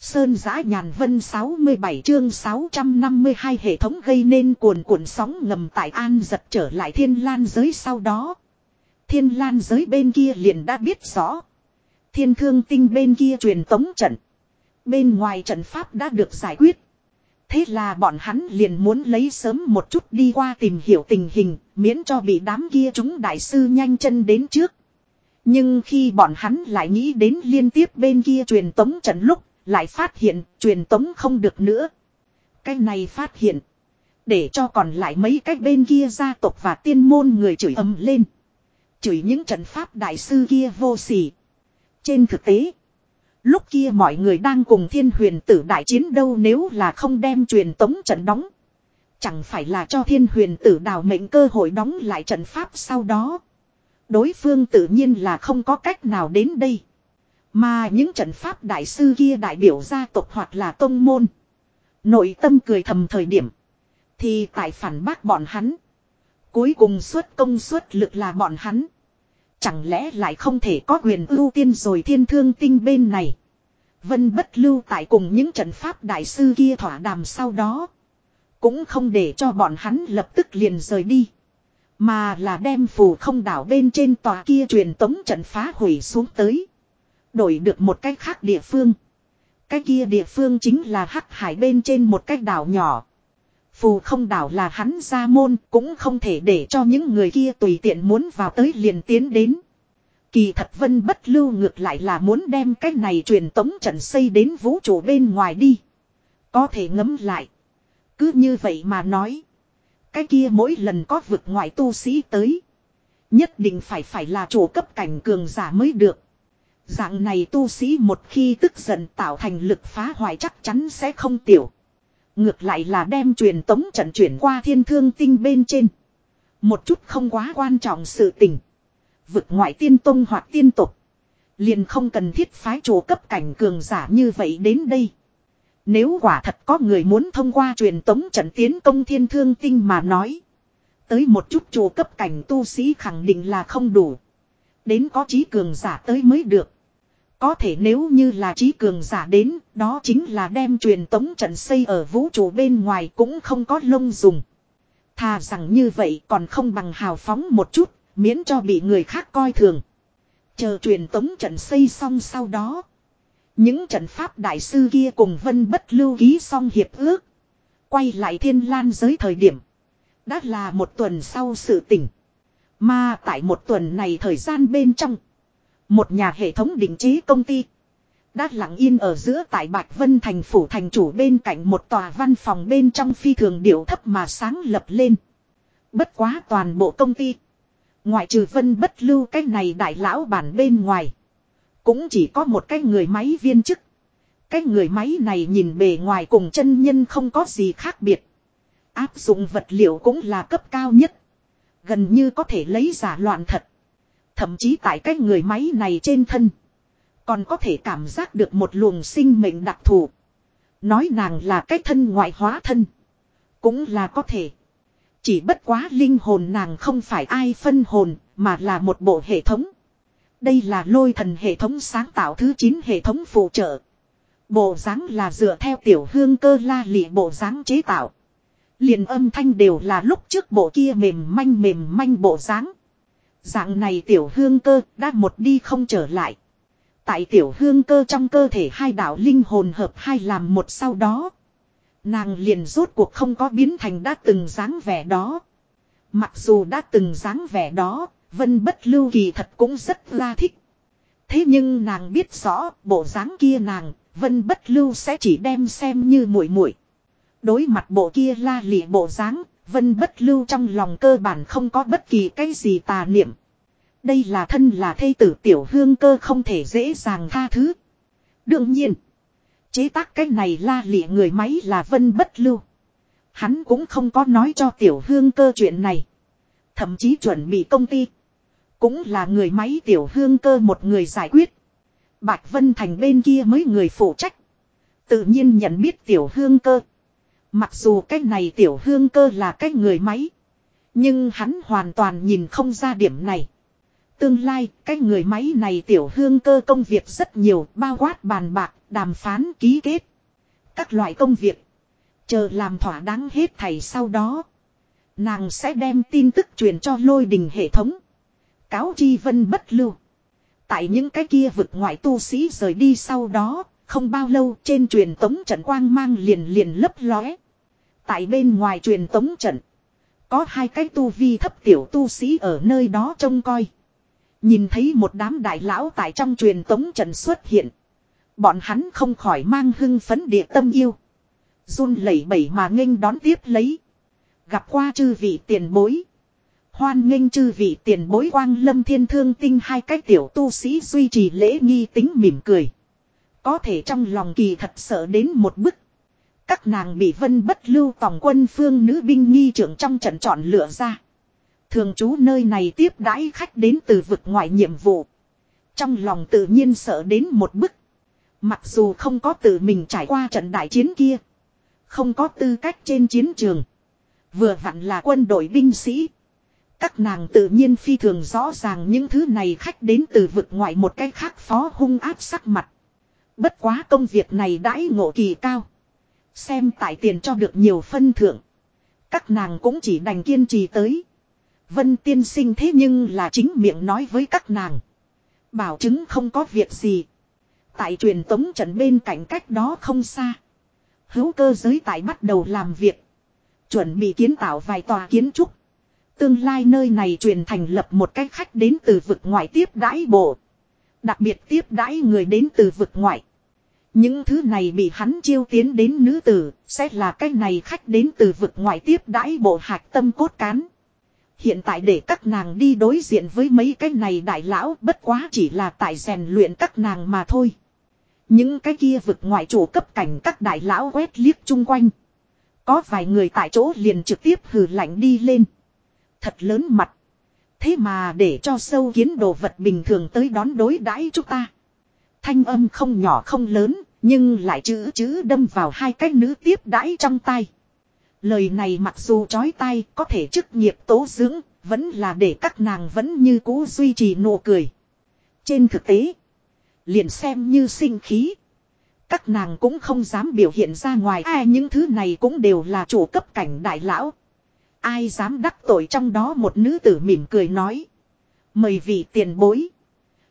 Sơn giã nhàn vân 67 chương 652 hệ thống gây nên cuồn cuộn sóng ngầm tại an giật trở lại thiên lan giới sau đó. Thiên lan giới bên kia liền đã biết rõ. Thiên thương tinh bên kia truyền tống trận. Bên ngoài trận pháp đã được giải quyết. Thế là bọn hắn liền muốn lấy sớm một chút đi qua tìm hiểu tình hình, miễn cho bị đám kia chúng đại sư nhanh chân đến trước. Nhưng khi bọn hắn lại nghĩ đến liên tiếp bên kia truyền tống trận lúc, lại phát hiện, truyền tống không được nữa. Cái này phát hiện. Để cho còn lại mấy cái bên kia gia tộc và tiên môn người chửi ầm lên. Chửi những trận pháp đại sư kia vô sỉ. Trên thực tế. Lúc kia mọi người đang cùng thiên huyền tử đại chiến đâu nếu là không đem truyền tống trận đóng. Chẳng phải là cho thiên huyền tử đào mệnh cơ hội đóng lại trận pháp sau đó. Đối phương tự nhiên là không có cách nào đến đây. Mà những trận pháp đại sư kia đại biểu gia tộc hoặc là tông môn. Nội tâm cười thầm thời điểm. Thì tại phản bác bọn hắn. Cuối cùng xuất công suất lực là bọn hắn. Chẳng lẽ lại không thể có quyền ưu tiên rồi thiên thương tinh bên này. Vân bất lưu tại cùng những trận pháp đại sư kia thỏa đàm sau đó. Cũng không để cho bọn hắn lập tức liền rời đi. Mà là đem phù không đảo bên trên tòa kia truyền tống trận phá hủy xuống tới. Đổi được một cách khác địa phương. Cái kia địa phương chính là hắc hải bên trên một cái đảo nhỏ. Phù không đảo là hắn ra môn, cũng không thể để cho những người kia tùy tiện muốn vào tới liền tiến đến. Kỳ thật vân bất lưu ngược lại là muốn đem cái này truyền tống trận xây đến vũ trụ bên ngoài đi. Có thể ngấm lại. Cứ như vậy mà nói. Cái kia mỗi lần có vực ngoại tu sĩ tới. Nhất định phải phải là chủ cấp cảnh cường giả mới được. Dạng này tu sĩ một khi tức giận tạo thành lực phá hoại chắc chắn sẽ không tiểu. Ngược lại là đem truyền tống trận chuyển qua thiên thương tinh bên trên. Một chút không quá quan trọng sự tình. Vực ngoại tiên tông hoặc tiên tục. Liền không cần thiết phái chủ cấp cảnh cường giả như vậy đến đây. Nếu quả thật có người muốn thông qua truyền tống trận tiến công thiên thương tinh mà nói. Tới một chút chủ cấp cảnh tu sĩ khẳng định là không đủ. Đến có trí cường giả tới mới được. Có thể nếu như là trí cường giả đến, đó chính là đem truyền tống trận xây ở vũ trụ bên ngoài cũng không có lông dùng. Thà rằng như vậy còn không bằng hào phóng một chút, miễn cho bị người khác coi thường. Chờ truyền tống trận xây xong sau đó. Những trận pháp đại sư kia cùng vân bất lưu ký xong hiệp ước. Quay lại thiên lan giới thời điểm. Đã là một tuần sau sự tỉnh. Mà tại một tuần này thời gian bên trong. Một nhà hệ thống định chế công ty. Đã lặng yên ở giữa tại Bạch Vân thành phủ thành chủ bên cạnh một tòa văn phòng bên trong phi thường điệu thấp mà sáng lập lên. Bất quá toàn bộ công ty. Ngoại trừ vân bất lưu cái này đại lão bản bên ngoài. Cũng chỉ có một cái người máy viên chức. Cái người máy này nhìn bề ngoài cùng chân nhân không có gì khác biệt. Áp dụng vật liệu cũng là cấp cao nhất. Gần như có thể lấy giả loạn thật. Thậm chí tại cái người máy này trên thân. Còn có thể cảm giác được một luồng sinh mệnh đặc thù. Nói nàng là cái thân ngoại hóa thân. Cũng là có thể. Chỉ bất quá linh hồn nàng không phải ai phân hồn, mà là một bộ hệ thống. Đây là lôi thần hệ thống sáng tạo thứ 9 hệ thống phụ trợ. Bộ dáng là dựa theo tiểu hương cơ la lị bộ dáng chế tạo. liền âm thanh đều là lúc trước bộ kia mềm manh mềm manh bộ dáng. Dạng này tiểu hương cơ đã một đi không trở lại. Tại tiểu hương cơ trong cơ thể hai đạo linh hồn hợp hai làm một sau đó. Nàng liền rốt cuộc không có biến thành đã từng dáng vẻ đó. Mặc dù đã từng dáng vẻ đó, Vân bất lưu kỳ thật cũng rất la thích. Thế nhưng nàng biết rõ bộ dáng kia nàng, Vân bất lưu sẽ chỉ đem xem như muội muội. Đối mặt bộ kia la lịa bộ dáng, Vân bất lưu trong lòng cơ bản không có bất kỳ cái gì tà niệm. Đây là thân là thây tử tiểu hương cơ không thể dễ dàng tha thứ. Đương nhiên, chế tác cái này la lịa người máy là Vân bất lưu. Hắn cũng không có nói cho tiểu hương cơ chuyện này. Thậm chí chuẩn bị công ty. Cũng là người máy tiểu hương cơ một người giải quyết. Bạch Vân Thành bên kia mới người phụ trách. Tự nhiên nhận biết tiểu hương cơ. Mặc dù cái này tiểu hương cơ là cái người máy. Nhưng hắn hoàn toàn nhìn không ra điểm này. Tương lai, cái người máy này tiểu hương cơ công việc rất nhiều, bao quát bàn bạc, đàm phán, ký kết. Các loại công việc. Chờ làm thỏa đáng hết thầy sau đó. Nàng sẽ đem tin tức truyền cho lôi đình hệ thống. Cáo chi vân bất lưu. Tại những cái kia vực ngoại tu sĩ rời đi sau đó, không bao lâu trên truyền tống trận quang mang liền liền lấp lóe. Tại bên ngoài truyền tống trận, có hai cái tu vi thấp tiểu tu sĩ ở nơi đó trông coi. Nhìn thấy một đám đại lão tại trong truyền tống trần xuất hiện. Bọn hắn không khỏi mang hưng phấn địa tâm yêu. run lẩy bẩy mà nghênh đón tiếp lấy. Gặp qua chư vị tiền bối. Hoan nghênh chư vị tiền bối quang lâm thiên thương tinh hai cái tiểu tu sĩ duy trì lễ nghi tính mỉm cười. Có thể trong lòng kỳ thật sợ đến một bức. Các nàng bị vân bất lưu tòng quân phương nữ binh nghi trưởng trong trận chọn lựa ra. Thường trú nơi này tiếp đãi khách đến từ vực ngoại nhiệm vụ. Trong lòng tự nhiên sợ đến một bức. Mặc dù không có tự mình trải qua trận đại chiến kia. Không có tư cách trên chiến trường. Vừa vặn là quân đội binh sĩ. Các nàng tự nhiên phi thường rõ ràng những thứ này khách đến từ vực ngoại một cách khác phó hung áp sắc mặt. Bất quá công việc này đãi ngộ kỳ cao. Xem tại tiền cho được nhiều phân thưởng. Các nàng cũng chỉ đành kiên trì tới. Vân tiên sinh thế nhưng là chính miệng nói với các nàng. Bảo chứng không có việc gì. Tại truyền tống trận bên cạnh cách đó không xa. Hữu cơ giới tại bắt đầu làm việc. Chuẩn bị kiến tạo vài tòa kiến trúc. Tương lai nơi này truyền thành lập một cách khách đến từ vực ngoại tiếp đãi bộ. Đặc biệt tiếp đãi người đến từ vực ngoại. Những thứ này bị hắn chiêu tiến đến nữ tử, sẽ là cái này khách đến từ vực ngoại tiếp đãi bộ hạc tâm cốt cán. Hiện tại để các nàng đi đối diện với mấy cái này đại lão bất quá chỉ là tại rèn luyện các nàng mà thôi. Những cái kia vực ngoại chủ cấp cảnh các đại lão quét liếc chung quanh. Có vài người tại chỗ liền trực tiếp hừ lạnh đi lên. Thật lớn mặt. Thế mà để cho sâu kiến đồ vật bình thường tới đón đối đãi chúng ta. Thanh âm không nhỏ không lớn, nhưng lại chữ chữ đâm vào hai cái nữ tiếp đãi trong tay. Lời này mặc dù chói tai có thể chức nghiệp tố dưỡng, vẫn là để các nàng vẫn như cũ duy trì nụ cười. Trên thực tế, liền xem như sinh khí. Các nàng cũng không dám biểu hiện ra ngoài ai những thứ này cũng đều là chủ cấp cảnh đại lão. Ai dám đắc tội trong đó một nữ tử mỉm cười nói. Mời vị tiền bối.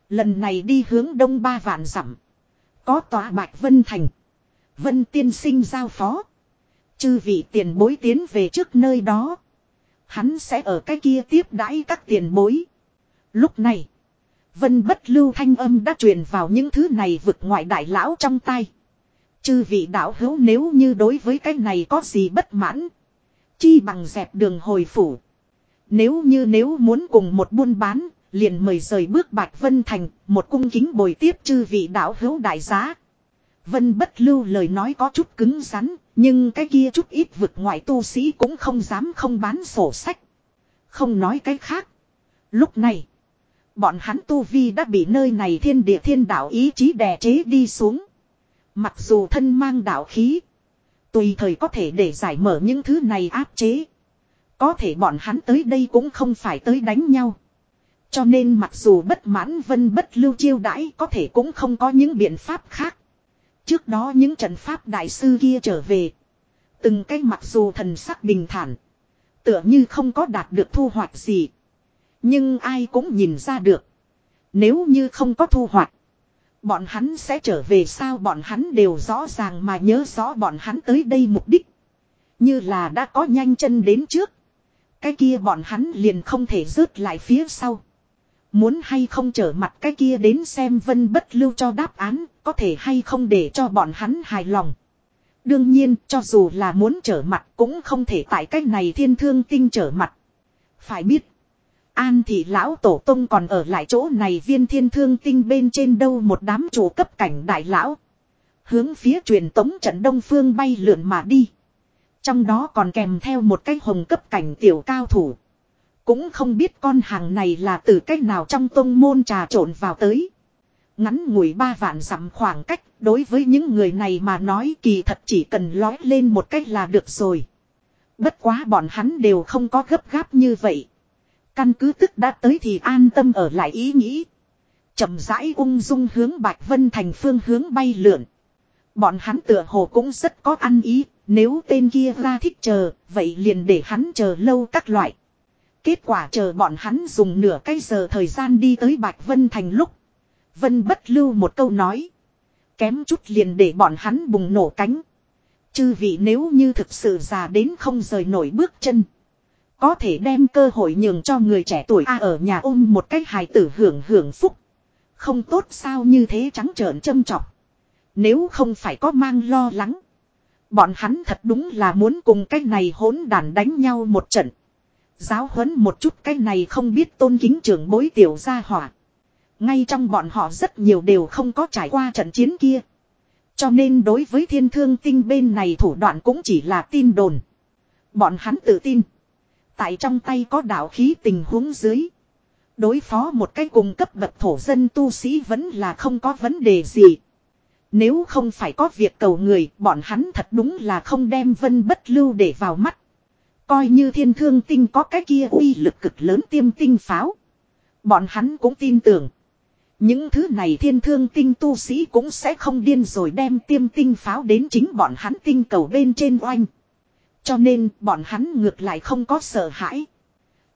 Lần này đi hướng đông ba vạn dặm Có tòa bạch Vân Thành. Vân tiên sinh giao phó. Chư vị tiền bối tiến về trước nơi đó. Hắn sẽ ở cái kia tiếp đãi các tiền bối. Lúc này. Vân bất lưu thanh âm đã truyền vào những thứ này vực ngoại đại lão trong tay. Chư vị đạo hữu nếu như đối với cái này có gì bất mãn. Chi bằng dẹp đường hồi phủ. Nếu như nếu muốn cùng một buôn bán, liền mời rời bước Bạch Vân Thành, một cung kính bồi tiếp chư vị đạo hữu đại giá. Vân bất lưu lời nói có chút cứng rắn, nhưng cái kia chút ít vực ngoại tu sĩ cũng không dám không bán sổ sách. Không nói cái khác. Lúc này, bọn hắn tu vi đã bị nơi này thiên địa thiên đạo ý chí đè chế đi xuống. Mặc dù thân mang đạo khí, tùy thời có thể để giải mở những thứ này áp chế. Có thể bọn hắn tới đây cũng không phải tới đánh nhau. Cho nên mặc dù bất mãn vân bất lưu chiêu đãi có thể cũng không có những biện pháp khác. Trước đó những trận pháp đại sư kia trở về. Từng cái mặc dù thần sắc bình thản. Tựa như không có đạt được thu hoạch gì. Nhưng ai cũng nhìn ra được. Nếu như không có thu hoạch. Bọn hắn sẽ trở về sao bọn hắn đều rõ ràng mà nhớ rõ bọn hắn tới đây mục đích. Như là đã có nhanh chân đến trước. Cái kia bọn hắn liền không thể rớt lại phía sau. Muốn hay không trở mặt cái kia đến xem vân bất lưu cho đáp án, có thể hay không để cho bọn hắn hài lòng. Đương nhiên, cho dù là muốn trở mặt cũng không thể tại cách này thiên thương tinh trở mặt. Phải biết, An thị lão tổ tông còn ở lại chỗ này viên thiên thương tinh bên trên đâu một đám chủ cấp cảnh đại lão. Hướng phía truyền tống trận đông phương bay lượn mà đi. Trong đó còn kèm theo một cái hồng cấp cảnh tiểu cao thủ. Cũng không biết con hàng này là từ cách nào trong tông môn trà trộn vào tới. Ngắn ngủi ba vạn dặm khoảng cách, đối với những người này mà nói kỳ thật chỉ cần lói lên một cách là được rồi. Bất quá bọn hắn đều không có gấp gáp như vậy. Căn cứ tức đã tới thì an tâm ở lại ý nghĩ. chậm rãi ung dung hướng Bạch Vân thành phương hướng bay lượn. Bọn hắn tựa hồ cũng rất có ăn ý, nếu tên kia ra thích chờ, vậy liền để hắn chờ lâu các loại. Kết quả chờ bọn hắn dùng nửa cái giờ thời gian đi tới Bạch Vân thành lúc. Vân bất lưu một câu nói. Kém chút liền để bọn hắn bùng nổ cánh. Chư vị nếu như thực sự già đến không rời nổi bước chân. Có thể đem cơ hội nhường cho người trẻ tuổi A ở nhà ôm một cách hài tử hưởng hưởng phúc. Không tốt sao như thế trắng trợn châm trọng, Nếu không phải có mang lo lắng. Bọn hắn thật đúng là muốn cùng cái này hỗn đàn đánh nhau một trận. Giáo huấn một chút cái này không biết tôn kính trưởng bối tiểu gia hỏa. Ngay trong bọn họ rất nhiều đều không có trải qua trận chiến kia. Cho nên đối với thiên thương tinh bên này thủ đoạn cũng chỉ là tin đồn. Bọn hắn tự tin. Tại trong tay có đạo khí tình huống dưới. Đối phó một cái cùng cấp bậc thổ dân tu sĩ vẫn là không có vấn đề gì. Nếu không phải có việc cầu người, bọn hắn thật đúng là không đem vân bất lưu để vào mắt. Coi như thiên thương tinh có cái kia uy lực cực lớn tiêm tinh pháo. Bọn hắn cũng tin tưởng. Những thứ này thiên thương tinh tu sĩ cũng sẽ không điên rồi đem tiêm tinh pháo đến chính bọn hắn tinh cầu bên trên oanh. Cho nên bọn hắn ngược lại không có sợ hãi.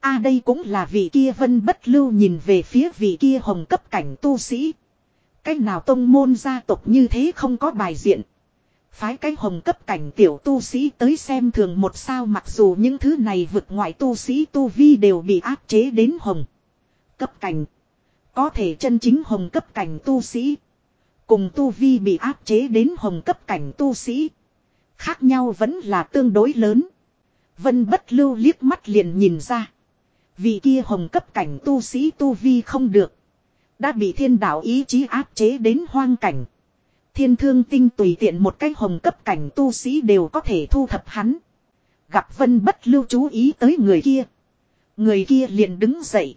a à đây cũng là vị kia vân bất lưu nhìn về phía vị kia hồng cấp cảnh tu sĩ. Cách nào tông môn gia tộc như thế không có bài diện. Phái cái hồng cấp cảnh tiểu tu sĩ tới xem thường một sao mặc dù những thứ này vượt ngoại tu sĩ tu vi đều bị áp chế đến hồng. Cấp cảnh. Có thể chân chính hồng cấp cảnh tu sĩ. Cùng tu vi bị áp chế đến hồng cấp cảnh tu sĩ. Khác nhau vẫn là tương đối lớn. Vân bất lưu liếc mắt liền nhìn ra. Vì kia hồng cấp cảnh tu sĩ tu vi không được. Đã bị thiên đạo ý chí áp chế đến hoang cảnh. Thiên thương tinh tùy tiện một cái hồng cấp cảnh tu sĩ đều có thể thu thập hắn. Gặp vân bất lưu chú ý tới người kia. Người kia liền đứng dậy.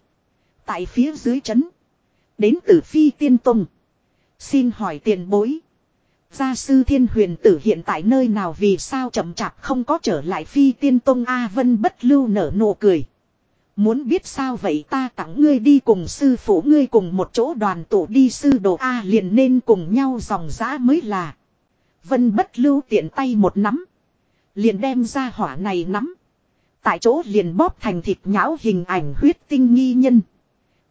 Tại phía dưới chấn. Đến từ phi tiên tông. Xin hỏi tiền bối. Gia sư thiên huyền tử hiện tại nơi nào vì sao chậm chạp không có trở lại phi tiên tông A Vân bất lưu nở nụ cười. Muốn biết sao vậy ta tặng ngươi đi cùng sư phụ ngươi cùng một chỗ đoàn tụ đi sư đồ A liền nên cùng nhau dòng giã mới là. Vân bất lưu tiện tay một nắm. Liền đem ra hỏa này nắm. Tại chỗ liền bóp thành thịt nhão hình ảnh huyết tinh nghi nhân.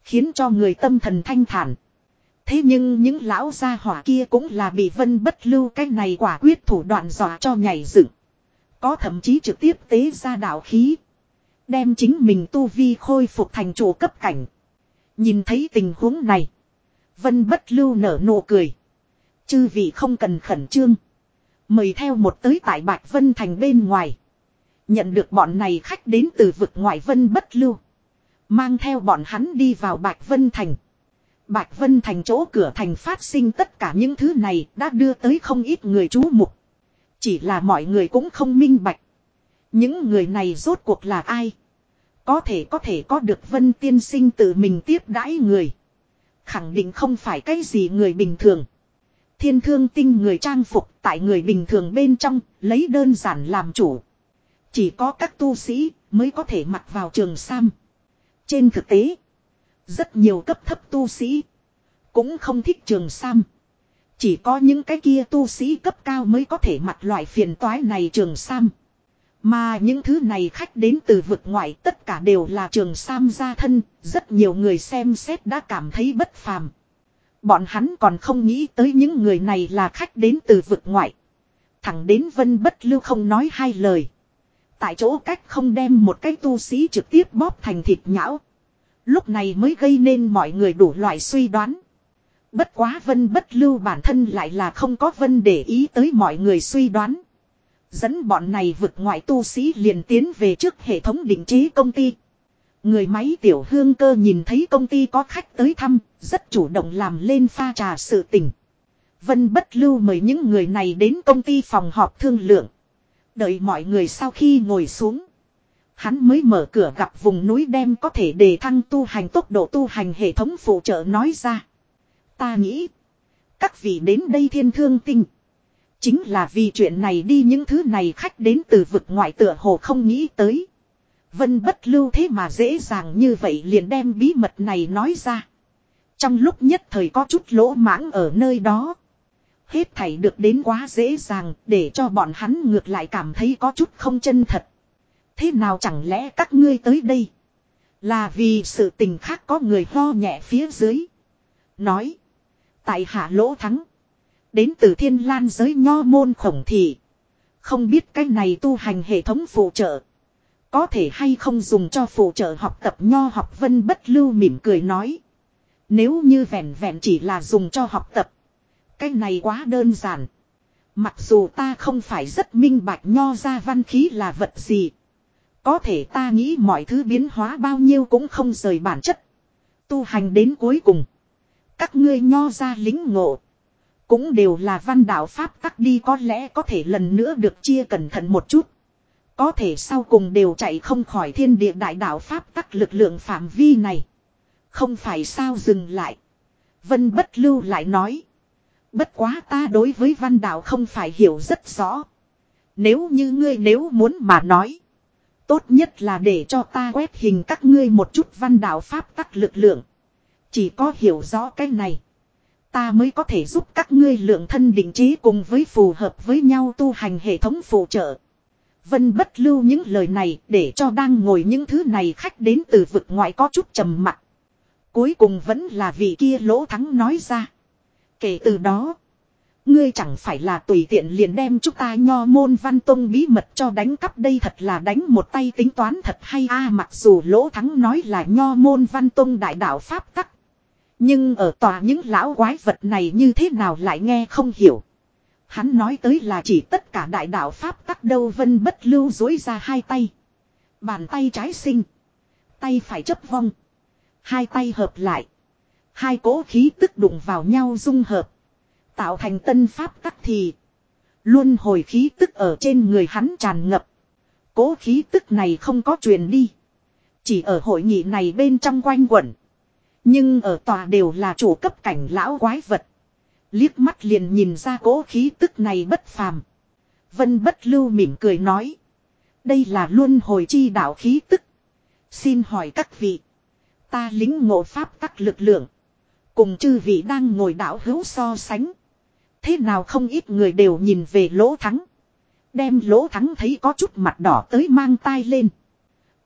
Khiến cho người tâm thần thanh thản. Thế nhưng những lão gia hỏa kia cũng là bị vân bất lưu cái này quả quyết thủ đoạn dọa cho nhảy dựng. Có thậm chí trực tiếp tế ra đạo khí. Đem chính mình tu vi khôi phục thành chủ cấp cảnh. Nhìn thấy tình huống này. Vân bất lưu nở nụ cười. Chư vị không cần khẩn trương. Mời theo một tới tại Bạch Vân Thành bên ngoài. Nhận được bọn này khách đến từ vực ngoại Vân bất lưu. Mang theo bọn hắn đi vào Bạch Vân Thành. Bạch Vân Thành chỗ cửa thành phát sinh tất cả những thứ này đã đưa tới không ít người chú mục. Chỉ là mọi người cũng không minh bạch. Những người này rốt cuộc là ai? Có thể có thể có được Vân Tiên Sinh tự mình tiếp đãi người. Khẳng định không phải cái gì người bình thường. Thiên thương tinh người trang phục tại người bình thường bên trong, lấy đơn giản làm chủ. Chỉ có các tu sĩ mới có thể mặc vào trường sam. Trên thực tế, rất nhiều cấp thấp tu sĩ cũng không thích trường sam. Chỉ có những cái kia tu sĩ cấp cao mới có thể mặc loại phiền toái này trường sam. Mà những thứ này khách đến từ vực ngoại tất cả đều là trường sam gia thân, rất nhiều người xem xét đã cảm thấy bất phàm. Bọn hắn còn không nghĩ tới những người này là khách đến từ vực ngoại. Thẳng đến vân bất lưu không nói hai lời. Tại chỗ cách không đem một cái tu sĩ trực tiếp bóp thành thịt nhão. Lúc này mới gây nên mọi người đủ loại suy đoán. Bất quá vân bất lưu bản thân lại là không có vân để ý tới mọi người suy đoán. Dẫn bọn này vượt ngoại tu sĩ liền tiến về trước hệ thống định chế công ty. Người máy tiểu hương cơ nhìn thấy công ty có khách tới thăm, rất chủ động làm lên pha trà sự tình. Vân bất lưu mời những người này đến công ty phòng họp thương lượng. Đợi mọi người sau khi ngồi xuống. Hắn mới mở cửa gặp vùng núi đem có thể đề thăng tu hành tốc độ tu hành hệ thống phụ trợ nói ra. Ta nghĩ. Các vị đến đây thiên thương tinh. Chính là vì chuyện này đi những thứ này khách đến từ vực ngoại tựa hồ không nghĩ tới. Vân bất lưu thế mà dễ dàng như vậy liền đem bí mật này nói ra. Trong lúc nhất thời có chút lỗ mãng ở nơi đó. Hết thảy được đến quá dễ dàng để cho bọn hắn ngược lại cảm thấy có chút không chân thật. Thế nào chẳng lẽ các ngươi tới đây? Là vì sự tình khác có người ho nhẹ phía dưới. Nói. Tại hạ lỗ thắng. Đến từ thiên lan giới nho môn khổng thị. Không biết cái này tu hành hệ thống phụ trợ. Có thể hay không dùng cho phụ trợ học tập nho học vân bất lưu mỉm cười nói. Nếu như vẹn vẹn chỉ là dùng cho học tập. Cái này quá đơn giản. Mặc dù ta không phải rất minh bạch nho ra văn khí là vật gì. Có thể ta nghĩ mọi thứ biến hóa bao nhiêu cũng không rời bản chất. Tu hành đến cuối cùng. Các ngươi nho ra lính ngộ. Cũng đều là văn đạo Pháp tắc đi, có lẽ có thể lần nữa được chia cẩn thận một chút. Có thể sau cùng đều chạy không khỏi thiên địa đại đạo Pháp tắc lực lượng phạm vi này. Không phải sao dừng lại. Vân bất lưu lại nói. Bất quá ta đối với văn đạo không phải hiểu rất rõ. Nếu như ngươi nếu muốn mà nói. Tốt nhất là để cho ta quét hình các ngươi một chút văn đạo pháp tắc lực lượng. Chỉ có hiểu rõ cái này. Ta mới có thể giúp các ngươi lượng thân định trí cùng với phù hợp với nhau tu hành hệ thống phụ trợ. Vân bất lưu những lời này để cho đang ngồi những thứ này khách đến từ vực ngoại có chút trầm mặc. Cuối cùng vẫn là vị kia lỗ thắng nói ra. Kể từ đó. Ngươi chẳng phải là tùy tiện liền đem chúng ta nho môn văn tông bí mật cho đánh cắp đây thật là đánh một tay tính toán thật hay a, mặc dù lỗ thắng nói là nho môn văn tông đại đạo Pháp tắc. Nhưng ở tòa những lão quái vật này như thế nào lại nghe không hiểu. Hắn nói tới là chỉ tất cả đại đạo Pháp tắc đâu vân bất lưu dối ra hai tay. Bàn tay trái sinh. Tay phải chấp vong. Hai tay hợp lại. Hai cỗ khí tức đụng vào nhau dung hợp. Tạo thành tân pháp tắc thì. Luôn hồi khí tức ở trên người hắn tràn ngập. Cố khí tức này không có truyền đi. Chỉ ở hội nghị này bên trong quanh quẩn. Nhưng ở tòa đều là chủ cấp cảnh lão quái vật. Liếc mắt liền nhìn ra cỗ khí tức này bất phàm. Vân bất lưu mỉm cười nói. Đây là luân hồi chi đạo khí tức. Xin hỏi các vị. Ta lính ngộ pháp tắc lực lượng. Cùng chư vị đang ngồi đảo hữu so sánh. Thế nào không ít người đều nhìn về lỗ thắng. Đem lỗ thắng thấy có chút mặt đỏ tới mang tai lên.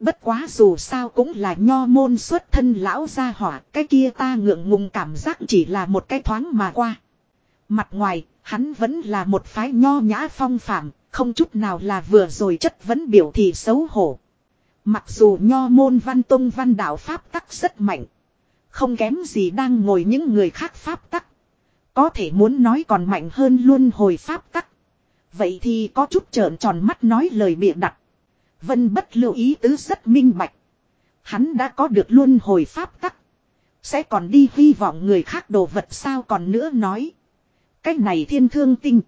Bất quá dù sao cũng là nho môn xuất thân lão gia hỏa. Cái kia ta ngượng ngùng cảm giác chỉ là một cái thoáng mà qua. Mặt ngoài, hắn vẫn là một phái nho nhã phong phạm. Không chút nào là vừa rồi chất vấn biểu thị xấu hổ. Mặc dù nho môn văn tông văn đạo pháp tắc rất mạnh. Không kém gì đang ngồi những người khác pháp tắc. Có thể muốn nói còn mạnh hơn luôn hồi pháp tắc. Vậy thì có chút trợn tròn mắt nói lời bịa đặt. Vân bất lưu ý tứ rất minh bạch. Hắn đã có được luôn hồi pháp tắc. Sẽ còn đi hy vọng người khác đồ vật sao còn nữa nói. Cái này thiên thương tinh.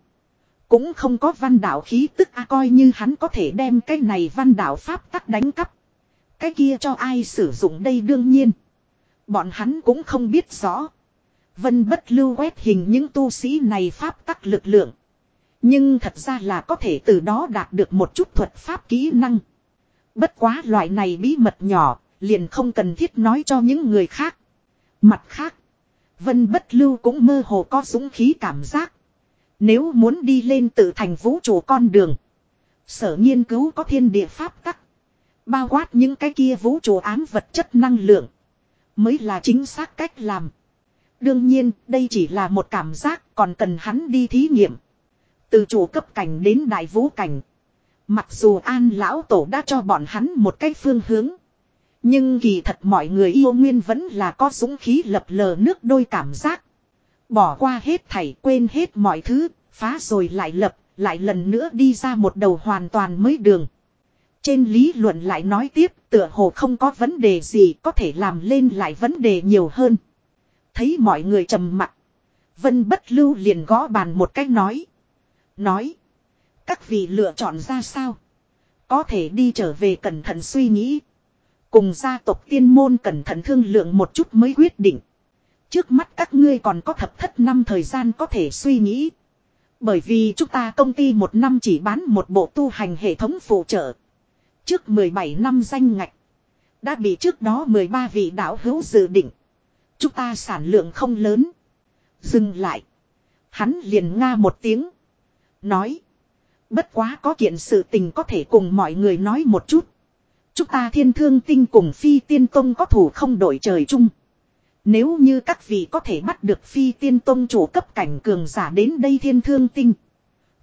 Cũng không có văn đạo khí tức a coi như hắn có thể đem cái này văn đạo pháp tắc đánh cắp. Cái kia cho ai sử dụng đây đương nhiên. Bọn hắn cũng không biết rõ. Vân bất lưu quét hình những tu sĩ này pháp tắc lực lượng. Nhưng thật ra là có thể từ đó đạt được một chút thuật pháp kỹ năng. Bất quá loại này bí mật nhỏ, liền không cần thiết nói cho những người khác. Mặt khác, Vân bất lưu cũng mơ hồ có dũng khí cảm giác. Nếu muốn đi lên tự thành vũ trụ con đường. Sở nghiên cứu có thiên địa pháp tắc. Bao quát những cái kia vũ trụ ám vật chất năng lượng. Mới là chính xác cách làm. Đương nhiên, đây chỉ là một cảm giác còn cần hắn đi thí nghiệm. Từ chủ cấp cảnh đến đại vũ cảnh. Mặc dù an lão tổ đã cho bọn hắn một cái phương hướng. Nhưng kỳ thật mọi người yêu nguyên vẫn là có dũng khí lập lờ nước đôi cảm giác. Bỏ qua hết thảy quên hết mọi thứ, phá rồi lại lập, lại lần nữa đi ra một đầu hoàn toàn mới đường. Trên lý luận lại nói tiếp tựa hồ không có vấn đề gì có thể làm lên lại vấn đề nhiều hơn. Thấy mọi người trầm mặc. Vân bất lưu liền gõ bàn một cách nói. Nói. Các vị lựa chọn ra sao. Có thể đi trở về cẩn thận suy nghĩ. Cùng gia tộc tiên môn cẩn thận thương lượng một chút mới quyết định. Trước mắt các ngươi còn có thập thất năm thời gian có thể suy nghĩ. Bởi vì chúng ta công ty một năm chỉ bán một bộ tu hành hệ thống phụ trợ. Trước 17 năm danh ngạch. Đã bị trước đó 13 vị đạo hữu dự định. Chúng ta sản lượng không lớn. Dừng lại. Hắn liền nga một tiếng. Nói. Bất quá có kiện sự tình có thể cùng mọi người nói một chút. Chúng ta thiên thương tinh cùng phi tiên tông có thủ không đổi trời chung. Nếu như các vị có thể bắt được phi tiên tông chủ cấp cảnh cường giả đến đây thiên thương tinh.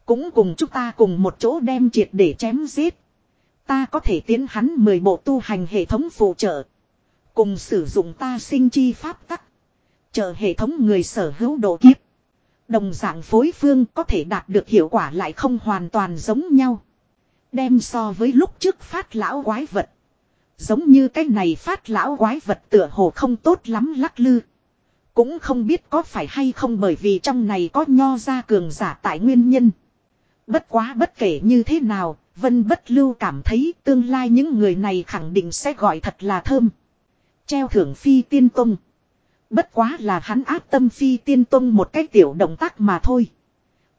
Cũng cùng chúng ta cùng một chỗ đem triệt để chém giết. Ta có thể tiến hắn 10 bộ tu hành hệ thống phụ trợ. Cùng sử dụng ta sinh chi pháp tắc. Chờ hệ thống người sở hữu độ kiếp. Đồng dạng phối phương có thể đạt được hiệu quả lại không hoàn toàn giống nhau. Đem so với lúc trước phát lão quái vật. Giống như cái này phát lão quái vật tựa hồ không tốt lắm lắc lư. Cũng không biết có phải hay không bởi vì trong này có nho ra cường giả tại nguyên nhân. Bất quá bất kể như thế nào, Vân Bất Lưu cảm thấy tương lai những người này khẳng định sẽ gọi thật là thơm. Treo thưởng phi tiên tông. Bất quá là hắn áp tâm phi tiên tông một cái tiểu động tác mà thôi.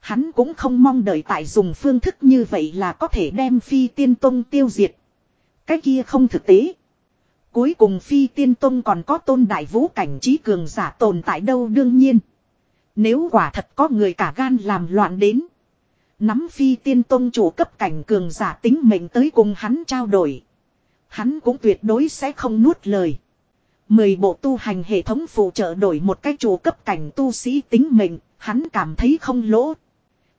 Hắn cũng không mong đợi tại dùng phương thức như vậy là có thể đem phi tiên tông tiêu diệt. Cái kia không thực tế. Cuối cùng phi tiên tông còn có tôn đại vũ cảnh trí cường giả tồn tại đâu đương nhiên. Nếu quả thật có người cả gan làm loạn đến. Nắm phi tiên tông chủ cấp cảnh cường giả tính mệnh tới cùng hắn trao đổi. Hắn cũng tuyệt đối sẽ không nuốt lời. Mười bộ tu hành hệ thống phụ trợ đổi một cái chủ cấp cảnh tu sĩ tính mệnh, hắn cảm thấy không lỗ.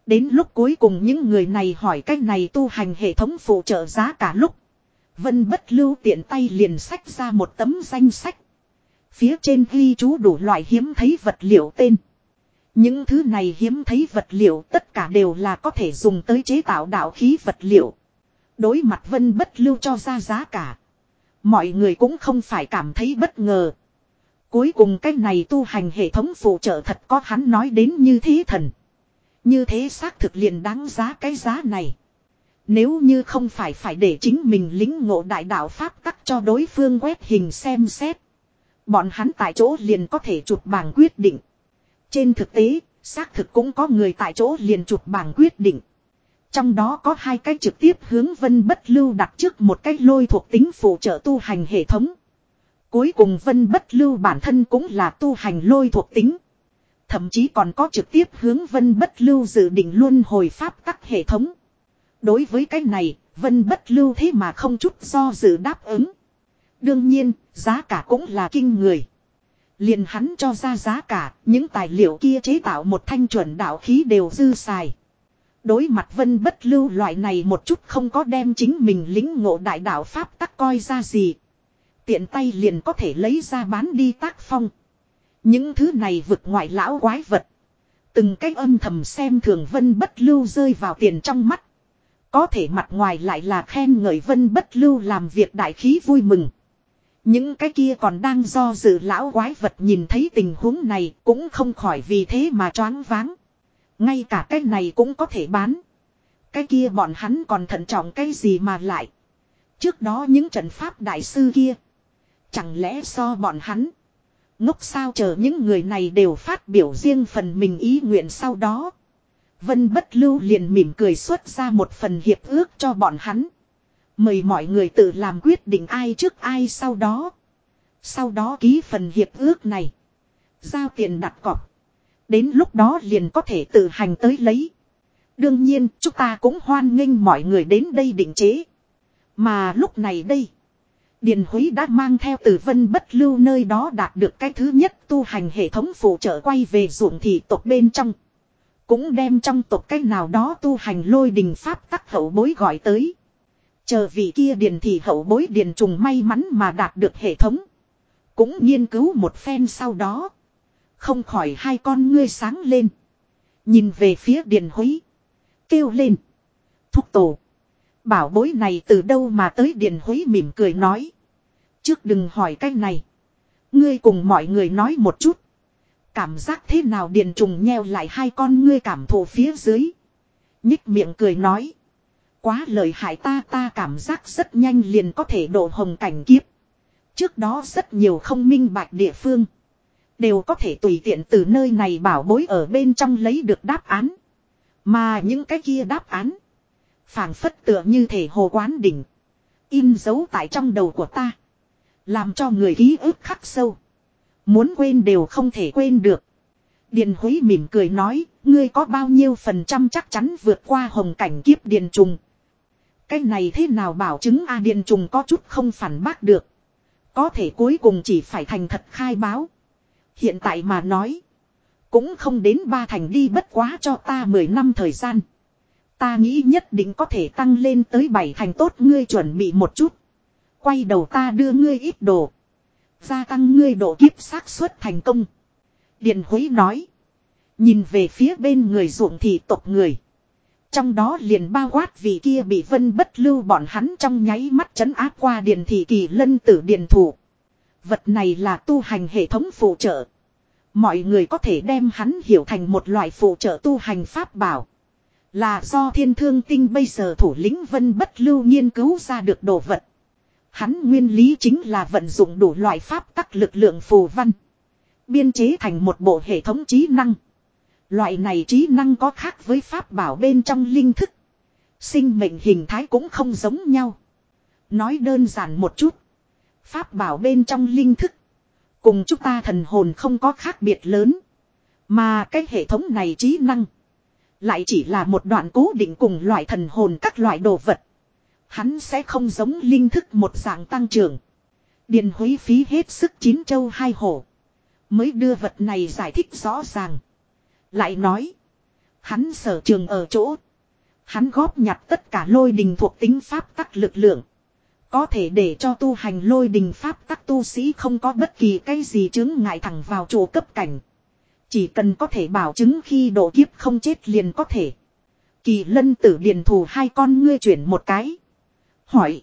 Đến lúc cuối cùng những người này hỏi cái này tu hành hệ thống phụ trợ giá cả lúc. Vân bất lưu tiện tay liền sách ra một tấm danh sách. Phía trên ghi chú đủ loại hiếm thấy vật liệu tên. Những thứ này hiếm thấy vật liệu tất cả đều là có thể dùng tới chế tạo đạo khí vật liệu. Đối mặt vân bất lưu cho ra giá cả. Mọi người cũng không phải cảm thấy bất ngờ. Cuối cùng cái này tu hành hệ thống phụ trợ thật có hắn nói đến như thế thần. Như thế xác thực liền đáng giá cái giá này. Nếu như không phải phải để chính mình lính ngộ đại đạo Pháp tắc cho đối phương quét hình xem xét. Bọn hắn tại chỗ liền có thể chụp bảng quyết định. Trên thực tế, xác thực cũng có người tại chỗ liền chụp bảng quyết định. Trong đó có hai cái trực tiếp hướng vân bất lưu đặt trước một cái lôi thuộc tính phụ trợ tu hành hệ thống. Cuối cùng vân bất lưu bản thân cũng là tu hành lôi thuộc tính. Thậm chí còn có trực tiếp hướng vân bất lưu dự định luôn hồi pháp các hệ thống. Đối với cái này, vân bất lưu thế mà không chút do dự đáp ứng. Đương nhiên, giá cả cũng là kinh người. Liền hắn cho ra giá cả, những tài liệu kia chế tạo một thanh chuẩn đạo khí đều dư xài. Đối mặt vân bất lưu loại này một chút không có đem chính mình lính ngộ đại đạo Pháp tắc coi ra gì. Tiện tay liền có thể lấy ra bán đi tác phong. Những thứ này vực ngoại lão quái vật. Từng cách âm thầm xem thường vân bất lưu rơi vào tiền trong mắt. Có thể mặt ngoài lại là khen ngợi vân bất lưu làm việc đại khí vui mừng. Những cái kia còn đang do dự lão quái vật nhìn thấy tình huống này cũng không khỏi vì thế mà choáng váng. Ngay cả cái này cũng có thể bán. Cái kia bọn hắn còn thận trọng cái gì mà lại. Trước đó những trận pháp đại sư kia. Chẳng lẽ so bọn hắn. Ngốc sao chờ những người này đều phát biểu riêng phần mình ý nguyện sau đó. Vân bất lưu liền mỉm cười xuất ra một phần hiệp ước cho bọn hắn. Mời mọi người tự làm quyết định ai trước ai sau đó. Sau đó ký phần hiệp ước này. Giao tiền đặt cọc. Đến lúc đó liền có thể tự hành tới lấy. Đương nhiên, chúng ta cũng hoan nghênh mọi người đến đây định chế. Mà lúc này đây. Điền Húy đã mang theo từ vân bất lưu nơi đó đạt được cái thứ nhất tu hành hệ thống phụ trợ quay về ruộng thị tộc bên trong. Cũng đem trong tộc cách nào đó tu hành lôi đình pháp tắc hậu bối gọi tới. Chờ vị kia điền thị hậu bối điền trùng may mắn mà đạt được hệ thống. Cũng nghiên cứu một phen sau đó. Không khỏi hai con ngươi sáng lên. Nhìn về phía điền húy. Kêu lên. Thúc tổ. Bảo bối này từ đâu mà tới điền húy mỉm cười nói. Trước đừng hỏi cái này. Ngươi cùng mọi người nói một chút. Cảm giác thế nào điền trùng nheo lại hai con ngươi cảm thụ phía dưới. Nhích miệng cười nói. Quá lời hại ta ta cảm giác rất nhanh liền có thể độ hồng cảnh kiếp. Trước đó rất nhiều không minh bạch địa phương. Đều có thể tùy tiện từ nơi này bảo bối ở bên trong lấy được đáp án. Mà những cái kia đáp án. phảng phất tựa như thể hồ quán đỉnh. In dấu tại trong đầu của ta. Làm cho người ký ức khắc sâu. Muốn quên đều không thể quên được. Điền Huế mỉm cười nói, ngươi có bao nhiêu phần trăm chắc chắn vượt qua hồng cảnh kiếp điền trùng. Cái này thế nào bảo chứng A điền trùng có chút không phản bác được. Có thể cuối cùng chỉ phải thành thật khai báo. Hiện tại mà nói. Cũng không đến ba thành đi bất quá cho ta 10 năm thời gian. Ta nghĩ nhất định có thể tăng lên tới bảy thành tốt, ngươi chuẩn bị một chút. Quay đầu ta đưa ngươi ít đồ. Gia tăng ngươi độ kiếp xác suất thành công. Điền Huế nói. Nhìn về phía bên người ruộng thị tộc người. Trong đó liền bao quát vì kia bị vân bất lưu bọn hắn trong nháy mắt chấn áp qua điền thị kỳ lân tử điền thủ. Vật này là tu hành hệ thống phụ trợ. Mọi người có thể đem hắn hiểu thành một loại phụ trợ tu hành pháp bảo. Là do thiên thương tinh bây giờ thủ lĩnh vân bất lưu nghiên cứu ra được đồ vật. Hắn nguyên lý chính là vận dụng đủ loại pháp tắc lực lượng phù văn. Biên chế thành một bộ hệ thống trí năng. Loại này trí năng có khác với pháp bảo bên trong linh thức. Sinh mệnh hình thái cũng không giống nhau. Nói đơn giản một chút. Pháp bảo bên trong linh thức. Cùng chúng ta thần hồn không có khác biệt lớn. Mà cái hệ thống này trí năng. Lại chỉ là một đoạn cố định cùng loại thần hồn các loại đồ vật. Hắn sẽ không giống linh thức một dạng tăng trưởng. Điền huế phí hết sức chín châu hai hổ. Mới đưa vật này giải thích rõ ràng. Lại nói. Hắn sở trường ở chỗ. Hắn góp nhặt tất cả lôi đình thuộc tính pháp tắc lực lượng. Có thể để cho tu hành lôi đình pháp tắc tu sĩ không có bất kỳ cái gì chứng ngại thẳng vào chỗ cấp cảnh. Chỉ cần có thể bảo chứng khi độ kiếp không chết liền có thể. Kỳ lân tử điền thù hai con ngươi chuyển một cái. Hỏi.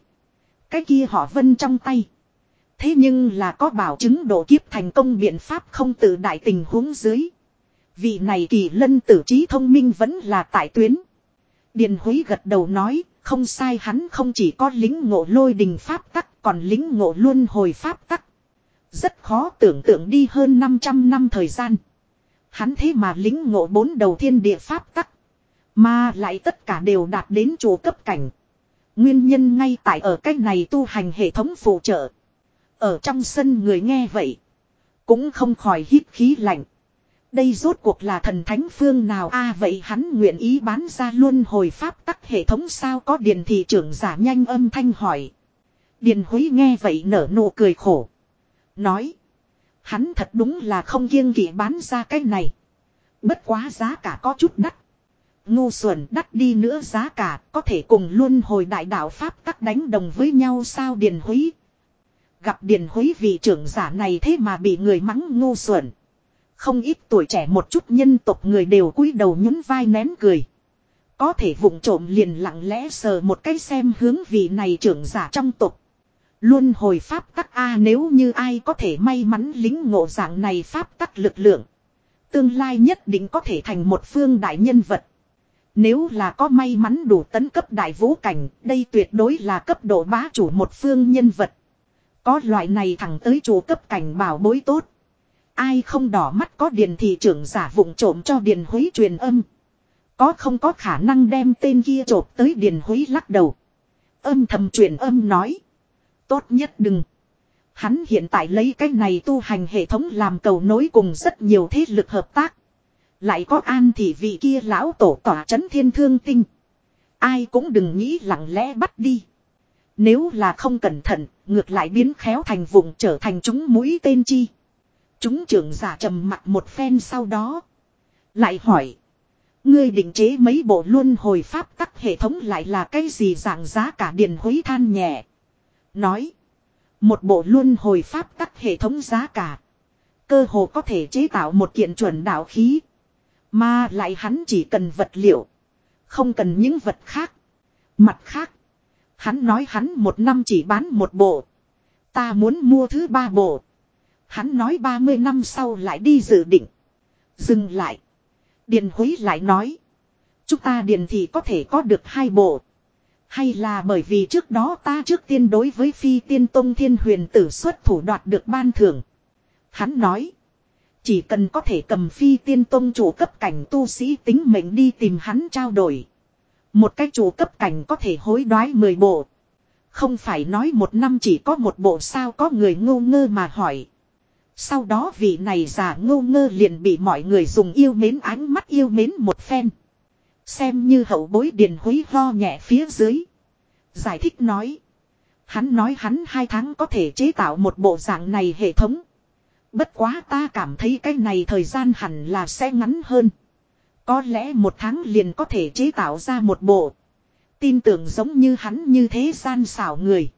Cái kia họ vân trong tay. Thế nhưng là có bảo chứng độ kiếp thành công biện pháp không tự đại tình huống dưới. Vị này kỳ lân tử trí thông minh vẫn là tại tuyến. Điền hối gật đầu nói, không sai hắn không chỉ có lính ngộ lôi đình pháp tắc, còn lính ngộ luôn hồi pháp tắc. Rất khó tưởng tượng đi hơn 500 năm thời gian. Hắn thế mà lính ngộ bốn đầu thiên địa pháp tắc. Mà lại tất cả đều đạt đến chủ cấp cảnh. Nguyên nhân ngay tại ở cách này tu hành hệ thống phụ trợ. Ở trong sân người nghe vậy. Cũng không khỏi hít khí lạnh. Đây rốt cuộc là thần thánh phương nào a, vậy hắn nguyện ý bán ra luôn hồi pháp tắc hệ thống sao có điền thị trưởng giả nhanh âm thanh hỏi. Điền Huế nghe vậy nở nụ cười khổ. Nói. Hắn thật đúng là không kiêng kỵ bán ra cái này. Bất quá giá cả có chút đắt. Ngu xuẩn đắt đi nữa giá cả, có thể cùng luôn hồi đại đạo Pháp tắc đánh đồng với nhau sao Điền Huế. Gặp Điền Huế vị trưởng giả này thế mà bị người mắng ngu xuẩn. Không ít tuổi trẻ một chút nhân tộc người đều cúi đầu nhún vai nén cười. Có thể vụng trộm liền lặng lẽ sờ một cái xem hướng vị này trưởng giả trong tộc. Luôn hồi pháp tắc A nếu như ai có thể may mắn lính ngộ dạng này pháp tắc lực lượng. Tương lai nhất định có thể thành một phương đại nhân vật. Nếu là có may mắn đủ tấn cấp đại vũ cảnh, đây tuyệt đối là cấp độ bá chủ một phương nhân vật. Có loại này thẳng tới chủ cấp cảnh bảo bối tốt. Ai không đỏ mắt có điền thị trưởng giả vụng trộm cho điền huế truyền âm. Có không có khả năng đem tên kia trộp tới điền huế lắc đầu. Âm thầm truyền âm nói. Tốt nhất đừng. Hắn hiện tại lấy cái này tu hành hệ thống làm cầu nối cùng rất nhiều thế lực hợp tác. Lại có an thì vị kia lão tổ tỏa chấn thiên thương tinh. Ai cũng đừng nghĩ lặng lẽ bắt đi. Nếu là không cẩn thận, ngược lại biến khéo thành vùng trở thành chúng mũi tên chi. Chúng trưởng giả trầm mặt một phen sau đó. Lại hỏi. Ngươi định chế mấy bộ luân hồi pháp tắc hệ thống lại là cái gì dạng giá cả điền hối than nhẹ. Nói. Một bộ luân hồi pháp tắc hệ thống giá cả. Cơ hồ có thể chế tạo một kiện chuẩn đạo khí. Mà lại hắn chỉ cần vật liệu. Không cần những vật khác. Mặt khác. Hắn nói hắn một năm chỉ bán một bộ. Ta muốn mua thứ ba bộ. Hắn nói 30 năm sau lại đi dự định. Dừng lại. Điền Huế lại nói. Chúng ta điền thì có thể có được hai bộ. Hay là bởi vì trước đó ta trước tiên đối với phi tiên tông thiên huyền tử xuất thủ đoạt được ban thưởng. Hắn nói. Chỉ cần có thể cầm phi tiên tông chủ cấp cảnh tu sĩ tính mệnh đi tìm hắn trao đổi. Một cách chủ cấp cảnh có thể hối đoái 10 bộ. Không phải nói một năm chỉ có một bộ sao có người ngô ngơ mà hỏi. Sau đó vị này già ngô ngơ liền bị mọi người dùng yêu mến ánh mắt yêu mến một phen. Xem như hậu bối điền hối ho nhẹ phía dưới. Giải thích nói. Hắn nói hắn hai tháng có thể chế tạo một bộ dạng này hệ thống. Bất quá ta cảm thấy cái này thời gian hẳn là sẽ ngắn hơn. Có lẽ một tháng liền có thể chế tạo ra một bộ. Tin tưởng giống như hắn như thế gian xảo người.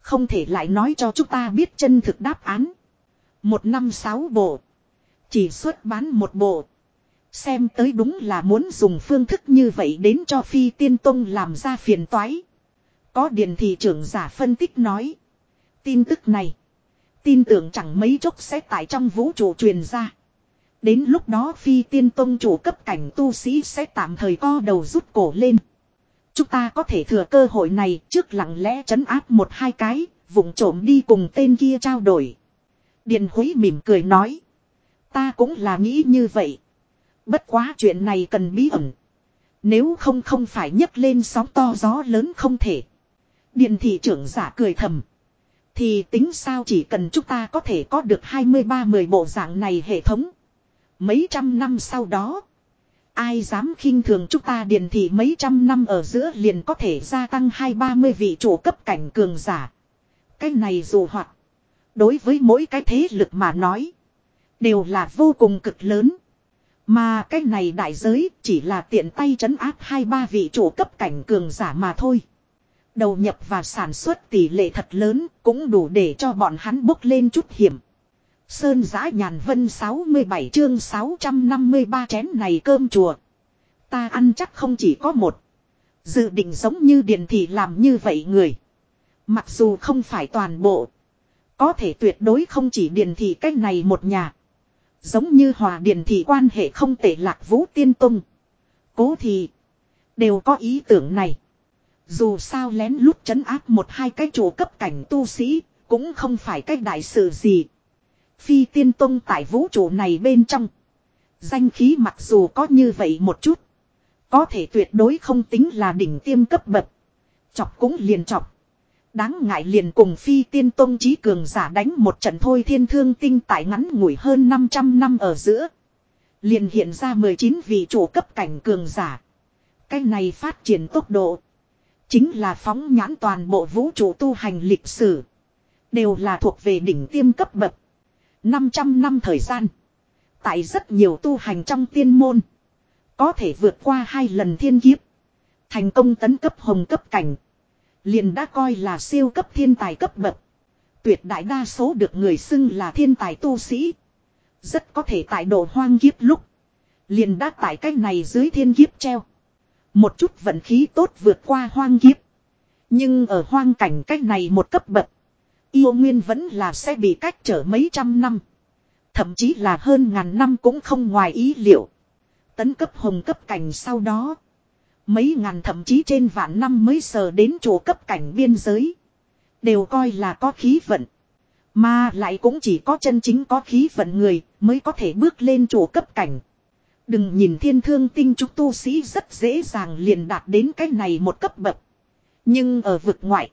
Không thể lại nói cho chúng ta biết chân thực đáp án. Một năm sáu bộ. Chỉ xuất bán một bộ. Xem tới đúng là muốn dùng phương thức như vậy đến cho phi tiên tông làm ra phiền toái. Có điện thị trưởng giả phân tích nói. Tin tức này. Tin tưởng chẳng mấy chốc sẽ tại trong vũ trụ truyền ra. Đến lúc đó phi tiên tông chủ cấp cảnh tu sĩ sẽ tạm thời co đầu rút cổ lên. Chúng ta có thể thừa cơ hội này trước lặng lẽ chấn áp một hai cái, vùng trộm đi cùng tên kia trao đổi. Điền Huế mỉm cười nói. Ta cũng là nghĩ như vậy. Bất quá chuyện này cần bí ẩn. Nếu không không phải nhấc lên sóng to gió lớn không thể. Điền thị trưởng giả cười thầm. Thì tính sao chỉ cần chúng ta có thể có được 23-10 bộ dạng này hệ thống. Mấy trăm năm sau đó. Ai dám khinh thường chúng ta điền thị mấy trăm năm ở giữa liền có thể gia tăng hai ba mươi vị chủ cấp cảnh cường giả. Cái này dù hoặc. Đối với mỗi cái thế lực mà nói. Đều là vô cùng cực lớn. Mà cái này đại giới chỉ là tiện tay trấn áp hai ba vị chủ cấp cảnh cường giả mà thôi. Đầu nhập và sản xuất tỷ lệ thật lớn cũng đủ để cho bọn hắn bốc lên chút hiểm. Sơn giã nhàn vân 67 chương 653 chén này cơm chùa. Ta ăn chắc không chỉ có một. Dự định giống như điền thị làm như vậy người. Mặc dù không phải toàn bộ. Có thể tuyệt đối không chỉ điền thị cách này một nhà. Giống như hòa điền thị quan hệ không tệ lạc vũ tiên tung. Cố thì. Đều có ý tưởng này. Dù sao lén lút chấn áp một hai cái chủ cấp cảnh tu sĩ. Cũng không phải cách đại sự gì. Phi tiên tông tại vũ trụ này bên trong. Danh khí mặc dù có như vậy một chút. Có thể tuyệt đối không tính là đỉnh tiêm cấp bậc. Chọc cũng liền chọc. Đáng ngại liền cùng phi tiên tông trí cường giả đánh một trận thôi thiên thương tinh tại ngắn ngủi hơn 500 năm ở giữa. Liền hiện ra 19 vị chủ cấp cảnh cường giả. Cái này phát triển tốc độ. Chính là phóng nhãn toàn bộ vũ trụ tu hành lịch sử. Đều là thuộc về đỉnh tiêm cấp bậc. 500 năm thời gian. Tại rất nhiều tu hành trong tiên môn. Có thể vượt qua hai lần thiên kiếp. Thành công tấn cấp hồng cấp cảnh. Liền đã coi là siêu cấp thiên tài cấp bậc. Tuyệt đại đa số được người xưng là thiên tài tu sĩ. Rất có thể tại độ hoang kiếp lúc. Liền đã tại cách này dưới thiên kiếp treo. Một chút vận khí tốt vượt qua hoang kiếp. Nhưng ở hoang cảnh cách này một cấp bậc. Yêu nguyên vẫn là sẽ bị cách trở mấy trăm năm. Thậm chí là hơn ngàn năm cũng không ngoài ý liệu. Tấn cấp hồng cấp cảnh sau đó. Mấy ngàn thậm chí trên vạn năm mới sờ đến chỗ cấp cảnh biên giới. Đều coi là có khí vận. Mà lại cũng chỉ có chân chính có khí vận người mới có thể bước lên chỗ cấp cảnh. Đừng nhìn thiên thương tinh chúng tu sĩ rất dễ dàng liền đạt đến cái này một cấp bậc. Nhưng ở vực ngoại.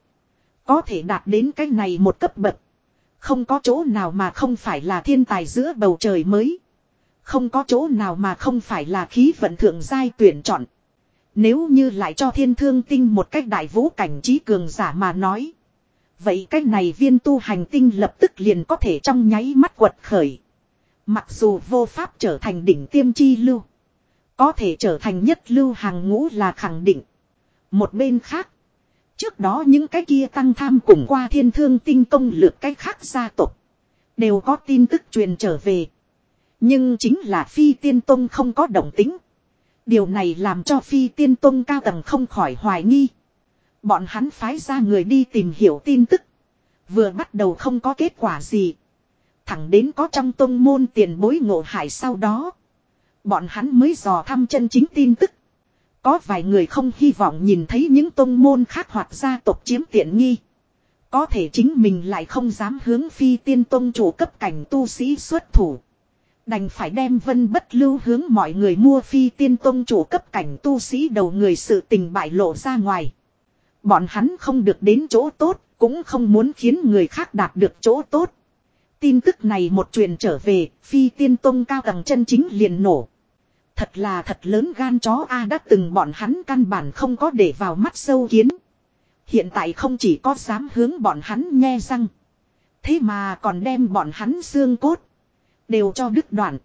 Có thể đạt đến cái này một cấp bậc. Không có chỗ nào mà không phải là thiên tài giữa bầu trời mới. Không có chỗ nào mà không phải là khí vận thượng giai tuyển chọn. Nếu như lại cho thiên thương tinh một cách đại vũ cảnh trí cường giả mà nói. Vậy cách này viên tu hành tinh lập tức liền có thể trong nháy mắt quật khởi. Mặc dù vô pháp trở thành đỉnh tiêm chi lưu. Có thể trở thành nhất lưu hàng ngũ là khẳng định. Một bên khác. Trước đó những cái kia tăng tham cùng qua thiên thương tinh công lược cái khác gia tộc. Đều có tin tức truyền trở về. Nhưng chính là phi tiên tông không có động tính. Điều này làm cho phi tiên tông cao tầng không khỏi hoài nghi. Bọn hắn phái ra người đi tìm hiểu tin tức. Vừa bắt đầu không có kết quả gì. Thẳng đến có trong tông môn tiền bối ngộ hải sau đó. Bọn hắn mới dò thăm chân chính tin tức. Có vài người không hy vọng nhìn thấy những tông môn khác hoặc gia tộc chiếm tiện nghi. Có thể chính mình lại không dám hướng phi tiên tông chủ cấp cảnh tu sĩ xuất thủ. Đành phải đem vân bất lưu hướng mọi người mua phi tiên tông chủ cấp cảnh tu sĩ đầu người sự tình bại lộ ra ngoài. Bọn hắn không được đến chỗ tốt, cũng không muốn khiến người khác đạt được chỗ tốt. Tin tức này một truyền trở về, phi tiên tông cao tầng chân chính liền nổ. Thật là thật lớn gan chó A đã từng bọn hắn căn bản không có để vào mắt sâu kiến. Hiện tại không chỉ có dám hướng bọn hắn nghe răng. Thế mà còn đem bọn hắn xương cốt. Đều cho đứt đoạn.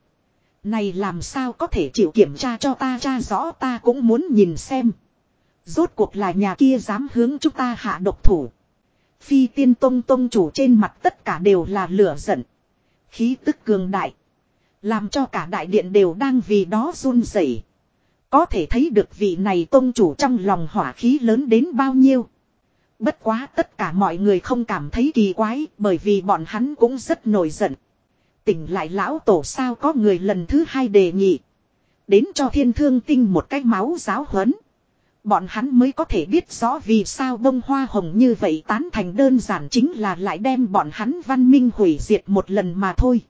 Này làm sao có thể chịu kiểm tra cho ta cha rõ ta cũng muốn nhìn xem. Rốt cuộc là nhà kia dám hướng chúng ta hạ độc thủ. Phi tiên tông tông chủ trên mặt tất cả đều là lửa giận. Khí tức cường đại. Làm cho cả đại điện đều đang vì đó run rẩy. Có thể thấy được vị này tông chủ trong lòng hỏa khí lớn đến bao nhiêu. Bất quá tất cả mọi người không cảm thấy kỳ quái bởi vì bọn hắn cũng rất nổi giận. Tỉnh lại lão tổ sao có người lần thứ hai đề nghị. Đến cho thiên thương tinh một cái máu giáo huấn. Bọn hắn mới có thể biết rõ vì sao bông hoa hồng như vậy tán thành đơn giản chính là lại đem bọn hắn văn minh hủy diệt một lần mà thôi.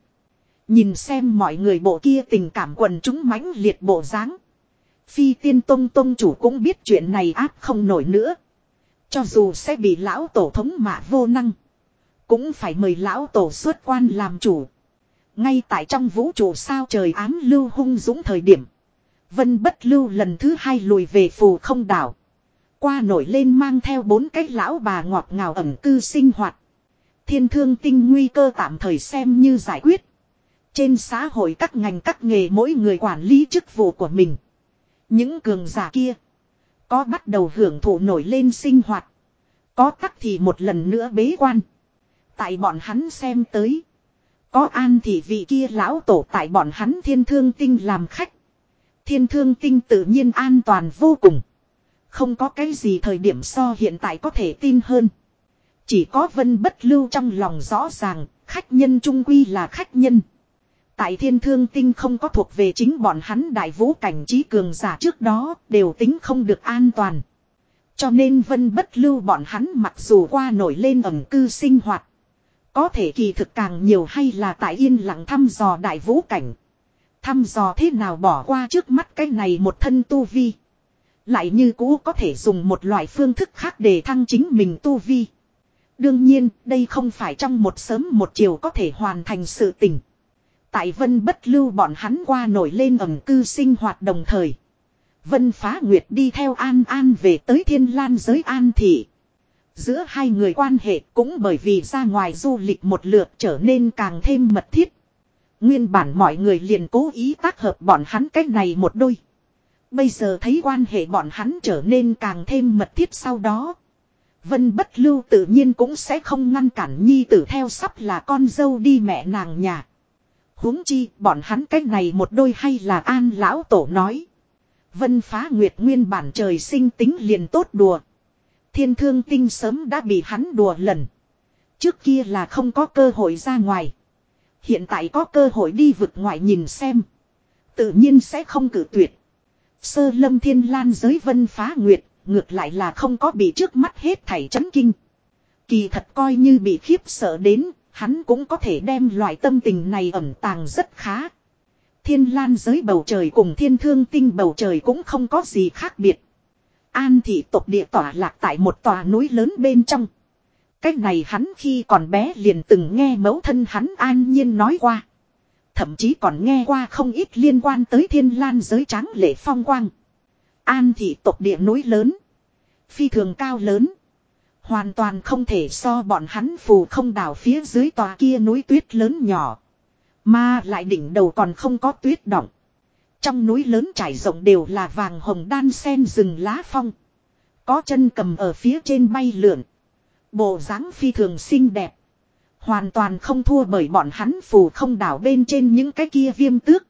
Nhìn xem mọi người bộ kia tình cảm quần chúng mãnh liệt bộ dáng Phi tiên tông tông chủ cũng biết chuyện này áp không nổi nữa. Cho dù sẽ bị lão tổ thống mạ vô năng. Cũng phải mời lão tổ xuất quan làm chủ. Ngay tại trong vũ trụ sao trời ám lưu hung dũng thời điểm. Vân bất lưu lần thứ hai lùi về phù không đảo. Qua nổi lên mang theo bốn cái lão bà ngọt ngào ẩm cư sinh hoạt. Thiên thương tinh nguy cơ tạm thời xem như giải quyết. Trên xã hội các ngành các nghề mỗi người quản lý chức vụ của mình. Những cường giả kia. Có bắt đầu hưởng thụ nổi lên sinh hoạt. Có tắc thì một lần nữa bế quan. Tại bọn hắn xem tới. Có an thì vị kia lão tổ tại bọn hắn thiên thương tinh làm khách. Thiên thương tinh tự nhiên an toàn vô cùng. Không có cái gì thời điểm so hiện tại có thể tin hơn. Chỉ có vân bất lưu trong lòng rõ ràng, khách nhân trung quy là khách nhân. Tại thiên thương tinh không có thuộc về chính bọn hắn đại vũ cảnh trí cường giả trước đó, đều tính không được an toàn. Cho nên vân bất lưu bọn hắn mặc dù qua nổi lên ẩm cư sinh hoạt. Có thể kỳ thực càng nhiều hay là tại yên lặng thăm dò đại vũ cảnh. Thăm dò thế nào bỏ qua trước mắt cái này một thân tu vi. Lại như cũ có thể dùng một loại phương thức khác để thăng chính mình tu vi. Đương nhiên, đây không phải trong một sớm một chiều có thể hoàn thành sự tình. Tại vân bất lưu bọn hắn qua nổi lên ẩm cư sinh hoạt đồng thời. Vân phá nguyệt đi theo an an về tới thiên lan giới an thị. Giữa hai người quan hệ cũng bởi vì ra ngoài du lịch một lượt trở nên càng thêm mật thiết. Nguyên bản mọi người liền cố ý tác hợp bọn hắn cách này một đôi. Bây giờ thấy quan hệ bọn hắn trở nên càng thêm mật thiết sau đó. Vân bất lưu tự nhiên cũng sẽ không ngăn cản nhi tử theo sắp là con dâu đi mẹ nàng nhà. huống chi, bọn hắn cách này một đôi hay là an lão tổ nói. Vân phá nguyệt nguyên bản trời sinh tính liền tốt đùa. Thiên thương tinh sớm đã bị hắn đùa lần. Trước kia là không có cơ hội ra ngoài. Hiện tại có cơ hội đi vực ngoại nhìn xem. Tự nhiên sẽ không cử tuyệt. Sơ lâm thiên lan giới vân phá nguyệt, ngược lại là không có bị trước mắt hết thảy chấn kinh. Kỳ thật coi như bị khiếp sợ đến, hắn cũng có thể đem loại tâm tình này ẩn tàng rất khá. Thiên lan giới bầu trời cùng thiên thương tinh bầu trời cũng không có gì khác biệt. An thị tộc địa tỏa lạc tại một tòa núi lớn bên trong. Cách này hắn khi còn bé liền từng nghe mẫu thân hắn an nhiên nói qua. Thậm chí còn nghe qua không ít liên quan tới thiên lan giới tráng lệ phong quang. An thị tộc địa núi lớn. Phi thường cao lớn. Hoàn toàn không thể so bọn hắn phù không đảo phía dưới tòa kia núi tuyết lớn nhỏ. Mà lại đỉnh đầu còn không có tuyết động. Trong núi lớn trải rộng đều là vàng hồng đan sen rừng lá phong. Có chân cầm ở phía trên bay lượn. Bộ dáng phi thường xinh đẹp. Hoàn toàn không thua bởi bọn hắn phù không đảo bên trên những cái kia viêm tước.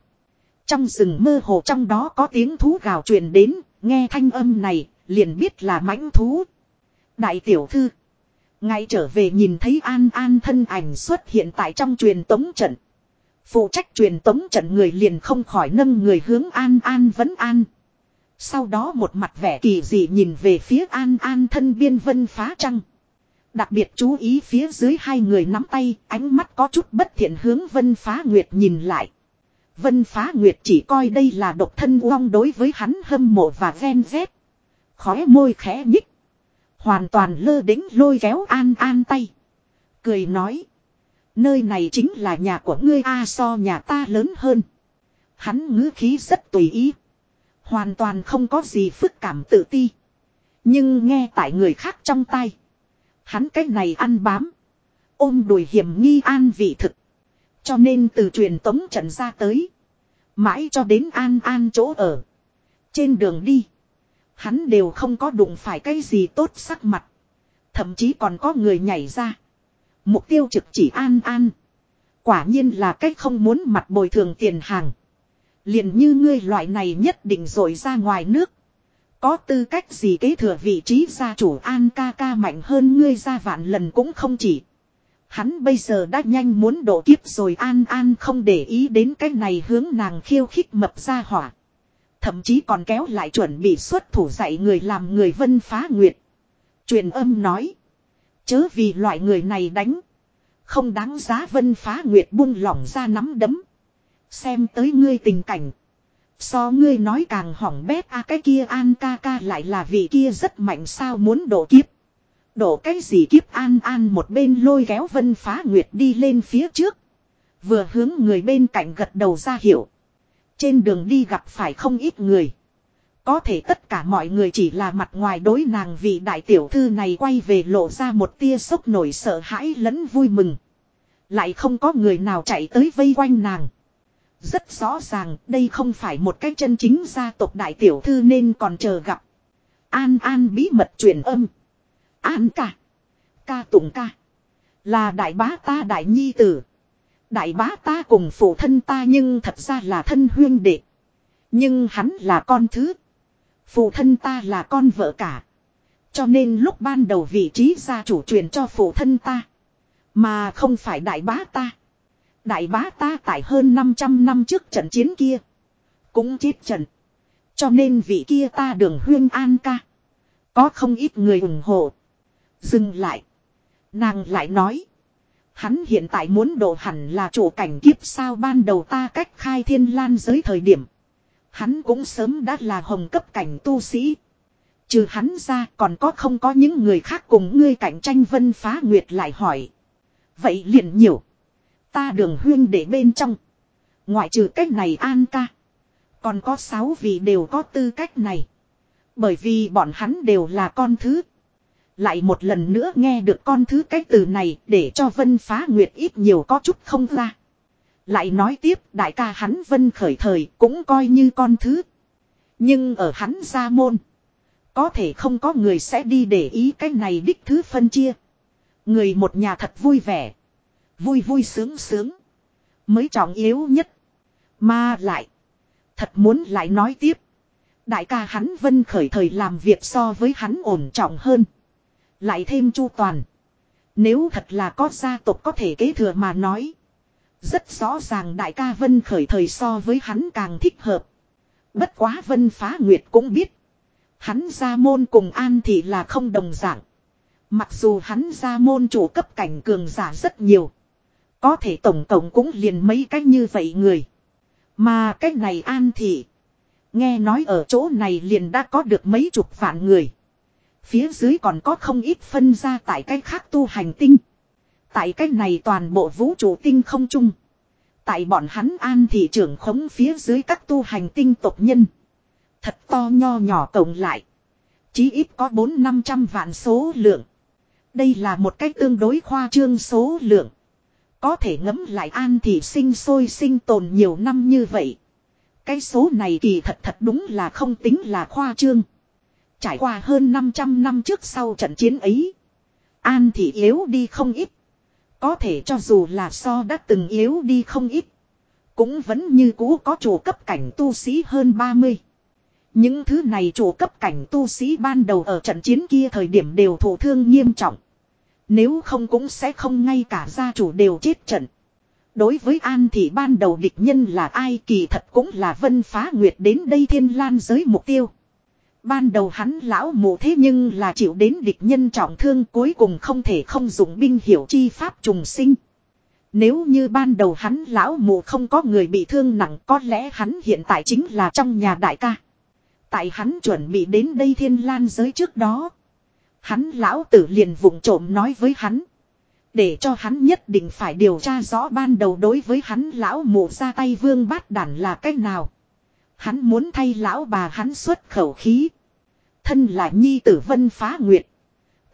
Trong rừng mơ hồ trong đó có tiếng thú gào truyền đến, nghe thanh âm này, liền biết là mãnh thú. Đại tiểu thư. Ngay trở về nhìn thấy An An thân ảnh xuất hiện tại trong truyền tống trận. Phụ trách truyền tống trận người liền không khỏi nâng người hướng An An vẫn An. Sau đó một mặt vẻ kỳ dị nhìn về phía An An thân biên vân phá trăng. Đặc biệt chú ý phía dưới hai người nắm tay, ánh mắt có chút bất thiện hướng Vân Phá Nguyệt nhìn lại. Vân Phá Nguyệt chỉ coi đây là độc thân uong đối với hắn hâm mộ và ghen ghét. Khóe môi khẽ nhích. Hoàn toàn lơ đĩnh lôi kéo An An tay. Cười nói. Nơi này chính là nhà của ngươi A so nhà ta lớn hơn. Hắn ngữ khí rất tùy ý. Hoàn toàn không có gì phức cảm tự ti. Nhưng nghe tại người khác trong tay. Hắn cách này ăn bám. Ôm đùi hiểm nghi an vị thực. Cho nên từ truyền tống trận ra tới. Mãi cho đến an an chỗ ở. Trên đường đi. Hắn đều không có đụng phải cái gì tốt sắc mặt. Thậm chí còn có người nhảy ra. Mục tiêu trực chỉ an an. Quả nhiên là cách không muốn mặt bồi thường tiền hàng. liền như ngươi loại này nhất định rồi ra ngoài nước. Có tư cách gì kế thừa vị trí gia chủ an ca ca mạnh hơn ngươi ra vạn lần cũng không chỉ. Hắn bây giờ đã nhanh muốn độ kiếp rồi an an không để ý đến cái này hướng nàng khiêu khích mập ra hỏa. Thậm chí còn kéo lại chuẩn bị xuất thủ dạy người làm người vân phá nguyệt. Truyền âm nói. Chớ vì loại người này đánh. Không đáng giá vân phá nguyệt buông lỏng ra nắm đấm. Xem tới ngươi tình cảnh. So ngươi nói càng hỏng bét, a, cái kia an ca ca lại là vị kia rất mạnh sao muốn đổ kiếp. Đổ cái gì kiếp an an một bên lôi kéo vân phá nguyệt đi lên phía trước. Vừa hướng người bên cạnh gật đầu ra hiểu. Trên đường đi gặp phải không ít người. Có thể tất cả mọi người chỉ là mặt ngoài đối nàng vì đại tiểu thư này quay về lộ ra một tia sốc nổi sợ hãi lẫn vui mừng. Lại không có người nào chạy tới vây quanh nàng. Rất rõ ràng, đây không phải một cái chân chính gia tộc đại tiểu thư nên còn chờ gặp. An An bí mật truyền âm. An ca. Ca tụng ca. Là đại bá ta đại nhi tử. Đại bá ta cùng phụ thân ta nhưng thật ra là thân huyên đệ. Nhưng hắn là con thứ. Phụ thân ta là con vợ cả. Cho nên lúc ban đầu vị trí gia chủ truyền cho phụ thân ta. Mà không phải đại bá ta. Đại bá ta tại hơn 500 năm trước trận chiến kia. Cũng chết trận. Cho nên vị kia ta đường huyên an ca. Có không ít người ủng hộ. Dừng lại. Nàng lại nói. Hắn hiện tại muốn đổ hẳn là chủ cảnh kiếp sao ban đầu ta cách khai thiên lan giới thời điểm. Hắn cũng sớm đã là hồng cấp cảnh tu sĩ. Trừ hắn ra còn có không có những người khác cùng ngươi cạnh tranh vân phá nguyệt lại hỏi. Vậy liền nhiều. Ta đường huyên để bên trong. Ngoại trừ cách này an ca. Còn có sáu vị đều có tư cách này. Bởi vì bọn hắn đều là con thứ. Lại một lần nữa nghe được con thứ cái từ này để cho Vân Phá Nguyệt ít nhiều có chút không ra. Lại nói tiếp, đại ca hắn Vân khởi thời cũng coi như con thứ. Nhưng ở hắn gia môn. Có thể không có người sẽ đi để ý cái này đích thứ phân chia. Người một nhà thật vui vẻ. Vui vui sướng sướng. Mới trọng yếu nhất. Mà lại. Thật muốn lại nói tiếp. Đại ca hắn Vân khởi thời làm việc so với hắn ổn trọng hơn. Lại thêm chu toàn. Nếu thật là có gia tộc có thể kế thừa mà nói. Rất rõ ràng đại ca Vân khởi thời so với hắn càng thích hợp. Bất quá Vân phá nguyệt cũng biết. Hắn ra môn cùng an thì là không đồng dạng. Mặc dù hắn ra môn chủ cấp cảnh cường giả rất nhiều. Có thể tổng tổng cũng liền mấy cách như vậy người. Mà cách này an thị. Nghe nói ở chỗ này liền đã có được mấy chục vạn người. Phía dưới còn có không ít phân ra tại cách khác tu hành tinh. Tại cách này toàn bộ vũ trụ tinh không chung. Tại bọn hắn an thị trưởng khống phía dưới các tu hành tinh tộc nhân. Thật to nho nhỏ cộng lại. Chí ít có 4-500 vạn số lượng. Đây là một cách tương đối khoa trương số lượng. Có thể ngấm lại an thị sinh sôi sinh tồn nhiều năm như vậy. Cái số này kỳ thật thật đúng là không tính là khoa trương. Trải qua hơn 500 năm trước sau trận chiến ấy. An thị yếu đi không ít. Có thể cho dù là so đã từng yếu đi không ít. Cũng vẫn như cũ có chủ cấp cảnh tu sĩ hơn 30. Những thứ này chủ cấp cảnh tu sĩ ban đầu ở trận chiến kia thời điểm đều thổ thương nghiêm trọng. Nếu không cũng sẽ không ngay cả gia chủ đều chết trận. Đối với An thì ban đầu địch nhân là ai kỳ thật cũng là Vân Phá Nguyệt đến đây thiên lan giới mục tiêu. Ban đầu hắn lão mù thế nhưng là chịu đến địch nhân trọng thương cuối cùng không thể không dùng binh hiểu chi pháp trùng sinh. Nếu như ban đầu hắn lão mù không có người bị thương nặng, có lẽ hắn hiện tại chính là trong nhà đại ca. Tại hắn chuẩn bị đến đây thiên lan giới trước đó. Hắn lão tử liền vụng trộm nói với hắn. Để cho hắn nhất định phải điều tra rõ ban đầu đối với hắn lão mù ra tay vương bát đản là cách nào. Hắn muốn thay lão bà hắn xuất khẩu khí. Thân là nhi tử vân phá nguyệt.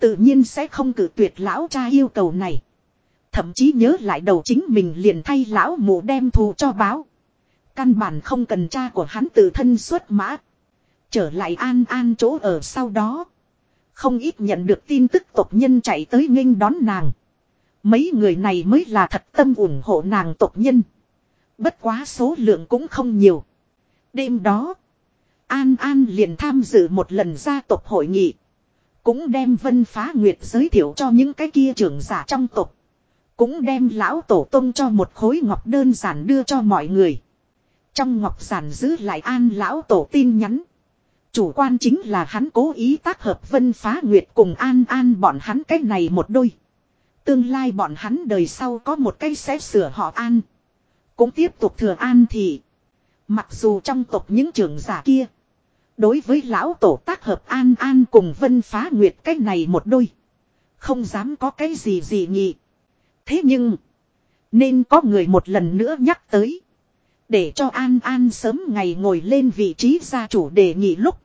Tự nhiên sẽ không cử tuyệt lão cha yêu cầu này. Thậm chí nhớ lại đầu chính mình liền thay lão mụ đem thù cho báo. Căn bản không cần cha của hắn tự thân xuất mã. Trở lại an an chỗ ở sau đó. Không ít nhận được tin tức tộc nhân chạy tới nghênh đón nàng. Mấy người này mới là thật tâm ủng hộ nàng tộc nhân. Bất quá số lượng cũng không nhiều. Đêm đó. An An liền tham dự một lần gia tộc hội nghị. Cũng đem Vân Phá Nguyệt giới thiệu cho những cái kia trưởng giả trong tộc. Cũng đem lão tổ tông cho một khối ngọc đơn giản đưa cho mọi người. Trong ngọc giản giữ lại an lão tổ tin nhắn. Chủ quan chính là hắn cố ý tác hợp Vân Phá Nguyệt cùng an an bọn hắn cách này một đôi. Tương lai bọn hắn đời sau có một cái sẽ sửa họ an. Cũng tiếp tục thừa an thì. Mặc dù trong tộc những trưởng giả kia. Đối với lão tổ tác hợp an an cùng Vân Phá Nguyệt cách này một đôi. Không dám có cái gì gì nhị. Thế nhưng. Nên có người một lần nữa nhắc tới. Để cho An An sớm ngày ngồi lên vị trí gia chủ đề nghị lúc.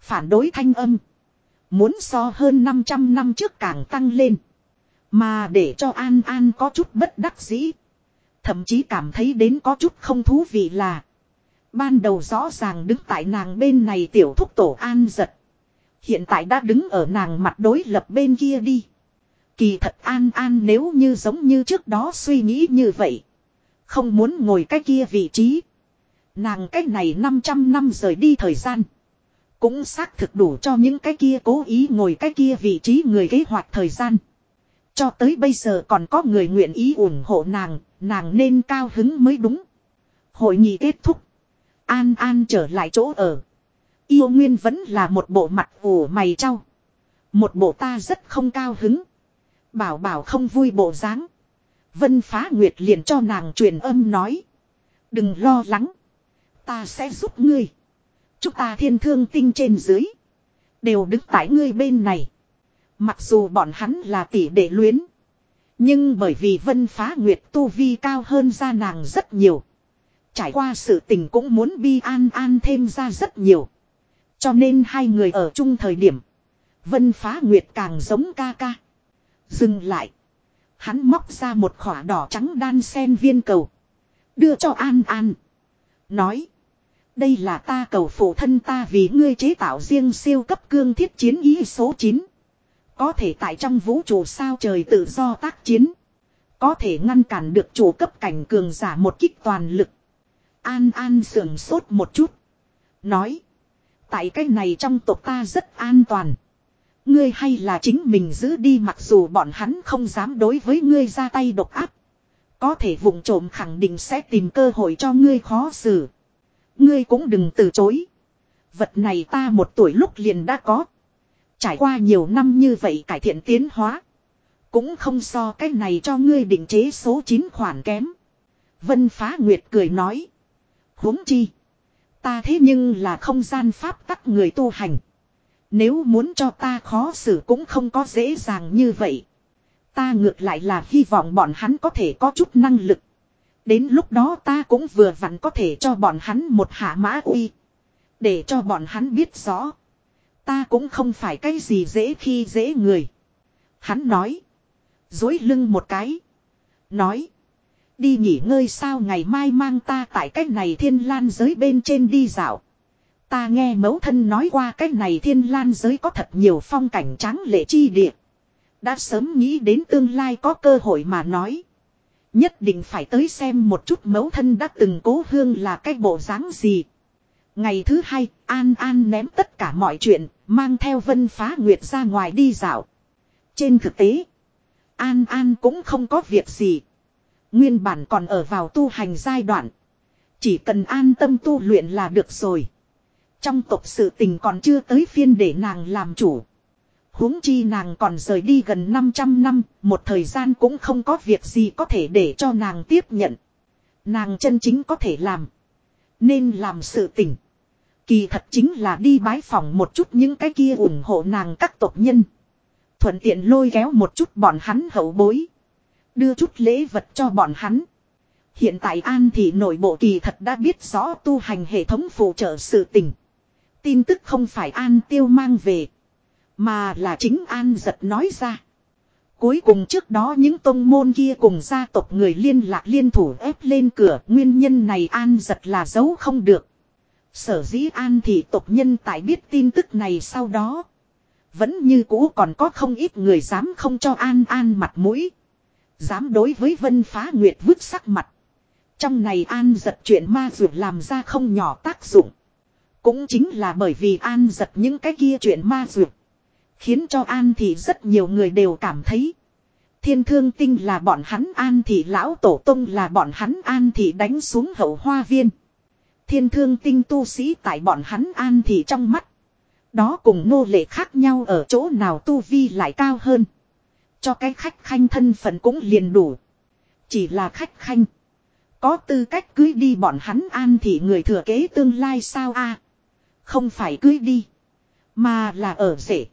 Phản đối thanh âm. Muốn so hơn 500 năm trước càng tăng lên. Mà để cho An An có chút bất đắc dĩ. Thậm chí cảm thấy đến có chút không thú vị là. Ban đầu rõ ràng đứng tại nàng bên này tiểu thúc tổ An giật. Hiện tại đã đứng ở nàng mặt đối lập bên kia đi. Kỳ thật An An nếu như giống như trước đó suy nghĩ như vậy. Không muốn ngồi cái kia vị trí. Nàng cái này 500 năm rời đi thời gian. Cũng xác thực đủ cho những cái kia cố ý ngồi cái kia vị trí người kế hoạch thời gian. Cho tới bây giờ còn có người nguyện ý ủng hộ nàng, nàng nên cao hứng mới đúng. Hội nghị kết thúc. An An trở lại chỗ ở. Yêu Nguyên vẫn là một bộ mặt ủ mày trao. Một bộ ta rất không cao hứng. Bảo bảo không vui bộ dáng. Vân Phá Nguyệt liền cho nàng truyền âm nói. Đừng lo lắng. Ta sẽ giúp ngươi. Chúng ta thiên thương tinh trên dưới. Đều đứng tại ngươi bên này. Mặc dù bọn hắn là tỷ đệ luyến. Nhưng bởi vì Vân Phá Nguyệt tu vi cao hơn ra nàng rất nhiều. Trải qua sự tình cũng muốn bi an an thêm ra rất nhiều. Cho nên hai người ở chung thời điểm. Vân Phá Nguyệt càng giống ca ca. Dừng lại. Hắn móc ra một khỏa đỏ trắng đan sen viên cầu. Đưa cho An An. Nói. Đây là ta cầu phụ thân ta vì ngươi chế tạo riêng siêu cấp cương thiết chiến ý số 9. Có thể tại trong vũ trụ sao trời tự do tác chiến. Có thể ngăn cản được chủ cấp cảnh cường giả một kích toàn lực. An An sườn sốt một chút. Nói. Tại cái này trong tộc ta rất an toàn. Ngươi hay là chính mình giữ đi mặc dù bọn hắn không dám đối với ngươi ra tay độc áp. Có thể vùng trộm khẳng định sẽ tìm cơ hội cho ngươi khó xử. Ngươi cũng đừng từ chối. Vật này ta một tuổi lúc liền đã có. Trải qua nhiều năm như vậy cải thiện tiến hóa. Cũng không so cái này cho ngươi định chế số 9 khoản kém. Vân Phá Nguyệt cười nói huống chi. Ta thế nhưng là không gian pháp tắc người tu hành. Nếu muốn cho ta khó xử cũng không có dễ dàng như vậy. Ta ngược lại là hy vọng bọn hắn có thể có chút năng lực. Đến lúc đó ta cũng vừa vặn có thể cho bọn hắn một hạ mã uy. Để cho bọn hắn biết rõ. Ta cũng không phải cái gì dễ khi dễ người. Hắn nói. Dối lưng một cái. Nói. Đi nghỉ ngơi sao ngày mai mang ta tại cách này thiên lan giới bên trên đi dạo. Ta nghe mẫu thân nói qua cách này thiên lan giới có thật nhiều phong cảnh tráng lệ chi địa. Đã sớm nghĩ đến tương lai có cơ hội mà nói. Nhất định phải tới xem một chút mẫu thân đã từng cố hương là cái bộ dáng gì. Ngày thứ hai, An An ném tất cả mọi chuyện, mang theo Vân Phá Nguyệt ra ngoài đi dạo. Trên thực tế, An An cũng không có việc gì. Nguyên bản còn ở vào tu hành giai đoạn. Chỉ cần an tâm tu luyện là được rồi. Trong tộc sự tình còn chưa tới phiên để nàng làm chủ. huống chi nàng còn rời đi gần 500 năm, một thời gian cũng không có việc gì có thể để cho nàng tiếp nhận. Nàng chân chính có thể làm. Nên làm sự tình. Kỳ thật chính là đi bái phỏng một chút những cái kia ủng hộ nàng các tộc nhân. thuận tiện lôi kéo một chút bọn hắn hậu bối. Đưa chút lễ vật cho bọn hắn. Hiện tại An Thị nội bộ kỳ thật đã biết rõ tu hành hệ thống phụ trợ sự tình. Tin tức không phải An Tiêu mang về. Mà là chính An giật nói ra. Cuối cùng trước đó những tông môn kia cùng gia tộc người liên lạc liên thủ ép lên cửa. Nguyên nhân này An giật là giấu không được. Sở dĩ An Thị tộc nhân tại biết tin tức này sau đó. Vẫn như cũ còn có không ít người dám không cho An An mặt mũi. Dám đối với Vân Phá Nguyệt vứt sắc mặt. Trong này An giật chuyện ma dược làm ra không nhỏ tác dụng. Cũng chính là bởi vì An giật những cái kia chuyện ma dược. Khiến cho An thì rất nhiều người đều cảm thấy. Thiên thương tinh là bọn hắn, An thị lão tổ tông là bọn hắn, An thị đánh xuống hậu hoa viên. Thiên thương tinh tu sĩ tại bọn hắn, An thị trong mắt. Đó cùng nô lệ khác nhau ở chỗ nào tu vi lại cao hơn. Cho cái khách khanh thân phận cũng liền đủ. Chỉ là khách khanh. Có tư cách cưới đi bọn hắn an thì người thừa kế tương lai sao a Không phải cưới đi. Mà là ở rể.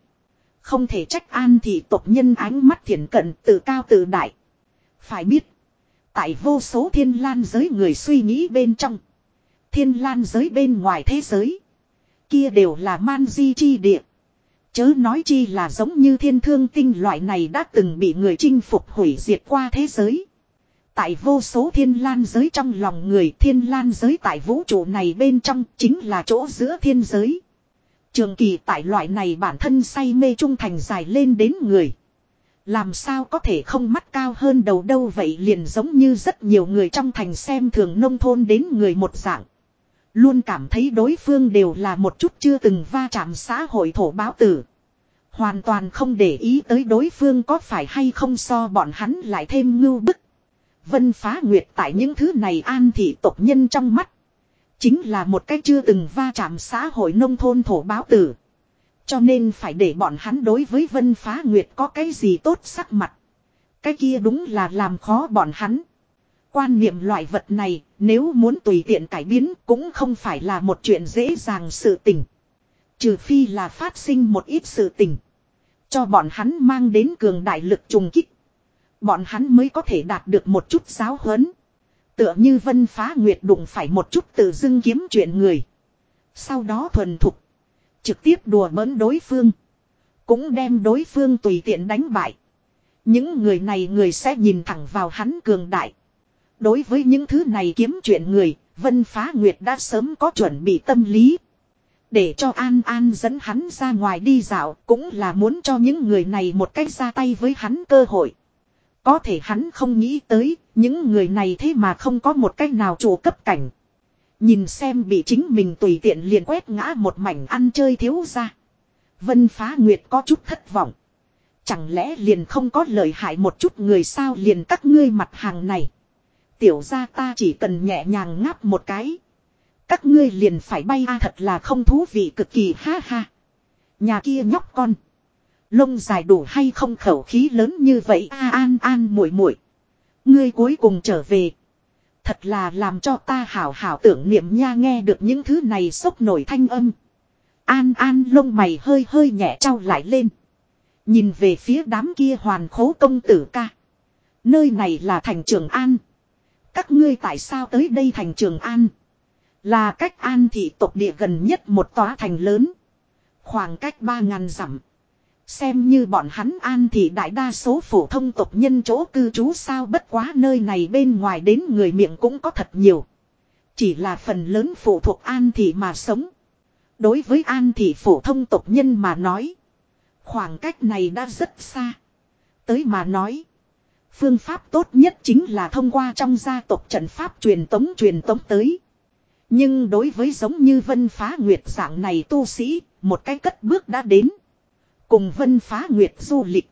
Không thể trách an thì tộc nhân ánh mắt thiện cận tự cao tự đại. Phải biết. Tại vô số thiên lan giới người suy nghĩ bên trong. Thiên lan giới bên ngoài thế giới. Kia đều là man di chi địa. Chớ nói chi là giống như thiên thương tinh loại này đã từng bị người chinh phục hủy diệt qua thế giới. Tại vô số thiên lan giới trong lòng người, thiên lan giới tại vũ trụ này bên trong chính là chỗ giữa thiên giới. Trường kỳ tại loại này bản thân say mê trung thành dài lên đến người. Làm sao có thể không mắt cao hơn đầu đâu vậy liền giống như rất nhiều người trong thành xem thường nông thôn đến người một dạng. Luôn cảm thấy đối phương đều là một chút chưa từng va chạm xã hội thổ báo tử. Hoàn toàn không để ý tới đối phương có phải hay không so bọn hắn lại thêm ngưu bức. Vân phá nguyệt tại những thứ này an thị tộc nhân trong mắt. Chính là một cái chưa từng va chạm xã hội nông thôn thổ báo tử. Cho nên phải để bọn hắn đối với Vân Phá Nguyệt có cái gì tốt sắc mặt. Cái kia đúng là làm khó bọn hắn. Quan niệm loại vật này, nếu muốn tùy tiện cải biến cũng không phải là một chuyện dễ dàng sự tình. Trừ phi là phát sinh một ít sự tình. Cho bọn hắn mang đến cường đại lực trùng kích. Bọn hắn mới có thể đạt được một chút giáo huấn. Tựa như vân phá nguyệt đụng phải một chút tự dưng kiếm chuyện người. Sau đó thuần thục. Trực tiếp đùa bỡn đối phương. Cũng đem đối phương tùy tiện đánh bại. Những người này người sẽ nhìn thẳng vào hắn cường đại. Đối với những thứ này kiếm chuyện người, Vân Phá Nguyệt đã sớm có chuẩn bị tâm lý. Để cho An An dẫn hắn ra ngoài đi dạo cũng là muốn cho những người này một cách ra tay với hắn cơ hội. Có thể hắn không nghĩ tới, những người này thế mà không có một cách nào chủ cấp cảnh. Nhìn xem bị chính mình tùy tiện liền quét ngã một mảnh ăn chơi thiếu ra. Vân Phá Nguyệt có chút thất vọng. Chẳng lẽ liền không có lợi hại một chút người sao liền các ngươi mặt hàng này. Tiểu ra ta chỉ cần nhẹ nhàng ngáp một cái. Các ngươi liền phải bay a, thật là không thú vị, cực kỳ ha ha. Nhà kia nhóc con. Lông dài đủ hay không khẩu khí lớn như vậy a, an an, muội muội Ngươi cuối cùng trở về. Thật là làm cho ta hảo hảo tưởng niệm nha, nghe được những thứ này sốc nổi thanh âm. An an, lông mày hơi hơi nhẹ trao lại lên. Nhìn về phía đám kia hoàn khố công tử ca. Nơi này là thành trường An. Các ngươi tại sao tới đây thành trường An? Là cách An thị tộc địa gần nhất một tòa thành lớn. Khoảng cách ba ngàn dặm. Xem như bọn hắn an Thị đại đa số phổ thông tộc nhân chỗ cư trú sao bất quá nơi này bên ngoài đến người miệng cũng có thật nhiều. Chỉ là phần lớn phụ thuộc an thị mà sống. Đối với an thị phổ thông tộc nhân mà nói. Khoảng cách này đã rất xa. Tới mà nói. Phương pháp tốt nhất chính là thông qua trong gia tộc trận pháp truyền tống truyền tống tới. Nhưng đối với giống như vân phá nguyệt dạng này tu sĩ, một cái cất bước đã đến. Cùng vân phá nguyệt du lịch.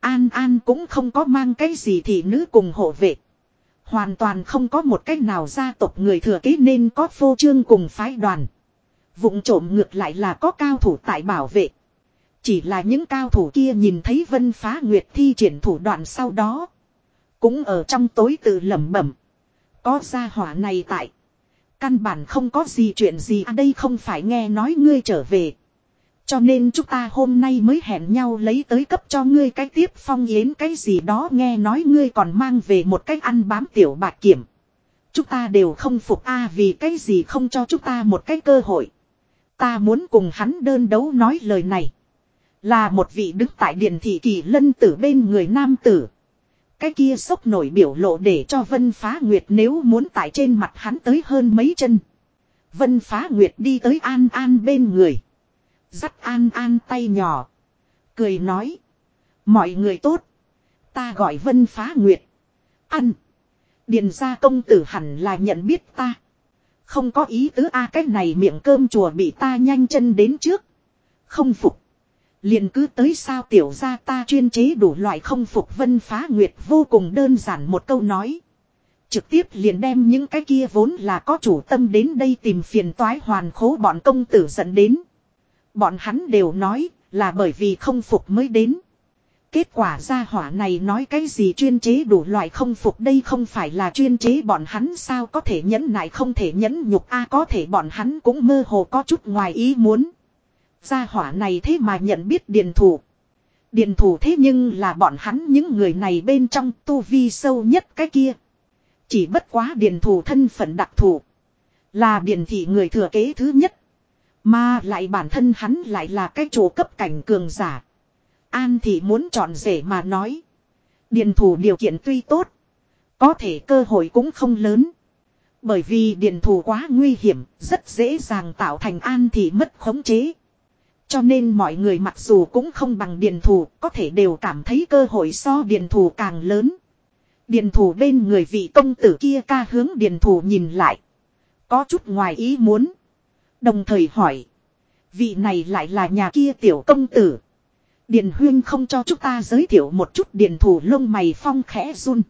An An cũng không có mang cái gì thì nữ cùng hộ vệ. Hoàn toàn không có một cách nào gia tộc người thừa kế nên có phô trương cùng phái đoàn. Vụng trộm ngược lại là có cao thủ tại bảo vệ. Chỉ là những cao thủ kia nhìn thấy vân phá nguyệt thi triển thủ đoạn sau đó. Cũng ở trong tối tự lẩm bẩm. Có gia hỏa này tại. Căn bản không có gì chuyện gì à đây không phải nghe nói ngươi trở về. Cho nên chúng ta hôm nay mới hẹn nhau lấy tới cấp cho ngươi cái tiếp phong yến cái gì đó nghe nói ngươi còn mang về một cách ăn bám tiểu bạc kiểm. Chúng ta đều không phục a vì cái gì không cho chúng ta một cái cơ hội. Ta muốn cùng hắn đơn đấu nói lời này. Là một vị đứng tại điện thị kỳ lân tử bên người nam tử. Cái kia sốc nổi biểu lộ để cho Vân Phá Nguyệt nếu muốn tại trên mặt hắn tới hơn mấy chân. Vân Phá Nguyệt đi tới An An bên người. Dắt An An tay nhỏ. Cười nói. Mọi người tốt. Ta gọi Vân Phá Nguyệt. Ăn. Điền gia công tử hẳn là nhận biết ta. Không có ý tứ a à, cái này miệng cơm chùa bị ta nhanh chân đến trước. Không phục. Liền cứ tới sao tiểu gia ta chuyên chế đủ loại không phục vân phá nguyệt vô cùng đơn giản một câu nói. Trực tiếp liền đem những cái kia vốn là có chủ tâm đến đây tìm phiền toái hoàn khố bọn công tử dẫn đến. Bọn hắn đều nói là bởi vì không phục mới đến. Kết quả ra hỏa này nói cái gì chuyên chế đủ loại không phục đây không phải là chuyên chế bọn hắn sao có thể nhẫn nại không thể nhẫn nhục a à, có thể bọn hắn cũng mơ hồ có chút ngoài ý muốn. Gia hỏa này thế mà nhận biết điền thủ. Điền thủ thế nhưng là bọn hắn những người này bên trong tu vi sâu nhất cái kia. Chỉ bất quá điền thủ thân phận đặc thù. Là điền thị người thừa kế thứ nhất. Mà lại bản thân hắn lại là cái chỗ cấp cảnh cường giả. An thì muốn chọn rể mà nói. Điền thủ điều kiện tuy tốt. Có thể cơ hội cũng không lớn. Bởi vì điền thủ quá nguy hiểm, rất dễ dàng tạo thành an thì mất khống chế. Cho nên mọi người mặc dù cũng không bằng điền thủ, có thể đều cảm thấy cơ hội so điền thủ càng lớn. Điền thủ bên người vị công tử kia ca hướng điền thủ nhìn lại. Có chút ngoài ý muốn. Đồng thời hỏi. Vị này lại là nhà kia tiểu công tử. Điền huyên không cho chúng ta giới thiệu một chút điền thủ lông mày phong khẽ run.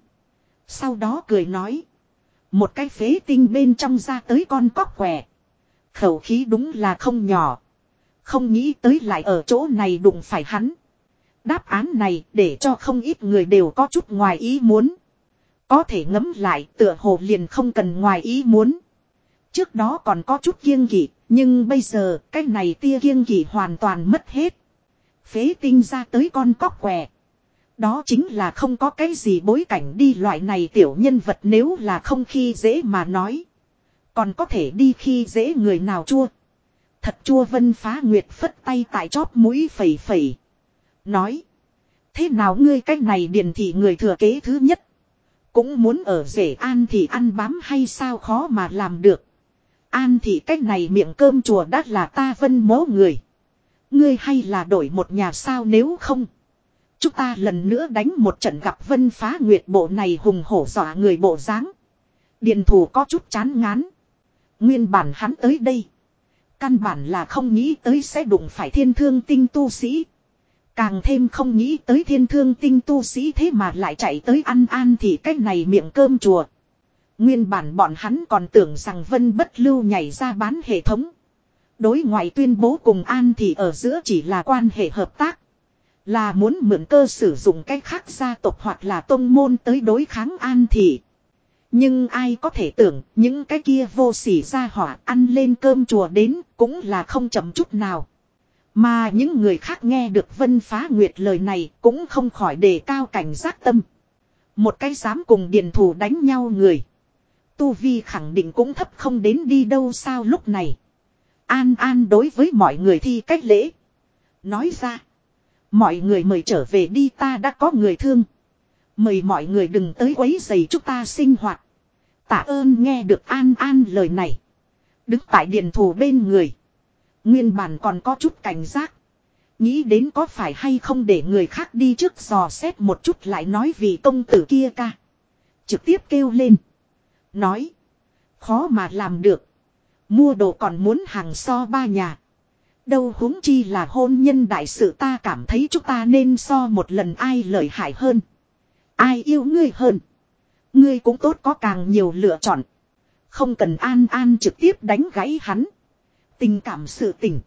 Sau đó cười nói. Một cái phế tinh bên trong ra tới con cóc quẻ. Khẩu khí đúng là không nhỏ. Không nghĩ tới lại ở chỗ này đụng phải hắn. Đáp án này để cho không ít người đều có chút ngoài ý muốn. Có thể ngấm lại tựa hồ liền không cần ngoài ý muốn. Trước đó còn có chút kiêng kỵ, nhưng bây giờ cái này tia kiêng kỵ hoàn toàn mất hết. Phế tinh ra tới con cóc què. Đó chính là không có cái gì bối cảnh đi loại này tiểu nhân vật nếu là không khi dễ mà nói. Còn có thể đi khi dễ người nào chua. Thật chua vân phá nguyệt phất tay tại chóp mũi phẩy phẩy. Nói. Thế nào ngươi cách này điền thị người thừa kế thứ nhất. Cũng muốn ở rể an thì ăn bám hay sao khó mà làm được. An thì cách này miệng cơm chùa đắt là ta vân mố người. Ngươi hay là đổi một nhà sao nếu không. Chúng ta lần nữa đánh một trận gặp vân phá nguyệt bộ này hùng hổ dọa người bộ dáng điền thủ có chút chán ngán. Nguyên bản hắn tới đây. Căn bản là không nghĩ tới sẽ đụng phải thiên thương tinh tu sĩ. Càng thêm không nghĩ tới thiên thương tinh tu sĩ thế mà lại chạy tới ăn an thì cách này miệng cơm chùa. Nguyên bản bọn hắn còn tưởng rằng vân bất lưu nhảy ra bán hệ thống. Đối ngoại tuyên bố cùng an thì ở giữa chỉ là quan hệ hợp tác. Là muốn mượn cơ sử dụng cách khác gia tộc hoặc là tôn môn tới đối kháng an thị. Nhưng ai có thể tưởng những cái kia vô sỉ ra hỏa ăn lên cơm chùa đến cũng là không chậm chút nào. Mà những người khác nghe được Vân Phá Nguyệt lời này cũng không khỏi đề cao cảnh giác tâm. Một cái dám cùng điền thủ đánh nhau người. Tu Vi khẳng định cũng thấp không đến đi đâu sao lúc này. An An đối với mọi người thi cách lễ. Nói ra. Mọi người mời trở về đi ta đã có người thương. Mời mọi người đừng tới quấy giày chúng ta sinh hoạt. Tạ ơn nghe được An An lời này. Đứng tại điện thủ bên người. Nguyên bản còn có chút cảnh giác. Nghĩ đến có phải hay không để người khác đi trước dò xét một chút lại nói vì công tử kia ca. Trực tiếp kêu lên. Nói. Khó mà làm được. Mua đồ còn muốn hàng so ba nhà. Đâu huống chi là hôn nhân đại sự ta cảm thấy chúng ta nên so một lần ai lợi hại hơn. Ai yêu ngươi hơn. Ngươi cũng tốt có càng nhiều lựa chọn. Không cần an an trực tiếp đánh gãy hắn. Tình cảm sự tình.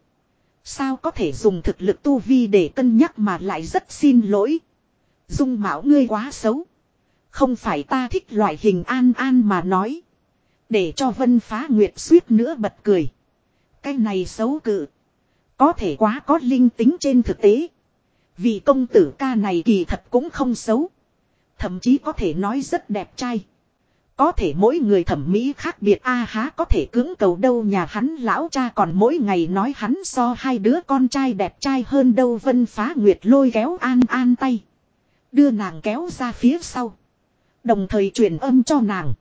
Sao có thể dùng thực lực tu vi để cân nhắc mà lại rất xin lỗi. Dung mạo ngươi quá xấu. Không phải ta thích loại hình an an mà nói. Để cho vân phá nguyệt suýt nữa bật cười. Cái này xấu cự. Có thể quá có linh tính trên thực tế. vì công tử ca này kỳ thật cũng không xấu. Thậm chí có thể nói rất đẹp trai. Có thể mỗi người thẩm mỹ khác biệt, a há, có thể cưỡng cầu đâu nhà hắn lão cha còn mỗi ngày nói hắn so hai đứa con trai đẹp trai hơn đâu, vân phá nguyệt lôi kéo an an tay. Đưa nàng kéo ra phía sau. Đồng thời truyền âm cho nàng.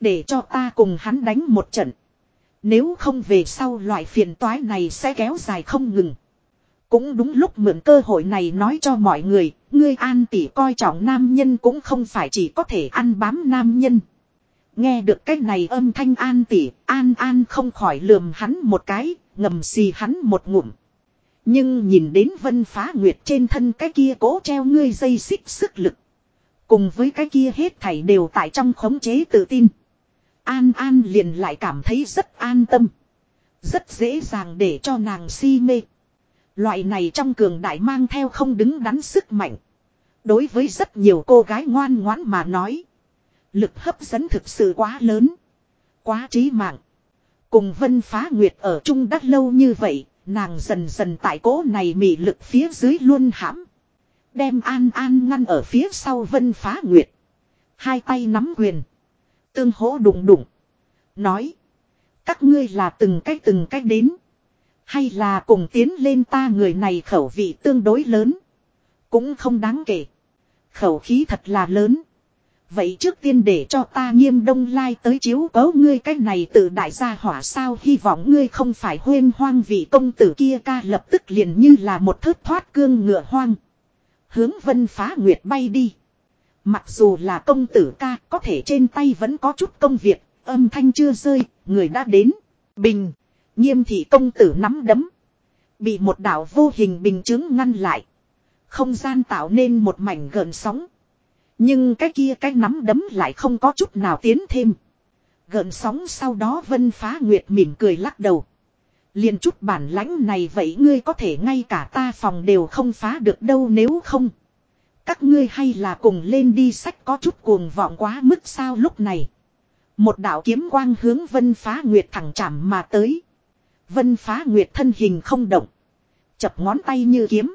Để cho ta cùng hắn đánh một trận. Nếu không về sau, loại phiền toái này sẽ kéo dài không ngừng. Cũng đúng lúc mượn cơ hội này nói cho mọi người, ngươi an tỷ coi trọng nam nhân cũng không phải chỉ có thể ăn bám nam nhân. Nghe được cái này âm thanh an tỷ, an an không khỏi lườm hắn một cái, ngầm xì hắn một ngụm. Nhưng nhìn đến vân phá nguyệt trên thân cái kia cố treo ngươi dây xích sức lực. Cùng với cái kia hết thảy đều tại trong khống chế tự tin. An An liền lại cảm thấy rất an tâm. Rất dễ dàng để cho nàng si mê. Loại này trong cường đại mang theo không đứng đắn sức mạnh. Đối với rất nhiều cô gái ngoan ngoãn mà nói. Lực hấp dẫn thực sự quá lớn. Quá trí mạng. Cùng Vân Phá Nguyệt ở chung đắt lâu như vậy, nàng dần dần tại cố này mị lực phía dưới luôn hãm. Đem An An ngăn ở phía sau Vân Phá Nguyệt. Hai tay nắm quyền. Tương hỗ đụng đụng. Nói. Các ngươi là từng cách từng cách đến. Hay là cùng tiến lên ta người này khẩu vị tương đối lớn. Cũng không đáng kể. Khẩu khí thật là lớn. Vậy trước tiên để cho ta nghiêm đông lai tới chiếu cấu ngươi cách này từ đại gia hỏa sao hy vọng ngươi không phải huyên hoang vị công tử kia ca lập tức liền như là một thớt thoát cương ngựa hoang. Hướng vân phá nguyệt bay đi. Mặc dù là công tử ca có thể trên tay vẫn có chút công việc, âm thanh chưa rơi, người đã đến. Bình, nghiêm thị công tử nắm đấm. Bị một đảo vô hình bình chứng ngăn lại. Không gian tạo nên một mảnh gợn sóng. Nhưng cái kia cái nắm đấm lại không có chút nào tiến thêm. Gợn sóng sau đó vân phá nguyệt mỉm cười lắc đầu. liền chút bản lãnh này vậy ngươi có thể ngay cả ta phòng đều không phá được đâu nếu không. Các ngươi hay là cùng lên đi sách có chút cuồng vọng quá mức sao lúc này. Một đạo kiếm quang hướng vân phá nguyệt thẳng chạm mà tới. Vân phá nguyệt thân hình không động. Chập ngón tay như kiếm.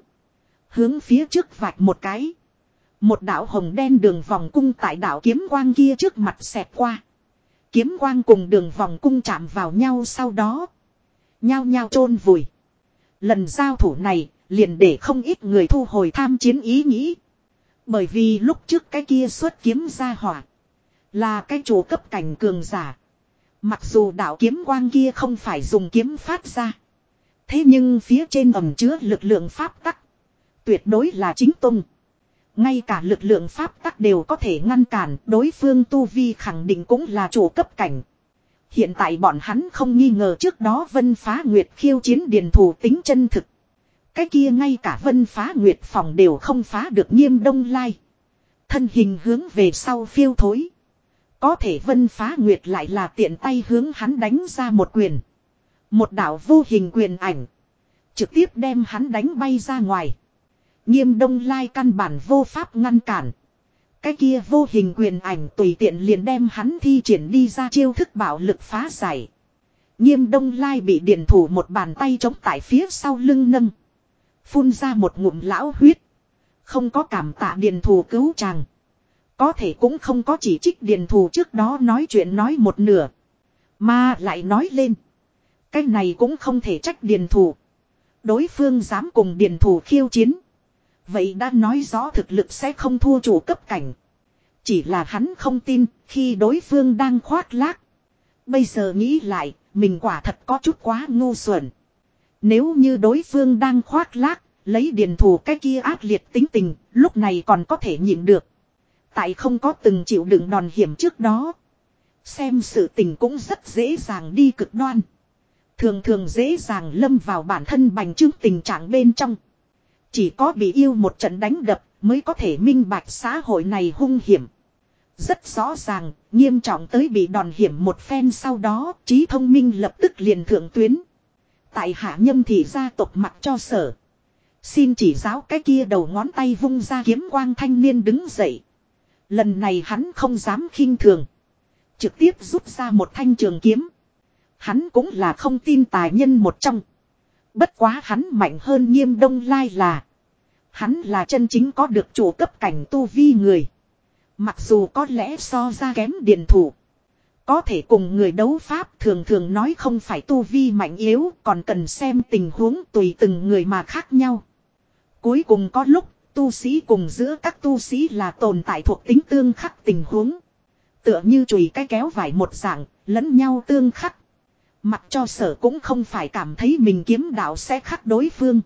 Hướng phía trước vạch một cái. Một đạo hồng đen đường vòng cung tại đạo kiếm quang kia trước mặt xẹt qua. Kiếm quang cùng đường vòng cung chạm vào nhau sau đó. Nhao nhao chôn vùi. Lần giao thủ này liền để không ít người thu hồi tham chiến ý nghĩ. Bởi vì lúc trước cái kia xuất kiếm ra hỏa. Là cái chủ cấp cảnh cường giả. Mặc dù đạo kiếm quang kia không phải dùng kiếm phát ra. Thế nhưng phía trên ẩm chứa lực lượng pháp tắc. Tuyệt đối là chính tung. Ngay cả lực lượng pháp tắc đều có thể ngăn cản, đối phương tu vi khẳng định cũng là chủ cấp cảnh. Hiện tại bọn hắn không nghi ngờ trước đó vân phá nguyệt khiêu chiến điền thủ tính chân thực. Cái kia ngay cả vân phá nguyệt phòng đều không phá được nghiêm đông lai. Thân hình hướng về sau phiêu thối. Có thể vân phá nguyệt lại là tiện tay hướng hắn đánh ra một quyền. Một đảo vô hình quyền ảnh. Trực tiếp đem hắn đánh bay ra ngoài. Nghiêm đông lai căn bản vô pháp ngăn cản. Cái kia vô hình quyền ảnh tùy tiện liền đem hắn thi triển đi ra chiêu thức bạo lực phá giải. Nghiêm đông lai bị điện thủ một bàn tay chống tại phía sau lưng nâng. Phun ra một ngụm lão huyết. Không có cảm tạ điện thủ cứu chàng. Có thể cũng không có chỉ trích điền thù trước đó nói chuyện nói một nửa. Mà lại nói lên. Cái này cũng không thể trách điền thù. Đối phương dám cùng điền thù khiêu chiến. Vậy đã nói rõ thực lực sẽ không thua chủ cấp cảnh. Chỉ là hắn không tin khi đối phương đang khoác lác. Bây giờ nghĩ lại, mình quả thật có chút quá ngu xuẩn. Nếu như đối phương đang khoác lác, lấy điền thủ cái kia ác liệt tính tình, lúc này còn có thể nhịn được. Tại không có từng chịu đựng đòn hiểm trước đó. Xem sự tình cũng rất dễ dàng đi cực đoan. Thường thường dễ dàng lâm vào bản thân bành trướng tình trạng bên trong. Chỉ có bị yêu một trận đánh đập mới có thể minh bạch xã hội này hung hiểm. Rất rõ ràng, nghiêm trọng tới bị đòn hiểm một phen sau đó, trí thông minh lập tức liền thượng tuyến. Tại hạ nhâm thì gia tộc mặc cho sở. Xin chỉ giáo cái kia đầu ngón tay vung ra kiếm quang thanh niên đứng dậy. Lần này hắn không dám khinh thường. Trực tiếp rút ra một thanh trường kiếm. Hắn cũng là không tin tài nhân một trong. Bất quá hắn mạnh hơn nghiêm đông lai là. Hắn là chân chính có được chủ cấp cảnh tu vi người. Mặc dù có lẽ so ra kém điện thủ. Có thể cùng người đấu pháp thường thường nói không phải tu vi mạnh yếu, còn cần xem tình huống tùy từng người mà khác nhau. Cuối cùng có lúc tu sĩ cùng giữa các tu sĩ là tồn tại thuộc tính tương khắc tình huống. Tựa như chùy cái kéo vải một dạng, lẫn nhau tương khắc. Mặc cho sở cũng không phải cảm thấy mình kiếm đạo sẽ khắc đối phương.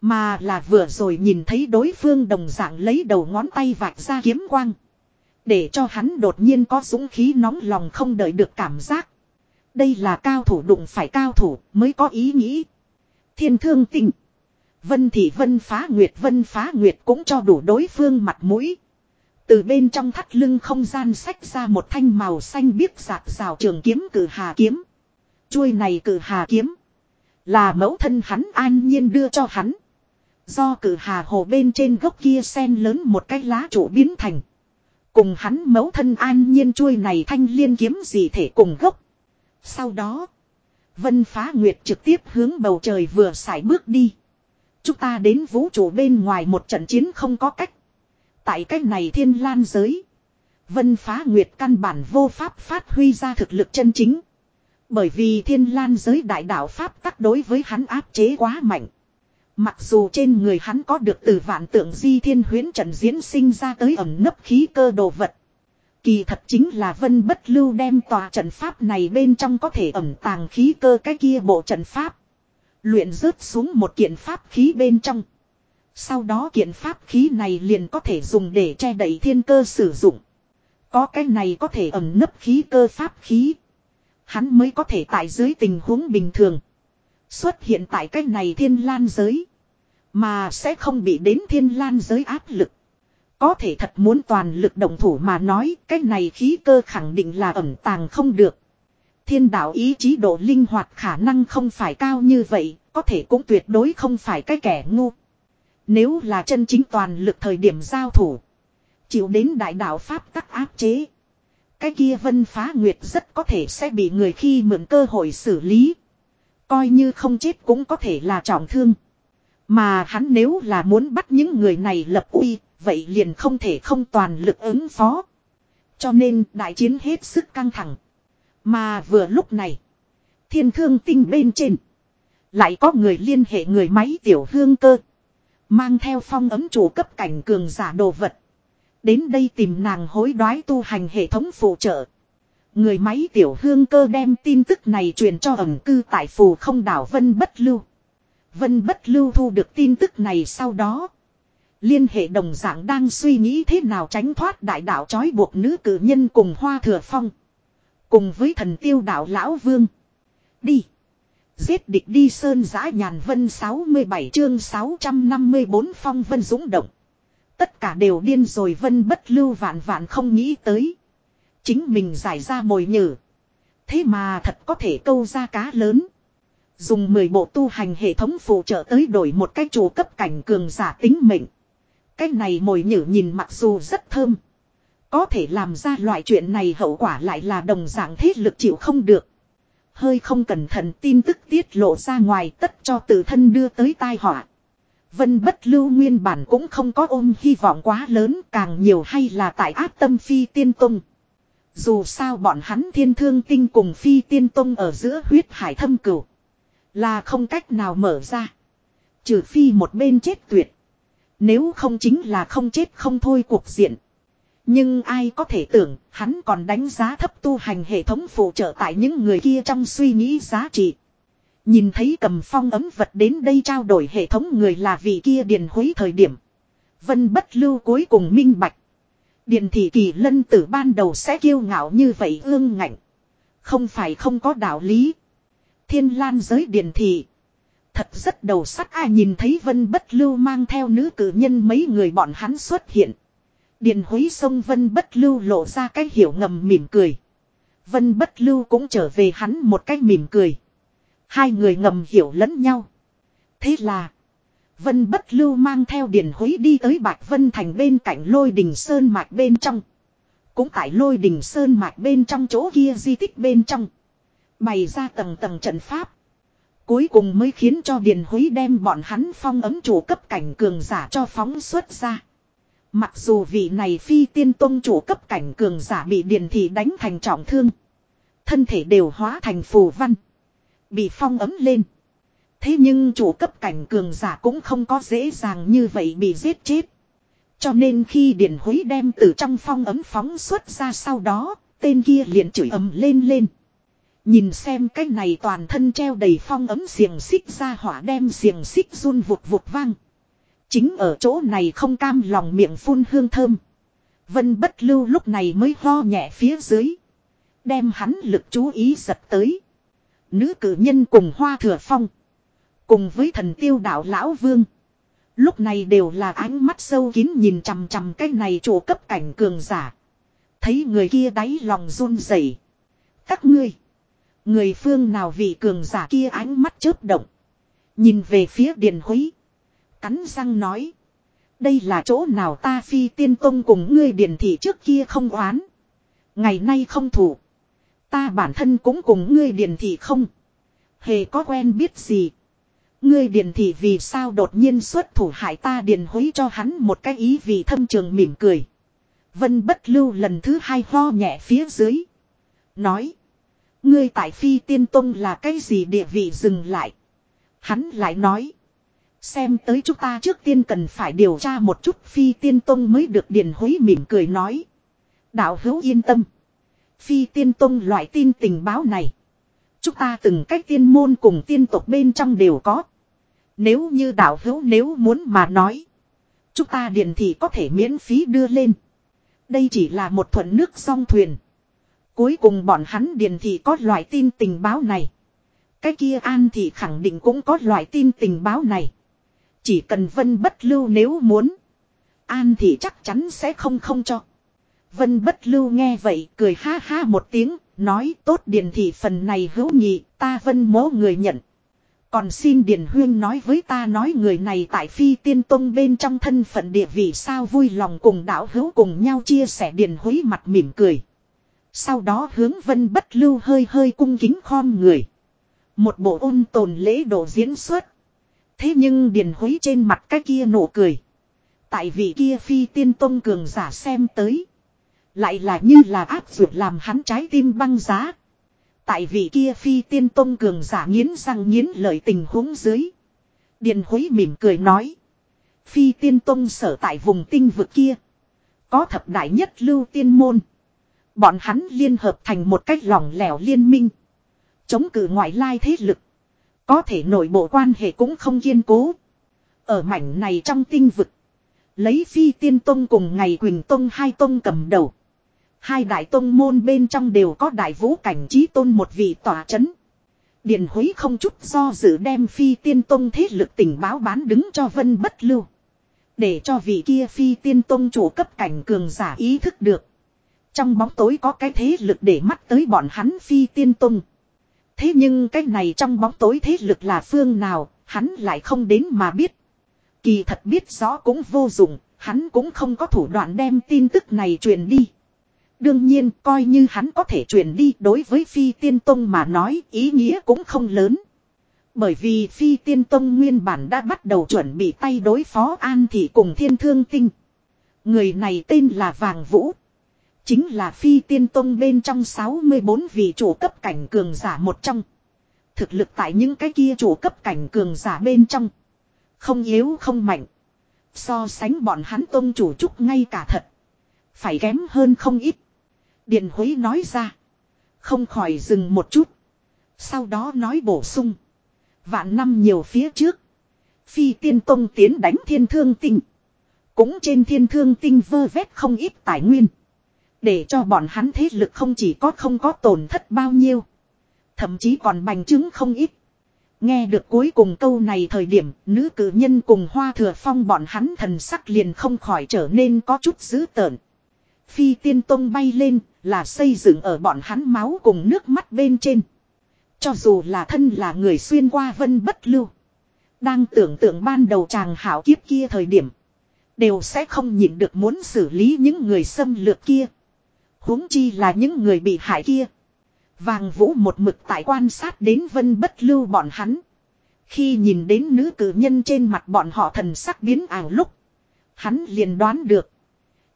Mà là vừa rồi nhìn thấy đối phương đồng dạng lấy đầu ngón tay vạch ra kiếm quang. Để cho hắn đột nhiên có dũng khí nóng lòng không đợi được cảm giác. Đây là cao thủ đụng phải cao thủ mới có ý nghĩ. Thiên thương tình. Vân Thị Vân Phá Nguyệt, Vân Phá Nguyệt cũng cho đủ đối phương mặt mũi. Từ bên trong thắt lưng không gian sách ra một thanh màu xanh biếc giạt rào trường kiếm cử hà kiếm. Chuôi này cử hà kiếm. Là mẫu thân hắn an nhiên đưa cho hắn. Do cử hà hồ bên trên gốc kia sen lớn một cái lá trụ biến thành. Cùng hắn mẫu thân an nhiên chuôi này thanh liên kiếm gì thể cùng gốc. Sau đó. Vân phá nguyệt trực tiếp hướng bầu trời vừa xài bước đi. Chúng ta đến vũ trụ bên ngoài một trận chiến không có cách. Tại cách này thiên lan giới. Vân phá nguyệt căn bản vô pháp phát huy ra thực lực chân chính. Bởi vì thiên lan giới đại đạo Pháp tắc đối với hắn áp chế quá mạnh. Mặc dù trên người hắn có được từ vạn tượng di thiên huyến trận diễn sinh ra tới ẩm nấp khí cơ đồ vật. Kỳ thật chính là vân bất lưu đem tòa trận pháp này bên trong có thể ẩm tàng khí cơ cái kia bộ trận pháp. Luyện rớt xuống một kiện pháp khí bên trong. Sau đó kiện pháp khí này liền có thể dùng để che đậy thiên cơ sử dụng. Có cái này có thể ẩm nấp khí cơ pháp khí. Hắn mới có thể tại dưới tình huống bình thường. Xuất hiện tại cái này thiên lan giới. Mà sẽ không bị đến thiên lan giới áp lực. Có thể thật muốn toàn lực động thủ mà nói, cái này khí cơ khẳng định là ẩn tàng không được. Thiên đạo ý chí độ linh hoạt khả năng không phải cao như vậy, có thể cũng tuyệt đối không phải cái kẻ ngu. Nếu là chân chính toàn lực thời điểm giao thủ. Chịu đến đại đạo Pháp các áp chế. Cái kia vân phá nguyệt rất có thể sẽ bị người khi mượn cơ hội xử lý. Coi như không chết cũng có thể là trọng thương. Mà hắn nếu là muốn bắt những người này lập uy, vậy liền không thể không toàn lực ứng phó. Cho nên đại chiến hết sức căng thẳng. Mà vừa lúc này, thiên thương tinh bên trên, lại có người liên hệ người máy tiểu hương cơ. Mang theo phong ấm chủ cấp cảnh cường giả đồ vật. Đến đây tìm nàng hối đoái tu hành hệ thống phụ trợ. Người máy tiểu hương cơ đem tin tức này truyền cho ẩm cư tại phù không đảo Vân Bất Lưu. Vân Bất Lưu thu được tin tức này sau đó. Liên hệ đồng dạng đang suy nghĩ thế nào tránh thoát đại đạo trói buộc nữ cử nhân cùng hoa thừa phong. Cùng với thần tiêu đạo Lão Vương. Đi. Giết địch đi sơn giã nhàn vân 67 chương 654 phong vân dũng động. Tất cả đều điên rồi vân bất lưu vạn vạn không nghĩ tới. Chính mình giải ra mồi nhử. Thế mà thật có thể câu ra cá lớn. Dùng 10 bộ tu hành hệ thống phụ trợ tới đổi một cái chủ cấp cảnh cường giả tính mệnh. Cái này mồi nhử nhìn mặc dù rất thơm. Có thể làm ra loại chuyện này hậu quả lại là đồng dạng thế lực chịu không được. Hơi không cẩn thận tin tức tiết lộ ra ngoài tất cho tự thân đưa tới tai họa. Vân bất lưu nguyên bản cũng không có ôm hy vọng quá lớn, càng nhiều hay là tại áp tâm phi tiên tông. Dù sao bọn hắn thiên thương tinh cùng phi tiên tông ở giữa huyết hải thâm cửu. Là không cách nào mở ra. Trừ phi một bên chết tuyệt. Nếu không chính là không chết không thôi cuộc diện. Nhưng ai có thể tưởng, hắn còn đánh giá thấp tu hành hệ thống phụ trợ tại những người kia trong suy nghĩ giá trị. Nhìn thấy cầm phong ấm vật đến đây trao đổi hệ thống người là vị kia điền hối thời điểm. Vân bất lưu cuối cùng minh bạch. Điền thị kỳ lân tử ban đầu sẽ kiêu ngạo như vậy ương ngạnh. Không phải không có đạo lý. Thiên lan giới điền thị. Thật rất đầu sắc ai nhìn thấy vân bất lưu mang theo nữ cử nhân mấy người bọn hắn xuất hiện. Điền húy sông vân bất lưu lộ ra cái hiểu ngầm mỉm cười. Vân bất lưu cũng trở về hắn một cách mỉm cười. Hai người ngầm hiểu lẫn nhau. Thế là. Vân bất lưu mang theo điền húy đi tới Bạch Vân Thành bên cạnh lôi đình sơn mạch bên trong. Cũng tại lôi đình sơn mạch bên trong chỗ kia di tích bên trong. Bày ra tầng tầng trận pháp. Cuối cùng mới khiến cho Điền Húy đem bọn hắn phong ấm chủ cấp cảnh cường giả cho phóng xuất ra. Mặc dù vị này phi tiên tông chủ cấp cảnh cường giả bị Điền Thị đánh thành trọng thương. Thân thể đều hóa thành phù văn. Bị phong ấm lên. Thế nhưng chủ cấp cảnh cường giả cũng không có dễ dàng như vậy bị giết chết. Cho nên khi Điền Hối đem từ trong phong ấm phóng xuất ra sau đó, tên kia liền chửi ầm lên lên. Nhìn xem cái này toàn thân treo đầy phong ấm xiềng xích ra hỏa đem xiềng xích run vụt vụt vang. Chính ở chỗ này không cam lòng miệng phun hương thơm. Vân bất lưu lúc này mới ho nhẹ phía dưới. Đem hắn lực chú ý giật tới. Nữ cử nhân cùng hoa thừa phong. Cùng với thần tiêu đạo lão vương. Lúc này đều là ánh mắt sâu kín nhìn chằm chằm cái này chỗ cấp cảnh cường giả. Thấy người kia đáy lòng run rẩy. Các ngươi. Người phương nào vị cường giả kia ánh mắt chớp động. Nhìn về phía Điền Húy. Cắn răng nói. Đây là chỗ nào ta phi tiên tông cùng ngươi điền thị trước kia không oán. Ngày nay không thủ. Ta bản thân cũng cùng ngươi điền thị không. Hề có quen biết gì. Ngươi điền thị vì sao đột nhiên xuất thủ hại ta điền hối cho hắn một cái ý vì thâm trường mỉm cười. Vân bất lưu lần thứ hai ho nhẹ phía dưới. Nói. Ngươi tại phi tiên tông là cái gì địa vị dừng lại. Hắn lại nói. Xem tới chúng ta trước tiên cần phải điều tra một chút phi tiên tông mới được điền hối mỉm cười nói. Đạo hữu yên tâm. Phi tiên tông loại tin tình báo này. Chúng ta từng cách tiên môn cùng tiên tộc bên trong đều có. Nếu như đạo hữu nếu muốn mà nói. Chúng ta điện thì có thể miễn phí đưa lên. Đây chỉ là một thuận nước song thuyền. Cuối cùng bọn hắn điền thì có loại tin tình báo này. Cái kia an thì khẳng định cũng có loại tin tình báo này. Chỉ cần vân bất lưu nếu muốn. An thì chắc chắn sẽ không không cho. Vân bất lưu nghe vậy cười ha ha một tiếng. Nói tốt điền thị phần này hữu nhị, ta vân mố người nhận. Còn xin Điền Huyên nói với ta nói người này tại phi tiên tông bên trong thân phận địa vị sao vui lòng cùng đạo hữu cùng nhau chia sẻ Điền hối mặt mỉm cười. Sau đó hướng vân bất lưu hơi hơi cung kính khom người. Một bộ ôn tồn lễ độ diễn xuất. Thế nhưng Điền Húy trên mặt cái kia nụ cười. Tại vị kia phi tiên tông cường giả xem tới. Lại là như là áp dụng làm hắn trái tim băng giá. Tại vị kia phi tiên tông cường giả nghiến răng nghiến lợi tình huống dưới. Điền Húy mỉm cười nói. Phi tiên tông sở tại vùng tinh vực kia. Có thập đại nhất lưu tiên môn. Bọn hắn liên hợp thành một cách lỏng lẻo liên minh. Chống cự ngoại lai thế lực. Có thể nội bộ quan hệ cũng không kiên cố. Ở mảnh này trong tinh vực. Lấy phi tiên tông cùng ngày quỳnh tông hai tông cầm đầu. Hai đại tông môn bên trong đều có đại vũ cảnh trí tôn một vị tỏa chấn. Điền hối không chút do dự đem phi tiên tông thế lực tình báo bán đứng cho vân bất lưu. Để cho vị kia phi tiên tông chủ cấp cảnh cường giả ý thức được. Trong bóng tối có cái thế lực để mắt tới bọn hắn phi tiên tông. Thế nhưng cái này trong bóng tối thế lực là phương nào, hắn lại không đến mà biết. Kỳ thật biết rõ cũng vô dụng, hắn cũng không có thủ đoạn đem tin tức này truyền đi. Đương nhiên coi như hắn có thể truyền đi đối với phi tiên tông mà nói ý nghĩa cũng không lớn. Bởi vì phi tiên tông nguyên bản đã bắt đầu chuẩn bị tay đối phó an thị cùng thiên thương tinh. Người này tên là Vàng Vũ. Chính là phi tiên tông bên trong 64 vị chủ cấp cảnh cường giả một trong. Thực lực tại những cái kia chủ cấp cảnh cường giả bên trong. Không yếu không mạnh. So sánh bọn hắn tông chủ trúc ngay cả thật. Phải kém hơn không ít. Điện huế nói ra. Không khỏi dừng một chút. Sau đó nói bổ sung. Vạn năm nhiều phía trước. Phi tiên tông tiến đánh thiên thương tinh. Cũng trên thiên thương tinh vơ vét không ít tài nguyên. Để cho bọn hắn thế lực không chỉ có không có tổn thất bao nhiêu. Thậm chí còn bành trướng không ít. Nghe được cuối cùng câu này thời điểm, nữ cử nhân cùng hoa thừa phong bọn hắn thần sắc liền không khỏi trở nên có chút dữ tợn. Phi tiên tông bay lên là xây dựng ở bọn hắn máu cùng nước mắt bên trên. Cho dù là thân là người xuyên qua vân bất lưu. Đang tưởng tượng ban đầu chàng hảo kiếp kia thời điểm. Đều sẽ không nhịn được muốn xử lý những người xâm lược kia huống chi là những người bị hại kia. Vàng vũ một mực tại quan sát đến vân bất lưu bọn hắn. Khi nhìn đến nữ cử nhân trên mặt bọn họ thần sắc biến ảo lúc. Hắn liền đoán được.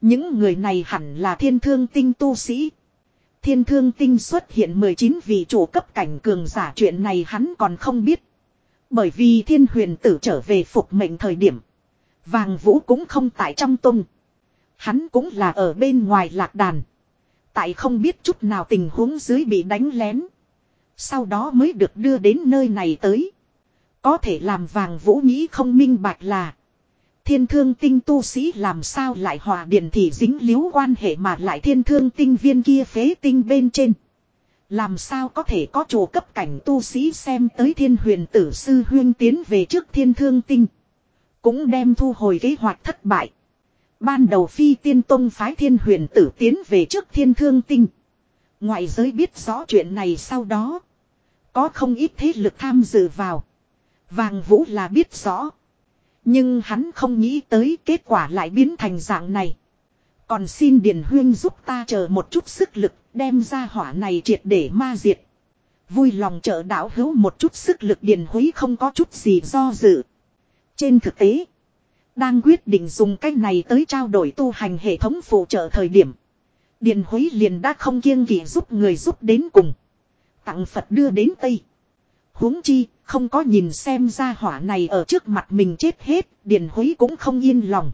Những người này hẳn là thiên thương tinh tu sĩ. Thiên thương tinh xuất hiện 19 vị chủ cấp cảnh cường giả, chuyện này hắn còn không biết. Bởi vì thiên huyền tử trở về phục mệnh thời điểm. Vàng vũ cũng không tại trong tung. Hắn cũng là ở bên ngoài lạc đàn. Tại không biết chút nào tình huống dưới bị đánh lén. Sau đó mới được đưa đến nơi này tới. Có thể làm vàng vũ nghĩ không minh bạch là. Thiên thương tinh tu sĩ làm sao lại hòa điện thị dính liếu quan hệ mà lại thiên thương tinh viên kia phế tinh bên trên. Làm sao có thể có chủ cấp cảnh tu sĩ xem tới thiên huyền tử sư huyên tiến về trước thiên thương tinh. Cũng đem thu hồi kế hoạch thất bại. Ban đầu phi tiên tông phái thiên huyền tử tiến về trước thiên thương tinh. Ngoại giới biết rõ chuyện này sau đó. Có không ít thế lực tham dự vào. Vàng vũ là biết rõ. Nhưng hắn không nghĩ tới kết quả lại biến thành dạng này. Còn xin Điền Huyên giúp ta chờ một chút sức lực đem ra hỏa này triệt để ma diệt. Vui lòng trợ đạo hữu một chút sức lực Điền Húy không có chút gì do dự. Trên thực tế, đang quyết định dùng cách này tới trao đổi tu hành hệ thống phụ trợ thời điểm. Điền Húy liền đã không kiêng kỵ giúp người giúp đến cùng. Tặng Phật đưa đến Tây. huống chi, không có nhìn xem ra hỏa này ở trước mặt mình chết hết, Điền Húy cũng không yên lòng.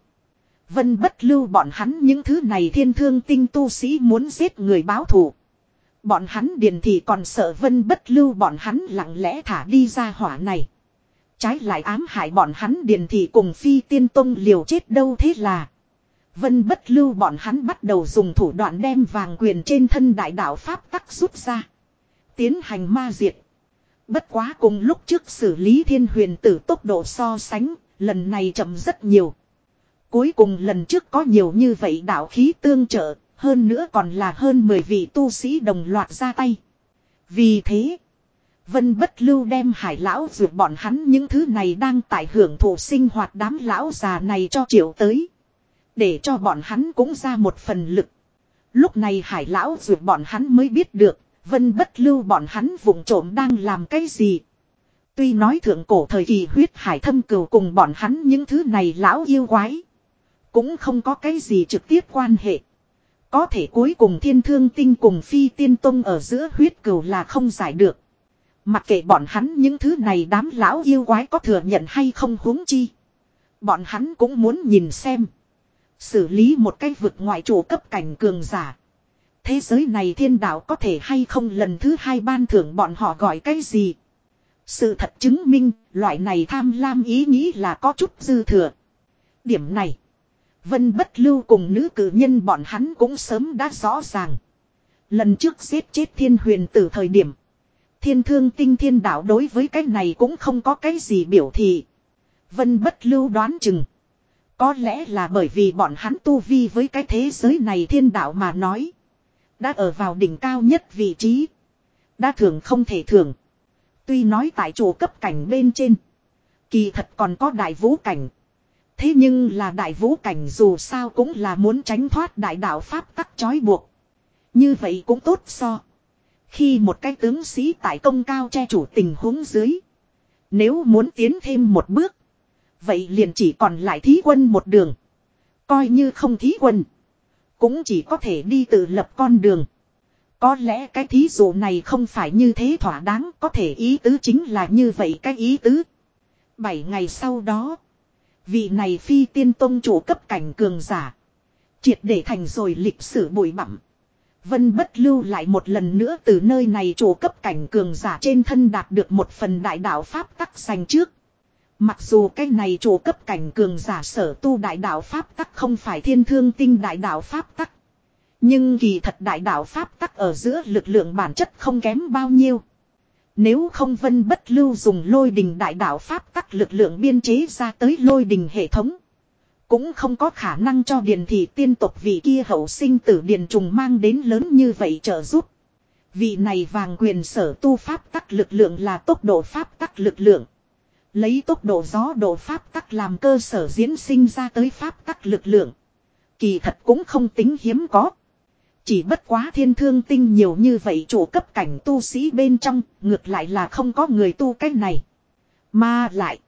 Vân bất lưu bọn hắn những thứ này thiên thương tinh tu sĩ muốn giết người báo thù. Bọn hắn điền thì còn sợ vân bất lưu bọn hắn lặng lẽ thả đi ra hỏa này. Trái lại ám hại bọn hắn điền thì cùng phi tiên tông liều chết đâu thế là. Vân bất lưu bọn hắn bắt đầu dùng thủ đoạn đem vàng quyền trên thân đại đạo Pháp tắc rút ra. Tiến hành ma diệt. Bất quá cùng lúc trước xử lý thiên huyền tử tốc độ so sánh, lần này chậm rất nhiều. Cuối cùng lần trước có nhiều như vậy đạo khí tương trợ, hơn nữa còn là hơn 10 vị tu sĩ đồng loạt ra tay. Vì thế, Vân bất lưu đem hải lão dược bọn hắn những thứ này đang tại hưởng thụ sinh hoạt đám lão già này cho triệu tới. Để cho bọn hắn cũng ra một phần lực. Lúc này hải lão dược bọn hắn mới biết được, vân bất lưu bọn hắn vùng trộm đang làm cái gì. Tuy nói thượng cổ thời kỳ huyết hải thâm cừu cùng bọn hắn những thứ này lão yêu quái. Cũng không có cái gì trực tiếp quan hệ. Có thể cuối cùng thiên thương tinh cùng phi tiên tông ở giữa huyết cừu là không giải được. Mặc kệ bọn hắn những thứ này đám lão yêu quái có thừa nhận hay không huống chi. Bọn hắn cũng muốn nhìn xem. Xử lý một cái vực ngoại chủ cấp cảnh cường giả. Thế giới này thiên đạo có thể hay không lần thứ hai ban thưởng bọn họ gọi cái gì. Sự thật chứng minh, loại này tham lam ý nghĩ là có chút dư thừa. Điểm này. Vân bất lưu cùng nữ cử nhân bọn hắn cũng sớm đã rõ ràng. Lần trước giết chết thiên huyền tử thời điểm. Thiên thương tinh thiên đạo đối với cái này cũng không có cái gì biểu thị. Vân bất lưu đoán chừng. Có lẽ là bởi vì bọn hắn tu vi với cái thế giới này thiên đạo mà nói. Đã ở vào đỉnh cao nhất vị trí. Đã thường không thể thường. Tuy nói tại chỗ cấp cảnh bên trên. Kỳ thật còn có đại vũ cảnh. Thế nhưng là đại vũ cảnh dù sao cũng là muốn tránh thoát đại đạo Pháp tắc trói buộc. Như vậy cũng tốt so. Khi một cái tướng sĩ tại công cao che chủ tình huống dưới. Nếu muốn tiến thêm một bước. Vậy liền chỉ còn lại thí quân một đường. Coi như không thí quân. Cũng chỉ có thể đi tự lập con đường. Có lẽ cái thí dụ này không phải như thế thỏa đáng. Có thể ý tứ chính là như vậy cái ý tứ. Bảy ngày sau đó. Vị này phi tiên tông chủ cấp cảnh cường giả. Triệt để thành rồi lịch sử bụi bặm. Vân bất lưu lại một lần nữa từ nơi này chủ cấp cảnh cường giả trên thân đạt được một phần đại đạo Pháp tắc dành trước. Mặc dù cái này chủ cấp cảnh cường giả sở tu đại đạo Pháp tắc không phải thiên thương tinh đại đạo Pháp tắc. Nhưng kỳ thật đại đạo Pháp tắc ở giữa lực lượng bản chất không kém bao nhiêu. Nếu không vân bất lưu dùng lôi đình đại đạo Pháp tắc lực lượng biên chế ra tới lôi đình hệ thống. Cũng không có khả năng cho điền thị tiên tộc vị kia hậu sinh tử điền trùng mang đến lớn như vậy trợ giúp. Vị này vàng quyền sở tu pháp tắc lực lượng là tốc độ pháp tắc lực lượng. Lấy tốc độ gió độ pháp tắc làm cơ sở diễn sinh ra tới pháp tắc lực lượng. Kỳ thật cũng không tính hiếm có. Chỉ bất quá thiên thương tinh nhiều như vậy chủ cấp cảnh tu sĩ bên trong, ngược lại là không có người tu cái này. Mà lại.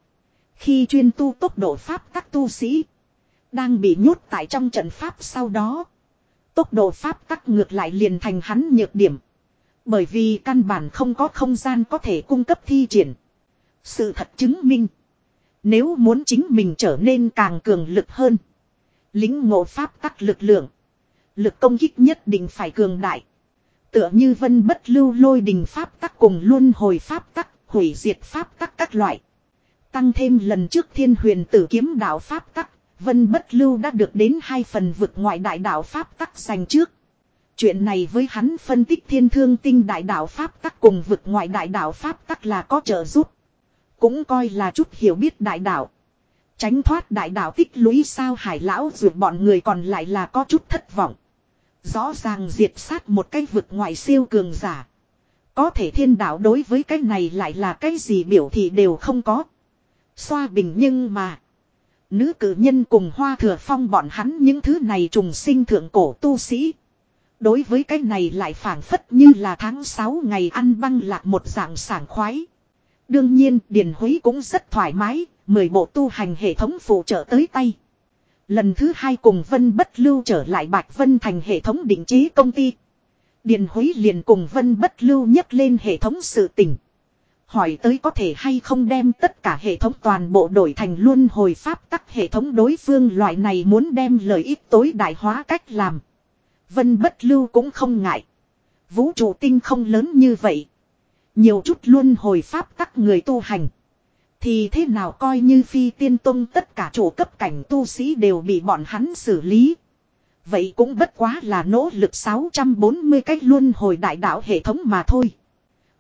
Khi chuyên tu tốc độ pháp các tu sĩ. Đang bị nhốt tại trong trận pháp sau đó. Tốc độ pháp tắc ngược lại liền thành hắn nhược điểm. Bởi vì căn bản không có không gian có thể cung cấp thi triển. Sự thật chứng minh. Nếu muốn chính mình trở nên càng cường lực hơn. Lính ngộ pháp tắc lực lượng. Lực công kích nhất định phải cường đại. Tựa như vân bất lưu lôi đình pháp tắc cùng luôn hồi pháp tắc, hủy diệt pháp tắc các loại. Tăng thêm lần trước thiên huyền tử kiếm đạo pháp tắc, vân bất lưu đã được đến hai phần vực ngoại đại đạo pháp tắc dành trước. Chuyện này với hắn phân tích thiên thương tinh đại đạo Pháp tắc cùng vực ngoại đại đạo Pháp tắc là có trợ giúp. Cũng coi là chút hiểu biết đại đạo. Tránh thoát đại đạo tích lũy sao hải lão dù bọn người còn lại là có chút thất vọng. Rõ ràng diệt sát một cái vực ngoại siêu cường giả. Có thể thiên đạo đối với cái này lại là cái gì biểu thị đều không có. Xoa bình nhưng mà. Nữ cử nhân cùng hoa thừa phong bọn hắn những thứ này trùng sinh thượng cổ tu sĩ. Đối với cái này lại phản phất như là tháng 6 ngày ăn băng lạc một dạng sảng khoái. Đương nhiên Điền Huế cũng rất thoải mái, 10 bộ tu hành hệ thống phụ trợ tới tay. Lần thứ hai cùng Vân Bất Lưu trở lại Bạch Vân thành hệ thống định chế công ty. Điền Huế liền cùng Vân Bất Lưu nhắc lên hệ thống sự tỉnh. Hỏi tới có thể hay không đem tất cả hệ thống toàn bộ đổi thành luôn hồi pháp tắc hệ thống đối phương loại này muốn đem lợi ích tối đại hóa cách làm. Vân bất lưu cũng không ngại. Vũ trụ tinh không lớn như vậy. Nhiều chút luôn hồi pháp tắc người tu hành. Thì thế nào coi như phi tiên tông tất cả chủ cấp cảnh tu sĩ đều bị bọn hắn xử lý. Vậy cũng bất quá là nỗ lực 640 cách luôn hồi đại đạo hệ thống mà thôi.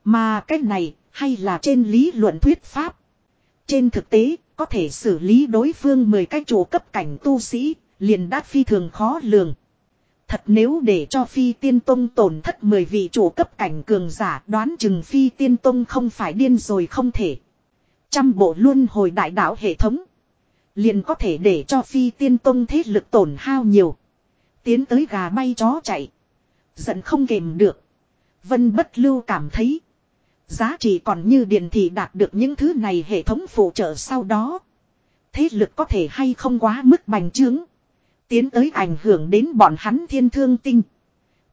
Mà cái này hay là trên lý luận thuyết pháp. Trên thực tế, có thể xử lý đối phương 10 cái chủ cấp cảnh tu sĩ, liền đã phi thường khó lường. Thật nếu để cho phi tiên tông tổn thất 10 vị chủ cấp cảnh cường giả đoán chừng phi tiên tông không phải điên rồi không thể. Trăm bộ luôn hồi đại đạo hệ thống. Liền có thể để cho phi tiên tông thế lực tổn hao nhiều. Tiến tới gà bay chó chạy. Giận không kềm được. Vân bất lưu cảm thấy. Giá trị còn như điện thị đạt được những thứ này hệ thống phụ trợ sau đó. Thế lực có thể hay không quá mức bành trướng. Tiến tới ảnh hưởng đến bọn hắn thiên thương tinh.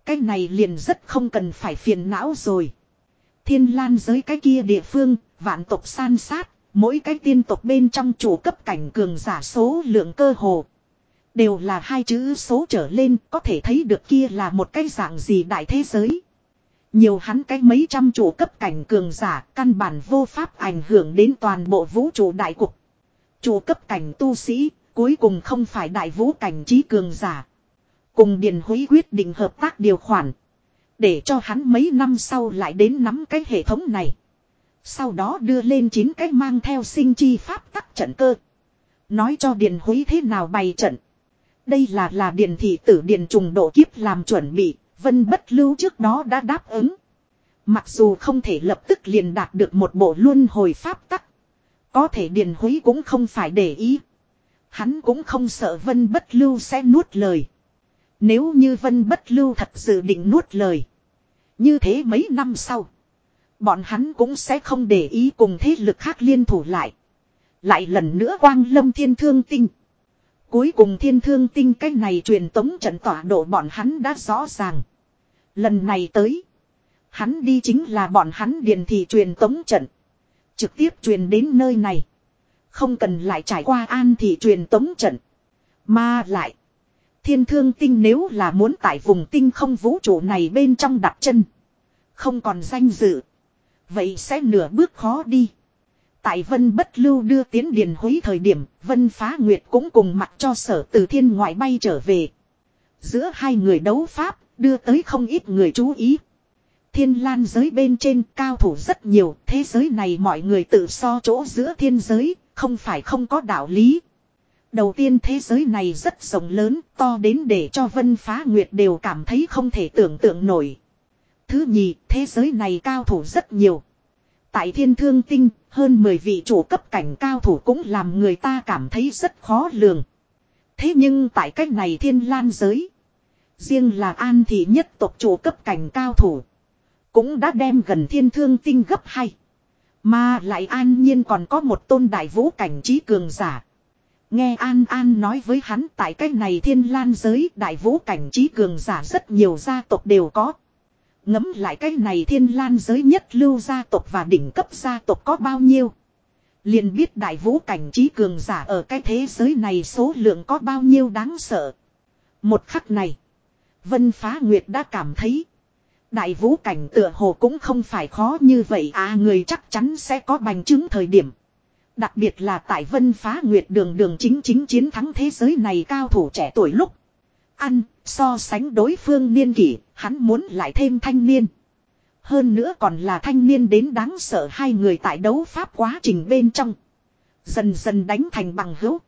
Cái này liền rất không cần phải phiền não rồi. Thiên lan giới cái kia địa phương, vạn tộc san sát, mỗi cái tiên tộc bên trong chủ cấp cảnh cường giả số lượng cơ hồ. Đều là hai chữ số trở lên có thể thấy được kia là một cái dạng gì đại thế giới. Nhiều hắn cái mấy trăm chủ cấp cảnh cường giả, căn bản vô pháp ảnh hưởng đến toàn bộ vũ trụ đại cục. Chủ cấp cảnh tu sĩ, Cuối cùng không phải đại vũ cảnh trí cường giả. Cùng Điền Hối quyết định hợp tác điều khoản. Để cho hắn mấy năm sau lại đến nắm cái hệ thống này. Sau đó đưa lên chín cái mang theo sinh chi pháp tắc trận cơ. Nói cho Điền Hối thế nào bày trận. Đây là là Điền thị tử Điền trùng độ kiếp làm chuẩn bị. Vân bất lưu trước đó đã đáp ứng. Mặc dù không thể lập tức liền đạt được một bộ luân hồi pháp tắc. Có thể Điền Hối cũng không phải để ý. Hắn cũng không sợ Vân Bất Lưu sẽ nuốt lời. Nếu như Vân Bất Lưu thật sự định nuốt lời. Như thế mấy năm sau. Bọn hắn cũng sẽ không để ý cùng thế lực khác liên thủ lại. Lại lần nữa quang lâm thiên thương tinh. Cuối cùng thiên thương tinh cái này truyền tống trận tỏa độ bọn hắn đã rõ ràng. Lần này tới. Hắn đi chính là bọn hắn điền thị truyền tống trận. Trực tiếp truyền đến nơi này. Không cần lại trải qua an thị truyền tống trận. Mà lại. Thiên thương tinh nếu là muốn tại vùng tinh không vũ trụ này bên trong đặt chân. Không còn danh dự. Vậy sẽ nửa bước khó đi. Tại Vân Bất Lưu đưa tiến điền hối thời điểm, Vân Phá Nguyệt cũng cùng mặt cho sở từ thiên ngoại bay trở về. Giữa hai người đấu pháp, đưa tới không ít người chú ý. Thiên lan giới bên trên cao thủ rất nhiều, thế giới này mọi người tự so chỗ giữa thiên giới, không phải không có đạo lý. Đầu tiên thế giới này rất rộng lớn, to đến để cho Vân Phá Nguyệt đều cảm thấy không thể tưởng tượng nổi. Thứ nhì, thế giới này cao thủ rất nhiều. Tại thiên thương tinh, hơn 10 vị chủ cấp cảnh cao thủ cũng làm người ta cảm thấy rất khó lường. Thế nhưng tại cách này thiên lan giới. Riêng là an thị nhất tộc chủ cấp cảnh cao thủ. Cũng đã đem gần thiên thương tinh gấp hay. Mà lại an nhiên còn có một tôn đại vũ cảnh trí cường giả. Nghe An An nói với hắn tại cách này thiên lan giới, đại vũ cảnh trí cường giả rất nhiều gia tộc đều có. Ngấm lại cách này thiên lan giới nhất lưu gia tộc và đỉnh cấp gia tộc có bao nhiêu. Liền biết đại vũ cảnh trí cường giả ở cái thế giới này số lượng có bao nhiêu đáng sợ. Một khắc này. Vân Phá Nguyệt đã cảm thấy. Đại vũ cảnh tựa hồ cũng không phải khó như vậy à người chắc chắn sẽ có bằng chứng thời điểm. Đặc biệt là tại Vân Phá Nguyệt đường đường chính chính chiến thắng thế giới này cao thủ trẻ tuổi lúc. Ăn, so sánh đối phương niên kỷ, hắn muốn lại thêm thanh niên. Hơn nữa còn là thanh niên đến đáng sợ hai người tại đấu pháp quá trình bên trong. Dần dần đánh thành bằng hữu.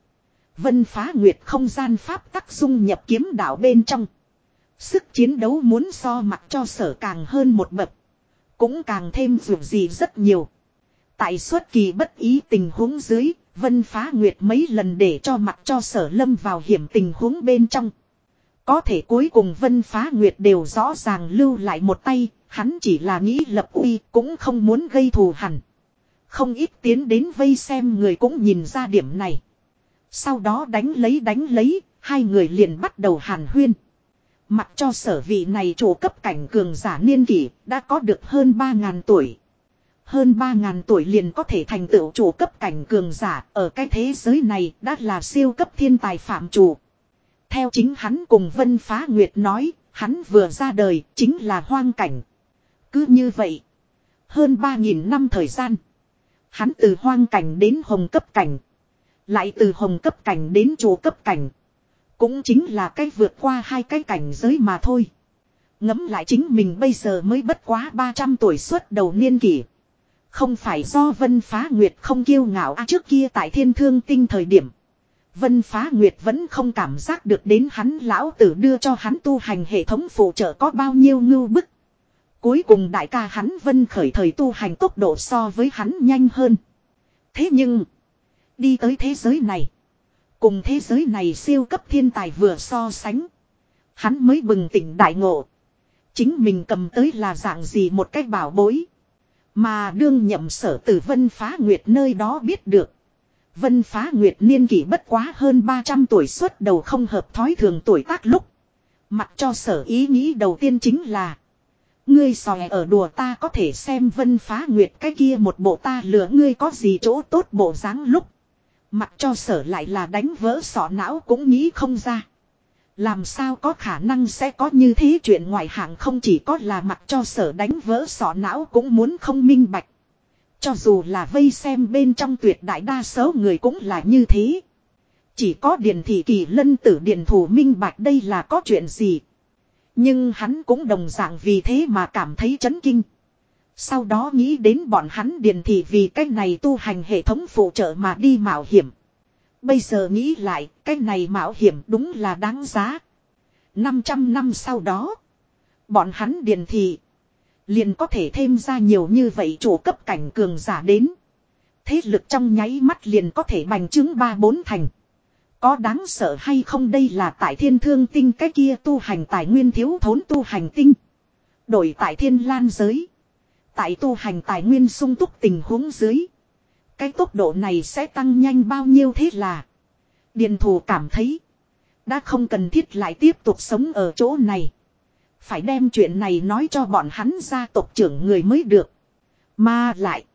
Vân phá nguyệt không gian pháp tắc dung nhập kiếm đạo bên trong. Sức chiến đấu muốn so mặt cho sở càng hơn một bậc. Cũng càng thêm dù gì rất nhiều. Tại suốt kỳ bất ý tình huống dưới, Vân phá nguyệt mấy lần để cho mặt cho sở lâm vào hiểm tình huống bên trong. Có thể cuối cùng Vân phá nguyệt đều rõ ràng lưu lại một tay, hắn chỉ là nghĩ lập uy cũng không muốn gây thù hằn. Không ít tiến đến vây xem người cũng nhìn ra điểm này. Sau đó đánh lấy đánh lấy, hai người liền bắt đầu hàn huyên. Mặc cho sở vị này chủ cấp cảnh cường giả niên kỷ đã có được hơn 3.000 tuổi. Hơn 3.000 tuổi liền có thể thành tựu chủ cấp cảnh cường giả ở cái thế giới này đã là siêu cấp thiên tài phạm chủ. Theo chính hắn cùng Vân Phá Nguyệt nói, hắn vừa ra đời chính là hoang cảnh. Cứ như vậy, hơn 3.000 năm thời gian. Hắn từ hoang cảnh đến hồng cấp cảnh. Lại từ hồng cấp cảnh đến chủ cấp cảnh. Cũng chính là cách vượt qua hai cái cảnh giới mà thôi. Ngẫm lại chính mình bây giờ mới bất quá 300 tuổi suốt đầu niên kỷ. Không phải do Vân Phá Nguyệt không kiêu ngạo à, trước kia tại thiên thương tinh thời điểm. Vân Phá Nguyệt vẫn không cảm giác được đến hắn lão tử đưa cho hắn tu hành hệ thống phụ trợ có bao nhiêu ngưu bức. Cuối cùng đại ca hắn Vân khởi thời tu hành tốc độ so với hắn nhanh hơn. Thế nhưng, đi tới thế giới này. Cùng thế giới này siêu cấp thiên tài vừa so sánh. Hắn mới bừng tỉnh đại ngộ. Chính mình cầm tới là dạng gì một cách bảo bối. Mà đương nhậm sở tử Vân Phá Nguyệt nơi đó biết được. Vân Phá Nguyệt niên kỷ bất quá hơn 300 tuổi xuất đầu không hợp thói thường tuổi tác lúc. Mặc cho sở ý nghĩ đầu tiên chính là. Ngươi sòe ở đùa ta có thể xem Vân Phá Nguyệt cái kia một bộ ta lừa ngươi có gì chỗ tốt bộ dáng lúc. Mặc cho sở lại là đánh vỡ sọ não cũng nghĩ không ra. Làm sao có khả năng sẽ có như thế chuyện ngoài hạng không chỉ có là mặc cho sở đánh vỡ sọ não cũng muốn không minh bạch. Cho dù là vây xem bên trong tuyệt đại đa số người cũng là như thế. Chỉ có điền thị kỳ lân tử điền thủ minh bạch đây là có chuyện gì. Nhưng hắn cũng đồng dạng vì thế mà cảm thấy chấn kinh. Sau đó nghĩ đến bọn hắn điền thị vì cách này tu hành hệ thống phụ trợ mà đi mạo hiểm. Bây giờ nghĩ lại, cách này mạo hiểm đúng là đáng giá. 500 năm sau đó, bọn hắn điền thị liền có thể thêm ra nhiều như vậy chủ cấp cảnh cường giả đến. Thế lực trong nháy mắt liền có thể bành trướng ba bốn thành. Có đáng sợ hay không đây là tại thiên thương tinh cái kia tu hành tài nguyên thiếu thốn tu hành tinh. Đổi tại thiên lan giới. Tại tu hành tài nguyên sung túc tình huống dưới. Cái tốc độ này sẽ tăng nhanh bao nhiêu thế là. Điền thủ cảm thấy. Đã không cần thiết lại tiếp tục sống ở chỗ này. Phải đem chuyện này nói cho bọn hắn gia tộc trưởng người mới được. Mà lại.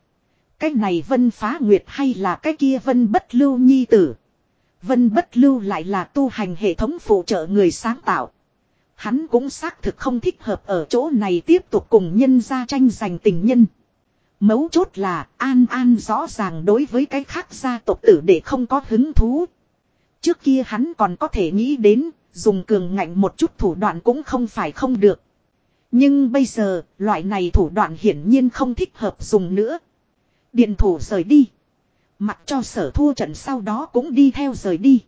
Cái này vân phá nguyệt hay là cái kia vân bất lưu nhi tử. Vân bất lưu lại là tu hành hệ thống phụ trợ người sáng tạo. Hắn cũng xác thực không thích hợp ở chỗ này tiếp tục cùng nhân ra tranh giành tình nhân. Mấu chốt là An An rõ ràng đối với cái khác gia tộc tử để không có hứng thú. Trước kia hắn còn có thể nghĩ đến dùng cường ngạnh một chút thủ đoạn cũng không phải không được. Nhưng bây giờ, loại này thủ đoạn hiển nhiên không thích hợp dùng nữa. Điện thủ rời đi. Mặc cho sở thua trận sau đó cũng đi theo rời đi.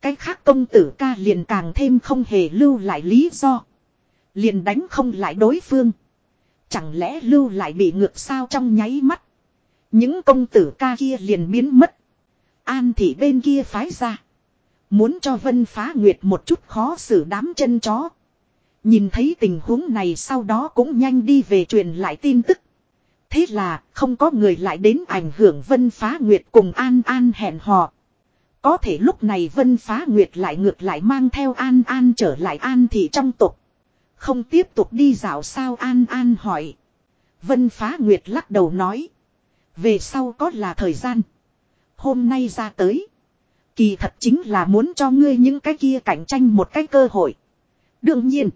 Cái khác công tử ca liền càng thêm không hề lưu lại lý do. Liền đánh không lại đối phương. Chẳng lẽ lưu lại bị ngược sao trong nháy mắt. Những công tử ca kia liền biến mất. An thị bên kia phái ra. Muốn cho Vân Phá Nguyệt một chút khó xử đám chân chó. Nhìn thấy tình huống này sau đó cũng nhanh đi về truyền lại tin tức. Thế là không có người lại đến ảnh hưởng Vân Phá Nguyệt cùng An An hẹn hò. Có thể lúc này Vân Phá Nguyệt lại ngược lại mang theo An An trở lại An thị trong tục. Không tiếp tục đi dạo sao An An hỏi. Vân Phá Nguyệt lắc đầu nói. Về sau có là thời gian. Hôm nay ra tới. Kỳ thật chính là muốn cho ngươi những cái kia cạnh tranh một cái cơ hội. Đương nhiên.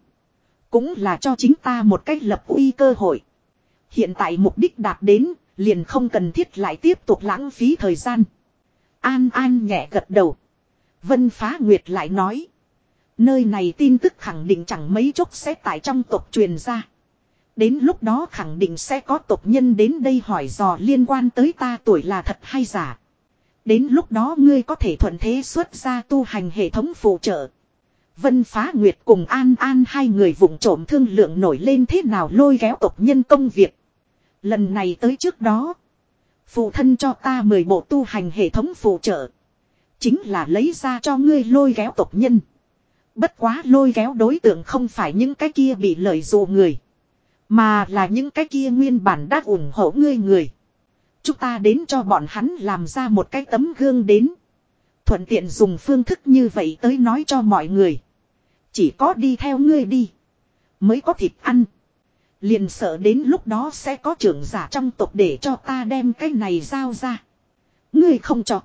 Cũng là cho chính ta một cách lập uy cơ hội. Hiện tại mục đích đạt đến, liền không cần thiết lại tiếp tục lãng phí thời gian. An An nhẹ gật đầu. Vân Phá Nguyệt lại nói. Nơi này tin tức khẳng định chẳng mấy chốc sẽ tại trong tộc truyền ra. Đến lúc đó khẳng định sẽ có tộc nhân đến đây hỏi dò liên quan tới ta tuổi là thật hay giả. Đến lúc đó ngươi có thể thuận thế xuất ra tu hành hệ thống phụ trợ. Vân Phá Nguyệt cùng An An hai người vụng trộm thương lượng nổi lên thế nào lôi kéo tộc nhân công việc. Lần này tới trước đó. Phụ thân cho ta 10 bộ tu hành hệ thống phụ trợ. Chính là lấy ra cho ngươi lôi kéo tộc nhân. Bất quá lôi kéo đối tượng không phải những cái kia bị lợi dụ người. Mà là những cái kia nguyên bản đã ủng hộ ngươi người. Chúng ta đến cho bọn hắn làm ra một cái tấm gương đến. Thuận tiện dùng phương thức như vậy tới nói cho mọi người. Chỉ có đi theo ngươi đi. Mới có thịt ăn. Liền sợ đến lúc đó sẽ có trưởng giả trong tộc để cho ta đem cái này giao ra. Ngươi không cho.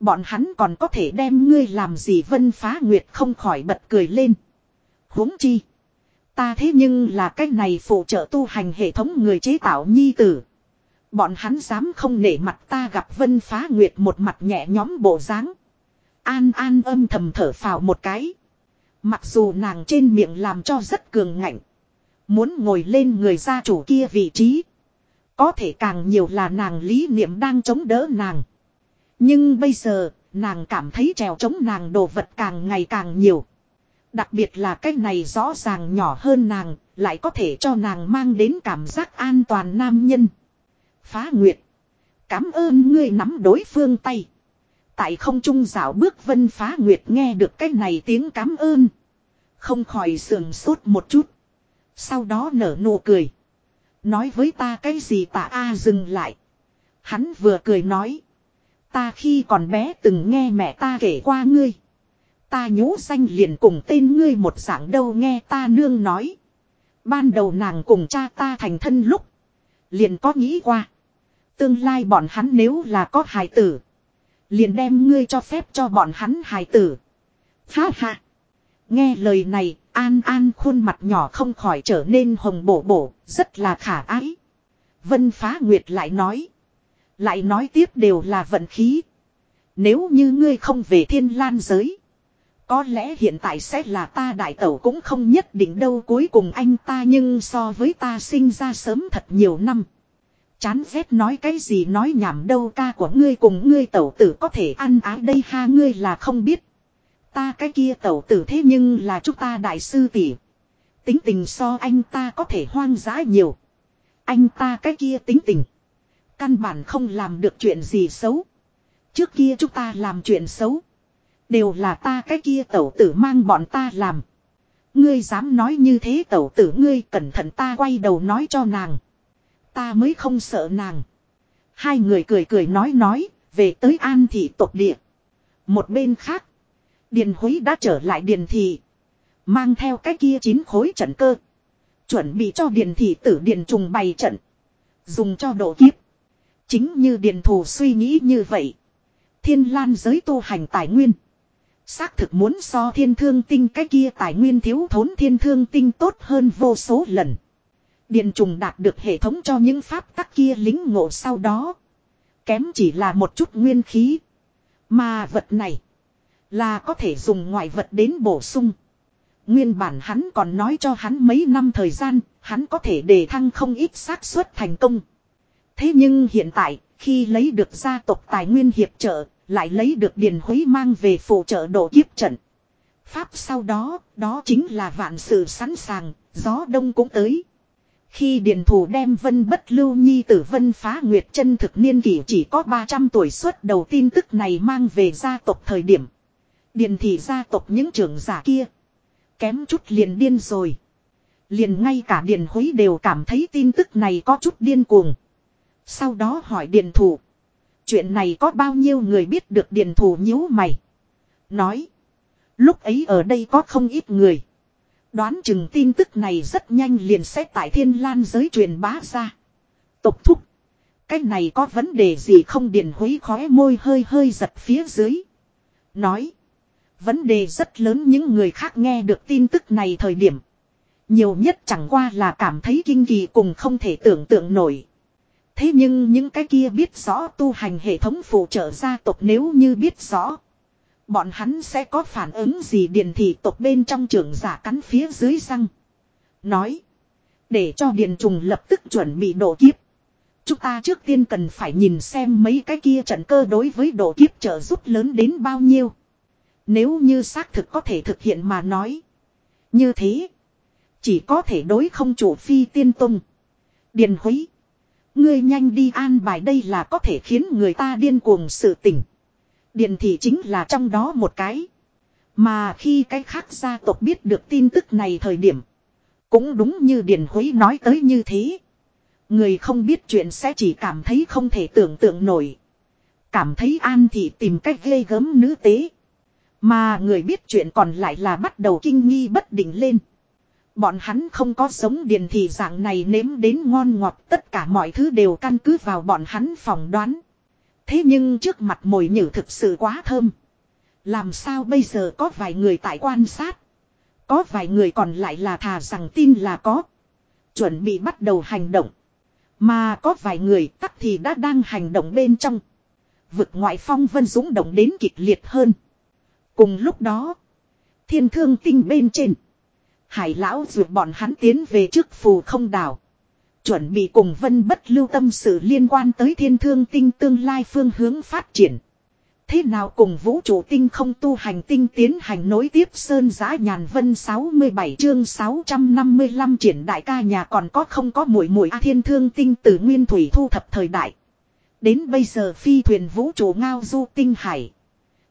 Bọn hắn còn có thể đem ngươi làm gì vân phá nguyệt không khỏi bật cười lên. huống chi. Ta thế nhưng là cái này phụ trợ tu hành hệ thống người chế tạo nhi tử. Bọn hắn dám không nể mặt ta gặp vân phá nguyệt một mặt nhẹ nhóm bộ dáng An an âm thầm thở phào một cái. Mặc dù nàng trên miệng làm cho rất cường ngạnh. Muốn ngồi lên người gia chủ kia vị trí. Có thể càng nhiều là nàng lý niệm đang chống đỡ nàng. Nhưng bây giờ, nàng cảm thấy trèo chống nàng đồ vật càng ngày càng nhiều. Đặc biệt là cái này rõ ràng nhỏ hơn nàng, lại có thể cho nàng mang đến cảm giác an toàn nam nhân. Phá Nguyệt. Cảm ơn ngươi nắm đối phương tay. Tại không trung dạo bước vân phá Nguyệt nghe được cái này tiếng cảm ơn. Không khỏi sườn sốt một chút. Sau đó nở nụ cười. Nói với ta cái gì tạ A dừng lại. Hắn vừa cười nói. Ta khi còn bé từng nghe mẹ ta kể qua ngươi. Ta nhũ danh liền cùng tên ngươi một dạng đâu nghe ta nương nói. Ban đầu nàng cùng cha ta thành thân lúc. Liền có nghĩ qua. Tương lai bọn hắn nếu là có hài tử. Liền đem ngươi cho phép cho bọn hắn hài tử. Ha ha. Nghe lời này, An An khuôn mặt nhỏ không khỏi trở nên hồng bổ bổ, rất là khả ái. Vân Phá Nguyệt lại nói. Lại nói tiếp đều là vận khí. Nếu như ngươi không về thiên lan giới. Có lẽ hiện tại sẽ là ta đại tẩu cũng không nhất định đâu cuối cùng anh ta nhưng so với ta sinh ra sớm thật nhiều năm. Chán ghét nói cái gì nói nhảm đâu ca của ngươi cùng ngươi tẩu tử có thể ăn ái đây ha ngươi là không biết. Ta cái kia tẩu tử thế nhưng là chúng ta đại sư tỷ. Tính tình so anh ta có thể hoang dã nhiều. Anh ta cái kia tính tình. Căn bản không làm được chuyện gì xấu. Trước kia chúng ta làm chuyện xấu. Đều là ta cái kia tẩu tử mang bọn ta làm. Ngươi dám nói như thế tẩu tử ngươi cẩn thận ta quay đầu nói cho nàng. Ta mới không sợ nàng. Hai người cười cười nói nói, về tới an thị tộc địa. Một bên khác, Điền Huế đã trở lại điền thị. Mang theo cái kia chín khối trận cơ. Chuẩn bị cho điền thị tử điền trùng bày trận. Dùng cho độ kiếp. Chính như điền thù suy nghĩ như vậy. Thiên lan giới tu hành tài nguyên. Xác thực muốn so thiên thương tinh cái kia tài nguyên thiếu thốn thiên thương tinh tốt hơn vô số lần. Điền trùng đạt được hệ thống cho những pháp tắc kia lính ngộ sau đó. Kém chỉ là một chút nguyên khí. Mà vật này. Là có thể dùng ngoại vật đến bổ sung. Nguyên bản hắn còn nói cho hắn mấy năm thời gian, hắn có thể đề thăng không ít xác suất thành công. Thế nhưng hiện tại, khi lấy được gia tộc tài nguyên hiệp trợ, lại lấy được điền huế mang về phụ trợ độ kiếp trận. Pháp sau đó, đó chính là vạn sự sẵn sàng, gió đông cũng tới. Khi điền thủ đem vân bất lưu nhi tử vân phá nguyệt chân thực niên kỷ chỉ có 300 tuổi xuất đầu tin tức này mang về gia tộc thời điểm. Điền thị gia tộc những trưởng giả kia. Kém chút liền điên rồi. Liền ngay cả điền hối đều cảm thấy tin tức này có chút điên cuồng. Sau đó hỏi điền thủ. Chuyện này có bao nhiêu người biết được điền thủ nhíu mày. Nói. Lúc ấy ở đây có không ít người. Đoán chừng tin tức này rất nhanh liền sẽ tại thiên lan giới truyền bá ra. Tục thúc. Cái này có vấn đề gì không điền Hối khóe môi hơi hơi giật phía dưới. Nói. Vấn đề rất lớn những người khác nghe được tin tức này thời điểm. Nhiều nhất chẳng qua là cảm thấy kinh kỳ cùng không thể tưởng tượng nổi. Thế nhưng những cái kia biết rõ tu hành hệ thống phụ trợ gia tộc nếu như biết rõ. Bọn hắn sẽ có phản ứng gì điền thị tộc bên trong trưởng giả cắn phía dưới răng. Nói. Để cho điền trùng lập tức chuẩn bị độ kiếp. Chúng ta trước tiên cần phải nhìn xem mấy cái kia trận cơ đối với độ kiếp trợ giúp lớn đến bao nhiêu. Nếu như xác thực có thể thực hiện mà nói. Như thế. Chỉ có thể đối không chủ phi tiên tung. Điền húy. Ngươi nhanh đi an bài đây là có thể khiến người ta điên cuồng sự tỉnh. điền thị chính là trong đó một cái. Mà khi cái khác gia tộc biết được tin tức này thời điểm. Cũng đúng như Điền Huế nói tới như thế. Người không biết chuyện sẽ chỉ cảm thấy không thể tưởng tượng nổi. Cảm thấy an thị tìm cách ghê gớm nữ tế. Mà người biết chuyện còn lại là bắt đầu kinh nghi bất định lên. Bọn hắn không có sống điền thị dạng này nếm đến ngon ngọt, tất cả mọi thứ đều căn cứ vào bọn hắn phỏng đoán. Thế nhưng trước mặt mồi nhử thực sự quá thơm. Làm sao bây giờ có vài người tại quan sát. Có vài người còn lại là thà rằng tin là có. Chuẩn bị bắt đầu hành động. Mà có vài người tắc thì đã đang hành động bên trong. Vực ngoại phong vân dũng động đến kịch liệt hơn. Cùng lúc đó. Thiên thương tinh bên trên. Hải lão dược bọn hắn tiến về trước phù không đảo. Chuẩn bị cùng vân bất lưu tâm sự liên quan tới thiên thương tinh tương lai phương hướng phát triển. Thế nào cùng vũ trụ tinh không tu hành tinh tiến hành nối tiếp sơn giã nhàn vân 67 chương 655 triển đại ca nhà còn có không có mũi mũi a thiên thương tinh từ nguyên thủy thu thập thời đại. Đến bây giờ phi thuyền vũ trụ ngao du tinh hải.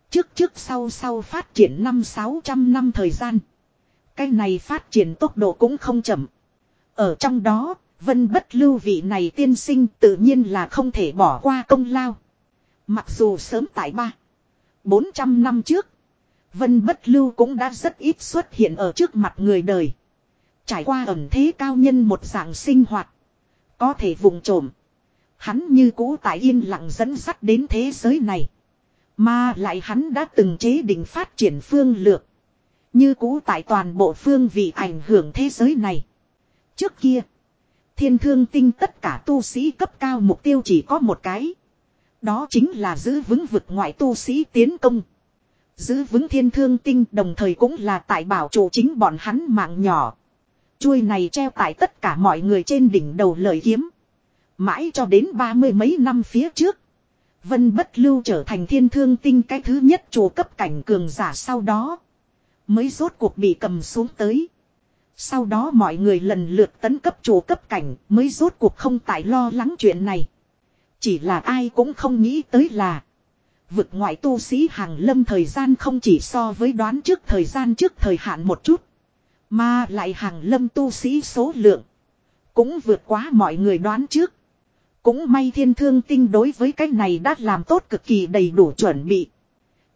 Trước trước sau sau phát triển năm 600 năm thời gian. Cái này phát triển tốc độ cũng không chậm. Ở trong đó, vân bất lưu vị này tiên sinh tự nhiên là không thể bỏ qua công lao. Mặc dù sớm tại ba, bốn trăm năm trước, vân bất lưu cũng đã rất ít xuất hiện ở trước mặt người đời. Trải qua ẩn thế cao nhân một dạng sinh hoạt. Có thể vùng trộm. Hắn như cũ tại yên lặng dẫn sắt đến thế giới này. Mà lại hắn đã từng chế định phát triển phương lược. Như cũ tại toàn bộ phương vị ảnh hưởng thế giới này. Trước kia. Thiên thương tinh tất cả tu sĩ cấp cao mục tiêu chỉ có một cái. Đó chính là giữ vững vực ngoại tu sĩ tiến công. Giữ vững thiên thương tinh đồng thời cũng là tại bảo chủ chính bọn hắn mạng nhỏ. Chuôi này treo tại tất cả mọi người trên đỉnh đầu lời kiếm. Mãi cho đến ba mươi mấy năm phía trước. Vân bất lưu trở thành thiên thương tinh cái thứ nhất chủ cấp cảnh cường giả sau đó. Mới rốt cuộc bị cầm xuống tới. Sau đó mọi người lần lượt tấn cấp chủ cấp cảnh, mới rốt cuộc không tại lo lắng chuyện này. Chỉ là ai cũng không nghĩ tới là. Vực ngoại tu sĩ hàng lâm thời gian không chỉ so với đoán trước thời gian trước thời hạn một chút. Mà lại hàng lâm tu sĩ số lượng. Cũng vượt quá mọi người đoán trước. Cũng may thiên thương tinh đối với cái này đã làm tốt cực kỳ đầy đủ chuẩn bị.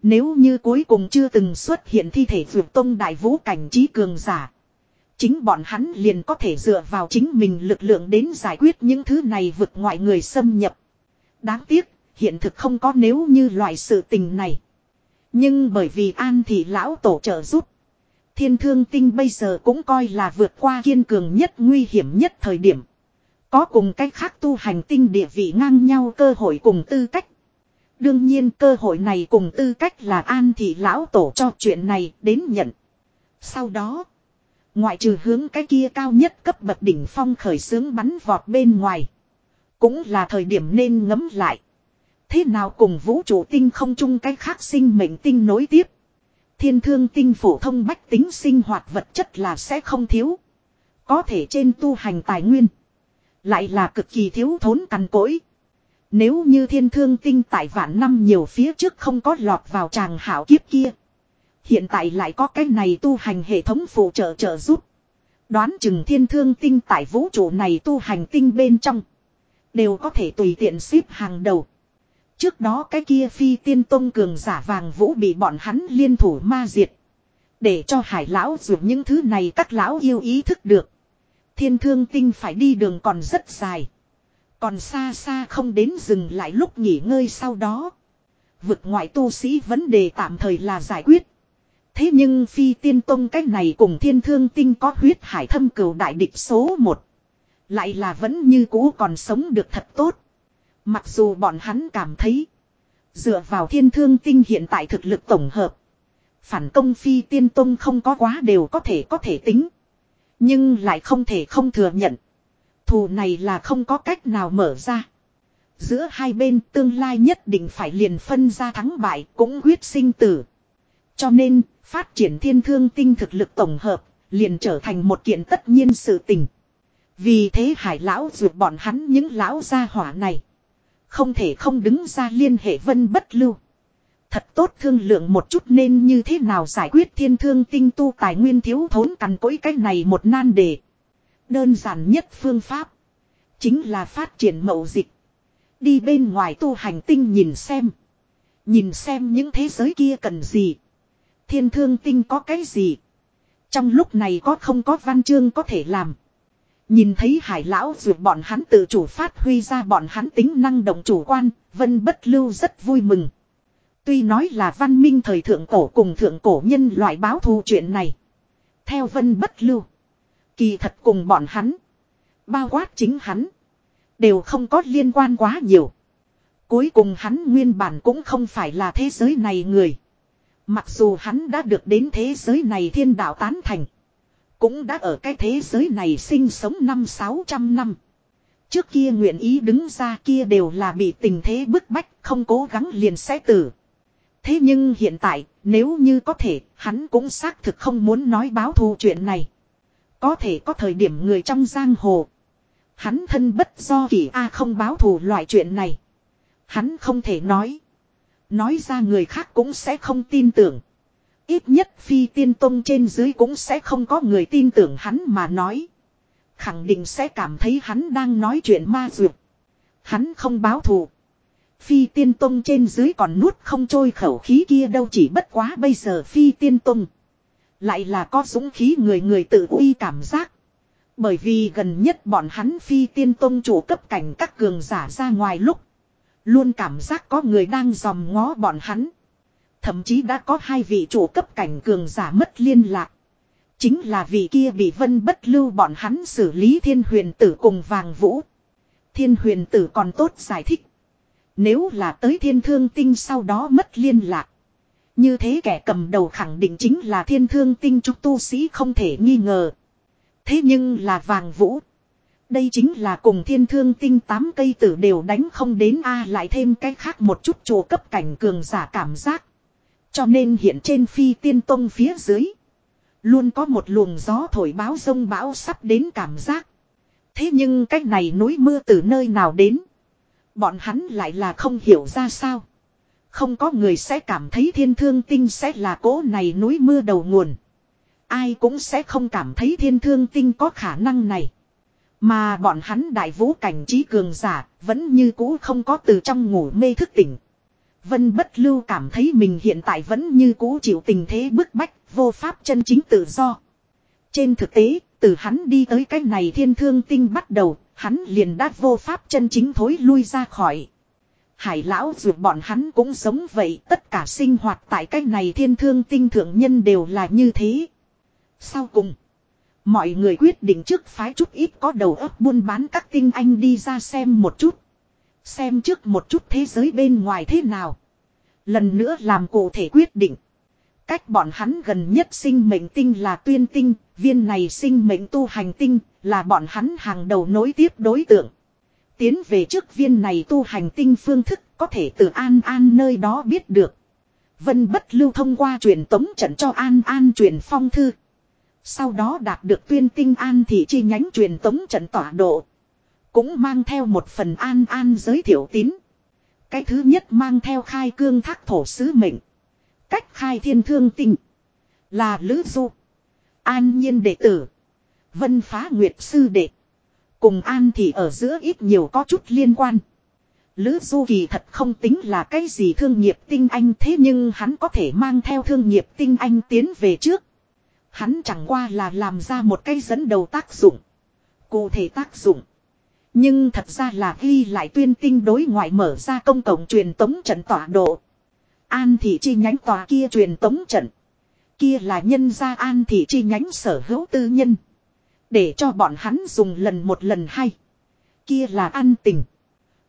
Nếu như cuối cùng chưa từng xuất hiện thi thể vượt tông đại vũ cảnh trí cường giả. Chính bọn hắn liền có thể dựa vào chính mình lực lượng đến giải quyết những thứ này vượt ngoại người xâm nhập. Đáng tiếc, hiện thực không có nếu như loại sự tình này. Nhưng bởi vì an thì lão tổ trợ giúp. Thiên thương tinh bây giờ cũng coi là vượt qua kiên cường nhất nguy hiểm nhất thời điểm. Có cùng cách khác tu hành tinh địa vị ngang nhau cơ hội cùng tư cách. Đương nhiên cơ hội này cùng tư cách là an thị lão tổ cho chuyện này đến nhận. Sau đó, ngoại trừ hướng cái kia cao nhất cấp bậc đỉnh phong khởi xướng bắn vọt bên ngoài. Cũng là thời điểm nên ngấm lại. Thế nào cùng vũ trụ tinh không chung cái khác sinh mệnh tinh nối tiếp. Thiên thương tinh phổ thông bách tính sinh hoạt vật chất là sẽ không thiếu. Có thể trên tu hành tài nguyên. Lại là cực kỳ thiếu thốn cằn cỗi. Nếu như thiên thương tinh tại vạn năm nhiều phía trước không có lọt vào tràng hảo kiếp kia. Hiện tại lại có cái này tu hành hệ thống phụ trợ trợ giúp. Đoán chừng thiên thương tinh tại vũ trụ này tu hành tinh bên trong. Đều có thể tùy tiện xếp hàng đầu. Trước đó cái kia phi tiên tông cường giả vàng vũ bị bọn hắn liên thủ ma diệt. Để cho hải lão dùng những thứ này các lão yêu ý thức được. Thiên thương tinh phải đi đường còn rất dài. Còn xa xa không đến dừng lại lúc nghỉ ngơi sau đó. Vực ngoại tu sĩ vấn đề tạm thời là giải quyết. Thế nhưng phi tiên tông cách này cùng thiên thương tinh có huyết hải thâm cửu đại địch số 1. Lại là vẫn như cũ còn sống được thật tốt. Mặc dù bọn hắn cảm thấy. Dựa vào thiên thương tinh hiện tại thực lực tổng hợp. Phản công phi tiên tông không có quá đều có thể có thể tính. Nhưng lại không thể không thừa nhận. Thù này là không có cách nào mở ra. Giữa hai bên tương lai nhất định phải liền phân ra thắng bại cũng quyết sinh tử. Cho nên, phát triển thiên thương tinh thực lực tổng hợp, liền trở thành một kiện tất nhiên sự tình. Vì thế hải lão ruột bọn hắn những lão gia hỏa này. Không thể không đứng ra liên hệ vân bất lưu. Thật tốt thương lượng một chút nên như thế nào giải quyết thiên thương tinh tu tài nguyên thiếu thốn cằn cỗi cách này một nan đề. Đơn giản nhất phương pháp. Chính là phát triển mậu dịch. Đi bên ngoài tu hành tinh nhìn xem. Nhìn xem những thế giới kia cần gì. Thiên thương tinh có cái gì. Trong lúc này có không có văn chương có thể làm. Nhìn thấy hải lão dược bọn hắn tự chủ phát huy ra bọn hắn tính năng động chủ quan, vân bất lưu rất vui mừng. Tuy nói là văn minh thời thượng cổ cùng thượng cổ nhân loại báo thù chuyện này. Theo vân bất lưu. Kỳ thật cùng bọn hắn. Bao quát chính hắn. Đều không có liên quan quá nhiều. Cuối cùng hắn nguyên bản cũng không phải là thế giới này người. Mặc dù hắn đã được đến thế giới này thiên đạo tán thành. Cũng đã ở cái thế giới này sinh sống năm sáu trăm năm. Trước kia nguyện ý đứng ra kia đều là bị tình thế bức bách, không cố gắng liền sẽ tử. Thế nhưng hiện tại, nếu như có thể, hắn cũng xác thực không muốn nói báo thù chuyện này. Có thể có thời điểm người trong giang hồ. Hắn thân bất do kỷ A không báo thù loại chuyện này. Hắn không thể nói. Nói ra người khác cũng sẽ không tin tưởng. Ít nhất phi tiên tông trên dưới cũng sẽ không có người tin tưởng hắn mà nói. Khẳng định sẽ cảm thấy hắn đang nói chuyện ma dược. Hắn không báo thù. Phi tiên tông trên dưới còn nuốt không trôi khẩu khí kia đâu chỉ bất quá bây giờ phi tiên tông. Lại là có dũng khí người người tự uy cảm giác. Bởi vì gần nhất bọn hắn phi tiên tông chủ cấp cảnh các cường giả ra ngoài lúc. Luôn cảm giác có người đang dòm ngó bọn hắn. Thậm chí đã có hai vị chủ cấp cảnh cường giả mất liên lạc. Chính là vị kia bị vân bất lưu bọn hắn xử lý thiên huyền tử cùng vàng vũ. Thiên huyền tử còn tốt giải thích. Nếu là tới thiên thương tinh sau đó mất liên lạc. Như thế kẻ cầm đầu khẳng định chính là thiên thương tinh trúc tu sĩ không thể nghi ngờ. Thế nhưng là vàng vũ. Đây chính là cùng thiên thương tinh tám cây tử đều đánh không đến A lại thêm cái khác một chút chùa cấp cảnh cường giả cảm giác. Cho nên hiện trên phi tiên tông phía dưới. Luôn có một luồng gió thổi báo sông bão sắp đến cảm giác. Thế nhưng cách này núi mưa từ nơi nào đến. Bọn hắn lại là không hiểu ra sao. Không có người sẽ cảm thấy thiên thương tinh sẽ là cố này núi mưa đầu nguồn. Ai cũng sẽ không cảm thấy thiên thương tinh có khả năng này. Mà bọn hắn đại vũ cảnh trí cường giả vẫn như cũ không có từ trong ngủ mê thức tỉnh. Vân bất lưu cảm thấy mình hiện tại vẫn như cũ chịu tình thế bức bách, vô pháp chân chính tự do. Trên thực tế, từ hắn đi tới cái này thiên thương tinh bắt đầu, hắn liền đã vô pháp chân chính thối lui ra khỏi. Hải lão dù bọn hắn cũng giống vậy, tất cả sinh hoạt tại cách này thiên thương tinh thượng nhân đều là như thế. Sau cùng, mọi người quyết định trước phái chút ít có đầu óc buôn bán các tinh anh đi ra xem một chút. Xem trước một chút thế giới bên ngoài thế nào. Lần nữa làm cụ thể quyết định. Cách bọn hắn gần nhất sinh mệnh tinh là tuyên tinh, viên này sinh mệnh tu hành tinh là bọn hắn hàng đầu nối tiếp đối tượng. Tiến về trước viên này tu hành tinh phương thức có thể từ An An nơi đó biết được. Vân bất lưu thông qua truyền tống trận cho An An truyền phong thư. Sau đó đạt được tuyên tinh An thị chi nhánh truyền tống trận tỏa độ. Cũng mang theo một phần An An giới thiệu tín. Cái thứ nhất mang theo khai cương thác thổ sứ mệnh. Cách khai thiên thương tinh. Là Lữ Du. An nhiên đệ tử. Vân phá nguyệt sư đệ. Cùng An Thị ở giữa ít nhiều có chút liên quan. Lữ Du Kỳ thật không tính là cái gì thương nghiệp tinh anh thế nhưng hắn có thể mang theo thương nghiệp tinh anh tiến về trước. Hắn chẳng qua là làm ra một cái dẫn đầu tác dụng. Cụ thể tác dụng. Nhưng thật ra là ghi lại tuyên tinh đối ngoại mở ra công cộng truyền tống trận tọa độ. An thị chi nhánh tòa kia truyền tống trận. Kia là nhân gia an thị chi nhánh sở hữu tư nhân. Để cho bọn hắn dùng lần một lần hay. Kia là an tình.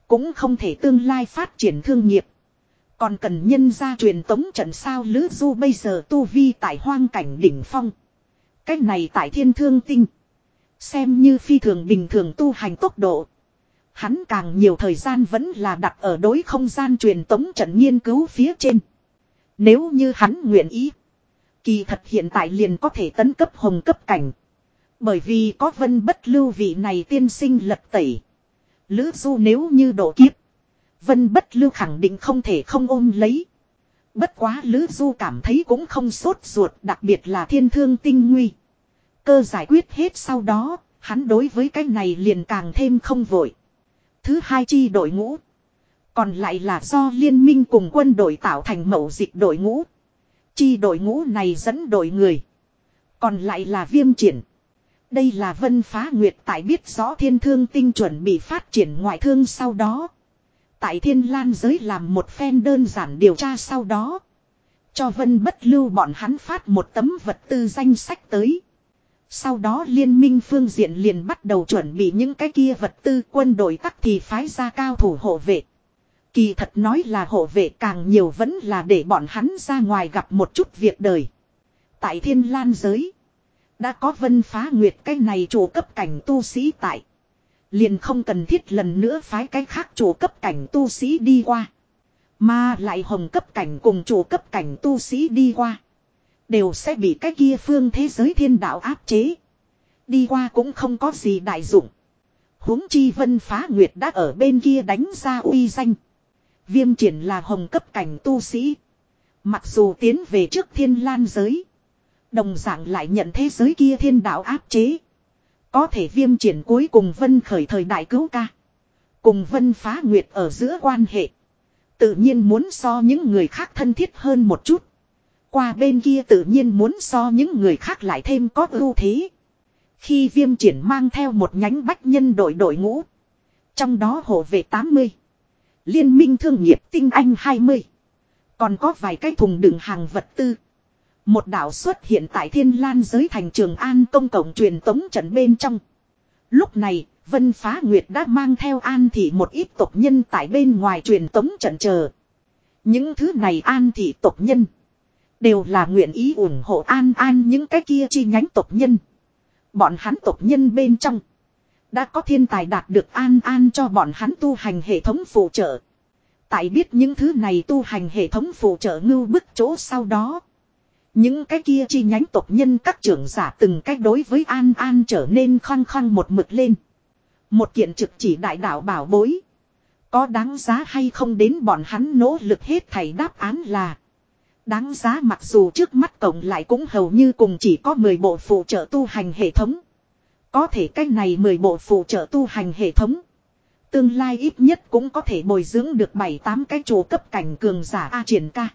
Cũng không thể tương lai phát triển thương nghiệp. Còn cần nhân gia truyền tống trận sao lữ du bây giờ tu vi tại hoang cảnh đỉnh phong. Cách này tại thiên thương tinh. Xem như phi thường bình thường tu hành tốc độ. Hắn càng nhiều thời gian vẫn là đặt ở đối không gian truyền tống trận nghiên cứu phía trên. Nếu như hắn nguyện ý. Kỳ thật hiện tại liền có thể tấn cấp hồng cấp cảnh. Bởi vì có vân bất lưu vị này tiên sinh lật tẩy. Lữ du nếu như độ kiếp. Vân bất lưu khẳng định không thể không ôm lấy. Bất quá Lữ Du cảm thấy cũng không sốt ruột đặc biệt là thiên thương tinh nguy. Cơ giải quyết hết sau đó, hắn đối với cái này liền càng thêm không vội. Thứ hai chi đội ngũ. Còn lại là do liên minh cùng quân đội tạo thành mẫu dịch đội ngũ. Chi đội ngũ này dẫn đội người. Còn lại là viêm triển. Đây là vân phá nguyệt tại biết rõ thiên thương tinh chuẩn bị phát triển ngoại thương sau đó. Tại thiên lan giới làm một phen đơn giản điều tra sau đó. Cho vân bất lưu bọn hắn phát một tấm vật tư danh sách tới. Sau đó liên minh phương diện liền bắt đầu chuẩn bị những cái kia vật tư quân đội tắc thì phái ra cao thủ hộ vệ. Kỳ thật nói là hộ vệ càng nhiều vẫn là để bọn hắn ra ngoài gặp một chút việc đời. Tại thiên lan giới. Đã có vân phá nguyệt cái này chủ cấp cảnh tu sĩ tại. Liền không cần thiết lần nữa phái cái khác chủ cấp cảnh tu sĩ đi qua. Mà lại hồng cấp cảnh cùng chủ cấp cảnh tu sĩ đi qua. Đều sẽ bị cái kia phương thế giới thiên đạo áp chế. Đi qua cũng không có gì đại dụng. huống chi vân phá nguyệt đã ở bên kia đánh ra uy danh. Viêm triển là hồng cấp cảnh tu sĩ. Mặc dù tiến về trước thiên lan giới. Đồng dạng lại nhận thế giới kia thiên đạo áp chế. Có thể viêm triển cuối cùng vân khởi thời đại cứu ca. Cùng vân phá nguyệt ở giữa quan hệ. Tự nhiên muốn so những người khác thân thiết hơn một chút. Qua bên kia tự nhiên muốn so những người khác lại thêm có ưu thế. Khi viêm triển mang theo một nhánh bách nhân đội đội ngũ. Trong đó hộ về 80. Liên minh thương nghiệp tinh anh 20. Còn có vài cái thùng đựng hàng vật tư. Một đảo xuất hiện tại thiên lan giới thành trường an công cộng truyền tống trận bên trong. Lúc này, Vân Phá Nguyệt đã mang theo an thị một ít tộc nhân tại bên ngoài truyền tống trận chờ. Những thứ này an thị tộc nhân. Đều là nguyện ý ủng hộ an an những cái kia chi nhánh tộc nhân. Bọn hắn tộc nhân bên trong. Đã có thiên tài đạt được an an cho bọn hắn tu hành hệ thống phụ trợ. Tại biết những thứ này tu hành hệ thống phụ trợ ngưu bức chỗ sau đó. Những cái kia chi nhánh tộc nhân các trưởng giả từng cách đối với an an trở nên khăng khăng một mực lên. Một kiện trực chỉ đại đạo bảo bối. Có đáng giá hay không đến bọn hắn nỗ lực hết thầy đáp án là. Đáng giá mặc dù trước mắt cộng lại cũng hầu như cùng chỉ có 10 bộ phụ trợ tu hành hệ thống. Có thể cái này 10 bộ phụ trợ tu hành hệ thống. Tương lai ít nhất cũng có thể bồi dưỡng được 7-8 cái chỗ cấp cảnh cường giả A triển ca.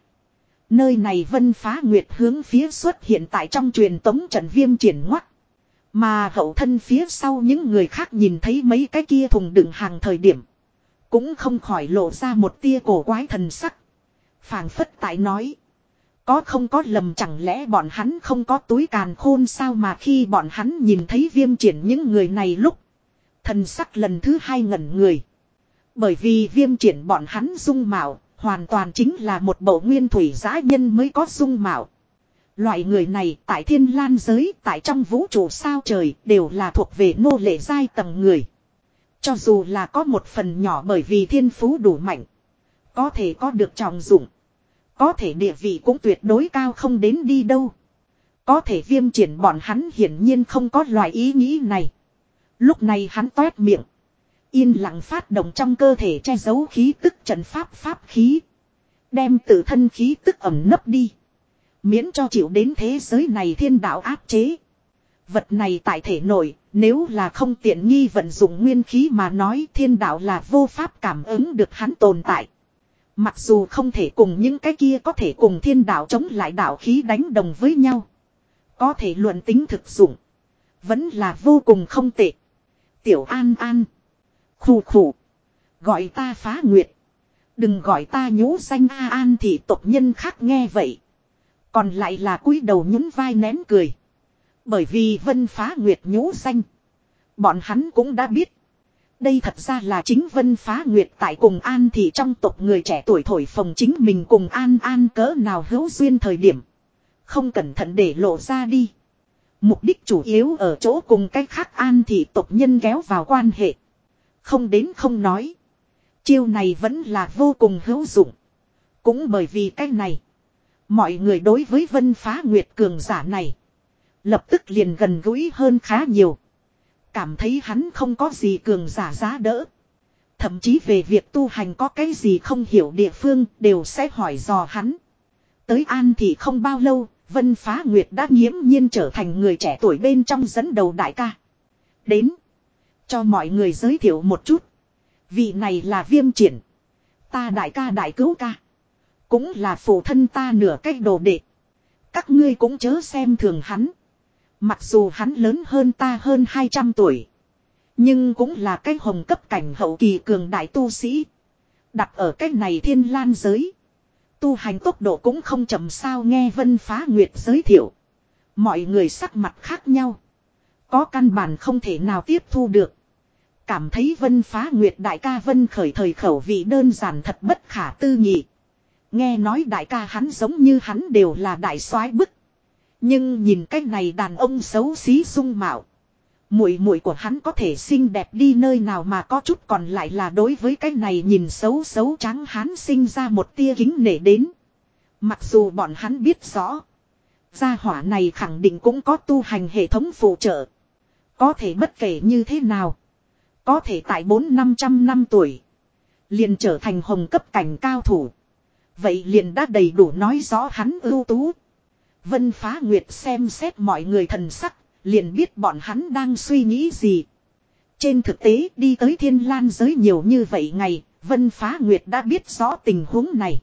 Nơi này vân phá nguyệt hướng phía xuất hiện tại trong truyền tống trận viêm triển ngoắt. Mà hậu thân phía sau những người khác nhìn thấy mấy cái kia thùng đựng hàng thời điểm. Cũng không khỏi lộ ra một tia cổ quái thần sắc. phảng phất tại nói. Có không có lầm chẳng lẽ bọn hắn không có túi càn khôn sao mà khi bọn hắn nhìn thấy viêm triển những người này lúc. Thần sắc lần thứ hai ngẩn người. Bởi vì viêm triển bọn hắn dung mạo, hoàn toàn chính là một bộ nguyên thủy giã nhân mới có dung mạo. Loại người này tại thiên lan giới, tại trong vũ trụ sao trời đều là thuộc về nô lệ giai tầng người. Cho dù là có một phần nhỏ bởi vì thiên phú đủ mạnh. Có thể có được trọng dụng. Có thể địa vị cũng tuyệt đối cao không đến đi đâu. Có thể viêm triển bọn hắn hiển nhiên không có loại ý nghĩ này. Lúc này hắn toét miệng. Yên lặng phát động trong cơ thể che giấu khí tức trận pháp pháp khí. Đem tự thân khí tức ẩm nấp đi. Miễn cho chịu đến thế giới này thiên đạo áp chế. Vật này tại thể nổi, nếu là không tiện nghi vận dụng nguyên khí mà nói thiên đạo là vô pháp cảm ứng được hắn tồn tại. Mặc dù không thể cùng những cái kia có thể cùng thiên đạo chống lại đạo khí đánh đồng với nhau. Có thể luận tính thực dụng. Vẫn là vô cùng không tệ. Tiểu An An. Khủ khủ. Gọi ta phá nguyệt. Đừng gọi ta nhũ xanh A An thì tộc nhân khác nghe vậy. Còn lại là cúi đầu nhún vai nén cười. Bởi vì vân phá nguyệt nhũ xanh. Bọn hắn cũng đã biết. Đây thật ra là chính Vân Phá Nguyệt tại cùng An thì trong tộc người trẻ tuổi thổi phồng chính mình cùng An An cỡ nào hữu duyên thời điểm. Không cẩn thận để lộ ra đi. Mục đích chủ yếu ở chỗ cùng cách khác An thì tộc nhân kéo vào quan hệ. Không đến không nói. Chiêu này vẫn là vô cùng hữu dụng. Cũng bởi vì cách này. Mọi người đối với Vân Phá Nguyệt cường giả này. Lập tức liền gần gũi hơn khá nhiều. Cảm thấy hắn không có gì cường giả giá đỡ. Thậm chí về việc tu hành có cái gì không hiểu địa phương đều sẽ hỏi dò hắn. Tới An thì không bao lâu, Vân Phá Nguyệt đã nghiễm nhiên trở thành người trẻ tuổi bên trong dẫn đầu đại ca. Đến. Cho mọi người giới thiệu một chút. Vị này là viêm triển. Ta đại ca đại cứu ca. Cũng là phụ thân ta nửa cách đồ đệ. Các ngươi cũng chớ xem thường hắn. Mặc dù hắn lớn hơn ta hơn 200 tuổi. Nhưng cũng là cái hồng cấp cảnh hậu kỳ cường đại tu sĩ. Đặt ở cái này thiên lan giới. Tu hành tốc độ cũng không chậm sao nghe Vân Phá Nguyệt giới thiệu. Mọi người sắc mặt khác nhau. Có căn bản không thể nào tiếp thu được. Cảm thấy Vân Phá Nguyệt đại ca Vân khởi thời khẩu vị đơn giản thật bất khả tư nghị. Nghe nói đại ca hắn giống như hắn đều là đại soái bức. Nhưng nhìn cái này đàn ông xấu xí sung mạo. Muội muội của hắn có thể xinh đẹp đi nơi nào mà có chút còn lại là đối với cái này nhìn xấu xấu trắng hắn sinh ra một tia kính nể đến. Mặc dù bọn hắn biết rõ. Gia hỏa này khẳng định cũng có tu hành hệ thống phụ trợ. Có thể bất kể như thế nào. Có thể tại bốn năm trăm năm tuổi. Liền trở thành hồng cấp cảnh cao thủ. Vậy liền đã đầy đủ nói rõ hắn ưu tú. Vân Phá Nguyệt xem xét mọi người thần sắc, liền biết bọn hắn đang suy nghĩ gì. Trên thực tế đi tới thiên lan giới nhiều như vậy ngày, Vân Phá Nguyệt đã biết rõ tình huống này.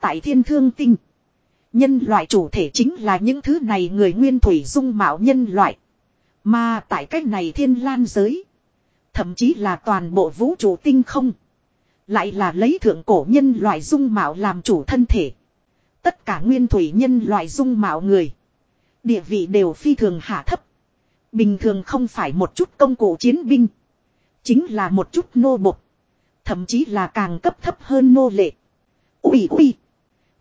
Tại thiên thương tinh, nhân loại chủ thể chính là những thứ này người nguyên thủy dung mạo nhân loại. Mà tại cách này thiên lan giới, thậm chí là toàn bộ vũ trụ tinh không. Lại là lấy thượng cổ nhân loại dung mạo làm chủ thân thể. Tất cả nguyên thủy nhân loại dung mạo người. Địa vị đều phi thường hạ thấp. Bình thường không phải một chút công cụ chiến binh. Chính là một chút nô bộc. Thậm chí là càng cấp thấp hơn nô lệ. Ui ui.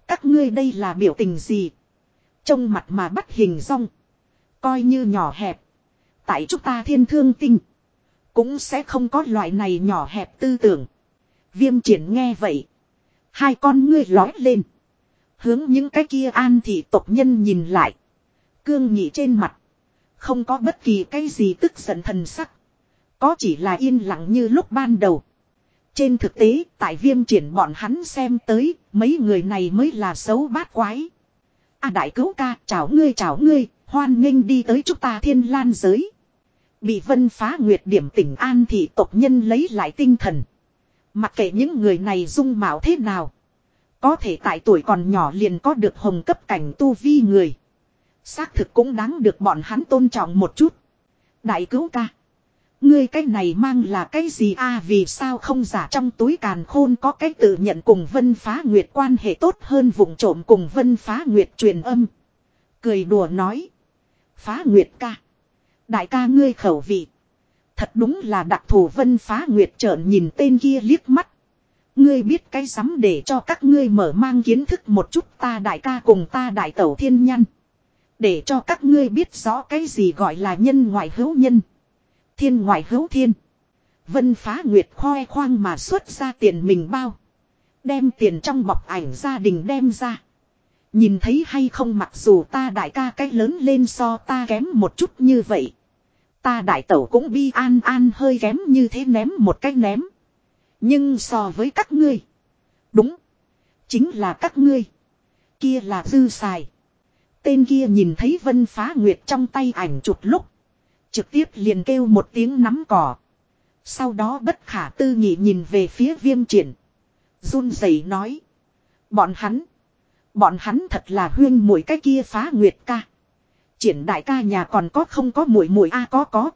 Các ngươi đây là biểu tình gì? trông mặt mà bắt hình rong. Coi như nhỏ hẹp. Tại chúng ta thiên thương tinh. Cũng sẽ không có loại này nhỏ hẹp tư tưởng. Viêm triển nghe vậy. Hai con ngươi lói lên. Hướng những cái kia an thị tộc nhân nhìn lại. Cương nhị trên mặt. Không có bất kỳ cái gì tức giận thần sắc. Có chỉ là yên lặng như lúc ban đầu. Trên thực tế, tại viêm triển bọn hắn xem tới, mấy người này mới là xấu bát quái. À đại cứu ca, chào ngươi chào ngươi, hoan nghênh đi tới chúng ta thiên lan giới. Bị vân phá nguyệt điểm tỉnh an thị tộc nhân lấy lại tinh thần. Mặc kệ những người này dung mạo thế nào. Có thể tại tuổi còn nhỏ liền có được hồng cấp cảnh tu vi người. Xác thực cũng đáng được bọn hắn tôn trọng một chút. Đại cứu ca. Ngươi cái này mang là cái gì a vì sao không giả trong túi càn khôn có cái tự nhận cùng Vân Phá Nguyệt quan hệ tốt hơn vùng trộm cùng Vân Phá Nguyệt truyền âm. Cười đùa nói. Phá Nguyệt ca. Đại ca ngươi khẩu vị. Thật đúng là đặc thù Vân Phá Nguyệt trợn nhìn tên kia liếc mắt. Ngươi biết cái sắm để cho các ngươi mở mang kiến thức một chút ta đại ca cùng ta đại tẩu thiên nhân. Để cho các ngươi biết rõ cái gì gọi là nhân ngoại hữu nhân. Thiên ngoại hữu thiên. Vân phá nguyệt khoe khoang mà xuất ra tiền mình bao. Đem tiền trong bọc ảnh gia đình đem ra. Nhìn thấy hay không mặc dù ta đại ca cách lớn lên so ta kém một chút như vậy. Ta đại tẩu cũng bi an an hơi kém như thế ném một cách ném. Nhưng so với các ngươi. Đúng. Chính là các ngươi. Kia là dư xài. Tên kia nhìn thấy Vân Phá Nguyệt trong tay ảnh chụp lúc. Trực tiếp liền kêu một tiếng nắm cỏ. Sau đó bất khả tư nghị nhìn về phía viêm triển. run rẩy nói. Bọn hắn. Bọn hắn thật là huyên mũi cái kia phá nguyệt ca. Triển đại ca nhà còn có không có mũi mũi a à có có.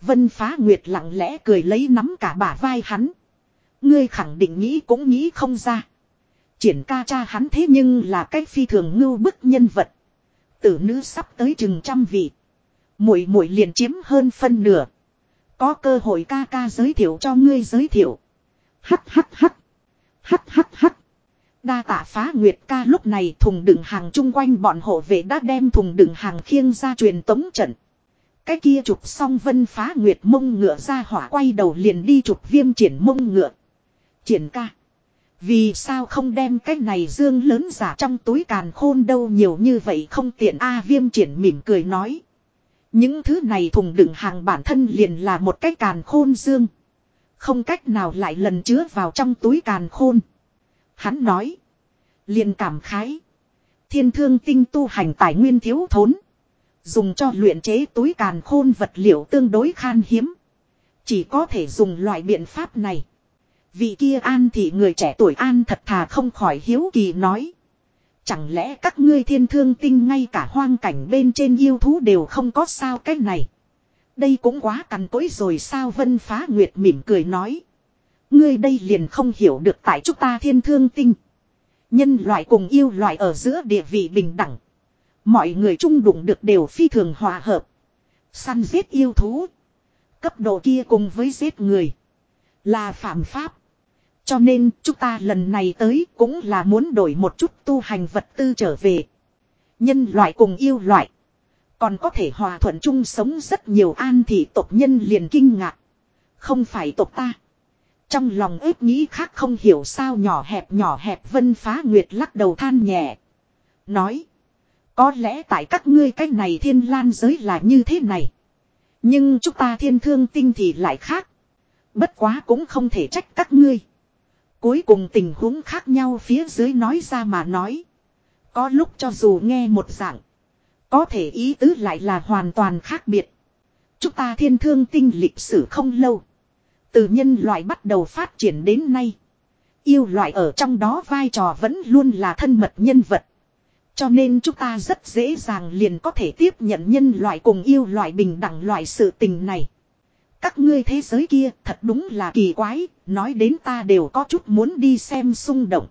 Vân phá nguyệt lặng lẽ cười lấy nắm cả bả vai hắn. Ngươi khẳng định nghĩ cũng nghĩ không ra. Triển ca cha hắn thế nhưng là cách phi thường ngưu bức nhân vật. Tử nữ sắp tới chừng trăm vị. Mũi mũi liền chiếm hơn phân nửa. Có cơ hội ca ca giới thiệu cho ngươi giới thiệu. Hắc hắc hắc. Hắc hắc hắc. Đa tạ phá nguyệt ca lúc này thùng đựng hàng chung quanh bọn hộ vệ đã đem thùng đựng hàng khiêng ra truyền tống trận. Cái kia chụp xong vân phá nguyệt mông ngựa ra hỏa quay đầu liền đi chụp viêm triển mông ngựa. Triển ca. Vì sao không đem cái này dương lớn giả trong túi càn khôn đâu nhiều như vậy không tiện a viêm triển mỉm cười nói. Những thứ này thùng đựng hàng bản thân liền là một cái càn khôn dương. Không cách nào lại lần chứa vào trong túi càn khôn. Hắn nói. liền cảm khái. Thiên thương tinh tu hành tài nguyên thiếu thốn. Dùng cho luyện chế túi càn khôn vật liệu tương đối khan hiếm. Chỉ có thể dùng loại biện pháp này. Vị kia an thì người trẻ tuổi an thật thà không khỏi hiếu kỳ nói. Chẳng lẽ các ngươi thiên thương tinh ngay cả hoang cảnh bên trên yêu thú đều không có sao cái này. Đây cũng quá cằn cỗi rồi sao vân phá nguyệt mỉm cười nói. Ngươi đây liền không hiểu được tại chúng ta thiên thương tinh. Nhân loại cùng yêu loại ở giữa địa vị bình đẳng. Mọi người chung đụng được đều phi thường hòa hợp. Săn giết yêu thú. Cấp độ kia cùng với giết người. Là phạm pháp. Cho nên, chúng ta lần này tới cũng là muốn đổi một chút tu hành vật tư trở về. Nhân loại cùng yêu loại. Còn có thể hòa thuận chung sống rất nhiều an thì tộc nhân liền kinh ngạc. Không phải tộc ta. Trong lòng ếp nghĩ khác không hiểu sao nhỏ hẹp nhỏ hẹp vân phá nguyệt lắc đầu than nhẹ. Nói. Có lẽ tại các ngươi cái này thiên lan giới là như thế này. Nhưng chúng ta thiên thương tinh thì lại khác. Bất quá cũng không thể trách các ngươi. Cuối cùng tình huống khác nhau phía dưới nói ra mà nói. Có lúc cho dù nghe một dạng. Có thể ý tứ lại là hoàn toàn khác biệt. Chúng ta thiên thương tinh lịch sử không lâu. Từ nhân loại bắt đầu phát triển đến nay. Yêu loại ở trong đó vai trò vẫn luôn là thân mật nhân vật. Cho nên chúng ta rất dễ dàng liền có thể tiếp nhận nhân loại cùng yêu loại bình đẳng loại sự tình này. Các ngươi thế giới kia thật đúng là kỳ quái, nói đến ta đều có chút muốn đi xem xung động.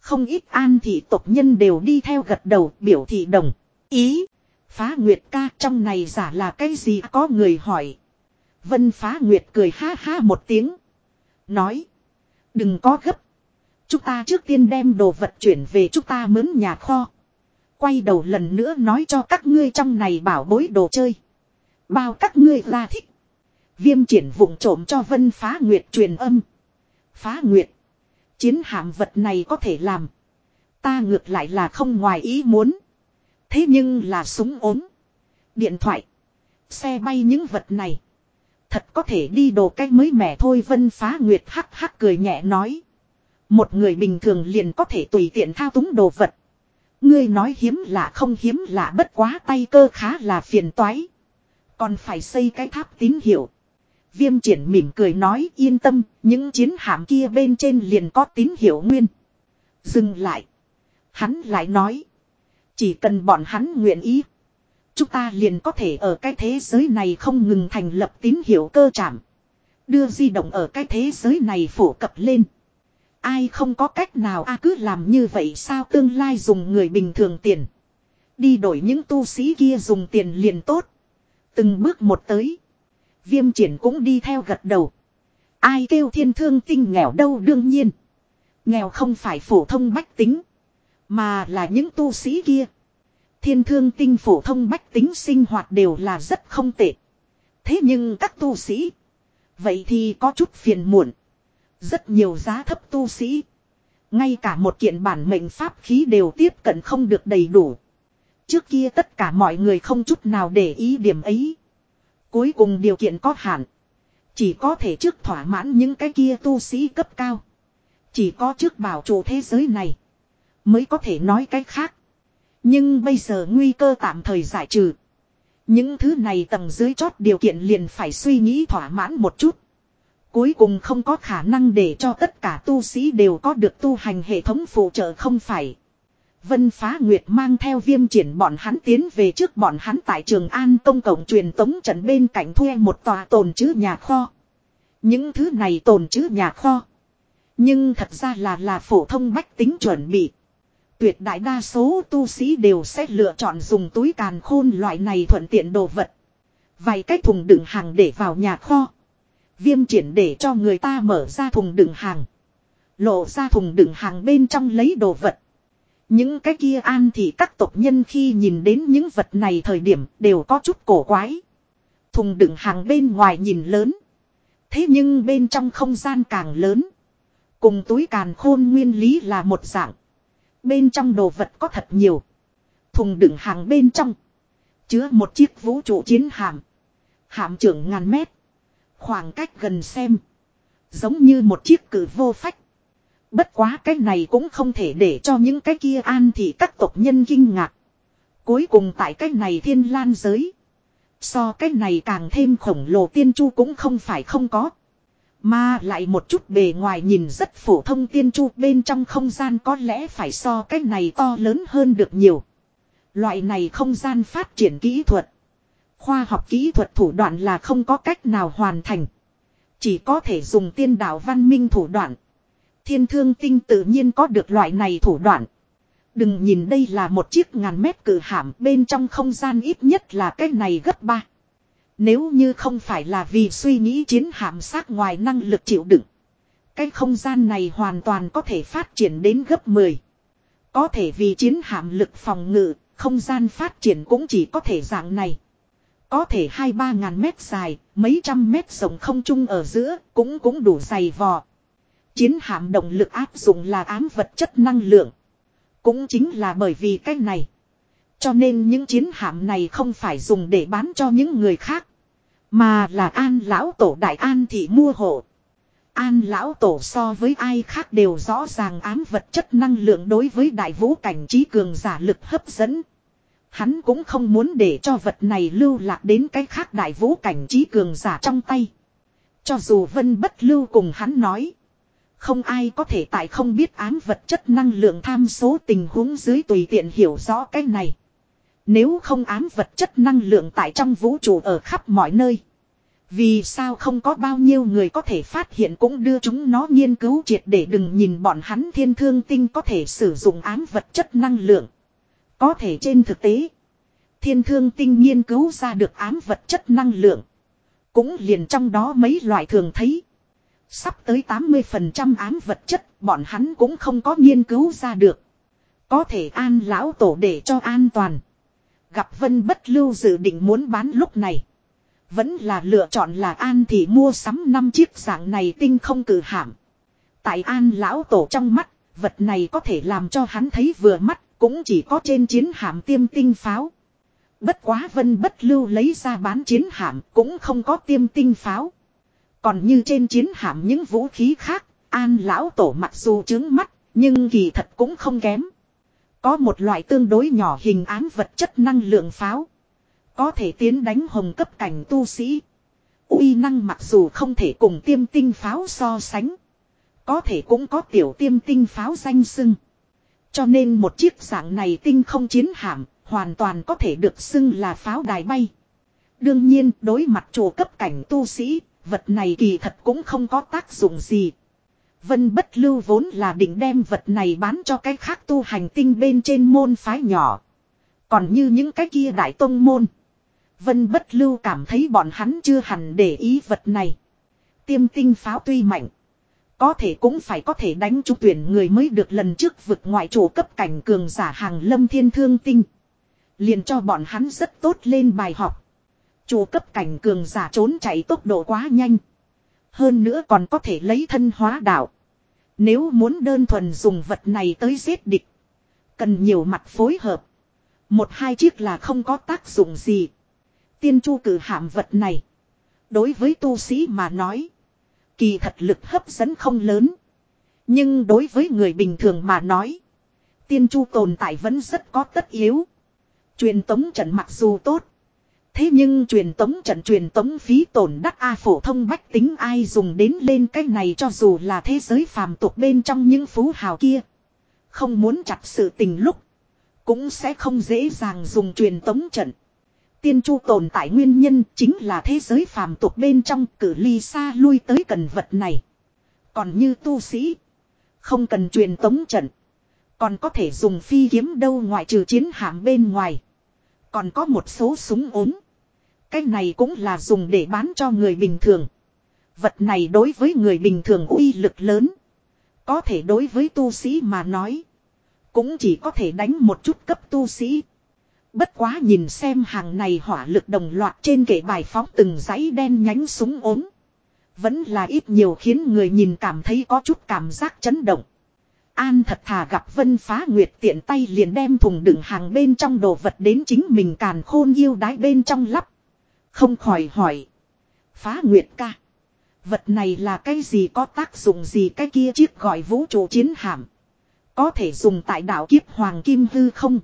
Không ít an thị tộc nhân đều đi theo gật đầu biểu thị đồng. Ý, phá nguyệt ca trong này giả là cái gì có người hỏi. Vân phá nguyệt cười ha ha một tiếng. Nói, đừng có gấp. Chúng ta trước tiên đem đồ vật chuyển về chúng ta mướn nhà kho. Quay đầu lần nữa nói cho các ngươi trong này bảo bối đồ chơi. Bao các ngươi ra thích. Viêm triển vụng trộm cho Vân Phá Nguyệt truyền âm. Phá Nguyệt. Chiến hạm vật này có thể làm. Ta ngược lại là không ngoài ý muốn. Thế nhưng là súng ốm. Điện thoại. Xe bay những vật này. Thật có thể đi đồ cách mới mẻ thôi Vân Phá Nguyệt hắc hắc cười nhẹ nói. Một người bình thường liền có thể tùy tiện thao túng đồ vật. Ngươi nói hiếm lạ không hiếm lạ bất quá tay cơ khá là phiền toái. Còn phải xây cái tháp tín hiệu. Viêm triển mỉm cười nói yên tâm, những chiến hạm kia bên trên liền có tín hiệu nguyên. Dừng lại. Hắn lại nói. Chỉ cần bọn hắn nguyện ý. Chúng ta liền có thể ở cái thế giới này không ngừng thành lập tín hiệu cơ chạm Đưa di động ở cái thế giới này phổ cập lên. Ai không có cách nào a cứ làm như vậy sao tương lai dùng người bình thường tiền. Đi đổi những tu sĩ kia dùng tiền liền tốt. Từng bước một tới. Viêm triển cũng đi theo gật đầu. Ai kêu thiên thương tinh nghèo đâu đương nhiên. Nghèo không phải phổ thông bách tính. Mà là những tu sĩ kia. Thiên thương tinh phổ thông bách tính sinh hoạt đều là rất không tệ. Thế nhưng các tu sĩ. Vậy thì có chút phiền muộn. Rất nhiều giá thấp tu sĩ. Ngay cả một kiện bản mệnh pháp khí đều tiếp cận không được đầy đủ. Trước kia tất cả mọi người không chút nào để ý điểm ấy. Cuối cùng điều kiện có hạn. Chỉ có thể trước thỏa mãn những cái kia tu sĩ cấp cao. Chỉ có trước bảo chủ thế giới này. Mới có thể nói cái khác. Nhưng bây giờ nguy cơ tạm thời giải trừ. Những thứ này tầng dưới chót điều kiện liền phải suy nghĩ thỏa mãn một chút. Cuối cùng không có khả năng để cho tất cả tu sĩ đều có được tu hành hệ thống phụ trợ không phải. Vân Phá Nguyệt mang theo viêm triển bọn hắn tiến về trước bọn hắn tại Trường An công cộng truyền tống trận bên cạnh thuê một tòa tồn trữ nhà kho. Những thứ này tồn trữ nhà kho. Nhưng thật ra là là phổ thông bách tính chuẩn bị. Tuyệt đại đa số tu sĩ đều sẽ lựa chọn dùng túi càn khôn loại này thuận tiện đồ vật. Vài cái thùng đựng hàng để vào nhà kho. Viêm triển để cho người ta mở ra thùng đựng hàng. Lộ ra thùng đựng hàng bên trong lấy đồ vật. Những cái kia an thì các tộc nhân khi nhìn đến những vật này thời điểm đều có chút cổ quái. Thùng đựng hàng bên ngoài nhìn lớn. Thế nhưng bên trong không gian càng lớn. Cùng túi càn khôn nguyên lý là một dạng. Bên trong đồ vật có thật nhiều. Thùng đựng hàng bên trong. Chứa một chiếc vũ trụ chiến hạm. Hạm trưởng ngàn mét. Khoảng cách gần xem. Giống như một chiếc cử vô phách. Bất quá cái này cũng không thể để cho những cái kia an thì các tộc nhân kinh ngạc. Cuối cùng tại cái này thiên lan giới. So cái này càng thêm khổng lồ tiên chu cũng không phải không có. Mà lại một chút bề ngoài nhìn rất phổ thông tiên chu bên trong không gian có lẽ phải so cái này to lớn hơn được nhiều. Loại này không gian phát triển kỹ thuật. Khoa học kỹ thuật thủ đoạn là không có cách nào hoàn thành. Chỉ có thể dùng tiên đạo văn minh thủ đoạn. Thiên thương tinh tự nhiên có được loại này thủ đoạn. Đừng nhìn đây là một chiếc ngàn mét cử hạm bên trong không gian ít nhất là cái này gấp ba. Nếu như không phải là vì suy nghĩ chiến hạm sát ngoài năng lực chịu đựng. Cái không gian này hoàn toàn có thể phát triển đến gấp 10. Có thể vì chiến hạm lực phòng ngự, không gian phát triển cũng chỉ có thể dạng này. Có thể hai ba ngàn mét dài, mấy trăm mét rộng không chung ở giữa, cũng cũng đủ dày vò. Chiến hạm động lực áp dụng là ám vật chất năng lượng. Cũng chính là bởi vì cái này. Cho nên những chiến hạm này không phải dùng để bán cho những người khác. Mà là an lão tổ đại an thị mua hộ. An lão tổ so với ai khác đều rõ ràng ám vật chất năng lượng đối với đại vũ cảnh trí cường giả lực hấp dẫn. Hắn cũng không muốn để cho vật này lưu lạc đến cái khác đại vũ cảnh trí cường giả trong tay. Cho dù vân bất lưu cùng hắn nói. Không ai có thể tại không biết ám vật chất năng lượng tham số tình huống dưới tùy tiện hiểu rõ cái này. Nếu không ám vật chất năng lượng tại trong vũ trụ ở khắp mọi nơi. Vì sao không có bao nhiêu người có thể phát hiện cũng đưa chúng nó nghiên cứu triệt để đừng nhìn bọn hắn thiên thương tinh có thể sử dụng ám vật chất năng lượng. Có thể trên thực tế, thiên thương tinh nghiên cứu ra được ám vật chất năng lượng. Cũng liền trong đó mấy loại thường thấy. Sắp tới 80% ám vật chất bọn hắn cũng không có nghiên cứu ra được. Có thể an lão tổ để cho an toàn. Gặp vân bất lưu dự định muốn bán lúc này. Vẫn là lựa chọn là an thì mua sắm năm chiếc dạng này tinh không cử hạm. Tại an lão tổ trong mắt, vật này có thể làm cho hắn thấy vừa mắt, cũng chỉ có trên chiến hạm tiêm tinh pháo. Bất quá vân bất lưu lấy ra bán chiến hạm cũng không có tiêm tinh pháo. Còn như trên chiến hạm những vũ khí khác, an lão tổ mặc dù trướng mắt, nhưng kỳ thật cũng không kém. Có một loại tương đối nhỏ hình án vật chất năng lượng pháo. Có thể tiến đánh hồng cấp cảnh tu sĩ. uy năng mặc dù không thể cùng tiêm tinh pháo so sánh. Có thể cũng có tiểu tiêm tinh pháo danh sưng. Cho nên một chiếc dạng này tinh không chiến hạm, hoàn toàn có thể được xưng là pháo đài bay. Đương nhiên, đối mặt chủ cấp cảnh tu sĩ, vật này kỳ thật cũng không có tác dụng gì. Vân bất lưu vốn là định đem vật này bán cho cái khác tu hành tinh bên trên môn phái nhỏ. Còn như những cái kia đại tông môn. Vân bất lưu cảm thấy bọn hắn chưa hẳn để ý vật này. Tiêm tinh pháo tuy mạnh. Có thể cũng phải có thể đánh trúng tuyển người mới được lần trước vực ngoại chủ cấp cảnh cường giả hàng lâm thiên thương tinh. Liền cho bọn hắn rất tốt lên bài học. Chủ cấp cảnh cường giả trốn chạy tốc độ quá nhanh. Hơn nữa còn có thể lấy thân hóa đạo. Nếu muốn đơn thuần dùng vật này tới giết địch. Cần nhiều mặt phối hợp. Một hai chiếc là không có tác dụng gì. Tiên chu cử hạm vật này. Đối với tu sĩ mà nói. Kỳ thật lực hấp dẫn không lớn. Nhưng đối với người bình thường mà nói. Tiên chu tồn tại vẫn rất có tất yếu. Truyền tống trận mặc dù tốt. Thế nhưng truyền tống trận truyền tống phí tổn đắt A phổ thông bách tính ai dùng đến lên cái này cho dù là thế giới phàm tục bên trong những phú hào kia. Không muốn chặt sự tình lúc. Cũng sẽ không dễ dàng dùng truyền tống trận. Tiên chu tồn tại nguyên nhân chính là thế giới phàm tục bên trong cử ly xa lui tới cần vật này. Còn như tu sĩ. Không cần truyền tống trận. Còn có thể dùng phi kiếm đâu ngoại trừ chiến hạm bên ngoài. Còn có một số súng ốm. Cái này cũng là dùng để bán cho người bình thường. Vật này đối với người bình thường uy lực lớn. Có thể đối với tu sĩ mà nói. Cũng chỉ có thể đánh một chút cấp tu sĩ. Bất quá nhìn xem hàng này hỏa lực đồng loạt trên kệ bài phóng từng dãy đen nhánh súng ốm. Vẫn là ít nhiều khiến người nhìn cảm thấy có chút cảm giác chấn động. An thật thà gặp Vân Phá Nguyệt tiện tay liền đem thùng đựng hàng bên trong đồ vật đến chính mình càn khôn yêu đái bên trong lắp. Không khỏi hỏi. Phá Nguyệt ca. Vật này là cái gì có tác dụng gì cái kia chiếc gọi vũ trụ chiến hạm. Có thể dùng tại đảo kiếp Hoàng Kim Hư không?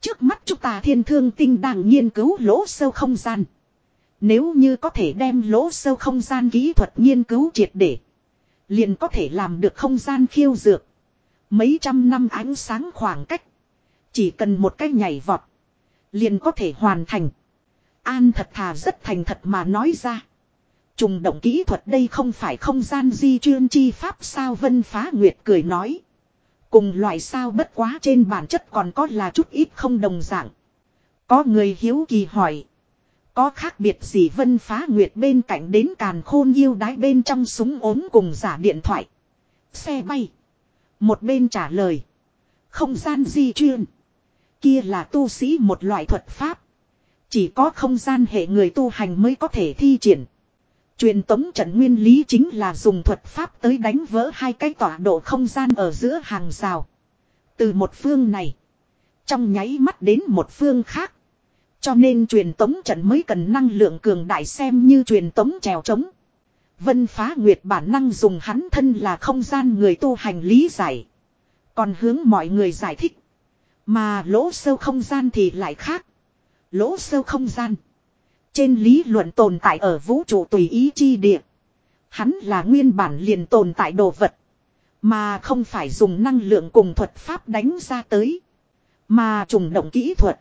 Trước mắt chúng ta thiên thương tinh đang nghiên cứu lỗ sâu không gian. Nếu như có thể đem lỗ sâu không gian kỹ thuật nghiên cứu triệt để. Liền có thể làm được không gian khiêu dược. Mấy trăm năm ánh sáng khoảng cách. Chỉ cần một cái nhảy vọt. Liền có thể hoàn thành. An thật thà rất thành thật mà nói ra. Trùng động kỹ thuật đây không phải không gian di chuyên chi pháp sao Vân Phá Nguyệt cười nói. Cùng loại sao bất quá trên bản chất còn có là chút ít không đồng dạng. Có người hiếu kỳ hỏi. Có khác biệt gì Vân Phá Nguyệt bên cạnh đến càn khôn yêu đái bên trong súng ốm cùng giả điện thoại. Xe bay. Một bên trả lời. Không gian di chuyên. Kia là tu sĩ một loại thuật pháp. Chỉ có không gian hệ người tu hành mới có thể thi triển. Truyền tống trận nguyên lý chính là dùng thuật pháp tới đánh vỡ hai cái tọa độ không gian ở giữa hàng rào. Từ một phương này. Trong nháy mắt đến một phương khác. Cho nên truyền tống trận mới cần năng lượng cường đại xem như truyền tống trèo trống. Vân phá nguyệt bản năng dùng hắn thân là không gian người tu hành lý giải. Còn hướng mọi người giải thích. Mà lỗ sâu không gian thì lại khác. Lỗ sâu không gian. Trên lý luận tồn tại ở vũ trụ tùy ý chi địa. Hắn là nguyên bản liền tồn tại đồ vật. Mà không phải dùng năng lượng cùng thuật pháp đánh ra tới. Mà trùng động kỹ thuật.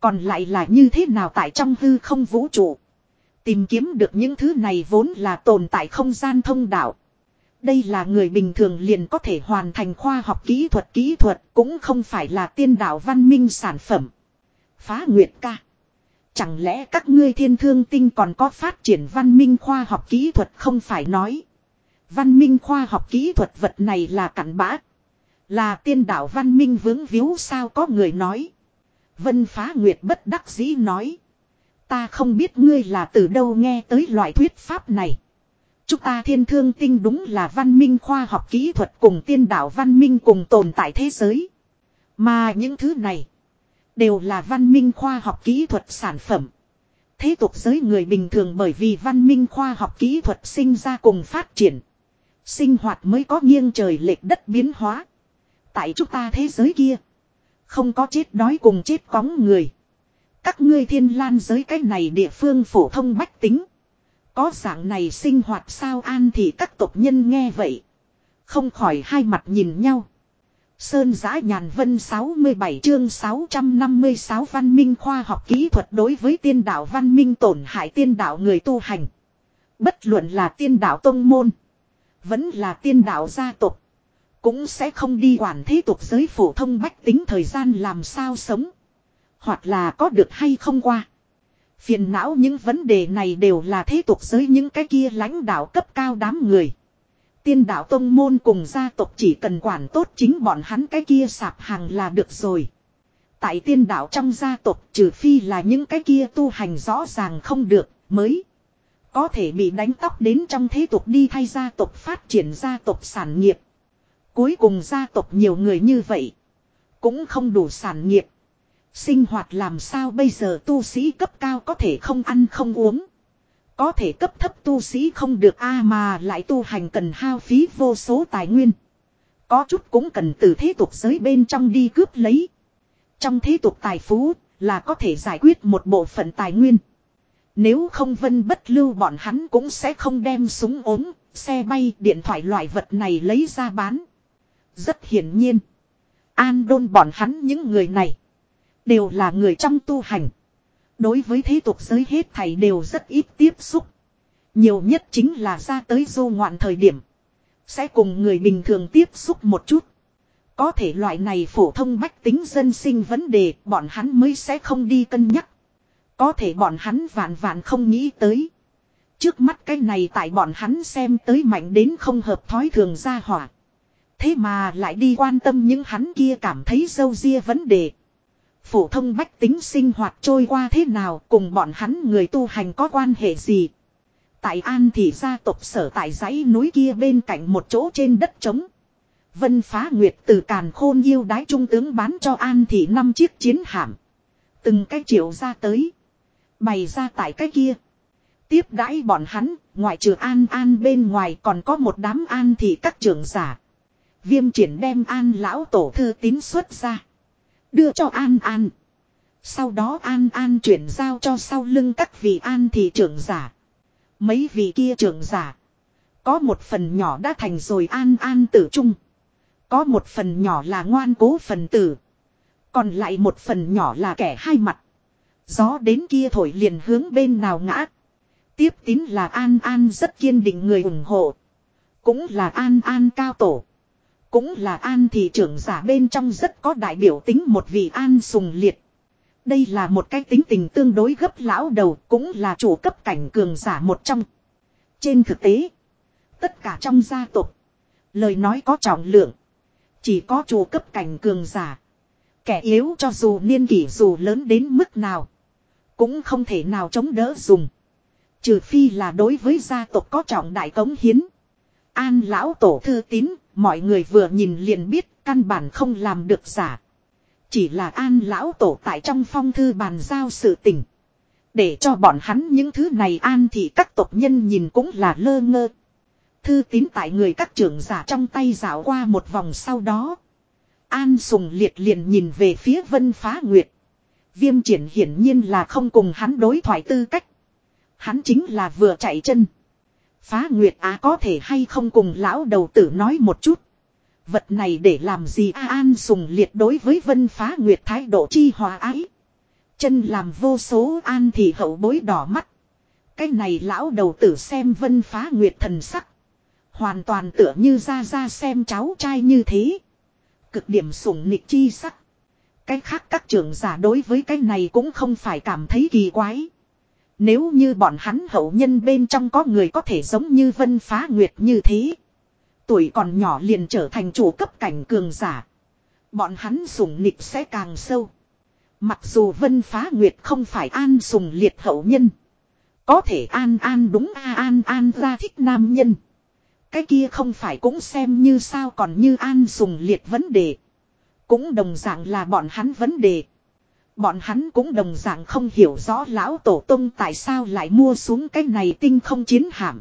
Còn lại là như thế nào tại trong hư không vũ trụ. Tìm kiếm được những thứ này vốn là tồn tại không gian thông đạo. Đây là người bình thường liền có thể hoàn thành khoa học kỹ thuật kỹ thuật cũng không phải là tiên đạo văn minh sản phẩm. Phá Nguyệt ca. Chẳng lẽ các ngươi thiên thương tinh còn có phát triển văn minh khoa học kỹ thuật không phải nói. Văn minh khoa học kỹ thuật vật này là cặn bã. Là tiên đạo văn minh vướng víu sao có người nói. Vân phá nguyệt bất đắc dĩ nói. Ta không biết ngươi là từ đâu nghe tới loại thuyết pháp này. Chúng ta thiên thương tinh đúng là văn minh khoa học kỹ thuật cùng tiên đạo văn minh cùng tồn tại thế giới. Mà những thứ này Đều là văn minh khoa học kỹ thuật sản phẩm. Thế tục giới người bình thường bởi vì văn minh khoa học kỹ thuật sinh ra cùng phát triển. Sinh hoạt mới có nghiêng trời lệch đất biến hóa. Tại chúng ta thế giới kia. Không có chết đói cùng chết cóng người. Các ngươi thiên lan giới cái này địa phương phổ thông bách tính. Có dạng này sinh hoạt sao an thì các tộc nhân nghe vậy. Không khỏi hai mặt nhìn nhau. Sơn giã nhàn vân 67 chương 656 văn minh khoa học kỹ thuật đối với tiên đạo văn minh tổn hại tiên đạo người tu hành. Bất luận là tiên đạo tông môn. Vẫn là tiên đạo gia tộc. Cũng sẽ không đi quản thế tục giới phổ thông bách tính thời gian làm sao sống. Hoặc là có được hay không qua. Phiền não những vấn đề này đều là thế tục giới những cái kia lãnh đạo cấp cao đám người. Tiên đạo tông môn cùng gia tộc chỉ cần quản tốt chính bọn hắn cái kia sạp hàng là được rồi. Tại tiên đạo trong gia tộc trừ phi là những cái kia tu hành rõ ràng không được, mới có thể bị đánh tóc đến trong thế tục đi thay gia tộc phát triển gia tộc sản nghiệp. Cuối cùng gia tộc nhiều người như vậy, cũng không đủ sản nghiệp. Sinh hoạt làm sao bây giờ tu sĩ cấp cao có thể không ăn không uống. Có thể cấp thấp tu sĩ không được a mà lại tu hành cần hao phí vô số tài nguyên. Có chút cũng cần từ thế tục giới bên trong đi cướp lấy. Trong thế tục tài phú là có thể giải quyết một bộ phận tài nguyên. Nếu không vân bất lưu bọn hắn cũng sẽ không đem súng ốm, xe bay, điện thoại loại vật này lấy ra bán. Rất hiển nhiên. An đôn bọn hắn những người này. Đều là người trong tu hành. Đối với thế tục giới hết thảy đều rất ít tiếp xúc. Nhiều nhất chính là ra tới du ngoạn thời điểm. Sẽ cùng người bình thường tiếp xúc một chút. Có thể loại này phổ thông bách tính dân sinh vấn đề, bọn hắn mới sẽ không đi cân nhắc. Có thể bọn hắn vạn vạn không nghĩ tới. Trước mắt cái này tại bọn hắn xem tới mạnh đến không hợp thói thường ra hỏa. Thế mà lại đi quan tâm những hắn kia cảm thấy dâu ria vấn đề. Phổ thông bách tính sinh hoạt trôi qua thế nào cùng bọn hắn người tu hành có quan hệ gì. Tại An thì gia tộc sở tại dãy núi kia bên cạnh một chỗ trên đất trống. Vân Phá Nguyệt từ càn khôn yêu đái trung tướng bán cho An thị năm chiếc chiến hạm. Từng cái triệu ra tới. Bày ra tại cái kia. Tiếp đãi bọn hắn, ngoại trừ An An bên ngoài còn có một đám An thị các trưởng giả. Viêm triển đem An lão tổ thư tín xuất ra. Đưa cho An An. Sau đó An An chuyển giao cho sau lưng các vị An thị trưởng giả. Mấy vị kia trưởng giả. Có một phần nhỏ đã thành rồi An An tử trung. Có một phần nhỏ là ngoan cố phần tử. Còn lại một phần nhỏ là kẻ hai mặt. Gió đến kia thổi liền hướng bên nào ngã. Tiếp tín là An An rất kiên định người ủng hộ. Cũng là An An cao tổ. Cũng là An thị trưởng giả bên trong rất có đại biểu tính một vị An sùng liệt. Đây là một cái tính tình tương đối gấp lão đầu cũng là chủ cấp cảnh cường giả một trong. Trên thực tế, tất cả trong gia tộc, lời nói có trọng lượng. Chỉ có chủ cấp cảnh cường giả. Kẻ yếu cho dù niên kỷ dù lớn đến mức nào. Cũng không thể nào chống đỡ dùng. Trừ phi là đối với gia tộc có trọng đại cống hiến. An lão tổ thư tín, mọi người vừa nhìn liền biết căn bản không làm được giả. Chỉ là an lão tổ tại trong phong thư bàn giao sự tình. Để cho bọn hắn những thứ này an thì các tộc nhân nhìn cũng là lơ ngơ. Thư tín tại người các trưởng giả trong tay dạo qua một vòng sau đó. An sùng liệt liền nhìn về phía vân phá nguyệt. Viêm triển hiển nhiên là không cùng hắn đối thoại tư cách. Hắn chính là vừa chạy chân. Phá nguyệt á có thể hay không cùng lão đầu tử nói một chút. Vật này để làm gì A An sùng liệt đối với vân phá nguyệt thái độ chi hòa ái. Chân làm vô số an thì hậu bối đỏ mắt. Cái này lão đầu tử xem vân phá nguyệt thần sắc. Hoàn toàn tựa như ra ra xem cháu trai như thế. Cực điểm sủng nịch chi sắc. Cái khác các trưởng giả đối với cái này cũng không phải cảm thấy kỳ quái. Nếu như bọn hắn hậu nhân bên trong có người có thể giống như vân phá nguyệt như thế. Tuổi còn nhỏ liền trở thành chủ cấp cảnh cường giả. Bọn hắn sủng nịch sẽ càng sâu. Mặc dù vân phá nguyệt không phải an sùng liệt hậu nhân. Có thể an an đúng a an an ra thích nam nhân. Cái kia không phải cũng xem như sao còn như an sùng liệt vấn đề. Cũng đồng dạng là bọn hắn vấn đề. Bọn hắn cũng đồng dạng không hiểu rõ lão tổ tông tại sao lại mua xuống cái này tinh không chiến hạm.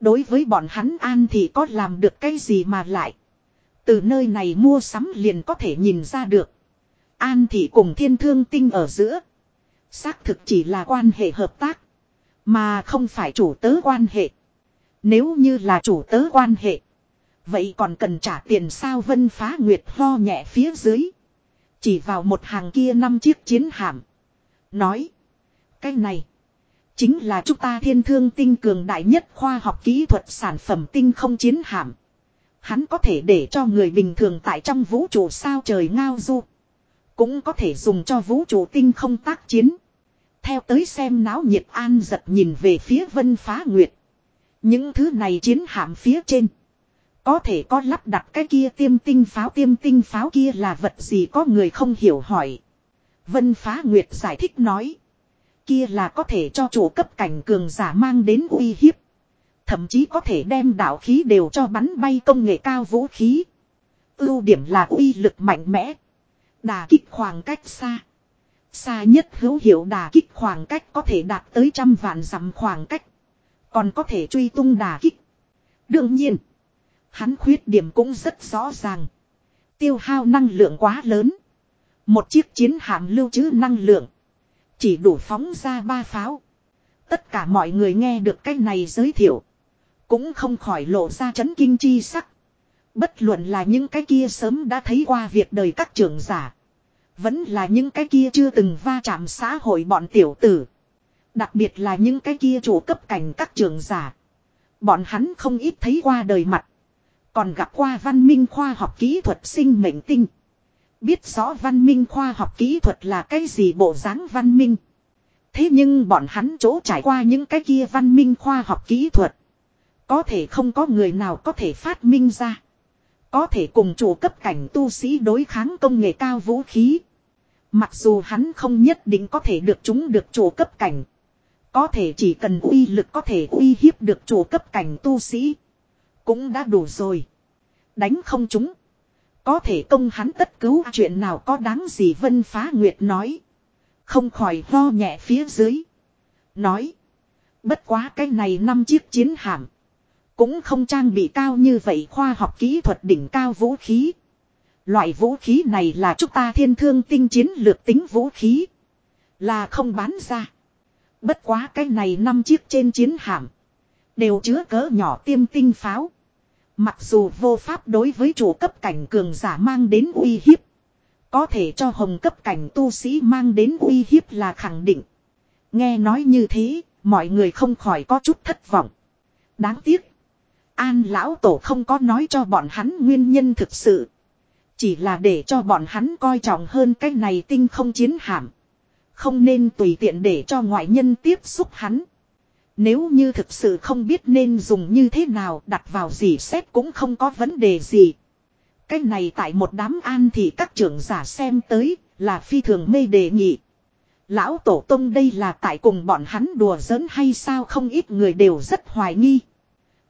Đối với bọn hắn an thì có làm được cái gì mà lại. Từ nơi này mua sắm liền có thể nhìn ra được. An thì cùng thiên thương tinh ở giữa. Xác thực chỉ là quan hệ hợp tác. Mà không phải chủ tớ quan hệ. Nếu như là chủ tớ quan hệ. Vậy còn cần trả tiền sao vân phá nguyệt ho nhẹ phía dưới. Chỉ vào một hàng kia năm chiếc chiến hạm. Nói. Cái này. Chính là chúng ta thiên thương tinh cường đại nhất khoa học kỹ thuật sản phẩm tinh không chiến hạm. Hắn có thể để cho người bình thường tại trong vũ trụ sao trời ngao du. Cũng có thể dùng cho vũ trụ tinh không tác chiến. Theo tới xem náo nhiệt an giật nhìn về phía vân phá nguyệt. Những thứ này chiến hạm phía trên. Có thể có lắp đặt cái kia tiêm tinh pháo, tiêm tinh pháo kia là vật gì có người không hiểu hỏi. Vân phá nguyệt giải thích nói. Kia là có thể cho chủ cấp cảnh cường giả mang đến uy hiếp. Thậm chí có thể đem đạo khí đều cho bắn bay công nghệ cao vũ khí. Ưu điểm là uy lực mạnh mẽ. Đà kích khoảng cách xa. Xa nhất hữu hiệu đà kích khoảng cách có thể đạt tới trăm vạn dặm khoảng cách. Còn có thể truy tung đà kích. Đương nhiên. Hắn khuyết điểm cũng rất rõ ràng. Tiêu hao năng lượng quá lớn. Một chiếc chiến hạm lưu trữ năng lượng. Chỉ đủ phóng ra ba pháo. Tất cả mọi người nghe được cái này giới thiệu. Cũng không khỏi lộ ra chấn kinh chi sắc. Bất luận là những cái kia sớm đã thấy qua việc đời các trưởng giả. Vẫn là những cái kia chưa từng va chạm xã hội bọn tiểu tử. Đặc biệt là những cái kia chủ cấp cảnh các trưởng giả. Bọn hắn không ít thấy qua đời mặt. Còn gặp qua văn minh khoa học kỹ thuật sinh mệnh tinh. Biết rõ văn minh khoa học kỹ thuật là cái gì bộ dáng văn minh. Thế nhưng bọn hắn chỗ trải qua những cái kia văn minh khoa học kỹ thuật. Có thể không có người nào có thể phát minh ra. Có thể cùng chủ cấp cảnh tu sĩ đối kháng công nghệ cao vũ khí. Mặc dù hắn không nhất định có thể được chúng được chủ cấp cảnh. Có thể chỉ cần uy lực có thể uy hiếp được chủ cấp cảnh tu sĩ. Cũng đã đủ rồi. Đánh không chúng. Có thể công hắn tất cứu chuyện nào có đáng gì Vân Phá Nguyệt nói. Không khỏi lo nhẹ phía dưới. Nói. Bất quá cái này năm chiếc chiến hạm. Cũng không trang bị cao như vậy khoa học kỹ thuật đỉnh cao vũ khí. Loại vũ khí này là chúng ta thiên thương tinh chiến lược tính vũ khí. Là không bán ra. Bất quá cái này năm chiếc trên chiến hạm. Đều chứa cỡ nhỏ tiêm tinh pháo. Mặc dù vô pháp đối với chủ cấp cảnh cường giả mang đến uy hiếp. Có thể cho hồng cấp cảnh tu sĩ mang đến uy hiếp là khẳng định. Nghe nói như thế, mọi người không khỏi có chút thất vọng. Đáng tiếc. An lão tổ không có nói cho bọn hắn nguyên nhân thực sự. Chỉ là để cho bọn hắn coi trọng hơn cái này tinh không chiến hạm. Không nên tùy tiện để cho ngoại nhân tiếp xúc hắn. Nếu như thực sự không biết nên dùng như thế nào đặt vào gì xét cũng không có vấn đề gì. Cái này tại một đám an thì các trưởng giả xem tới là phi thường mê đề nghị. Lão Tổ Tông đây là tại cùng bọn hắn đùa giỡn hay sao không ít người đều rất hoài nghi.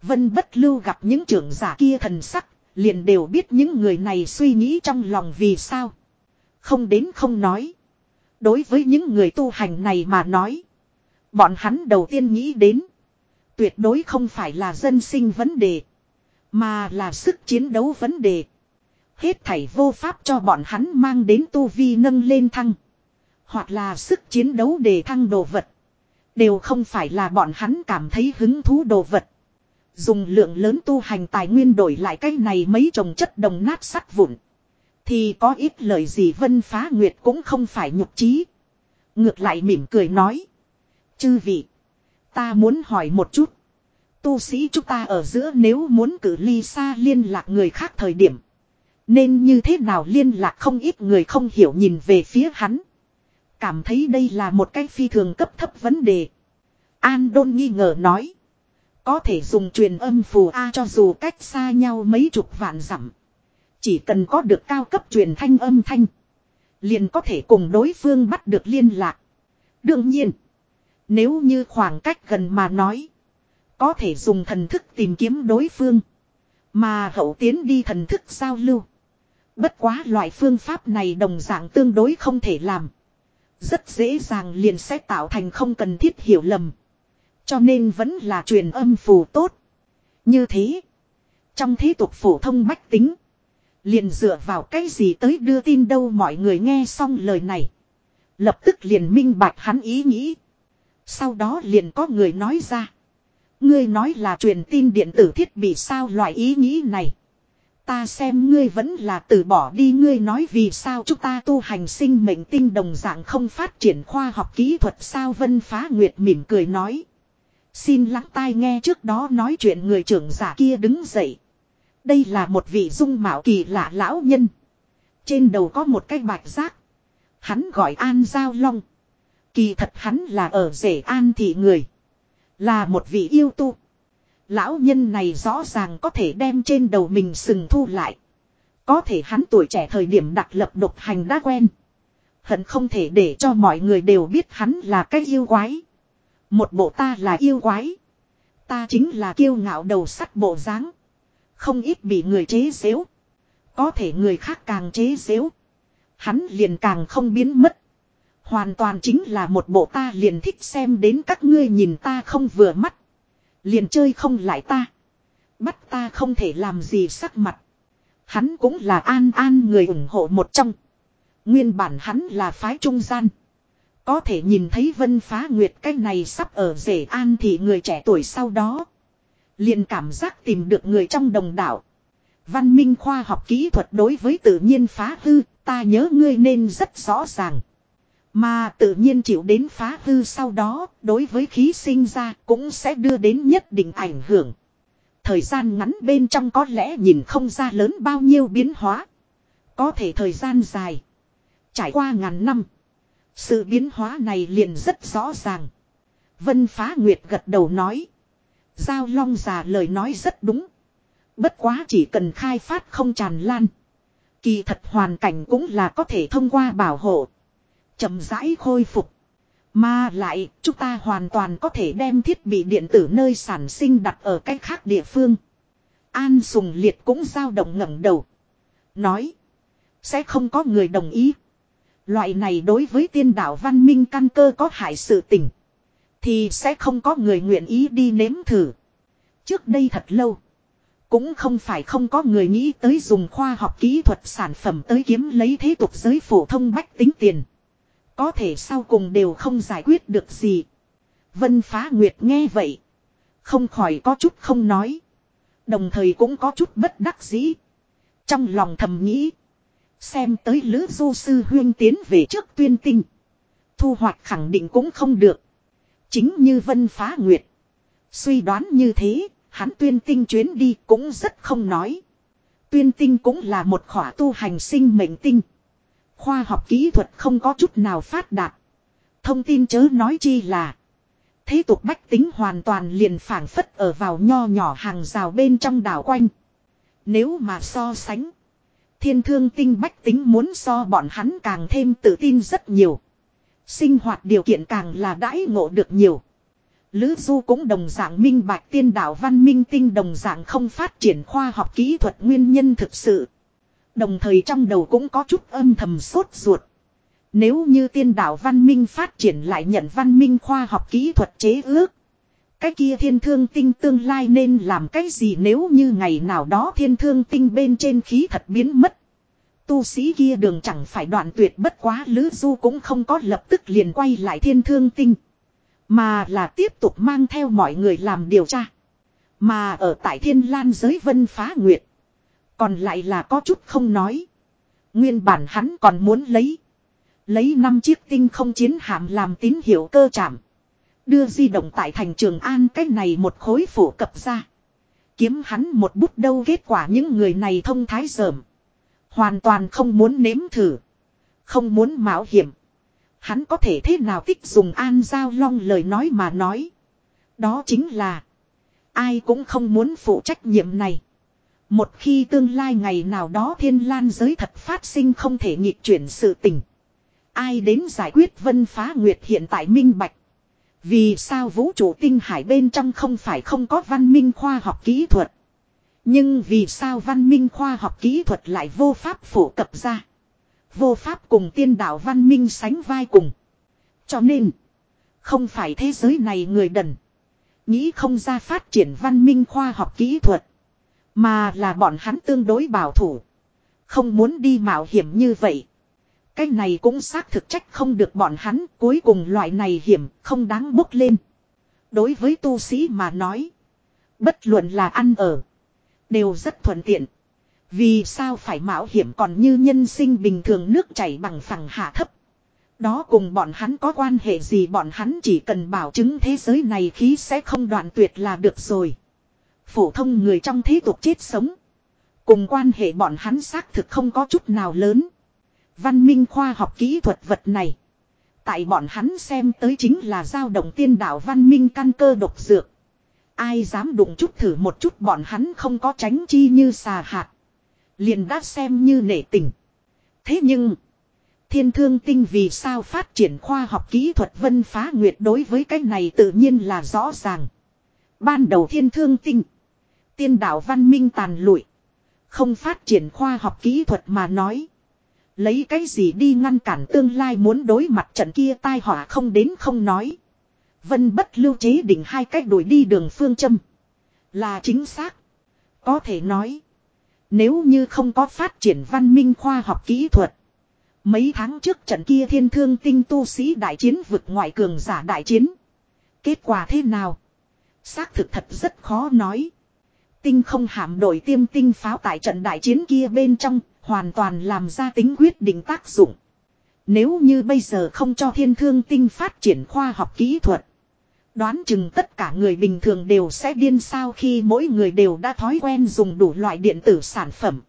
Vân bất lưu gặp những trưởng giả kia thần sắc, liền đều biết những người này suy nghĩ trong lòng vì sao. Không đến không nói. Đối với những người tu hành này mà nói. Bọn hắn đầu tiên nghĩ đến. Tuyệt đối không phải là dân sinh vấn đề. Mà là sức chiến đấu vấn đề. Hết thảy vô pháp cho bọn hắn mang đến tu vi nâng lên thăng. Hoặc là sức chiến đấu để thăng đồ vật. Đều không phải là bọn hắn cảm thấy hứng thú đồ vật. Dùng lượng lớn tu hành tài nguyên đổi lại cái này mấy trồng chất đồng nát sắt vụn. Thì có ít lời gì Vân Phá Nguyệt cũng không phải nhục trí. Ngược lại mỉm cười nói. Chư vị. Ta muốn hỏi một chút. Tu sĩ chúng ta ở giữa nếu muốn cử ly xa liên lạc người khác thời điểm. Nên như thế nào liên lạc không ít người không hiểu nhìn về phía hắn. Cảm thấy đây là một cái phi thường cấp thấp vấn đề. An Đôn nghi ngờ nói. Có thể dùng truyền âm phù A cho dù cách xa nhau mấy chục vạn dặm. Chỉ cần có được cao cấp truyền thanh âm thanh. Liền có thể cùng đối phương bắt được liên lạc. Đương nhiên. Nếu như khoảng cách gần mà nói. Có thể dùng thần thức tìm kiếm đối phương. Mà hậu tiến đi thần thức giao lưu. Bất quá loại phương pháp này đồng dạng tương đối không thể làm. Rất dễ dàng liền sẽ tạo thành không cần thiết hiểu lầm. Cho nên vẫn là truyền âm phù tốt. Như thế. Trong thế tục phổ thông bách tính. Liền dựa vào cái gì tới đưa tin đâu mọi người nghe xong lời này. Lập tức liền minh bạch hắn ý nghĩ. Sau đó liền có người nói ra. Ngươi nói là truyền tin điện tử thiết bị sao loại ý nghĩ này. Ta xem ngươi vẫn là từ bỏ đi, ngươi nói vì sao chúng ta tu hành sinh mệnh tinh đồng dạng không phát triển khoa học kỹ thuật sao vân phá nguyệt mỉm cười nói. Xin lắng tai nghe trước đó nói chuyện người trưởng giả kia đứng dậy. Đây là một vị dung mạo kỳ lạ lão nhân. Trên đầu có một cái bạch giác. Hắn gọi An Giao Long. Kỳ thật hắn là ở rể An thị người. Là một vị yêu tu. Lão nhân này rõ ràng có thể đem trên đầu mình sừng thu lại. Có thể hắn tuổi trẻ thời điểm đặc lập độc hành đã quen. Hận không thể để cho mọi người đều biết hắn là cái yêu quái. Một bộ ta là yêu quái. Ta chính là kiêu ngạo đầu sắt bộ dáng Không ít bị người chế xếu. Có thể người khác càng chế xếu. Hắn liền càng không biến mất. Hoàn toàn chính là một bộ ta liền thích xem đến các ngươi nhìn ta không vừa mắt. Liền chơi không lại ta. Bắt ta không thể làm gì sắc mặt. Hắn cũng là an an người ủng hộ một trong. Nguyên bản hắn là phái trung gian. Có thể nhìn thấy vân phá nguyệt cái này sắp ở rể an thì người trẻ tuổi sau đó. liền cảm giác tìm được người trong đồng đảo. Văn minh khoa học kỹ thuật đối với tự nhiên phá hư, ta nhớ ngươi nên rất rõ ràng. Mà tự nhiên chịu đến phá hư sau đó, đối với khí sinh ra cũng sẽ đưa đến nhất định ảnh hưởng. Thời gian ngắn bên trong có lẽ nhìn không ra lớn bao nhiêu biến hóa. Có thể thời gian dài. Trải qua ngàn năm. Sự biến hóa này liền rất rõ ràng. Vân Phá Nguyệt gật đầu nói. Giao Long già lời nói rất đúng. Bất quá chỉ cần khai phát không tràn lan. Kỳ thật hoàn cảnh cũng là có thể thông qua bảo hộ chậm rãi khôi phục. Mà lại, chúng ta hoàn toàn có thể đem thiết bị điện tử nơi sản sinh đặt ở cách khác địa phương. An Sùng Liệt cũng dao động ngẩng đầu. Nói. Sẽ không có người đồng ý. Loại này đối với tiên đạo văn minh căn cơ có hại sự tình. Thì sẽ không có người nguyện ý đi nếm thử. Trước đây thật lâu. Cũng không phải không có người nghĩ tới dùng khoa học kỹ thuật sản phẩm tới kiếm lấy thế tục giới phổ thông bách tính tiền. Có thể sau cùng đều không giải quyết được gì. Vân Phá Nguyệt nghe vậy. Không khỏi có chút không nói. Đồng thời cũng có chút bất đắc dĩ. Trong lòng thầm nghĩ. Xem tới Lữ Du Sư Huyên tiến về trước tuyên tinh. Thu hoạch khẳng định cũng không được. Chính như Vân Phá Nguyệt. Suy đoán như thế, hắn tuyên tinh chuyến đi cũng rất không nói. Tuyên tinh cũng là một khỏa tu hành sinh mệnh tinh. Khoa học kỹ thuật không có chút nào phát đạt. Thông tin chớ nói chi là. Thế tục bách tính hoàn toàn liền phản phất ở vào nho nhỏ hàng rào bên trong đảo quanh. Nếu mà so sánh. Thiên thương tinh bách tính muốn so bọn hắn càng thêm tự tin rất nhiều. Sinh hoạt điều kiện càng là đãi ngộ được nhiều. Lữ Du cũng đồng dạng minh bạch tiên đạo văn minh tinh đồng dạng không phát triển khoa học kỹ thuật nguyên nhân thực sự. Đồng thời trong đầu cũng có chút âm thầm sốt ruột. Nếu như tiên đạo văn minh phát triển lại nhận văn minh khoa học kỹ thuật chế ước. Cái kia thiên thương tinh tương lai nên làm cái gì nếu như ngày nào đó thiên thương tinh bên trên khí thật biến mất. Tu sĩ kia đường chẳng phải đoạn tuyệt bất quá Lữ Du cũng không có lập tức liền quay lại thiên thương tinh. Mà là tiếp tục mang theo mọi người làm điều tra. Mà ở tại thiên lan giới vân phá nguyệt. Còn lại là có chút không nói. Nguyên bản hắn còn muốn lấy. Lấy năm chiếc tinh không chiến hạm làm tín hiệu cơ chạm. Đưa di động tại thành trường An cách này một khối phủ cập ra. Kiếm hắn một bút đâu kết quả những người này thông thái dởm. Hoàn toàn không muốn nếm thử. Không muốn mạo hiểm. Hắn có thể thế nào tích dùng an giao long lời nói mà nói. Đó chính là. Ai cũng không muốn phụ trách nhiệm này. Một khi tương lai ngày nào đó thiên lan giới thật phát sinh không thể nghịch chuyển sự tình. Ai đến giải quyết vân phá nguyệt hiện tại minh bạch. Vì sao vũ trụ tinh hải bên trong không phải không có văn minh khoa học kỹ thuật. Nhưng vì sao văn minh khoa học kỹ thuật lại vô pháp phổ cập ra. Vô pháp cùng tiên đạo văn minh sánh vai cùng. Cho nên. Không phải thế giới này người đần. Nghĩ không ra phát triển văn minh khoa học kỹ thuật. Mà là bọn hắn tương đối bảo thủ. Không muốn đi mạo hiểm như vậy. Cái này cũng xác thực trách không được bọn hắn. Cuối cùng loại này hiểm không đáng bốc lên. Đối với tu sĩ mà nói. Bất luận là ăn ở. Đều rất thuận tiện. Vì sao phải mạo hiểm còn như nhân sinh bình thường nước chảy bằng phẳng hạ thấp. Đó cùng bọn hắn có quan hệ gì bọn hắn chỉ cần bảo chứng thế giới này khí sẽ không đoạn tuyệt là được rồi. Phổ thông người trong thế tục chết sống. Cùng quan hệ bọn hắn xác thực không có chút nào lớn. Văn minh khoa học kỹ thuật vật này. Tại bọn hắn xem tới chính là dao động tiên đạo văn minh căn cơ độc dược. Ai dám đụng chút thử một chút bọn hắn không có tránh chi như xà hạt. Liền đã xem như nể tình. Thế nhưng. Thiên thương tinh vì sao phát triển khoa học kỹ thuật vân phá nguyệt đối với cái này tự nhiên là rõ ràng. Ban đầu thiên thương tinh. Tiên đạo văn minh tàn lụi. Không phát triển khoa học kỹ thuật mà nói. Lấy cái gì đi ngăn cản tương lai muốn đối mặt trận kia tai họa không đến không nói. Vân bất lưu chế định hai cách đuổi đi đường phương châm. Là chính xác. Có thể nói. Nếu như không có phát triển văn minh khoa học kỹ thuật. Mấy tháng trước trận kia thiên thương tinh tu sĩ đại chiến vực ngoại cường giả đại chiến. Kết quả thế nào? Xác thực thật rất khó nói. Tinh không hạm đội tiêm tinh pháo tại trận đại chiến kia bên trong, hoàn toàn làm ra tính quyết định tác dụng. Nếu như bây giờ không cho thiên thương tinh phát triển khoa học kỹ thuật. Đoán chừng tất cả người bình thường đều sẽ điên sao khi mỗi người đều đã thói quen dùng đủ loại điện tử sản phẩm.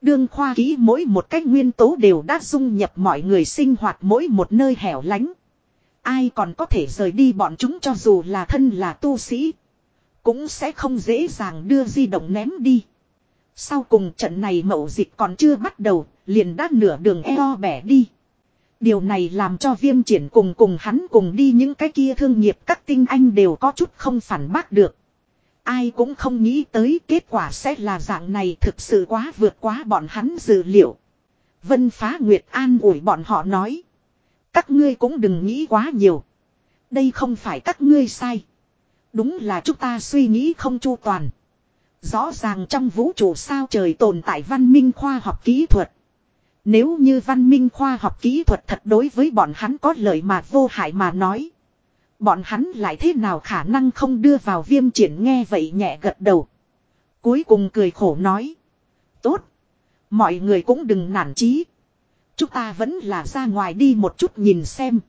Đương khoa kỹ mỗi một cách nguyên tố đều đã dung nhập mọi người sinh hoạt mỗi một nơi hẻo lánh. Ai còn có thể rời đi bọn chúng cho dù là thân là tu sĩ. Cũng sẽ không dễ dàng đưa di động ném đi. Sau cùng trận này mậu dịch còn chưa bắt đầu, liền đã nửa đường eo bẻ đi. Điều này làm cho viêm triển cùng cùng hắn cùng đi những cái kia thương nghiệp các tinh anh đều có chút không phản bác được. Ai cũng không nghĩ tới kết quả sẽ là dạng này thực sự quá vượt quá bọn hắn dự liệu. Vân Phá Nguyệt an ủi bọn họ nói. Các ngươi cũng đừng nghĩ quá nhiều. Đây không phải các ngươi sai. Đúng là chúng ta suy nghĩ không chu toàn. Rõ ràng trong vũ trụ sao trời tồn tại văn minh khoa học kỹ thuật. Nếu như văn minh khoa học kỹ thuật thật đối với bọn hắn có lợi mà vô hại mà nói. Bọn hắn lại thế nào khả năng không đưa vào viêm triển nghe vậy nhẹ gật đầu. Cuối cùng cười khổ nói. Tốt. Mọi người cũng đừng nản chí. Chúng ta vẫn là ra ngoài đi một chút nhìn xem.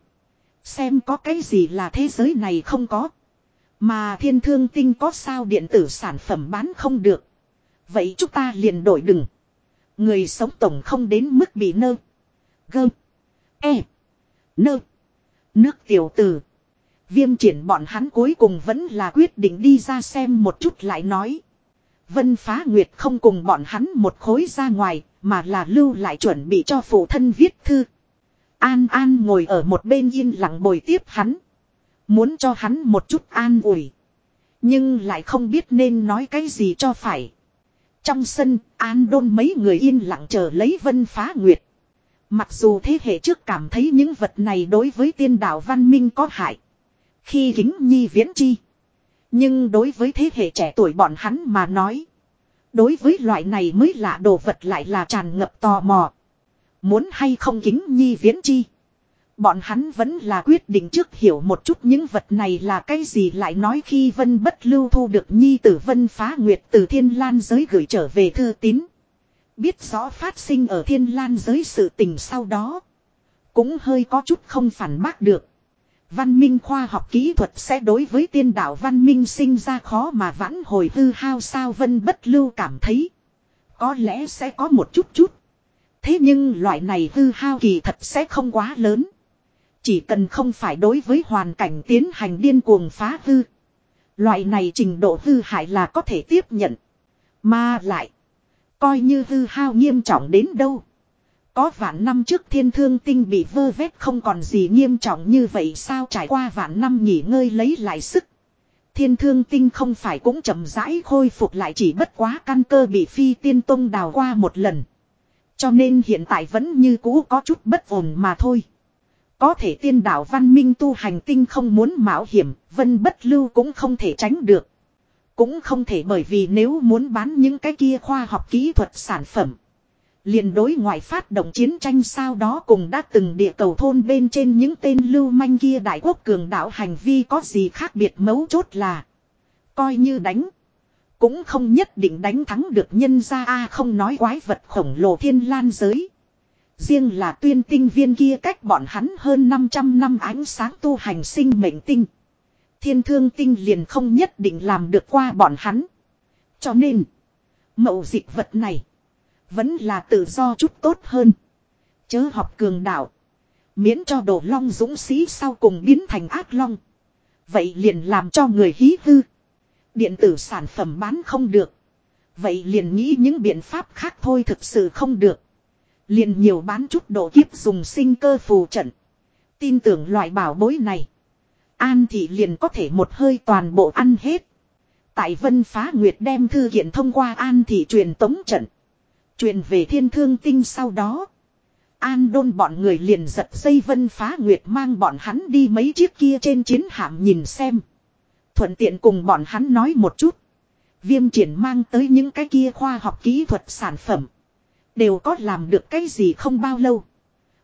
Xem có cái gì là thế giới này không có. Mà thiên thương tinh có sao điện tử sản phẩm bán không được. Vậy chúng ta liền đổi đừng. Người sống tổng không đến mức bị nơ. Gơ. E. Nơ. Nước tiểu tử. Viêm triển bọn hắn cuối cùng vẫn là quyết định đi ra xem một chút lại nói. Vân phá nguyệt không cùng bọn hắn một khối ra ngoài, mà là lưu lại chuẩn bị cho phụ thân viết thư. An An ngồi ở một bên yên lặng bồi tiếp hắn. Muốn cho hắn một chút an ủi. Nhưng lại không biết nên nói cái gì cho phải. Trong sân, An đôn mấy người yên lặng chờ lấy vân phá nguyệt. Mặc dù thế hệ trước cảm thấy những vật này đối với tiên đạo văn minh có hại. Khi kính nhi viễn chi. Nhưng đối với thế hệ trẻ tuổi bọn hắn mà nói. Đối với loại này mới lạ đồ vật lại là tràn ngập tò mò. Muốn hay không kính nhi viễn chi. Bọn hắn vẫn là quyết định trước hiểu một chút những vật này là cái gì lại nói khi Vân Bất Lưu thu được Nhi tử Vân Phá Nguyệt từ Thiên Lan giới gửi trở về thư tín. Biết rõ phát sinh ở Thiên Lan giới sự tình sau đó. Cũng hơi có chút không phản bác được. Văn minh khoa học kỹ thuật sẽ đối với tiên đạo văn minh sinh ra khó mà vãn hồi hư hao sao Vân Bất Lưu cảm thấy. Có lẽ sẽ có một chút chút. Thế nhưng loại này hư hao kỳ thật sẽ không quá lớn. Chỉ cần không phải đối với hoàn cảnh tiến hành điên cuồng phá hư. Loại này trình độ hư hại là có thể tiếp nhận. Mà lại. Coi như hư hao nghiêm trọng đến đâu. Có vạn năm trước thiên thương tinh bị vơ vét không còn gì nghiêm trọng như vậy sao trải qua vạn năm nghỉ ngơi lấy lại sức. Thiên thương tinh không phải cũng chậm rãi khôi phục lại chỉ bất quá căn cơ bị phi tiên tông đào qua một lần. Cho nên hiện tại vẫn như cũ có chút bất ổn mà thôi. Có thể tiên đạo văn minh tu hành tinh không muốn mạo hiểm, vân bất lưu cũng không thể tránh được. Cũng không thể bởi vì nếu muốn bán những cái kia khoa học kỹ thuật sản phẩm. liền đối ngoại phát động chiến tranh sau đó cùng đã từng địa cầu thôn bên trên những tên lưu manh kia đại quốc cường đạo hành vi có gì khác biệt mấu chốt là. Coi như đánh. Cũng không nhất định đánh thắng được nhân ra a không nói quái vật khổng lồ thiên lan giới. Riêng là tuyên tinh viên kia cách bọn hắn hơn 500 năm ánh sáng tu hành sinh mệnh tinh. Thiên thương tinh liền không nhất định làm được qua bọn hắn. Cho nên, mậu dịch vật này, vẫn là tự do chút tốt hơn. Chớ học cường đạo. Miễn cho đổ long dũng sĩ sau cùng biến thành ác long. Vậy liền làm cho người hí hư. Điện tử sản phẩm bán không được. Vậy liền nghĩ những biện pháp khác thôi thực sự không được. Liền nhiều bán chút độ kiếp dùng sinh cơ phù trận. Tin tưởng loại bảo bối này. An thị liền có thể một hơi toàn bộ ăn hết. Tại Vân Phá Nguyệt đem thư kiện thông qua An thị truyền tống trận. Truyền về thiên thương tinh sau đó. An đôn bọn người liền giật dây Vân Phá Nguyệt mang bọn hắn đi mấy chiếc kia trên chiến hạm nhìn xem. Thuận tiện cùng bọn hắn nói một chút. Viêm triển mang tới những cái kia khoa học kỹ thuật sản phẩm. Đều có làm được cái gì không bao lâu.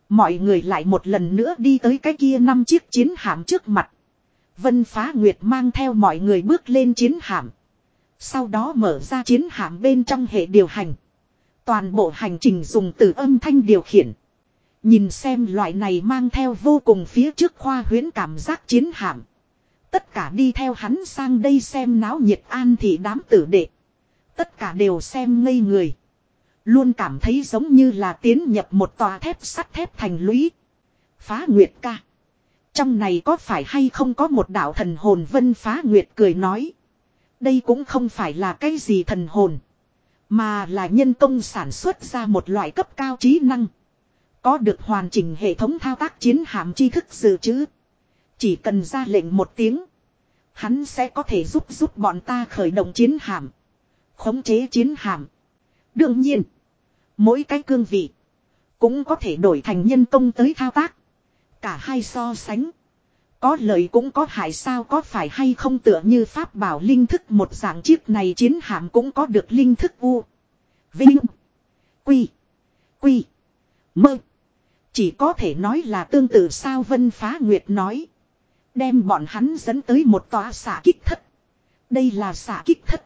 Mọi người lại một lần nữa đi tới cái kia năm chiếc chiến hạm trước mặt. Vân Phá Nguyệt mang theo mọi người bước lên chiến hạm. Sau đó mở ra chiến hạm bên trong hệ điều hành. Toàn bộ hành trình dùng từ âm thanh điều khiển. Nhìn xem loại này mang theo vô cùng phía trước khoa huyễn cảm giác chiến hạm. Tất cả đi theo hắn sang đây xem náo nhiệt an thì đám tử đệ. Tất cả đều xem ngây người. Luôn cảm thấy giống như là tiến nhập một tòa thép sắt thép thành lũy. Phá Nguyệt ca. Trong này có phải hay không có một đạo thần hồn vân phá Nguyệt cười nói. Đây cũng không phải là cái gì thần hồn. Mà là nhân công sản xuất ra một loại cấp cao trí năng. Có được hoàn chỉnh hệ thống thao tác chiến hạm tri thức dự trữ. Chỉ cần ra lệnh một tiếng. Hắn sẽ có thể giúp giúp bọn ta khởi động chiến hạm. Khống chế chiến hạm. Đương nhiên. Mỗi cái cương vị. Cũng có thể đổi thành nhân công tới thao tác. Cả hai so sánh. Có lợi cũng có hại, sao có phải hay không tựa như pháp bảo linh thức, một dạng chiếc này chiến hạm cũng có được linh thức u. Vinh. Quy. Quy. Mơ. Chỉ có thể nói là tương tự, sao Vân Phá Nguyệt nói. Đem bọn hắn dẫn tới một tòa xạ kích thất. Đây là xạ kích thất.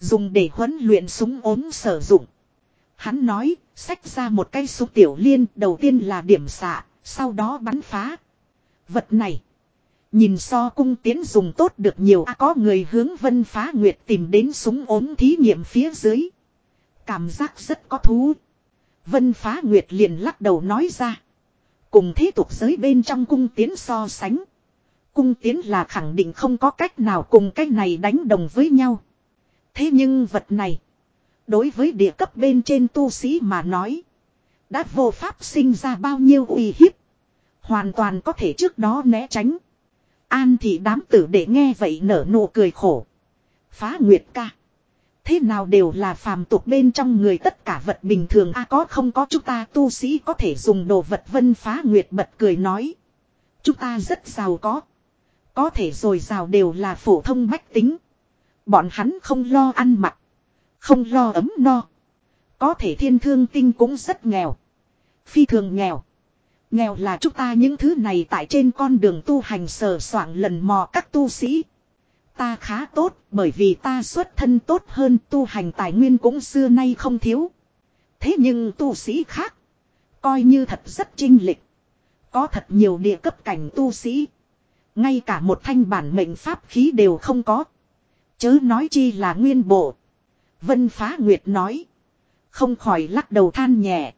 Dùng để huấn luyện súng ốm sử dụng. Hắn nói, xách ra một cây súng tiểu liên đầu tiên là điểm xạ, sau đó bắn phá. Vật này. Nhìn so cung tiến dùng tốt được nhiều à, có người hướng vân phá nguyệt tìm đến súng ốm thí nghiệm phía dưới. Cảm giác rất có thú. Vân phá nguyệt liền lắc đầu nói ra. Cùng thế tục giới bên trong cung tiến so sánh. Cung tiến là khẳng định không có cách nào cùng cách này đánh đồng với nhau. Thế nhưng vật này. Đối với địa cấp bên trên tu sĩ mà nói. Đã vô pháp sinh ra bao nhiêu uy hiếp. Hoàn toàn có thể trước đó né tránh. An thị đám tử để nghe vậy nở nụ cười khổ. Phá Nguyệt ca. Thế nào đều là phàm tục bên trong người tất cả vật bình thường a, có không có chúng ta tu sĩ có thể dùng đồ vật vân phá Nguyệt bật cười nói. Chúng ta rất giàu có. Có thể rồi giàu đều là phổ thông bách tính. Bọn hắn không lo ăn mặc. Không lo ấm no. Có thể thiên thương tinh cũng rất nghèo. Phi thường nghèo. Nghèo là chúng ta những thứ này tại trên con đường tu hành sờ soạng lần mò các tu sĩ. Ta khá tốt, bởi vì ta xuất thân tốt hơn, tu hành tài nguyên cũng xưa nay không thiếu. Thế nhưng tu sĩ khác. Coi như thật rất trinh lịch. Có thật nhiều địa cấp cảnh tu sĩ. Ngay cả một thanh bản mệnh pháp khí đều không có. Chớ nói chi là nguyên bộ. Vân Phá Nguyệt nói. Không khỏi lắc đầu than nhẹ.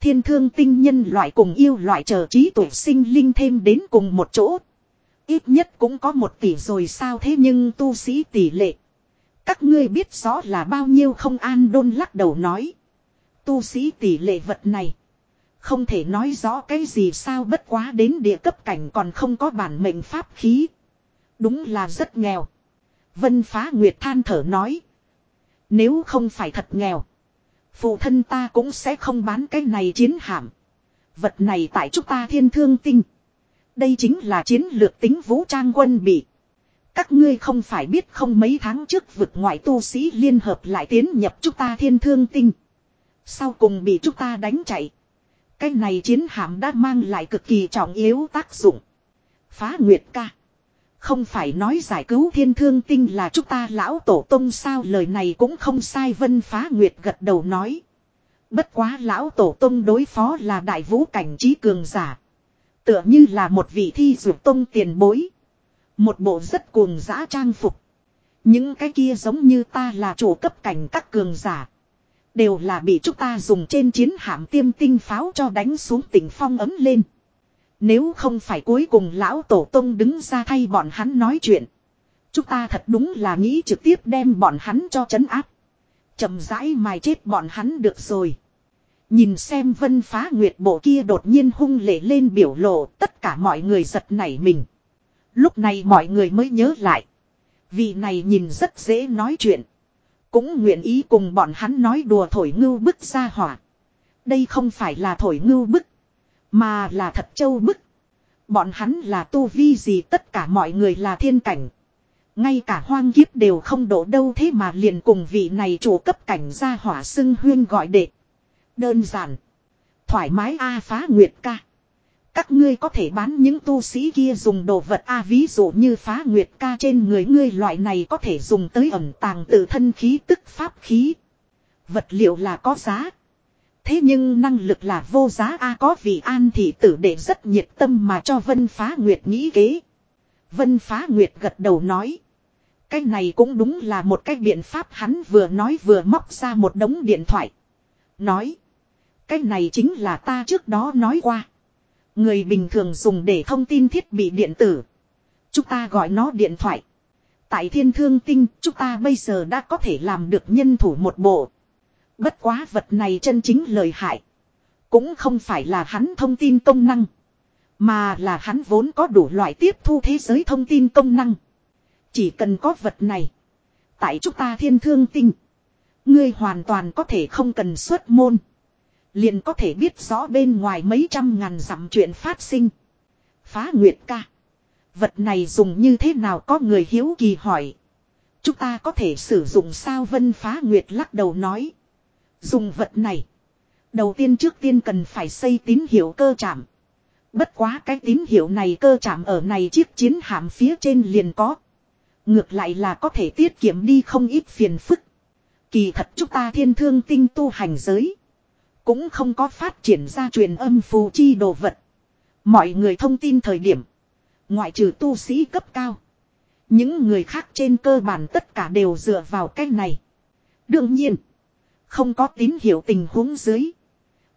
Thiên thương tinh nhân loại cùng yêu loại chờ trí tuổi sinh linh thêm đến cùng một chỗ. Ít nhất cũng có một tỷ rồi sao thế nhưng tu sĩ tỷ lệ. Các ngươi biết rõ là bao nhiêu không an đôn lắc đầu nói. Tu sĩ tỷ lệ vật này. Không thể nói rõ cái gì sao bất quá đến địa cấp cảnh còn không có bản mệnh pháp khí. Đúng là rất nghèo. Vân phá nguyệt than thở nói. Nếu không phải thật nghèo. Phụ thân ta cũng sẽ không bán cái này chiến hạm. Vật này tại chúng ta thiên thương tinh. Đây chính là chiến lược tính vũ trang quân bị. Các ngươi không phải biết không mấy tháng trước vực ngoại tu sĩ liên hợp lại tiến nhập chúng ta thiên thương tinh. Sau cùng bị chúng ta đánh chạy. Cái này chiến hạm đã mang lại cực kỳ trọng yếu tác dụng. Phá Nguyệt ca. Không phải nói giải cứu thiên thương tinh là chúng ta lão tổ tông sao lời này cũng không sai, vân phá nguyệt gật đầu nói. Bất quá lão tổ tông đối phó là đại vũ cảnh trí cường giả. Tựa như là một vị thi dược tông tiền bối. Một bộ rất cuồng dã trang phục. Những cái kia giống như ta là chủ cấp cảnh các cường giả. Đều là bị chúng ta dùng trên chiến hạm tiêm tinh pháo cho đánh xuống tỉnh phong ấm lên. Nếu không phải cuối cùng lão tổ tông đứng ra thay bọn hắn nói chuyện. Chúng ta thật đúng là nghĩ trực tiếp đem bọn hắn cho chấn áp. chậm rãi mài chết bọn hắn được rồi. Nhìn xem vân phá nguyệt bộ kia đột nhiên hung lệ lên biểu lộ, tất cả mọi người giật nảy mình. Lúc này mọi người mới nhớ lại. Vì này nhìn rất dễ nói chuyện. Cũng nguyện ý cùng bọn hắn nói đùa thổi ngưu bức ra hỏa. Đây không phải là thổi ngưu bức. Mà là thật châu bức. Bọn hắn là tu vi gì tất cả mọi người là thiên cảnh. Ngay cả hoang kiếp đều không độ đâu thế mà liền cùng vị này chủ cấp cảnh ra hỏa xưng huyên gọi đệ. Đơn giản. Thoải mái A phá nguyệt ca. Các ngươi có thể bán những tu sĩ kia dùng đồ vật A ví dụ như phá nguyệt ca trên người ngươi loại này có thể dùng tới ẩm tàng tự thân khí tức pháp khí. Vật liệu là có giá. Thế nhưng năng lực là vô giá A có vị an thị tử để rất nhiệt tâm mà cho Vân Phá Nguyệt nghĩ kế. Vân Phá Nguyệt gật đầu nói. Cái này cũng đúng là một cái biện pháp hắn vừa nói vừa móc ra một đống điện thoại. Nói. Cái này chính là ta trước đó nói qua. Người bình thường dùng để thông tin thiết bị điện tử. Chúng ta gọi nó điện thoại. Tại thiên thương tinh, chúng ta bây giờ đã có thể làm được nhân thủ một bộ. Bất quá vật này chân chính lời hại. Cũng không phải là hắn thông tin công năng. Mà là hắn vốn có đủ loại tiếp thu thế giới thông tin công năng. Chỉ cần có vật này. Tại chúng ta thiên thương tinh. Ngươi hoàn toàn có thể không cần xuất môn. Liền có thể biết rõ bên ngoài mấy trăm ngàn dặm chuyện phát sinh. Phá Nguyệt ca. Vật này dùng như thế nào có người hiếu kỳ hỏi. Chúng ta có thể sử dụng sao Vân Phá Nguyệt lắc đầu nói. Dùng vật này. Đầu tiên trước tiên cần phải xây tín hiệu cơ chạm. Bất quá cái tín hiệu này cơ chạm ở này chiếc chiến hạm phía trên liền có. Ngược lại là có thể tiết kiệm đi không ít phiền phức. Kỳ thật chúng ta thiên thương tinh tu hành giới. Cũng không có phát triển ra truyền âm phù chi đồ vật. Mọi người thông tin thời điểm. Ngoại trừ tu sĩ cấp cao. Những người khác trên cơ bản tất cả đều dựa vào cách này. Đương nhiên. Không có tín hiệu tình huống dưới.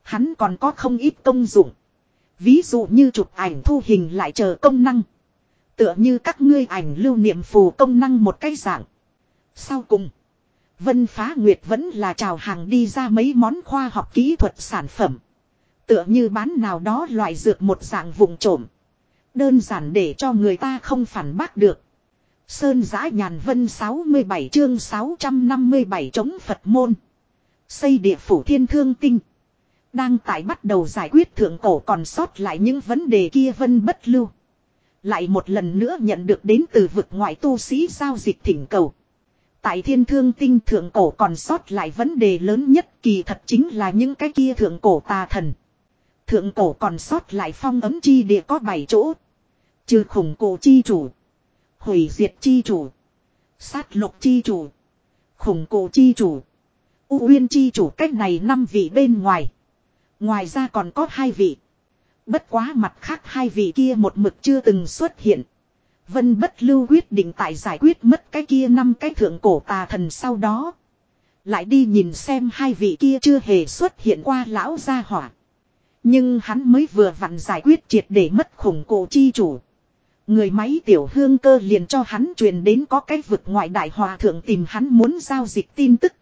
Hắn còn có không ít công dụng. Ví dụ như chụp ảnh thu hình lại chờ công năng. Tựa như các ngươi ảnh lưu niệm phù công năng một cái dạng. Sau cùng. Vân Phá Nguyệt vẫn là chào hàng đi ra mấy món khoa học kỹ thuật sản phẩm. Tựa như bán nào đó loại dược một dạng vùng trộm. Đơn giản để cho người ta không phản bác được. Sơn giã nhàn vân 67 chương 657 chống Phật môn. Xây địa phủ thiên thương tinh. Đang tại bắt đầu giải quyết thượng cổ còn sót lại những vấn đề kia vân bất lưu. Lại một lần nữa nhận được đến từ vực ngoại tu sĩ giao dịch thỉnh cầu. Tại thiên thương tinh thượng cổ còn sót lại vấn đề lớn nhất kỳ thật chính là những cái kia thượng cổ tà thần. Thượng cổ còn sót lại phong ấm chi địa có 7 chỗ. Trừ khủng cổ chi chủ. Hủy diệt chi chủ. Sát lục chi chủ. Khủng cổ chi chủ. U Uyên chi chủ cách này năm vị bên ngoài. Ngoài ra còn có hai vị. Bất quá mặt khác hai vị kia một mực chưa từng xuất hiện. Vân bất lưu quyết định tại giải quyết mất cái kia năm cái thượng cổ tà thần sau đó. Lại đi nhìn xem hai vị kia chưa hề xuất hiện qua lão gia hỏa. Nhưng hắn mới vừa vặn giải quyết triệt để mất khủng cổ chi chủ. Người máy tiểu hương cơ liền cho hắn truyền đến có cái vực ngoại đại hòa thượng tìm hắn muốn giao dịch tin tức.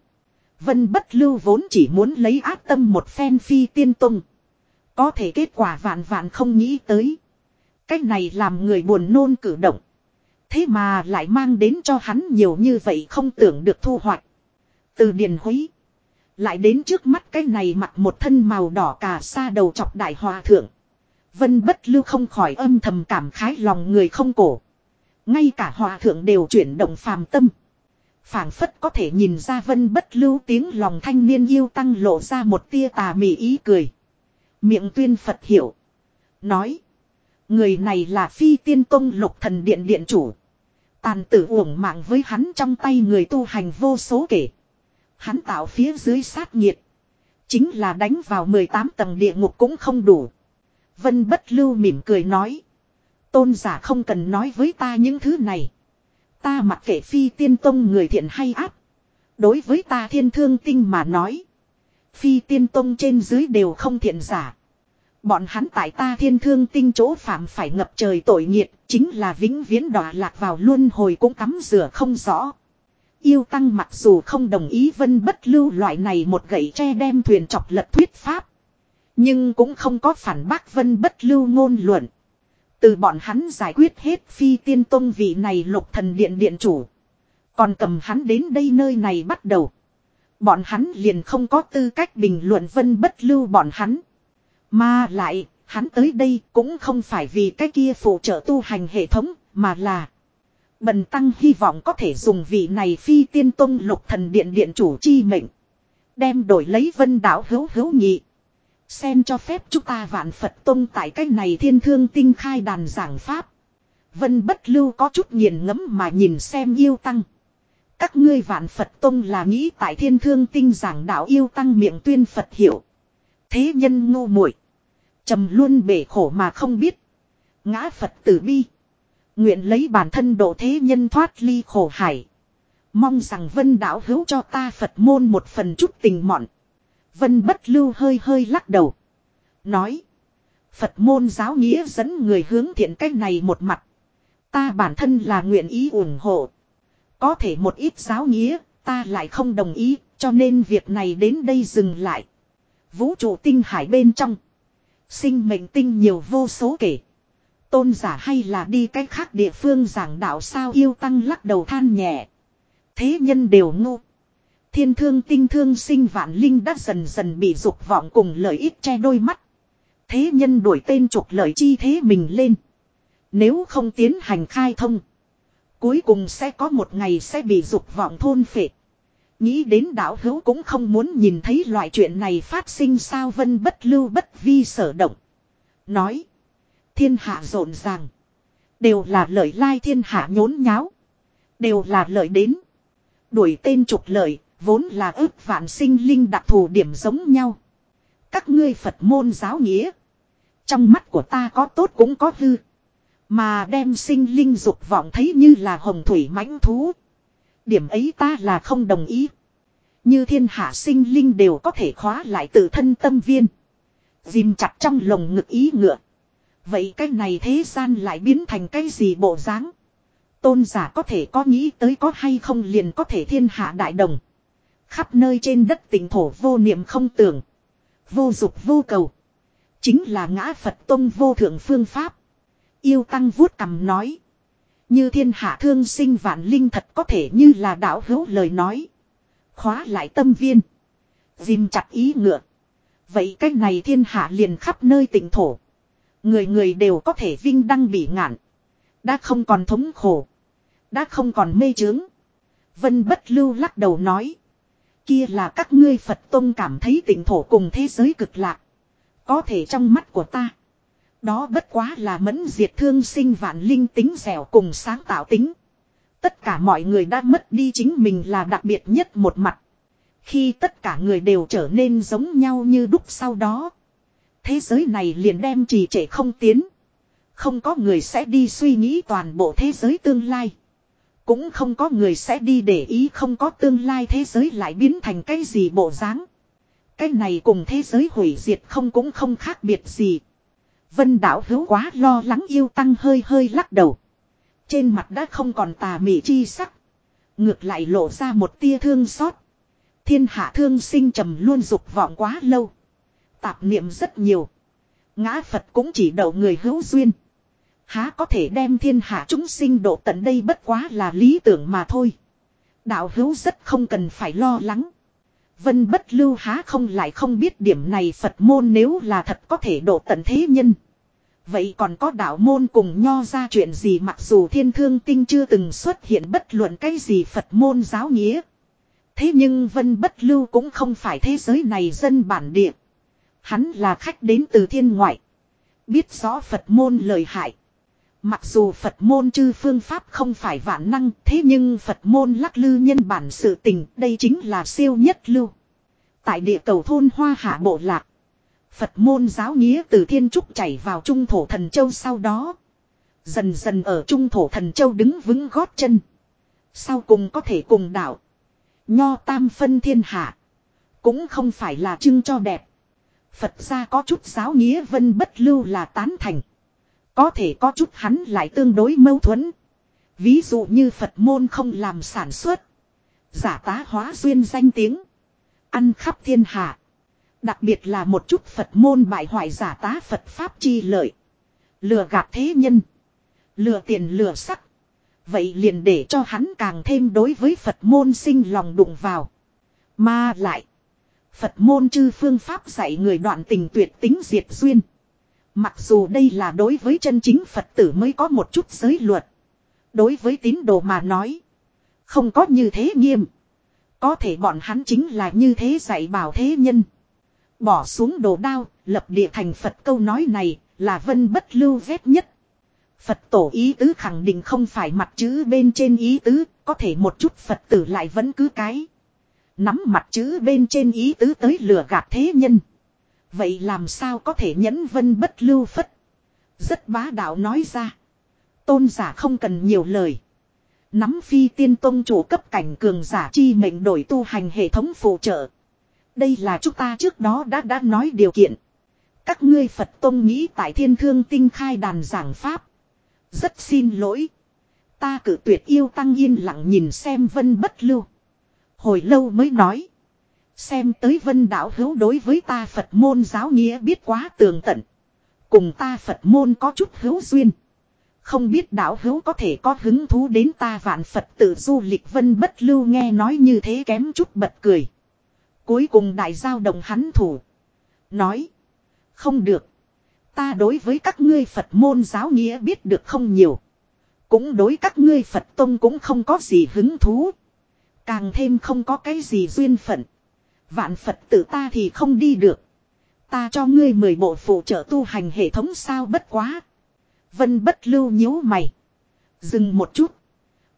Vân bất lưu vốn chỉ muốn lấy ác tâm một phen phi tiên tung. Có thể kết quả vạn vạn không nghĩ tới. Cách này làm người buồn nôn cử động. Thế mà lại mang đến cho hắn nhiều như vậy không tưởng được thu hoạch. Từ điền húy. Lại đến trước mắt cái này mặc một thân màu đỏ cà sa đầu chọc đại hòa thượng. Vân bất lưu không khỏi âm thầm cảm khái lòng người không cổ. Ngay cả hòa thượng đều chuyển động phàm tâm phảng phất có thể nhìn ra vân bất lưu tiếng lòng thanh niên yêu tăng lộ ra một tia tà mị ý cười. Miệng tuyên Phật hiểu. Nói. Người này là phi tiên công lục thần điện điện chủ. Tàn tử uổng mạng với hắn trong tay người tu hành vô số kể. Hắn tạo phía dưới sát nhiệt. Chính là đánh vào 18 tầng địa ngục cũng không đủ. Vân bất lưu mỉm cười nói. Tôn giả không cần nói với ta những thứ này. Ta mặc kệ phi tiên tông người thiện hay ác. Đối với ta thiên thương tinh mà nói. Phi tiên tông trên dưới đều không thiện giả. Bọn hắn tại ta thiên thương tinh chỗ phạm phải ngập trời tội nghiệt, chính là vĩnh viễn đọa lạc vào luân hồi cũng tắm rửa không rõ. Yêu tăng mặc dù không đồng ý vân bất lưu loại này một gậy tre đem thuyền chọc lật thuyết pháp. Nhưng cũng không có phản bác vân bất lưu ngôn luận. Từ bọn hắn giải quyết hết phi tiên tông vị này lục thần điện điện chủ. Còn cầm hắn đến đây nơi này bắt đầu. Bọn hắn liền không có tư cách bình luận vân bất lưu bọn hắn. Mà lại, hắn tới đây cũng không phải vì cái kia phụ trợ tu hành hệ thống, mà là Bần tăng hy vọng có thể dùng vị này phi tiên tông lục thần điện điện chủ chi mệnh. Đem đổi lấy vân đảo hữu hữu nhị. Xem cho phép chúng ta vạn Phật tông tại cách này thiên thương tinh khai đàn giảng pháp. Vân bất lưu có chút nghiền ngẫm mà nhìn xem yêu tăng. Các ngươi vạn Phật tông là nghĩ tại thiên thương tinh giảng đạo yêu tăng miệng tuyên Phật hiểu. Thế nhân ngu muội trầm luôn bể khổ mà không biết. Ngã Phật tử bi. Nguyện lấy bản thân độ thế nhân thoát ly khổ hải. Mong rằng vân đạo hữu cho ta Phật môn một phần chút tình mọn. Vân bất lưu hơi hơi lắc đầu. Nói. Phật môn giáo nghĩa dẫn người hướng thiện cách này một mặt. Ta bản thân là nguyện ý ủng hộ. Có thể một ít giáo nghĩa, ta lại không đồng ý, cho nên việc này đến đây dừng lại. Vũ trụ tinh hải bên trong. Sinh mệnh tinh nhiều vô số kể. Tôn giả hay là đi cách khác địa phương giảng đạo sao yêu tăng lắc đầu than nhẹ. Thế nhân đều ngu. Thiên thương tinh thương sinh vạn linh đã dần dần bị dục vọng cùng lợi ích che đôi mắt. Thế nhân đổi tên trục lợi chi thế mình lên. Nếu không tiến hành khai thông. Cuối cùng sẽ có một ngày sẽ bị dục vọng thôn phệ. Nghĩ đến đạo hữu cũng không muốn nhìn thấy loại chuyện này phát sinh sao vân bất lưu bất vi sở động. Nói. Thiên hạ rộn ràng. Đều là lợi lai thiên hạ nhốn nháo. Đều là lợi đến. Đuổi tên trục lợi, vốn là ước vạn sinh linh đặc thù điểm giống nhau. Các ngươi Phật môn giáo nghĩa. Trong mắt của ta có tốt cũng có hư. Mà đem sinh linh dục vọng thấy như là hồng thủy mãnh thú. Điểm ấy ta là không đồng ý. Như thiên hạ sinh linh đều có thể khóa lại tự thân tâm viên. Dìm chặt trong lồng ngực ý ngựa. Vậy cái này thế gian lại biến thành cái gì bộ dáng? Tôn giả có thể có nghĩ tới có hay không liền có thể thiên hạ đại đồng. Khắp nơi trên đất tỉnh thổ vô niệm không tưởng. Vô dục vô cầu. Chính là ngã Phật Tông vô thượng phương pháp. Yêu tăng vuốt cầm nói. Như thiên hạ thương sinh vạn linh thật có thể như là đạo hữu lời nói. Khóa lại tâm viên. Dìm chặt ý ngựa. Vậy cách này thiên hạ liền khắp nơi tỉnh thổ. Người người đều có thể vinh đăng bị ngạn. Đã không còn thống khổ. Đã không còn mê chướng. Vân bất lưu lắc đầu nói. Kia là các ngươi Phật Tông cảm thấy tỉnh thổ cùng thế giới cực lạc. Có thể trong mắt của ta. Đó bất quá là mẫn diệt thương sinh vạn linh tính dẻo cùng sáng tạo tính. Tất cả mọi người đã mất đi chính mình là đặc biệt nhất một mặt. Khi tất cả người đều trở nên giống nhau như đúc sau đó. Thế giới này liền đem trì trệ không tiến. Không có người sẽ đi suy nghĩ toàn bộ thế giới tương lai. Cũng không có người sẽ đi để ý không có tương lai thế giới lại biến thành cái gì bộ dáng. Cái này cùng thế giới hủy diệt không cũng không khác biệt gì. Vân đảo hữu quá lo lắng yêu tăng hơi hơi lắc đầu. Trên mặt đã không còn tà mị chi sắc. Ngược lại lộ ra một tia thương xót. Thiên hạ thương sinh trầm luôn dục vọng quá lâu. Tạp niệm rất nhiều. Ngã Phật cũng chỉ đậu người hữu duyên. Há có thể đem thiên hạ chúng sinh độ tận đây bất quá là lý tưởng mà thôi. Đạo hữu rất không cần phải lo lắng. Vân bất lưu há không lại không biết điểm này Phật môn nếu là thật có thể độ tận thế nhân. Vậy còn có đạo môn cùng nho ra chuyện gì mặc dù thiên thương tinh chưa từng xuất hiện bất luận cái gì Phật môn giáo nghĩa. Thế nhưng vân bất lưu cũng không phải thế giới này dân bản địa. Hắn là khách đến từ thiên ngoại. Biết rõ Phật môn lời hại. Mặc dù Phật môn chư phương pháp không phải vạn năng, thế nhưng Phật môn lắc lư nhân bản sự tình, đây chính là siêu nhất lưu. Tại địa cầu thôn Hoa Hạ Bộ Lạc, Phật môn giáo nghĩa từ Thiên Trúc chảy vào Trung Thổ Thần Châu sau đó. Dần dần ở Trung Thổ Thần Châu đứng vững gót chân. Sau cùng có thể cùng đạo. Nho tam phân thiên hạ. Cũng không phải là trưng cho đẹp. Phật ra có chút giáo nghĩa vân bất lưu là tán thành. Có thể có chút hắn lại tương đối mâu thuẫn. Ví dụ như Phật môn không làm sản xuất. Giả tá hóa duyên danh tiếng. Ăn khắp thiên hạ. Đặc biệt là một chút Phật môn bại hoại giả tá Phật Pháp chi lợi. Lừa gạt thế nhân. Lừa tiền lừa sắc. Vậy liền để cho hắn càng thêm đối với Phật môn sinh lòng đụng vào. Mà lại. Phật môn chư phương pháp dạy người đoạn tình tuyệt tính diệt duyên. Mặc dù đây là đối với chân chính Phật tử mới có một chút giới luật. Đối với tín đồ mà nói. Không có như thế nghiêm. Có thể bọn hắn chính là như thế dạy bảo thế nhân. Bỏ xuống đồ đao, lập địa thành Phật câu nói này là vân bất lưu vết nhất. Phật tổ ý tứ khẳng định không phải mặt chữ bên trên ý tứ, có thể một chút Phật tử lại vẫn cứ cái. Nắm mặt chữ bên trên ý tứ tới lừa gạt thế nhân. Vậy làm sao có thể nhẫn vân bất lưu phất. Rất bá đạo nói ra. Tôn giả không cần nhiều lời. Nắm phi tiên tông chủ cấp cảnh cường giả chi mệnh đổi tu hành hệ thống phụ trợ. Đây là chúng ta trước đó đã đã nói điều kiện. Các ngươi Phật tông nghĩ tại thiên thương tinh khai đàn giảng Pháp. Rất xin lỗi. Ta cử tuyệt yêu tăng yên lặng nhìn xem vân bất lưu. Hồi lâu mới nói. Xem tới vân đạo hữu đối với ta Phật môn giáo nghĩa biết quá tường tận. Cùng ta Phật môn có chút hữu duyên. Không biết đạo hữu có thể có hứng thú đến ta vạn Phật tự du lịch vân bất lưu nghe nói như thế kém chút bật cười. Cuối cùng đại giao đồng hắn thủ. Nói. Không được. Ta đối với các ngươi Phật môn giáo nghĩa biết được không nhiều. Cũng đối các ngươi Phật tông cũng không có gì hứng thú. Càng thêm không có cái gì duyên phận. Vạn Phật tử ta thì không đi được. Ta cho ngươi mười bộ phụ trợ tu hành hệ thống sao bất quá. Vân bất lưu nhíu mày. Dừng một chút.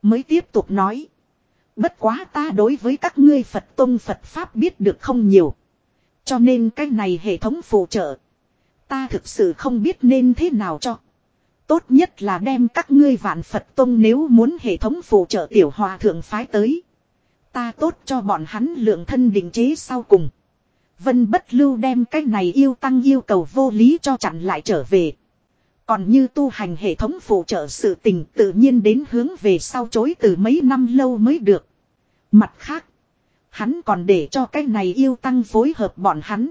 Mới tiếp tục nói. Bất quá ta đối với các ngươi Phật Tông Phật Pháp biết được không nhiều. Cho nên cái này hệ thống phụ trợ. Ta thực sự không biết nên thế nào cho. Tốt nhất là đem các ngươi vạn Phật Tông nếu muốn hệ thống phụ trợ tiểu hòa thượng phái tới. Ta tốt cho bọn hắn lượng thân định chế sau cùng. Vân bất lưu đem cái này yêu tăng yêu cầu vô lý cho chặn lại trở về. Còn như tu hành hệ thống phụ trợ sự tình tự nhiên đến hướng về sau chối từ mấy năm lâu mới được. Mặt khác, hắn còn để cho cái này yêu tăng phối hợp bọn hắn.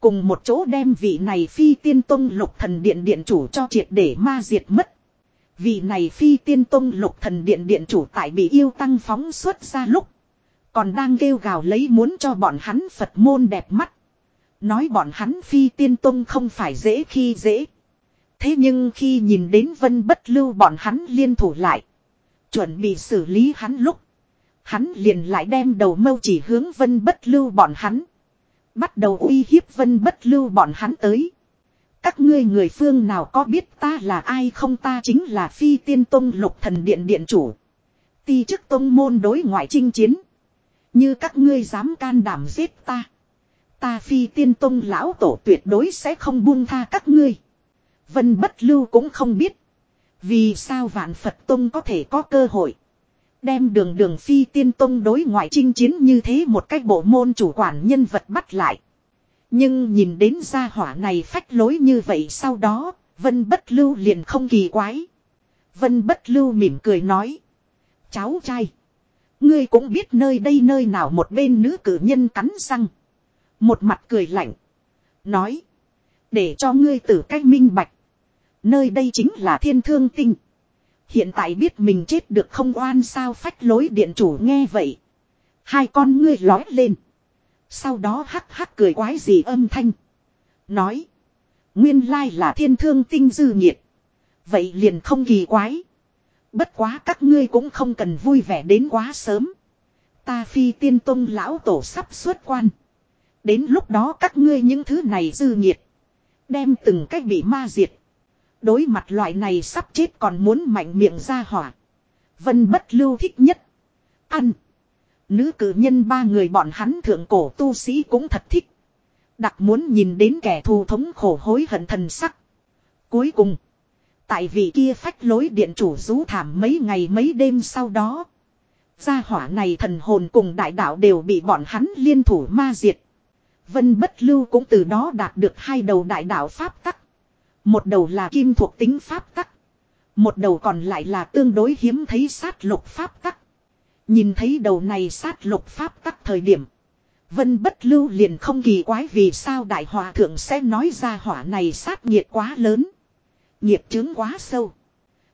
Cùng một chỗ đem vị này phi tiên tông lục thần điện điện chủ cho triệt để ma diệt mất. Vị này phi tiên tông lục thần điện điện chủ tại bị yêu tăng phóng xuất ra lúc. Còn đang kêu gào lấy muốn cho bọn hắn Phật môn đẹp mắt. Nói bọn hắn phi tiên tông không phải dễ khi dễ. Thế nhưng khi nhìn đến vân bất lưu bọn hắn liên thủ lại. Chuẩn bị xử lý hắn lúc. Hắn liền lại đem đầu mâu chỉ hướng vân bất lưu bọn hắn. Bắt đầu uy hiếp vân bất lưu bọn hắn tới. Các ngươi người phương nào có biết ta là ai không ta chính là phi tiên tông lục thần điện điện chủ. Ti chức tông môn đối ngoại chinh chiến. Như các ngươi dám can đảm giết ta. Ta phi tiên tông lão tổ tuyệt đối sẽ không buông tha các ngươi. Vân bất lưu cũng không biết. Vì sao vạn Phật tông có thể có cơ hội. Đem đường đường phi tiên tông đối ngoại chinh chiến như thế một cách bộ môn chủ quản nhân vật bắt lại. Nhưng nhìn đến gia hỏa này phách lối như vậy sau đó, Vân Bất Lưu liền không kỳ quái. Vân Bất Lưu mỉm cười nói. Cháu trai. Ngươi cũng biết nơi đây nơi nào một bên nữ cử nhân cắn răng. Một mặt cười lạnh. Nói. Để cho ngươi tử cách minh bạch. Nơi đây chính là thiên thương tinh. Hiện tại biết mình chết được không oan sao phách lối điện chủ nghe vậy. Hai con ngươi lói lên. Sau đó hắc hắc cười quái gì âm thanh. Nói. Nguyên lai là thiên thương tinh dư nhiệt. Vậy liền không kỳ quái. Bất quá các ngươi cũng không cần vui vẻ đến quá sớm. Ta phi tiên tông lão tổ sắp xuất quan. Đến lúc đó các ngươi những thứ này dư nhiệt. Đem từng cách bị ma diệt. Đối mặt loại này sắp chết còn muốn mạnh miệng ra hỏa. Vân bất lưu thích nhất. Ăn. Nữ cử nhân ba người bọn hắn thượng cổ tu sĩ cũng thật thích. Đặc muốn nhìn đến kẻ thù thống khổ hối hận thần sắc. Cuối cùng. Tại vì kia phách lối điện chủ rú thảm mấy ngày mấy đêm sau đó. Gia hỏa này thần hồn cùng đại đạo đều bị bọn hắn liên thủ ma diệt. Vân bất lưu cũng từ đó đạt được hai đầu đại đạo pháp tắc. Một đầu là kim thuộc tính pháp tắc. Một đầu còn lại là tương đối hiếm thấy sát lục pháp tắc. Nhìn thấy đầu này sát lục pháp tắc thời điểm. Vân bất lưu liền không kỳ quái vì sao đại hòa thượng sẽ nói ra hỏa này sát nhiệt quá lớn. Nghiệp chứng quá sâu.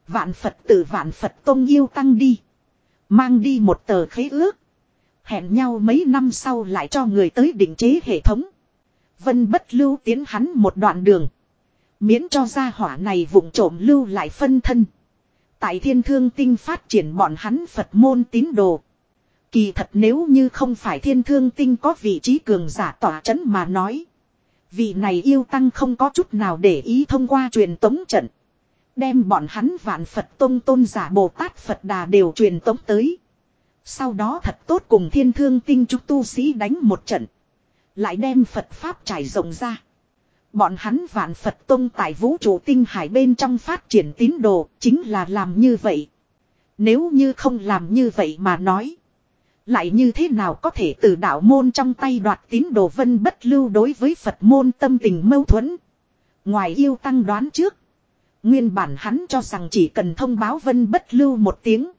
Vạn Phật tử vạn Phật tôn yêu tăng đi. Mang đi một tờ khế ước. Hẹn nhau mấy năm sau lại cho người tới định chế hệ thống. Vân bất lưu tiến hắn một đoạn đường. Miễn cho gia hỏa này vụng trộm lưu lại phân thân. Tại thiên thương tinh phát triển bọn hắn Phật môn tín đồ. Kỳ thật nếu như không phải thiên thương tinh có vị trí cường giả tỏa chấn mà nói. Vị này yêu tăng không có chút nào để ý thông qua truyền tống trận. Đem bọn hắn vạn Phật tôn tôn giả Bồ Tát Phật Đà đều truyền tống tới. Sau đó thật tốt cùng thiên thương tinh trúc tu sĩ đánh một trận. Lại đem Phật Pháp trải rộng ra. Bọn hắn vạn Phật Tông tại vũ trụ tinh hải bên trong phát triển tín đồ chính là làm như vậy. Nếu như không làm như vậy mà nói. Lại như thế nào có thể từ đạo môn trong tay đoạt tín đồ vân bất lưu đối với Phật môn tâm tình mâu thuẫn. Ngoài yêu tăng đoán trước. Nguyên bản hắn cho rằng chỉ cần thông báo vân bất lưu một tiếng.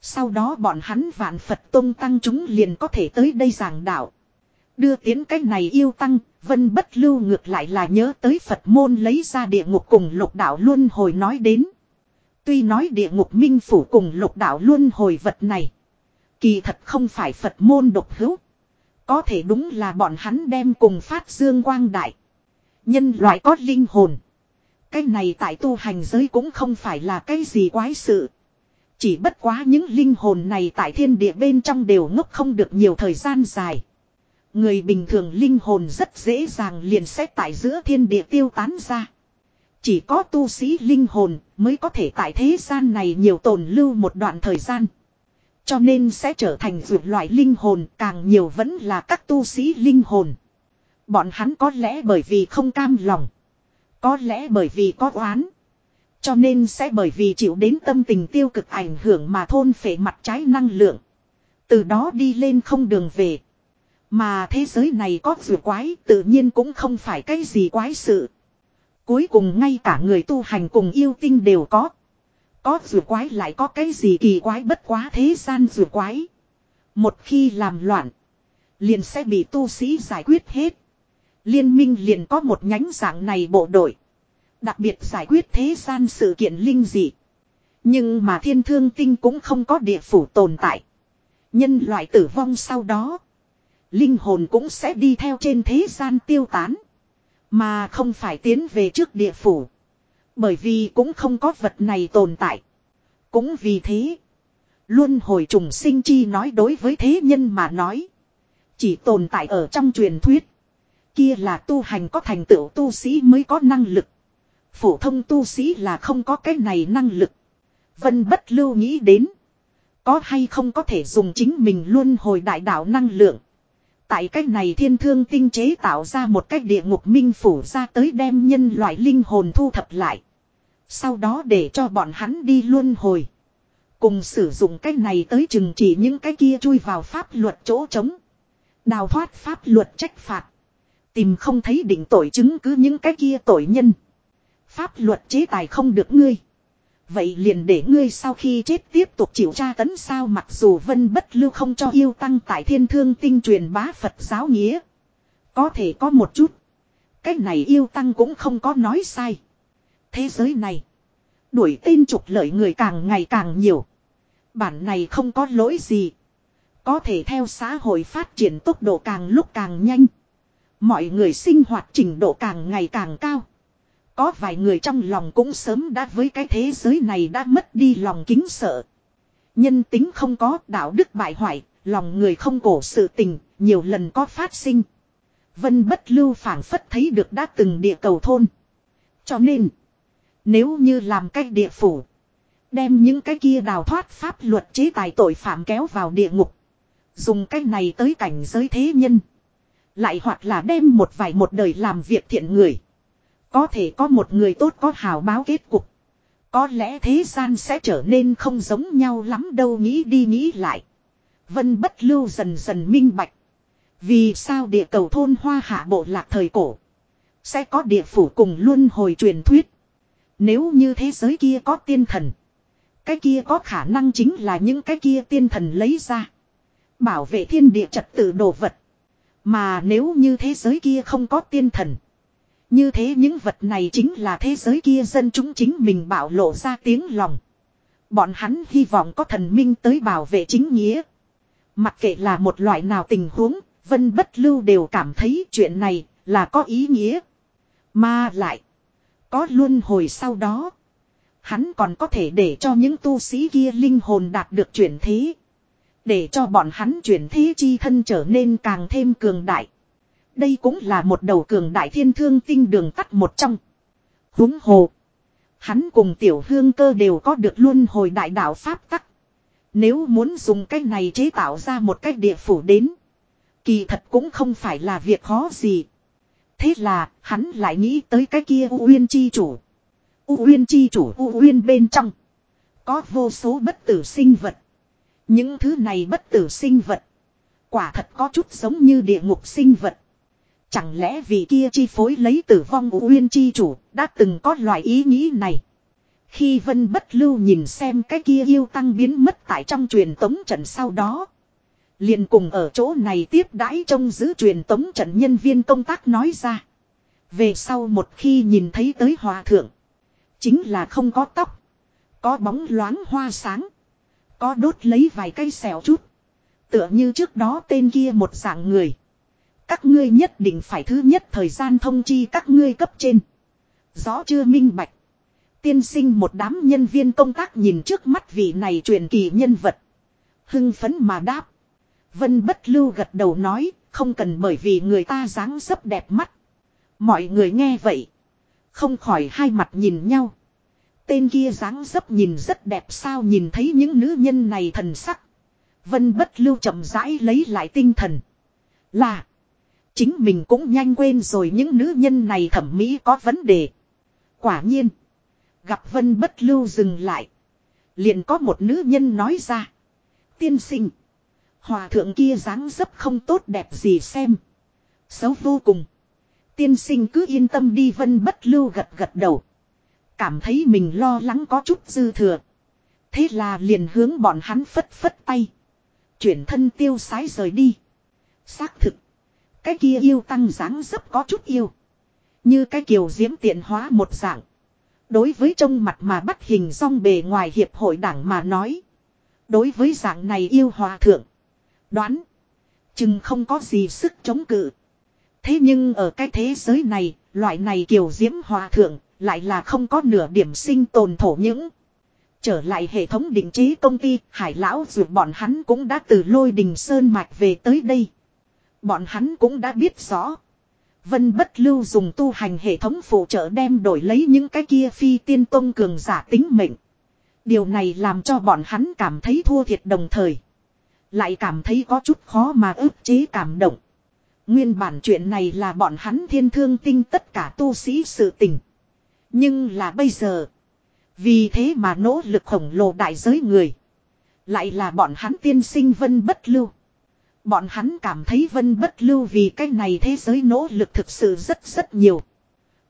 Sau đó bọn hắn vạn Phật tôn tăng chúng liền có thể tới đây giảng đạo. Đưa tiến cái này yêu tăng, vân bất lưu ngược lại là nhớ tới Phật môn lấy ra địa ngục cùng lục đạo luân hồi nói đến. Tuy nói địa ngục minh phủ cùng lục đạo luân hồi vật này. Kỳ thật không phải Phật môn độc hữu. Có thể đúng là bọn hắn đem cùng phát dương quang đại. Nhân loại có linh hồn. Cái này tại tu hành giới cũng không phải là cái gì quái sự. Chỉ bất quá những linh hồn này tại thiên địa bên trong đều ngốc không được nhiều thời gian dài. Người bình thường linh hồn rất dễ dàng liền xét tại giữa thiên địa tiêu tán ra. Chỉ có tu sĩ linh hồn mới có thể tại thế gian này nhiều tồn lưu một đoạn thời gian. Cho nên sẽ trở thành vượt loại linh hồn, càng nhiều vẫn là các tu sĩ linh hồn. Bọn hắn có lẽ bởi vì không cam lòng. Có lẽ bởi vì có oán. Cho nên sẽ bởi vì chịu đến tâm tình tiêu cực ảnh hưởng mà thôn phệ mặt trái năng lượng. Từ đó đi lên không đường về. Mà thế giới này có vừa quái, tự nhiên cũng không phải cái gì quái sự. Cuối cùng ngay cả người tu hành cùng yêu tinh đều có. Có rùa quái lại có cái gì kỳ quái bất quá thế gian rùa quái. Một khi làm loạn. Liền sẽ bị tu sĩ giải quyết hết. Liên minh liền có một nhánh dạng này bộ đội. Đặc biệt giải quyết thế gian sự kiện linh dị. Nhưng mà thiên thương tinh cũng không có địa phủ tồn tại. Nhân loại tử vong sau đó. Linh hồn cũng sẽ đi theo trên thế gian tiêu tán. Mà không phải tiến về trước địa phủ. Bởi vì cũng không có vật này tồn tại. Cũng vì thế. Luân hồi trùng sinh chi nói đối với thế nhân mà nói. Chỉ tồn tại ở trong truyền thuyết. Kia là tu hành có thành tựu tu sĩ mới có năng lực. Phổ thông tu sĩ là không có cái này năng lực. Vân bất lưu nghĩ đến. Có hay không có thể dùng chính mình luôn hồi đại đạo năng lượng. Tại cách này thiên thương tinh chế tạo ra một cách địa ngục minh phủ ra tới đem nhân loại linh hồn thu thập lại. Sau đó để cho bọn hắn đi luôn hồi. Cùng sử dụng cách này tới chừng chỉ những cái kia chui vào pháp luật chỗ trống. Đào thoát pháp luật trách phạt. Tìm không thấy định tội chứng cứ những cái kia tội nhân. Pháp luật chế tài không được ngươi. Vậy liền để ngươi sau khi chết tiếp tục chịu tra tấn sao mặc dù vân bất lưu không cho yêu tăng tại thiên thương tinh truyền bá Phật giáo nghĩa. Có thể có một chút. Cái này yêu tăng cũng không có nói sai. Thế giới này. Đuổi tên trục lợi người càng ngày càng nhiều. Bản này không có lỗi gì. Có thể theo xã hội phát triển tốc độ càng lúc càng nhanh. Mọi người sinh hoạt trình độ càng ngày càng cao. Có vài người trong lòng cũng sớm đã với cái thế giới này đã mất đi lòng kính sợ. Nhân tính không có, đạo đức bại hoại, lòng người không cổ sự tình, nhiều lần có phát sinh. Vân bất lưu phản phất thấy được đã từng địa cầu thôn. Cho nên, nếu như làm cách địa phủ, đem những cái kia đào thoát pháp luật chế tài tội phạm kéo vào địa ngục. Dùng cái này tới cảnh giới thế nhân. Lại hoặc là đem một vài một đời làm việc thiện người. Có thể có một người tốt có hào báo kết cục. Có lẽ thế gian sẽ trở nên không giống nhau lắm đâu nghĩ đi nghĩ lại. Vân bất lưu dần dần minh bạch. Vì sao địa cầu thôn hoa hạ bộ lạc thời cổ. Sẽ có địa phủ cùng luân hồi truyền thuyết. Nếu như thế giới kia có tiên thần. Cái kia có khả năng chính là những cái kia tiên thần lấy ra. Bảo vệ thiên địa trật tự đồ vật. Mà nếu như thế giới kia không có tiên thần. Như thế những vật này chính là thế giới kia dân chúng chính mình bảo lộ ra tiếng lòng. Bọn hắn hy vọng có thần minh tới bảo vệ chính nghĩa. Mặc kệ là một loại nào tình huống, Vân Bất Lưu đều cảm thấy chuyện này là có ý nghĩa. Mà lại, có luân hồi sau đó. Hắn còn có thể để cho những tu sĩ kia linh hồn đạt được chuyển thế. Để cho bọn hắn chuyển thế chi thân trở nên càng thêm cường đại. Đây cũng là một đầu cường đại thiên thương tinh đường tắt một trong. Húng hồ. Hắn cùng tiểu hương cơ đều có được luôn hồi đại đạo Pháp tắc. Nếu muốn dùng cái này chế tạo ra một cái địa phủ đến. Kỳ thật cũng không phải là việc khó gì. Thế là, hắn lại nghĩ tới cái kia U Uyên Chi chủ. U Uyên Chi chủ U Uyên bên trong. Có vô số bất tử sinh vật. Những thứ này bất tử sinh vật. Quả thật có chút giống như địa ngục sinh vật. Chẳng lẽ vì kia chi phối lấy tử vong của Uyên Chi chủ đã từng có loại ý nghĩ này. Khi Vân Bất Lưu nhìn xem cái kia yêu tăng biến mất tại trong truyền tống trận sau đó. liền cùng ở chỗ này tiếp đãi trong giữ truyền tống trận nhân viên công tác nói ra. Về sau một khi nhìn thấy tới hòa thượng. Chính là không có tóc. Có bóng loáng hoa sáng. Có đốt lấy vài cây xẻo chút. Tựa như trước đó tên kia một dạng người. Các ngươi nhất định phải thứ nhất thời gian thông chi các ngươi cấp trên. Rõ chưa minh bạch. Tiên sinh một đám nhân viên công tác nhìn trước mắt vị này truyền kỳ nhân vật. Hưng phấn mà đáp. Vân bất lưu gật đầu nói, không cần bởi vì người ta dáng dấp đẹp mắt. Mọi người nghe vậy. Không khỏi hai mặt nhìn nhau. Tên kia dáng dấp nhìn rất đẹp sao nhìn thấy những nữ nhân này thần sắc. Vân bất lưu chậm rãi lấy lại tinh thần. Là. Chính mình cũng nhanh quên rồi những nữ nhân này thẩm mỹ có vấn đề. Quả nhiên. Gặp vân bất lưu dừng lại. Liền có một nữ nhân nói ra. Tiên sinh. Hòa thượng kia dáng dấp không tốt đẹp gì xem. Xấu vô cùng. Tiên sinh cứ yên tâm đi vân bất lưu gật gật đầu. Cảm thấy mình lo lắng có chút dư thừa. Thế là liền hướng bọn hắn phất phất tay. Chuyển thân tiêu sái rời đi. Xác thực. Cái kia yêu tăng dáng dấp có chút yêu. Như cái kiều diễm tiện hóa một dạng. Đối với trông mặt mà bắt hình song bề ngoài hiệp hội đảng mà nói. Đối với dạng này yêu hòa thượng. Đoán. Chừng không có gì sức chống cự. Thế nhưng ở cái thế giới này, loại này kiều diễm hòa thượng, lại là không có nửa điểm sinh tồn thổ những. Trở lại hệ thống định chế công ty, hải lão dù bọn hắn cũng đã từ lôi đình sơn mạch về tới đây. Bọn hắn cũng đã biết rõ. Vân bất lưu dùng tu hành hệ thống phụ trợ đem đổi lấy những cái kia phi tiên tông cường giả tính mệnh. Điều này làm cho bọn hắn cảm thấy thua thiệt đồng thời. Lại cảm thấy có chút khó mà ức chế cảm động. Nguyên bản chuyện này là bọn hắn thiên thương tinh tất cả tu sĩ sự tình. Nhưng là bây giờ. Vì thế mà nỗ lực khổng lồ đại giới người. Lại là bọn hắn tiên sinh vân bất lưu. Bọn hắn cảm thấy vân bất lưu vì cái này thế giới nỗ lực thực sự rất rất nhiều.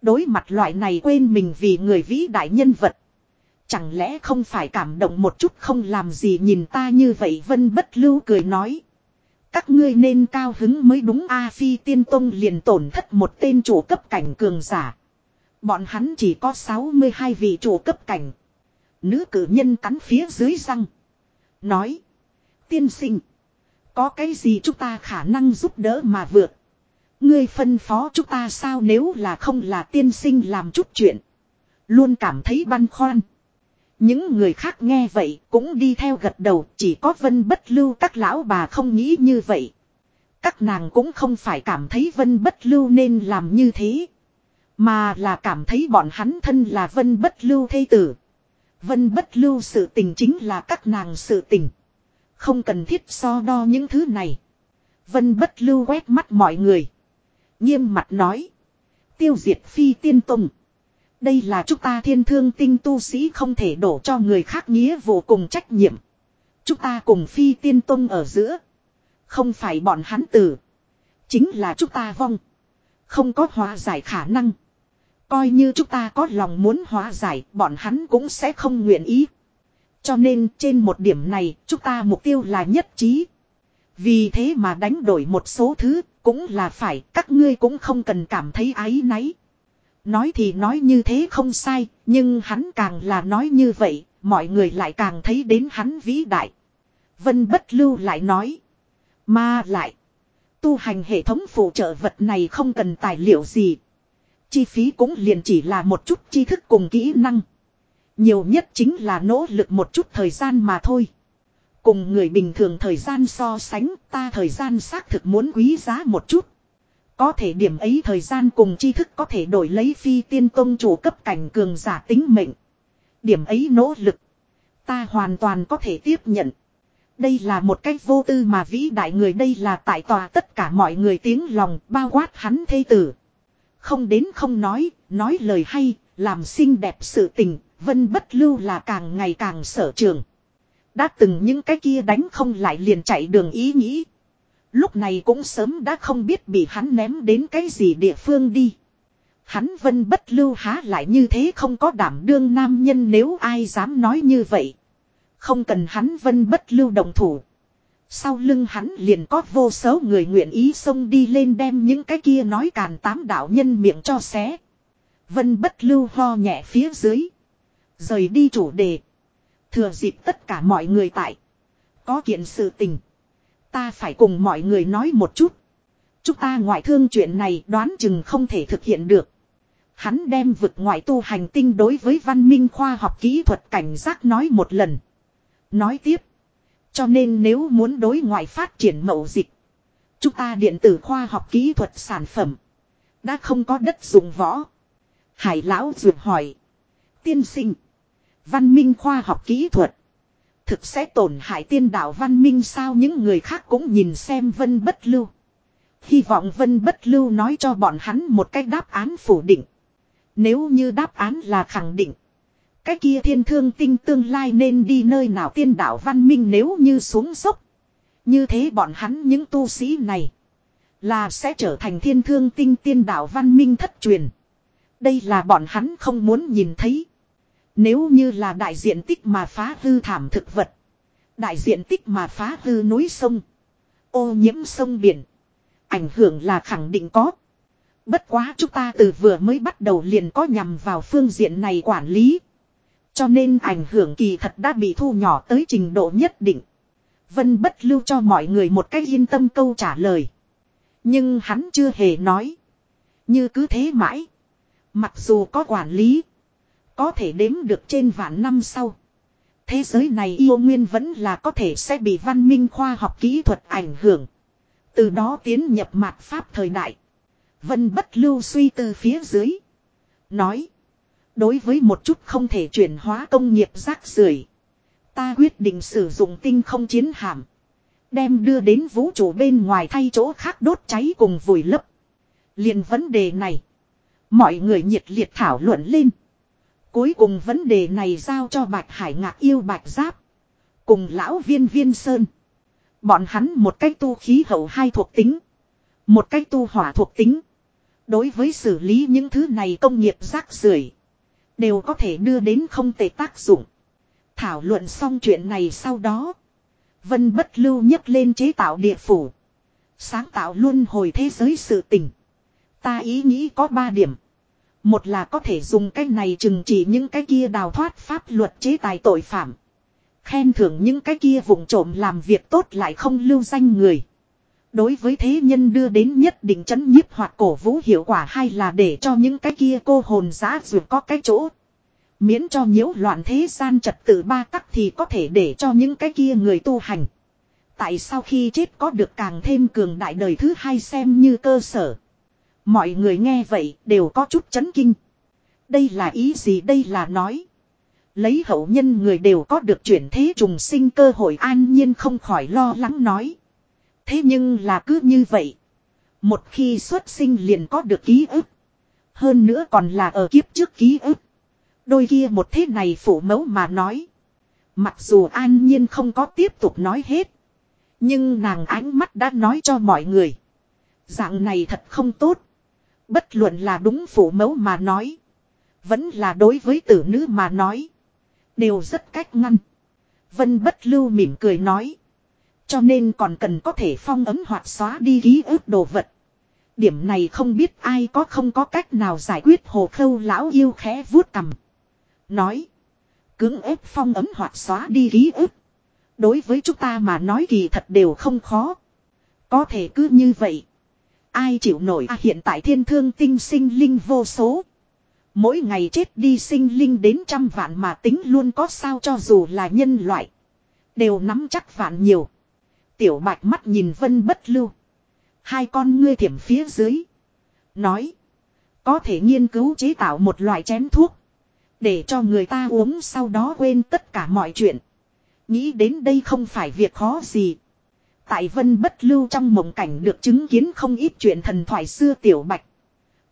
Đối mặt loại này quên mình vì người vĩ đại nhân vật. Chẳng lẽ không phải cảm động một chút không làm gì nhìn ta như vậy vân bất lưu cười nói. Các ngươi nên cao hứng mới đúng A Phi Tiên Tông liền tổn thất một tên chủ cấp cảnh cường giả. Bọn hắn chỉ có 62 vị chủ cấp cảnh. Nữ cử nhân cắn phía dưới răng. Nói. Tiên sinh. Có cái gì chúng ta khả năng giúp đỡ mà vượt. Ngươi phân phó chúng ta sao nếu là không là tiên sinh làm chút chuyện. Luôn cảm thấy băn khoăn. Những người khác nghe vậy cũng đi theo gật đầu, chỉ có vân bất lưu các lão bà không nghĩ như vậy. Các nàng cũng không phải cảm thấy vân bất lưu nên làm như thế. Mà là cảm thấy bọn hắn thân là vân bất lưu thê tử. Vân bất lưu sự tình chính là các nàng sự tình. Không cần thiết so đo những thứ này. Vân bất lưu quét mắt mọi người. Nghiêm mặt nói. Tiêu diệt phi tiên tùng. Đây là chúng ta thiên thương tinh tu sĩ không thể đổ cho người khác nghĩa vô cùng trách nhiệm. Chúng ta cùng phi tiên tông ở giữa. Không phải bọn hắn tử. Chính là chúng ta vong. Không có hóa giải khả năng. Coi như chúng ta có lòng muốn hóa giải, bọn hắn cũng sẽ không nguyện ý. Cho nên trên một điểm này, chúng ta mục tiêu là nhất trí. Vì thế mà đánh đổi một số thứ, cũng là phải, các ngươi cũng không cần cảm thấy áy náy. Nói thì nói như thế không sai, nhưng hắn càng là nói như vậy, mọi người lại càng thấy đến hắn vĩ đại. Vân bất lưu lại nói. Mà lại. Tu hành hệ thống phụ trợ vật này không cần tài liệu gì. Chi phí cũng liền chỉ là một chút tri thức cùng kỹ năng. Nhiều nhất chính là nỗ lực một chút thời gian mà thôi. Cùng người bình thường thời gian so sánh ta thời gian xác thực muốn quý giá một chút. Có thể điểm ấy thời gian cùng tri thức có thể đổi lấy phi tiên công chủ cấp cảnh cường giả tính mệnh. Điểm ấy nỗ lực. Ta hoàn toàn có thể tiếp nhận. Đây là một cách vô tư mà vĩ đại người đây là tại tòa tất cả mọi người tiếng lòng bao quát hắn thê tử. Không đến không nói, nói lời hay, làm xinh đẹp sự tình, vân bất lưu là càng ngày càng sở trường. Đã từng những cái kia đánh không lại liền chạy đường ý nghĩ. Lúc này cũng sớm đã không biết bị hắn ném đến cái gì địa phương đi. Hắn vân bất lưu há lại như thế không có đảm đương nam nhân nếu ai dám nói như vậy. Không cần hắn vân bất lưu đồng thủ. Sau lưng hắn liền có vô số người nguyện ý xông đi lên đem những cái kia nói càn tám đạo nhân miệng cho xé. Vân bất lưu ho nhẹ phía dưới. Rời đi chủ đề. Thừa dịp tất cả mọi người tại. Có kiện sự tình. Ta phải cùng mọi người nói một chút. Chúng ta ngoại thương chuyện này đoán chừng không thể thực hiện được. Hắn đem vực ngoại tu hành tinh đối với văn minh khoa học kỹ thuật cảnh giác nói một lần. Nói tiếp. Cho nên nếu muốn đối ngoại phát triển mậu dịch. Chúng ta điện tử khoa học kỹ thuật sản phẩm. Đã không có đất dùng võ. Hải lão dược hỏi. Tiên sinh. Văn minh khoa học kỹ thuật. Thực sẽ tổn hại tiên đạo văn minh sao những người khác cũng nhìn xem vân bất lưu. Hy vọng vân bất lưu nói cho bọn hắn một cách đáp án phủ định. Nếu như đáp án là khẳng định. Cái kia thiên thương tinh tương lai nên đi nơi nào tiên đạo văn minh nếu như xuống dốc. Như thế bọn hắn những tu sĩ này. Là sẽ trở thành thiên thương tinh tiên đạo văn minh thất truyền. Đây là bọn hắn không muốn nhìn thấy. Nếu như là đại diện tích mà phá hư thảm thực vật. Đại diện tích mà phá hư núi sông. Ô nhiễm sông biển. Ảnh hưởng là khẳng định có. Bất quá chúng ta từ vừa mới bắt đầu liền có nhằm vào phương diện này quản lý. Cho nên ảnh hưởng kỳ thật đã bị thu nhỏ tới trình độ nhất định. Vân bất lưu cho mọi người một cách yên tâm câu trả lời. Nhưng hắn chưa hề nói. Như cứ thế mãi. Mặc dù có quản lý. Có thể đếm được trên vạn năm sau. Thế giới này yêu nguyên vẫn là có thể sẽ bị văn minh khoa học kỹ thuật ảnh hưởng. Từ đó tiến nhập mạt pháp thời đại. Vân bất lưu suy từ phía dưới. Nói. Đối với một chút không thể chuyển hóa công nghiệp rác rưởi, Ta quyết định sử dụng tinh không chiến hạm. Đem đưa đến vũ trụ bên ngoài thay chỗ khác đốt cháy cùng vùi lấp. liền vấn đề này. Mọi người nhiệt liệt thảo luận lên. Cuối cùng vấn đề này giao cho Bạch Hải Ngạc yêu Bạch Giáp. Cùng lão viên viên sơn. Bọn hắn một cách tu khí hậu hai thuộc tính. Một cách tu hỏa thuộc tính. Đối với xử lý những thứ này công nghiệp rác rưởi Đều có thể đưa đến không tệ tác dụng. Thảo luận xong chuyện này sau đó. Vân bất lưu nhấc lên chế tạo địa phủ. Sáng tạo luôn hồi thế giới sự tình. Ta ý nghĩ có ba điểm. Một là có thể dùng cái này chừng trị những cái kia đào thoát pháp luật chế tài tội phạm. Khen thưởng những cái kia vùng trộm làm việc tốt lại không lưu danh người. Đối với thế nhân đưa đến nhất định chấn nhiếp hoặc cổ vũ hiệu quả hay là để cho những cái kia cô hồn giá dù có cái chỗ. Miễn cho nhiễu loạn thế gian trật tự ba tắc thì có thể để cho những cái kia người tu hành. Tại sao khi chết có được càng thêm cường đại đời thứ hai xem như cơ sở. Mọi người nghe vậy đều có chút chấn kinh. Đây là ý gì đây là nói. Lấy hậu nhân người đều có được chuyển thế trùng sinh cơ hội an nhiên không khỏi lo lắng nói. Thế nhưng là cứ như vậy. Một khi xuất sinh liền có được ký ức. Hơn nữa còn là ở kiếp trước ký ức. Đôi kia một thế này phủ mẫu mà nói. Mặc dù an nhiên không có tiếp tục nói hết. Nhưng nàng ánh mắt đã nói cho mọi người. Dạng này thật không tốt. Bất luận là đúng phủ mẫu mà nói. Vẫn là đối với tử nữ mà nói. Đều rất cách ngăn. Vân bất lưu mỉm cười nói. Cho nên còn cần có thể phong ấm hoặc xóa đi ký ức đồ vật. Điểm này không biết ai có không có cách nào giải quyết hồ khâu lão yêu khẽ vuốt cầm. Nói. Cưỡng ép phong ấm hoặc xóa đi ký ức. Đối với chúng ta mà nói kỳ thật đều không khó. Có thể cứ như vậy. Ai chịu nổi à, hiện tại thiên thương tinh sinh linh vô số. Mỗi ngày chết đi sinh linh đến trăm vạn mà tính luôn có sao cho dù là nhân loại. Đều nắm chắc vạn nhiều. Tiểu bạch mắt nhìn vân bất lưu. Hai con ngươi thiểm phía dưới. Nói. Có thể nghiên cứu chế tạo một loại chén thuốc. Để cho người ta uống sau đó quên tất cả mọi chuyện. Nghĩ đến đây không phải việc khó gì. Tại vân bất lưu trong mộng cảnh được chứng kiến không ít chuyện thần thoại xưa tiểu bạch.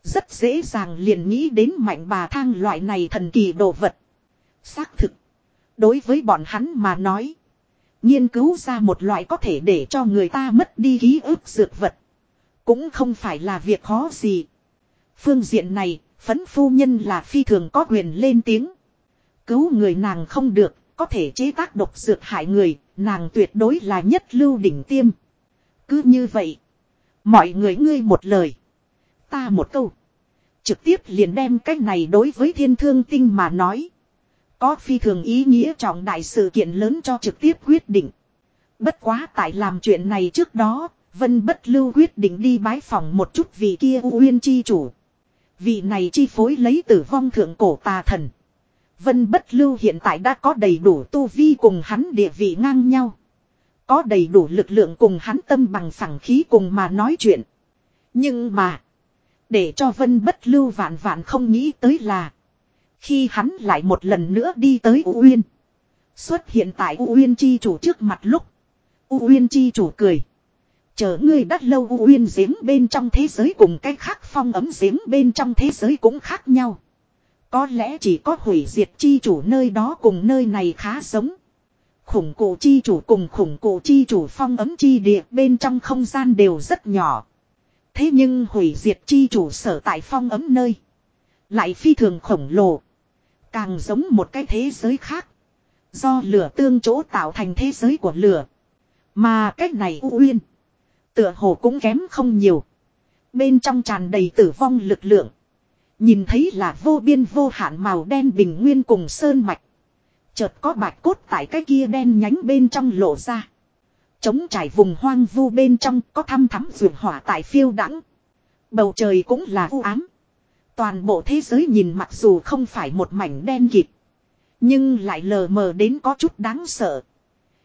Rất dễ dàng liền nghĩ đến mạnh bà thang loại này thần kỳ đồ vật. Xác thực. Đối với bọn hắn mà nói. Nghiên cứu ra một loại có thể để cho người ta mất đi ký ức dược vật. Cũng không phải là việc khó gì. Phương diện này, phấn phu nhân là phi thường có quyền lên tiếng. Cứu người nàng không được, có thể chế tác độc dược hại người, nàng tuyệt đối là nhất lưu đỉnh tiêm. Cứ như vậy, mọi người ngươi một lời, ta một câu. Trực tiếp liền đem cách này đối với thiên thương tinh mà nói. Có phi thường ý nghĩa trọng đại sự kiện lớn cho trực tiếp quyết định. Bất quá tại làm chuyện này trước đó, Vân Bất Lưu quyết định đi bái phòng một chút vị kia Uyên chi chủ. Vị này chi phối lấy tử vong thượng cổ tà thần. Vân Bất Lưu hiện tại đã có đầy đủ tu vi cùng hắn địa vị ngang nhau. Có đầy đủ lực lượng cùng hắn tâm bằng phẳng khí cùng mà nói chuyện. Nhưng mà. Để cho Vân Bất Lưu vạn vạn không nghĩ tới là. Khi hắn lại một lần nữa đi tới U Uyên. Xuất hiện tại U Uyên chi chủ trước mặt lúc. U Uyên chi chủ cười. Chờ ngươi đắt lâu U Uyên giếng bên trong thế giới cùng cách khác phong ấm giếng bên trong thế giới cũng khác nhau. Có lẽ chỉ có hủy diệt chi chủ nơi đó cùng nơi này khá giống. Khủng cổ chi chủ cùng khủng cổ chi chủ phong ấm chi địa bên trong không gian đều rất nhỏ. Thế nhưng hủy diệt chi chủ sở tại phong ấm nơi. Lại phi thường khổng lồ. Càng giống một cái thế giới khác. Do lửa tương chỗ tạo thành thế giới của lửa. Mà cách này u uyên. Tựa hồ cũng kém không nhiều. Bên trong tràn đầy tử vong lực lượng. Nhìn thấy là vô biên vô hạn màu đen bình nguyên cùng sơn mạch. Chợt có bạch cốt tại cái kia đen nhánh bên trong lộ ra. Chống trải vùng hoang vu bên trong có thăm thắm ruột hỏa tại phiêu đẳng. Bầu trời cũng là u ám. Toàn bộ thế giới nhìn mặc dù không phải một mảnh đen kịt. Nhưng lại lờ mờ đến có chút đáng sợ.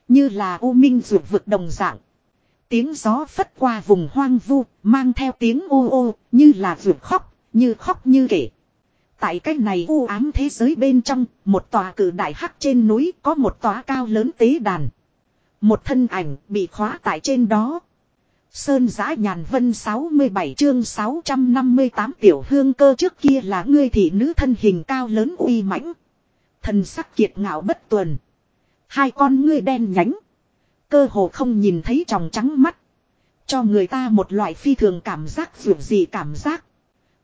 Như là u minh ruột vực đồng dạng. Tiếng gió phất qua vùng hoang vu, mang theo tiếng ô ô, như là ruột khóc, như khóc như kể. Tại cái này u ám thế giới bên trong, một tòa cử đại hắc trên núi có một tòa cao lớn tế đàn. Một thân ảnh bị khóa tại trên đó. Sơn giã nhàn vân 67 chương 658 tiểu hương cơ trước kia là ngươi thị nữ thân hình cao lớn uy mãnh. Thần sắc kiệt ngạo bất tuần. Hai con ngươi đen nhánh. Cơ hồ không nhìn thấy tròng trắng mắt. Cho người ta một loại phi thường cảm giác dù gì cảm giác.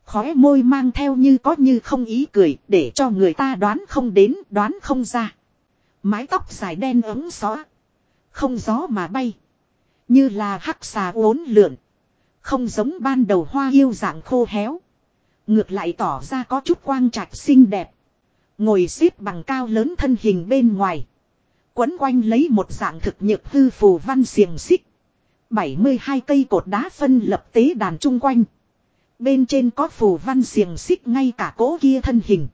Khóe môi mang theo như có như không ý cười để cho người ta đoán không đến đoán không ra. Mái tóc dài đen ấm xó, Không gió mà bay. Như là hắc xà uốn lượn. Không giống ban đầu hoa yêu dạng khô héo. Ngược lại tỏ ra có chút quang trạch xinh đẹp. Ngồi xếp bằng cao lớn thân hình bên ngoài. Quấn quanh lấy một dạng thực nhược hư phù văn xiềng xích. 72 cây cột đá phân lập tế đàn chung quanh. Bên trên có phù văn xiềng xích ngay cả cỗ kia thân hình.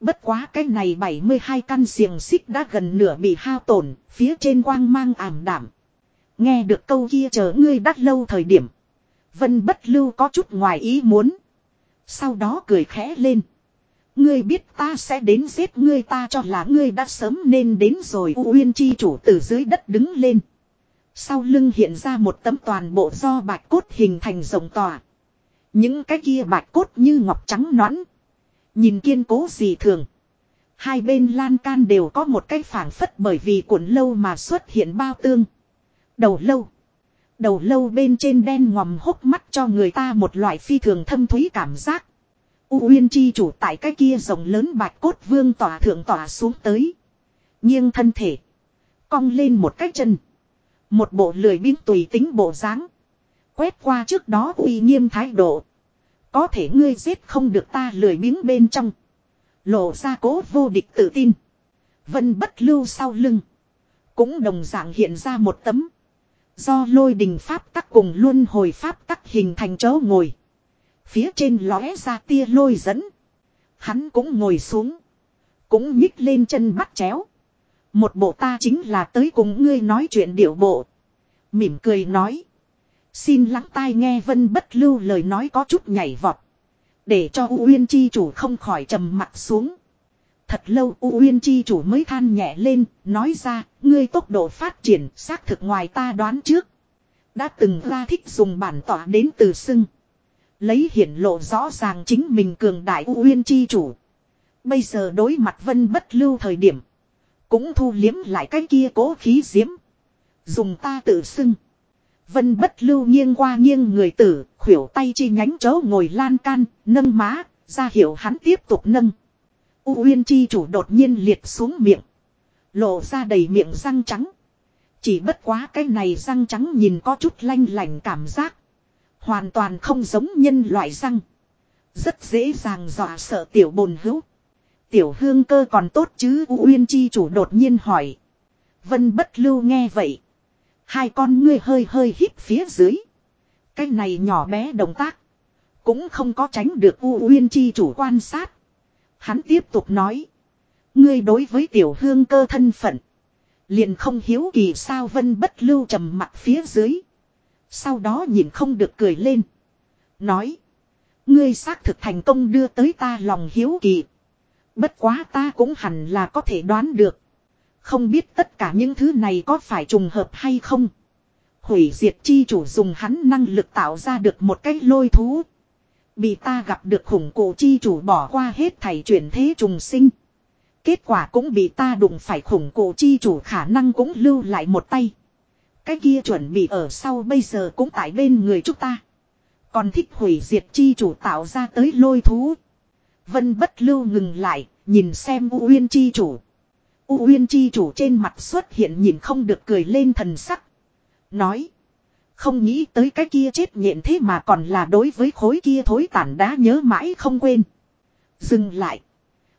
Bất quá cái này 72 căn xiềng xích đã gần nửa bị hao tổn, phía trên quang mang ảm đảm. Nghe được câu kia chờ ngươi đắt lâu thời điểm. Vân bất lưu có chút ngoài ý muốn. Sau đó cười khẽ lên. Ngươi biết ta sẽ đến giết ngươi ta cho là ngươi đã sớm nên đến rồi U Uyên chi chủ từ dưới đất đứng lên. Sau lưng hiện ra một tấm toàn bộ do bạch cốt hình thành rồng tòa. Những cái kia bạch cốt như ngọc trắng nõn. Nhìn kiên cố gì thường. Hai bên lan can đều có một cái phảng phất bởi vì cuộn lâu mà xuất hiện bao tương. Đầu lâu. Đầu lâu bên trên đen ngòm hốc mắt cho người ta một loại phi thường thâm thúy cảm giác. U Uyên chi chủ tại cái kia rồng lớn bạch cốt vương tỏa thượng tỏa xuống tới. Nghiêng thân thể. Cong lên một cái chân. Một bộ lười biếng tùy tính bộ dáng. Quét qua trước đó uy nghiêm thái độ. Có thể ngươi giết không được ta lười biếng bên trong. Lộ ra cố vô địch tự tin. Vân bất lưu sau lưng. Cũng đồng dạng hiện ra một tấm. Do lôi đình pháp tắc cùng luân hồi pháp tắc hình thành chỗ ngồi. Phía trên lóe ra tia lôi dẫn. Hắn cũng ngồi xuống. Cũng nhích lên chân bắt chéo. Một bộ ta chính là tới cùng ngươi nói chuyện điệu bộ. Mỉm cười nói. Xin lắng tai nghe vân bất lưu lời nói có chút nhảy vọt. Để cho U Uyên Chi chủ không khỏi trầm mặt xuống. Thật lâu U Uyên Chi chủ mới than nhẹ lên, nói ra, ngươi tốc độ phát triển xác thực ngoài ta đoán trước. Đã từng ra thích dùng bản tỏa đến từ xưng. Lấy hiển lộ rõ ràng chính mình cường đại U Uyên Chi chủ. Bây giờ đối mặt vân bất lưu thời điểm. Cũng thu liếm lại cái kia cố khí diễm. Dùng ta tự xưng. Vân bất lưu nghiêng qua nghiêng người tử, khuỷu tay chi nhánh chớ ngồi lan can, nâng má, ra hiệu hắn tiếp tục nâng. U Uyên chi chủ đột nhiên liệt xuống miệng. Lộ ra đầy miệng răng trắng. Chỉ bất quá cái này răng trắng nhìn có chút lanh lành cảm giác. Hoàn toàn không giống nhân loại răng. Rất dễ dàng dọa sợ tiểu bồn hữu. Tiểu hương cơ còn tốt chứ U Uyên chi chủ đột nhiên hỏi. Vân bất lưu nghe vậy. Hai con ngươi hơi hơi hít phía dưới. Cái này nhỏ bé động tác. Cũng không có tránh được U Uyên chi chủ quan sát. Hắn tiếp tục nói. Ngươi đối với tiểu hương cơ thân phận. Liền không hiếu kỳ sao vân bất lưu trầm mặt phía dưới. Sau đó nhìn không được cười lên. Nói. Ngươi xác thực thành công đưa tới ta lòng hiếu kỳ. Bất quá ta cũng hẳn là có thể đoán được. Không biết tất cả những thứ này có phải trùng hợp hay không. Hủy diệt chi chủ dùng hắn năng lực tạo ra được một cái lôi thú. Bị ta gặp được khủng cổ chi chủ bỏ qua hết thảy chuyển thế trùng sinh. Kết quả cũng bị ta đụng phải khủng cổ chi chủ khả năng cũng lưu lại một tay. Cái kia chuẩn bị ở sau bây giờ cũng tại bên người chúng ta. Còn thích hủy diệt chi chủ tạo ra tới lôi thú. Vân bất lưu ngừng lại, nhìn xem U Uyên chi chủ. U Uyên chi chủ trên mặt xuất hiện nhìn không được cười lên thần sắc. Nói. Không nghĩ tới cái kia chết nhện thế mà còn là đối với khối kia thối tản đá nhớ mãi không quên. Dừng lại.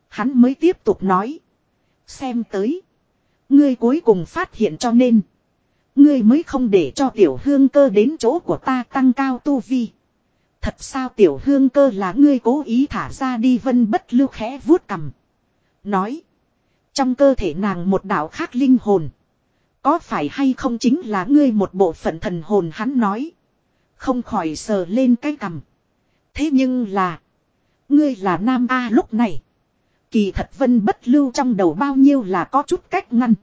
Hắn mới tiếp tục nói. Xem tới. Ngươi cuối cùng phát hiện cho nên. Ngươi mới không để cho tiểu hương cơ đến chỗ của ta tăng cao tu vi. Thật sao tiểu hương cơ là ngươi cố ý thả ra đi vân bất lưu khẽ vuốt cầm. Nói. Trong cơ thể nàng một đạo khác linh hồn. Có phải hay không chính là ngươi một bộ phận thần hồn hắn nói. Không khỏi sờ lên cái cằm. Thế nhưng là. Ngươi là nam A lúc này. Kỳ thật vân bất lưu trong đầu bao nhiêu là có chút cách ngăn.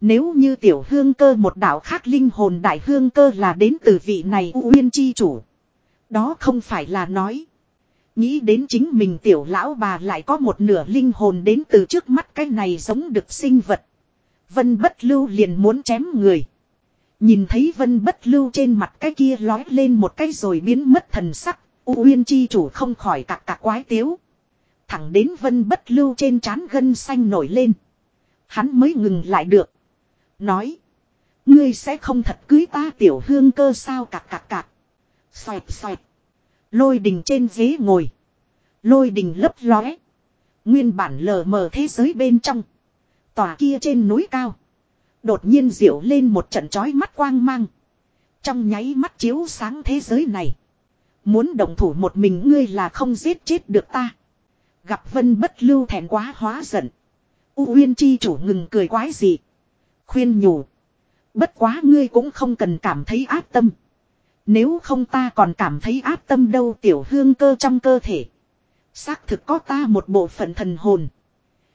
Nếu như tiểu hương cơ một đạo khác linh hồn đại hương cơ là đến từ vị này uyên chi chủ. Đó không phải là nói. Nghĩ đến chính mình tiểu lão bà lại có một nửa linh hồn đến từ trước mắt cái này giống được sinh vật. Vân bất lưu liền muốn chém người. Nhìn thấy vân bất lưu trên mặt cái kia lói lên một cái rồi biến mất thần sắc. U Uyên chi chủ không khỏi cạc cạc quái tiếu. Thẳng đến vân bất lưu trên trán gân xanh nổi lên. Hắn mới ngừng lại được. Nói. Ngươi sẽ không thật cưới ta tiểu hương cơ sao cạc cạc cạc. Xoẹt xoẹt. Lôi đình trên ghế ngồi. Lôi đình lấp lóe. Nguyên bản lờ mờ thế giới bên trong. Tòa kia trên núi cao. Đột nhiên diệu lên một trận chói mắt quang mang. Trong nháy mắt chiếu sáng thế giới này. Muốn động thủ một mình ngươi là không giết chết được ta. Gặp vân bất lưu thẹn quá hóa giận. U Uyên chi chủ ngừng cười quái gì. Khuyên nhủ. Bất quá ngươi cũng không cần cảm thấy áp tâm. Nếu không ta còn cảm thấy áp tâm đâu tiểu hương cơ trong cơ thể. Xác thực có ta một bộ phận thần hồn.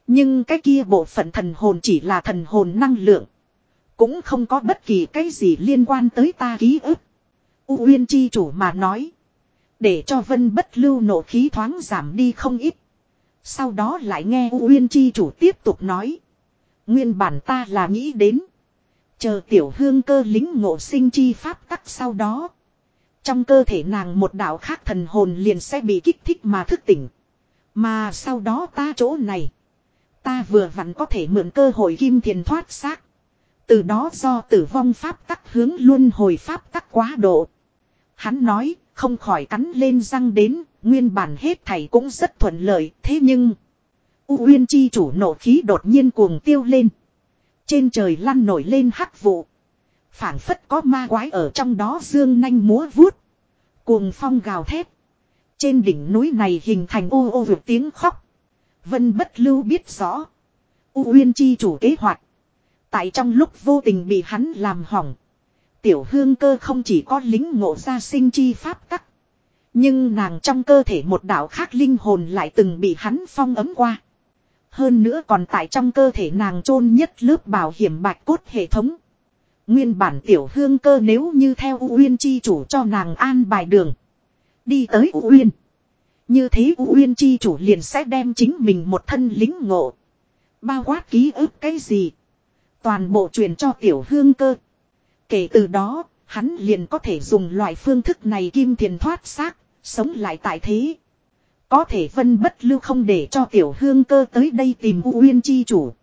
Nhưng cái kia bộ phận thần hồn chỉ là thần hồn năng lượng. Cũng không có bất kỳ cái gì liên quan tới ta ký ức. U Uyên chi chủ mà nói. Để cho vân bất lưu nộ khí thoáng giảm đi không ít. Sau đó lại nghe U Uyên chi chủ tiếp tục nói. Nguyên bản ta là nghĩ đến. Chờ tiểu hương cơ lính ngộ sinh chi pháp tắc sau đó. Trong cơ thể nàng một đạo khác thần hồn liền sẽ bị kích thích mà thức tỉnh. Mà sau đó ta chỗ này. Ta vừa vặn có thể mượn cơ hội kim thiền thoát xác. Từ đó do tử vong pháp tắc hướng luôn hồi pháp tắc quá độ. Hắn nói, không khỏi cắn lên răng đến, nguyên bản hết thầy cũng rất thuận lợi, thế nhưng... U Uyên chi chủ nổ khí đột nhiên cuồng tiêu lên. Trên trời lăn nổi lên hắc vụ phảng phất có ma quái ở trong đó dương nanh múa vuốt. Cuồng phong gào thét. Trên đỉnh núi này hình thành ô ô vượt tiếng khóc. Vân bất lưu biết rõ. U Uyên chi chủ kế hoạch. Tại trong lúc vô tình bị hắn làm hỏng. Tiểu hương cơ không chỉ có lính ngộ ra sinh chi pháp tắc. Nhưng nàng trong cơ thể một đạo khác linh hồn lại từng bị hắn phong ấm qua. Hơn nữa còn tại trong cơ thể nàng chôn nhất lớp bảo hiểm bạch cốt hệ thống. Nguyên bản tiểu hương cơ nếu như theo U Uyên chi chủ cho nàng an bài đường. Đi tới U Uyên. Như thế U Uyên chi chủ liền sẽ đem chính mình một thân lính ngộ. Bao quát ký ức cái gì. Toàn bộ truyền cho tiểu hương cơ. Kể từ đó, hắn liền có thể dùng loại phương thức này kim thiền thoát xác, sống lại tại thế. Có thể vân bất lưu không để cho tiểu hương cơ tới đây tìm U Uyên chi chủ.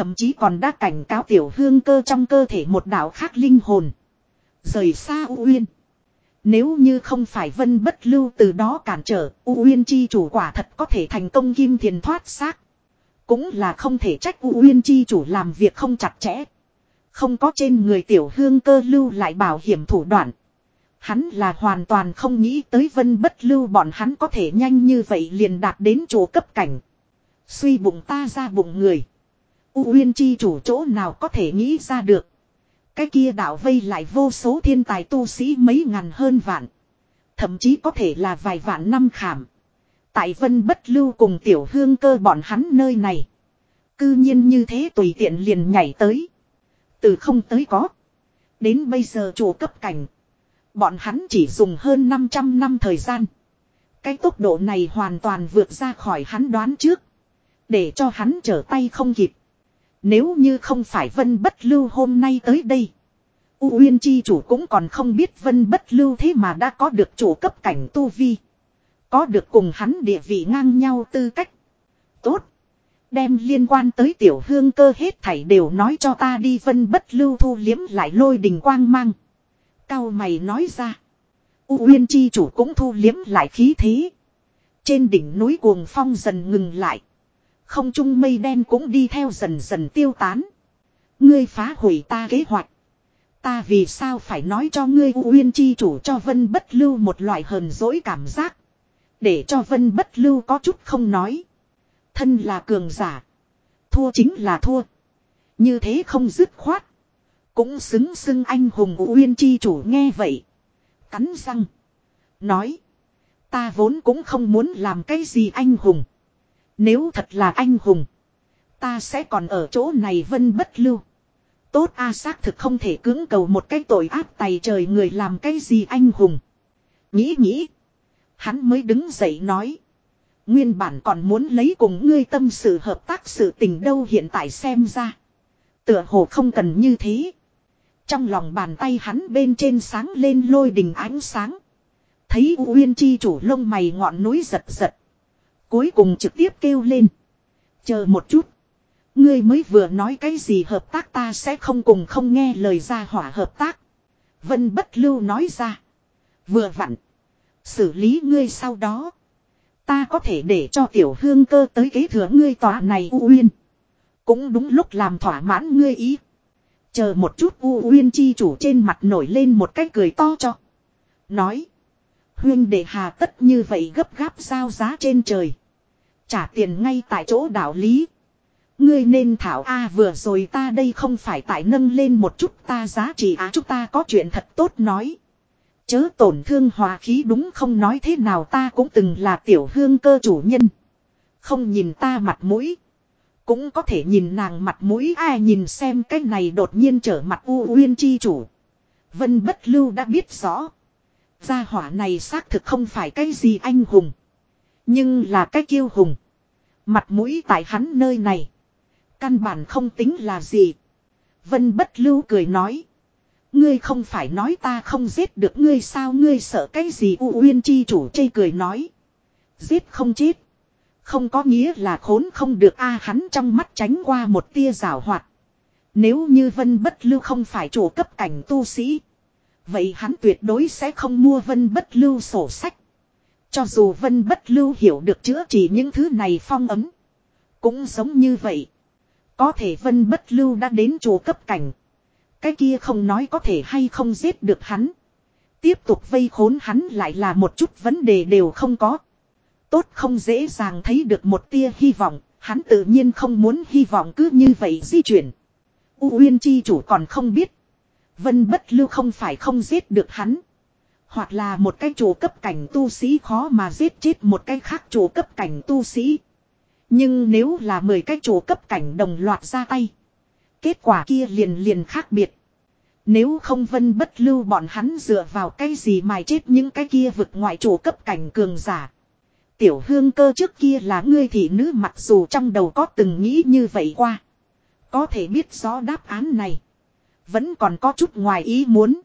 Thậm chí còn đã cảnh cáo tiểu hương cơ trong cơ thể một đạo khác linh hồn. Rời xa U Uyên. Nếu như không phải vân bất lưu từ đó cản trở, U Uyên chi chủ quả thật có thể thành công kim thiền thoát xác. Cũng là không thể trách U Uyên chi chủ làm việc không chặt chẽ. Không có trên người tiểu hương cơ lưu lại bảo hiểm thủ đoạn. Hắn là hoàn toàn không nghĩ tới vân bất lưu bọn hắn có thể nhanh như vậy liền đạt đến chỗ cấp cảnh. Suy bụng ta ra bụng người. U Uyên chi chủ chỗ nào có thể nghĩ ra được. Cái kia đạo vây lại vô số thiên tài tu sĩ mấy ngàn hơn vạn. Thậm chí có thể là vài vạn năm khảm. Tại vân bất lưu cùng tiểu hương cơ bọn hắn nơi này. Cư nhiên như thế tùy tiện liền nhảy tới. Từ không tới có. Đến bây giờ chủ cấp cảnh. Bọn hắn chỉ dùng hơn 500 năm thời gian. Cái tốc độ này hoàn toàn vượt ra khỏi hắn đoán trước. Để cho hắn trở tay không kịp. Nếu như không phải Vân Bất Lưu hôm nay tới đây. U Uyên Chi chủ cũng còn không biết Vân Bất Lưu thế mà đã có được chủ cấp cảnh tu vi. Có được cùng hắn địa vị ngang nhau tư cách. Tốt. Đem liên quan tới tiểu hương cơ hết thảy đều nói cho ta đi Vân Bất Lưu thu liếm lại lôi đình quang mang. Cao mày nói ra. U Uyên Chi chủ cũng thu liếm lại khí thế. Trên đỉnh núi cuồng phong dần ngừng lại. Không trung mây đen cũng đi theo dần dần tiêu tán. Ngươi phá hủy ta kế hoạch. Ta vì sao phải nói cho ngươi Uyên Chi chủ cho Vân Bất Lưu một loại hờn dỗi cảm giác. Để cho Vân Bất Lưu có chút không nói. Thân là cường giả. Thua chính là thua. Như thế không dứt khoát. Cũng xứng xưng anh hùng Uyên Chi chủ nghe vậy. Cắn răng. Nói. Ta vốn cũng không muốn làm cái gì anh hùng. Nếu thật là anh hùng. Ta sẽ còn ở chỗ này vân bất lưu. Tốt a xác thực không thể cưỡng cầu một cái tội ác tày trời người làm cái gì anh hùng. Nghĩ nghĩ. Hắn mới đứng dậy nói. Nguyên bản còn muốn lấy cùng ngươi tâm sự hợp tác sự tình đâu hiện tại xem ra. Tựa hồ không cần như thế. Trong lòng bàn tay hắn bên trên sáng lên lôi đình ánh sáng. Thấy U Uyên chi chủ lông mày ngọn núi giật giật. Cuối cùng trực tiếp kêu lên. Chờ một chút. Ngươi mới vừa nói cái gì hợp tác ta sẽ không cùng không nghe lời ra hỏa hợp tác. Vân bất lưu nói ra. Vừa vặn. Xử lý ngươi sau đó. Ta có thể để cho tiểu hương cơ tới kế thừa ngươi tòa này U Uyên. Cũng đúng lúc làm thỏa mãn ngươi ý. Chờ một chút U Uyên chi chủ trên mặt nổi lên một cái cười to cho. Nói. Huyên để hà tất như vậy gấp gáp sao giá trên trời. Trả tiền ngay tại chỗ đạo lý. Ngươi nên thảo A vừa rồi ta đây không phải tại nâng lên một chút ta giá trị á chúng ta có chuyện thật tốt nói. Chớ tổn thương hòa khí đúng không nói thế nào ta cũng từng là tiểu hương cơ chủ nhân. Không nhìn ta mặt mũi. Cũng có thể nhìn nàng mặt mũi ai nhìn xem cái này đột nhiên trở mặt u uyên chi chủ. Vân bất lưu đã biết rõ. Gia hỏa này xác thực không phải cái gì anh hùng. Nhưng là cái kiêu hùng. Mặt mũi tại hắn nơi này. Căn bản không tính là gì. Vân bất lưu cười nói. Ngươi không phải nói ta không giết được ngươi sao ngươi sợ cái gì U Uyên chi chủ chê cười nói. Giết không chết. Không có nghĩa là khốn không được a, hắn trong mắt tránh qua một tia rào hoạt. Nếu như vân bất lưu không phải chủ cấp cảnh tu sĩ. Vậy hắn tuyệt đối sẽ không mua vân bất lưu sổ sách. Cho dù vân bất lưu hiểu được chữa trị những thứ này phong ấm. Cũng giống như vậy. Có thể vân bất lưu đã đến chỗ cấp cảnh. Cái kia không nói có thể hay không giết được hắn. Tiếp tục vây khốn hắn lại là một chút vấn đề đều không có. Tốt không dễ dàng thấy được một tia hy vọng, hắn tự nhiên không muốn hy vọng cứ như vậy di chuyển. U Uyên chi chủ còn không biết. Vân bất lưu không phải không giết được hắn. Hoặc là một cái chủ cấp cảnh tu sĩ khó mà giết chết một cái khác chủ cấp cảnh tu sĩ. Nhưng nếu là 10 cái chủ cấp cảnh đồng loạt ra tay. Kết quả kia liền liền khác biệt. Nếu không vân bất lưu bọn hắn dựa vào cái gì mà chết những cái kia vực ngoại chủ cấp cảnh cường giả. Tiểu hương cơ trước kia là ngươi thị nữ mặc dù trong đầu có từng nghĩ như vậy qua. Có thể biết rõ đáp án này. Vẫn còn có chút ngoài ý muốn.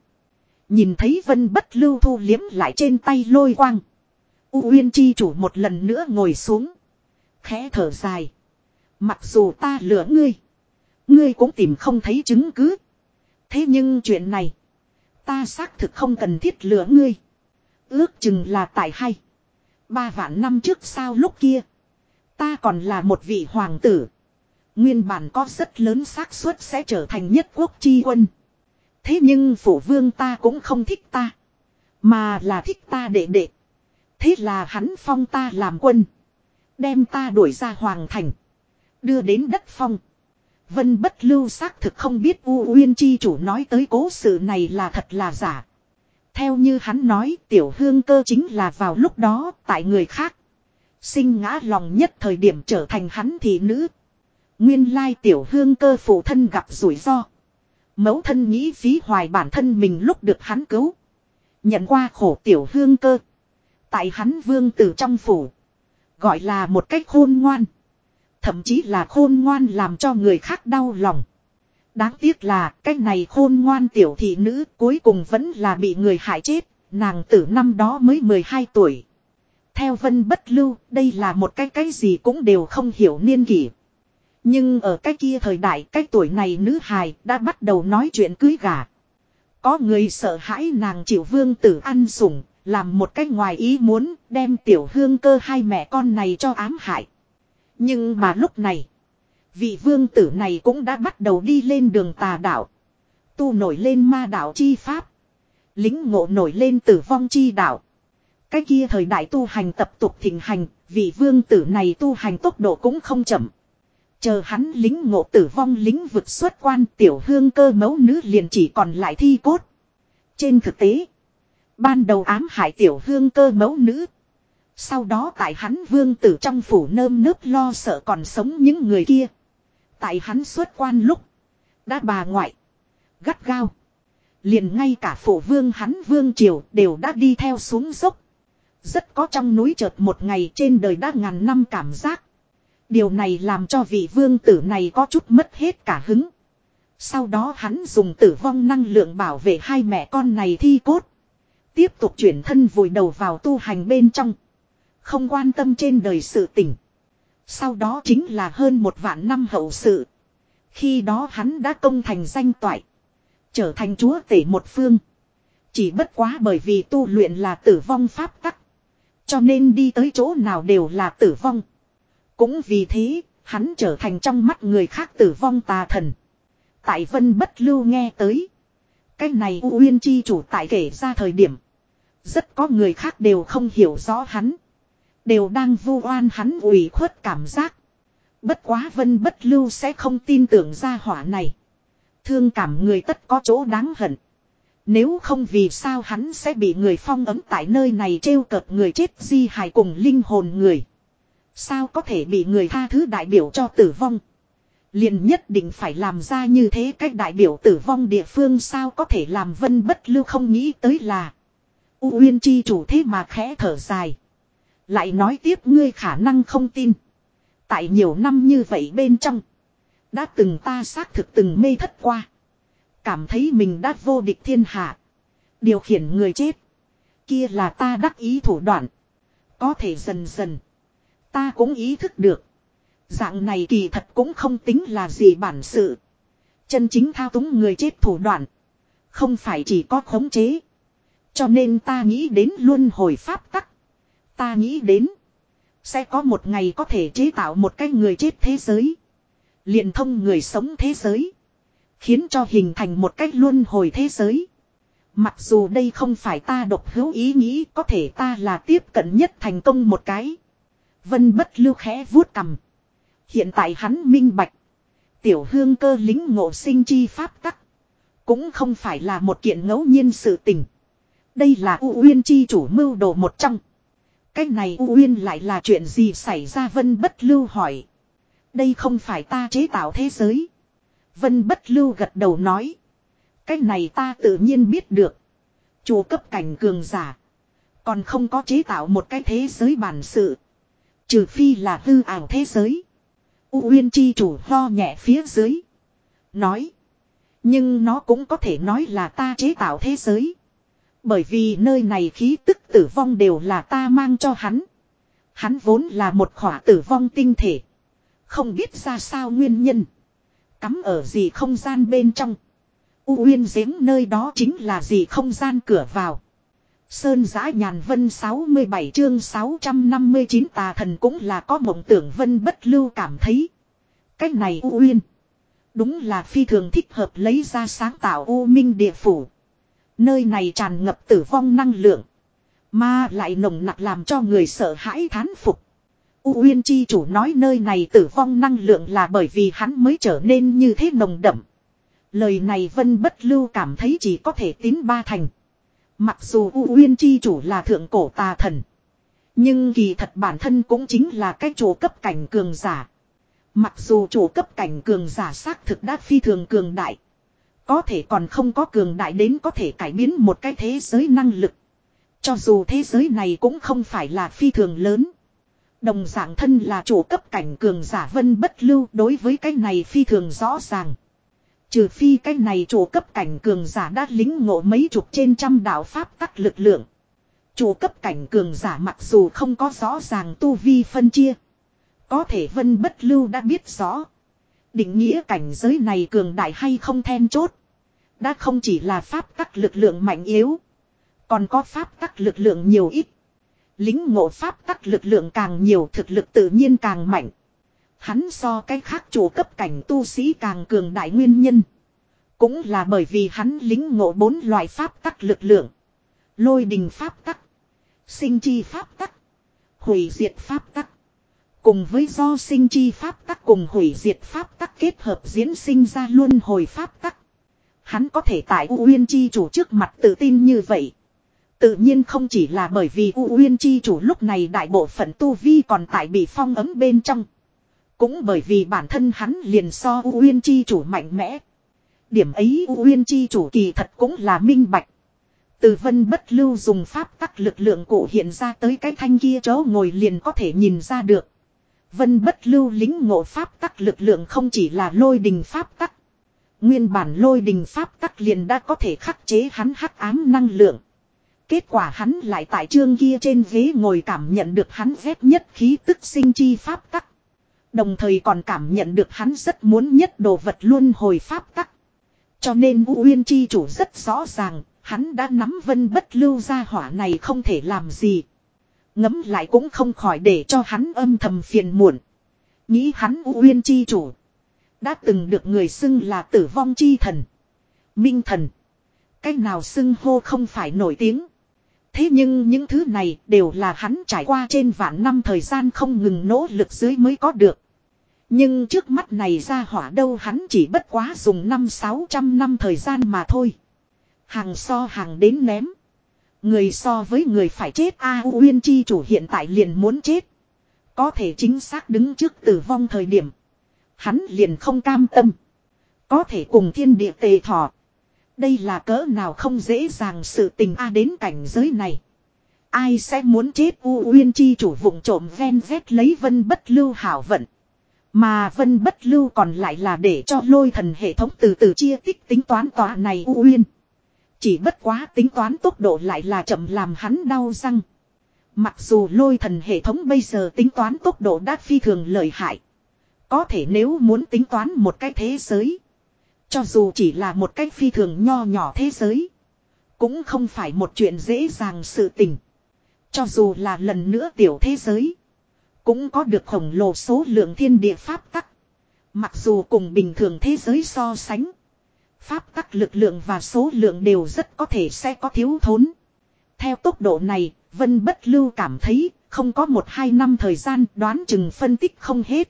Nhìn thấy vân bất lưu thu liếm lại trên tay lôi quang. U Uyên chi chủ một lần nữa ngồi xuống. Khẽ thở dài. Mặc dù ta lừa ngươi. Ngươi cũng tìm không thấy chứng cứ. Thế nhưng chuyện này. Ta xác thực không cần thiết lừa ngươi. Ước chừng là tại hay. Ba vạn năm trước sao lúc kia. Ta còn là một vị hoàng tử. Nguyên bản có rất lớn xác suất sẽ trở thành nhất quốc chi quân. Thế nhưng phủ vương ta cũng không thích ta. Mà là thích ta đệ đệ. Thế là hắn phong ta làm quân. Đem ta đuổi ra hoàng thành. Đưa đến đất phong. Vân bất lưu xác thực không biết U Uyên chi chủ nói tới cố sự này là thật là giả. Theo như hắn nói, tiểu hương cơ chính là vào lúc đó tại người khác. Sinh ngã lòng nhất thời điểm trở thành hắn thị nữ. Nguyên lai tiểu hương cơ phụ thân gặp rủi ro. Mẫu thân nghĩ phí hoài bản thân mình lúc được hắn cứu. Nhận qua khổ tiểu hương cơ. Tại hắn vương tử trong phủ. Gọi là một cách khôn ngoan. Thậm chí là khôn ngoan làm cho người khác đau lòng. Đáng tiếc là cái này khôn ngoan tiểu thị nữ cuối cùng vẫn là bị người hại chết. Nàng tử năm đó mới 12 tuổi. Theo vân bất lưu, đây là một cái cái gì cũng đều không hiểu niên kỷ. Nhưng ở cái kia thời đại cái tuổi này nữ hài đã bắt đầu nói chuyện cưới gả. Có người sợ hãi nàng chịu vương tử ăn sủng, làm một cách ngoài ý muốn đem tiểu hương cơ hai mẹ con này cho ám hại. Nhưng mà lúc này, vị vương tử này cũng đã bắt đầu đi lên đường tà đạo. Tu nổi lên ma đạo chi pháp. Lính ngộ nổi lên tử vong chi đạo. Cái kia thời đại tu hành tập tục thịnh hành, vị vương tử này tu hành tốc độ cũng không chậm. Chờ hắn lính ngộ tử vong lính vực xuất quan tiểu hương cơ mẫu nữ liền chỉ còn lại thi cốt. Trên thực tế, ban đầu ám hại tiểu hương cơ mẫu nữ. Sau đó tại hắn vương tử trong phủ nơm nớp lo sợ còn sống những người kia. Tại hắn xuất quan lúc, đã bà ngoại, gắt gao. Liền ngay cả phủ vương hắn vương triều đều đã đi theo xuống dốc. Rất có trong núi chợt một ngày trên đời đã ngàn năm cảm giác. Điều này làm cho vị vương tử này có chút mất hết cả hứng. Sau đó hắn dùng tử vong năng lượng bảo vệ hai mẹ con này thi cốt. Tiếp tục chuyển thân vùi đầu vào tu hành bên trong. Không quan tâm trên đời sự tỉnh. Sau đó chính là hơn một vạn năm hậu sự. Khi đó hắn đã công thành danh toại. Trở thành chúa tể một phương. Chỉ bất quá bởi vì tu luyện là tử vong pháp tắc. Cho nên đi tới chỗ nào đều là tử vong. Cũng vì thế, hắn trở thành trong mắt người khác tử vong tà thần. Tại vân bất lưu nghe tới. Cái này U Uyên chi chủ tại kể ra thời điểm. Rất có người khác đều không hiểu rõ hắn. Đều đang vu oan hắn ủy khuất cảm giác. Bất quá vân bất lưu sẽ không tin tưởng ra hỏa này. Thương cảm người tất có chỗ đáng hận. Nếu không vì sao hắn sẽ bị người phong ấm tại nơi này trêu cợt người chết di hài cùng linh hồn người. Sao có thể bị người tha thứ đại biểu cho tử vong. Liền nhất định phải làm ra như thế cách đại biểu tử vong địa phương sao có thể làm vân bất lưu không nghĩ tới là. U Uyên chi chủ thế mà khẽ thở dài. Lại nói tiếp ngươi khả năng không tin. Tại nhiều năm như vậy bên trong. Đã từng ta xác thực từng mê thất qua. Cảm thấy mình đã vô địch thiên hạ. Điều khiển người chết. Kia là ta đắc ý thủ đoạn. Có thể dần dần. Ta cũng ý thức được. Dạng này kỳ thật cũng không tính là gì bản sự. Chân chính thao túng người chết thủ đoạn. Không phải chỉ có khống chế. Cho nên ta nghĩ đến luân hồi pháp tắc. Ta nghĩ đến. Sẽ có một ngày có thể chế tạo một cái người chết thế giới. liền thông người sống thế giới. Khiến cho hình thành một cách luân hồi thế giới. Mặc dù đây không phải ta độc hữu ý nghĩ, có thể ta là tiếp cận nhất thành công một cái. Vân bất lưu khẽ vuốt cầm. Hiện tại hắn minh bạch. Tiểu hương cơ lính ngộ sinh chi pháp tắc. Cũng không phải là một kiện ngẫu nhiên sự tình. Đây là U Uyên chi chủ mưu đồ một trong. Cái này U Uyên lại là chuyện gì xảy ra Vân bất lưu hỏi. Đây không phải ta chế tạo thế giới. Vân bất lưu gật đầu nói. Cái này ta tự nhiên biết được. Chùa cấp cảnh cường giả. Còn không có chế tạo một cái thế giới bản sự. Trừ phi là hư ảo thế giới. U Uyên chi chủ ho nhẹ phía dưới. Nói. Nhưng nó cũng có thể nói là ta chế tạo thế giới. Bởi vì nơi này khí tức tử vong đều là ta mang cho hắn. Hắn vốn là một khỏa tử vong tinh thể. Không biết ra sao nguyên nhân. Cắm ở gì không gian bên trong. U Uyên giếng nơi đó chính là gì không gian cửa vào. Sơn giã nhàn vân 67 chương 659 tà thần cũng là có mộng tưởng vân bất lưu cảm thấy. Cách này U Uyên. Đúng là phi thường thích hợp lấy ra sáng tạo U Minh địa phủ. Nơi này tràn ngập tử vong năng lượng. Mà lại nồng nặc làm cho người sợ hãi thán phục. U Uyên chi chủ nói nơi này tử vong năng lượng là bởi vì hắn mới trở nên như thế nồng đậm. Lời này Vân Bất Lưu cảm thấy chỉ có thể tín ba thành. Mặc dù U Uyên chi chủ là thượng cổ tà thần. Nhưng kỳ thật bản thân cũng chính là cái chủ cấp cảnh cường giả. Mặc dù chủ cấp cảnh cường giả xác thực đã phi thường cường đại. Có thể còn không có cường đại đến có thể cải biến một cái thế giới năng lực. Cho dù thế giới này cũng không phải là phi thường lớn. Đồng dạng thân là chủ cấp cảnh cường giả vân bất lưu đối với cái này phi thường rõ ràng. Trừ phi cái này chủ cấp cảnh cường giả đã lính ngộ mấy chục trên trăm đạo pháp tắc lực lượng. Chủ cấp cảnh cường giả mặc dù không có rõ ràng tu vi phân chia. Có thể vân bất lưu đã biết rõ. Định nghĩa cảnh giới này cường đại hay không then chốt. Đã không chỉ là pháp tắc lực lượng mạnh yếu. Còn có pháp tắc lực lượng nhiều ít. Lính ngộ pháp tắc lực lượng càng nhiều, thực lực tự nhiên càng mạnh. Hắn so cái khác chủ cấp cảnh tu sĩ càng cường đại nguyên nhân. Cũng là bởi vì hắn lính ngộ bốn loại pháp tắc lực lượng. Lôi đình pháp tắc. Sinh chi pháp tắc. Hủy diệt pháp tắc. Cùng với do sinh chi pháp tắc cùng hủy diệt pháp tắc kết hợp diễn sinh ra luân hồi pháp tắc. Hắn có thể tại U Uyên Chi chủ trước mặt tự tin như vậy. Tự nhiên không chỉ là bởi vì U Uyên Chi chủ lúc này đại bộ phận tu vi còn tại bị phong ấm bên trong. Cũng bởi vì bản thân hắn liền so U Uyên Chi chủ mạnh mẽ. Điểm ấy U Uyên Chi chủ kỳ thật cũng là minh bạch. Từ vân bất lưu dùng pháp tắc lực lượng cụ hiện ra tới cái thanh kia chỗ ngồi liền có thể nhìn ra được. Vân bất lưu lính ngộ pháp tắc lực lượng không chỉ là lôi đình pháp tắc. Nguyên bản lôi đình pháp tắc liền đã có thể khắc chế hắn hắc ám năng lượng. Kết quả hắn lại tại chương kia trên ghế ngồi cảm nhận được hắn ghét nhất khí tức sinh chi pháp tắc. Đồng thời còn cảm nhận được hắn rất muốn nhất đồ vật luôn hồi pháp tắc. Cho nên U Uyên Chi chủ rất rõ ràng, hắn đã nắm vân bất lưu ra hỏa này không thể làm gì. Ngấm lại cũng không khỏi để cho hắn âm thầm phiền muộn. Nghĩ hắn U Uyên Chi chủ. Đã từng được người xưng là tử vong chi thần. Minh thần. Cách nào xưng hô không phải nổi tiếng. Thế nhưng những thứ này đều là hắn trải qua trên vạn năm thời gian không ngừng nỗ lực dưới mới có được. Nhưng trước mắt này ra hỏa đâu hắn chỉ bất quá dùng năm sáu trăm năm thời gian mà thôi. Hàng so hàng đến ném. Người so với người phải chết A Uyên Chi chủ hiện tại liền muốn chết. Có thể chính xác đứng trước tử vong thời điểm. Hắn liền không cam tâm. Có thể cùng thiên địa tề thọ. Đây là cỡ nào không dễ dàng sự tình A đến cảnh giới này. Ai sẽ muốn chết U Uyên Chi chủ vụng trộm ven vét lấy vân bất lưu hảo vận. Mà vân bất lưu còn lại là để cho lôi thần hệ thống từ từ chia tích tính toán tòa này U Uyên. Chỉ bất quá tính toán tốc độ lại là chậm làm hắn đau răng. Mặc dù lôi thần hệ thống bây giờ tính toán tốc độ đã phi thường lợi hại. Có thể nếu muốn tính toán một cái thế giới. Cho dù chỉ là một cái phi thường nho nhỏ thế giới. Cũng không phải một chuyện dễ dàng sự tình. Cho dù là lần nữa tiểu thế giới. Cũng có được khổng lồ số lượng thiên địa pháp tắc. Mặc dù cùng bình thường thế giới so sánh. Pháp tắc lực lượng và số lượng đều rất có thể sẽ có thiếu thốn. Theo tốc độ này, Vân Bất Lưu cảm thấy không có một hai năm thời gian đoán chừng phân tích không hết.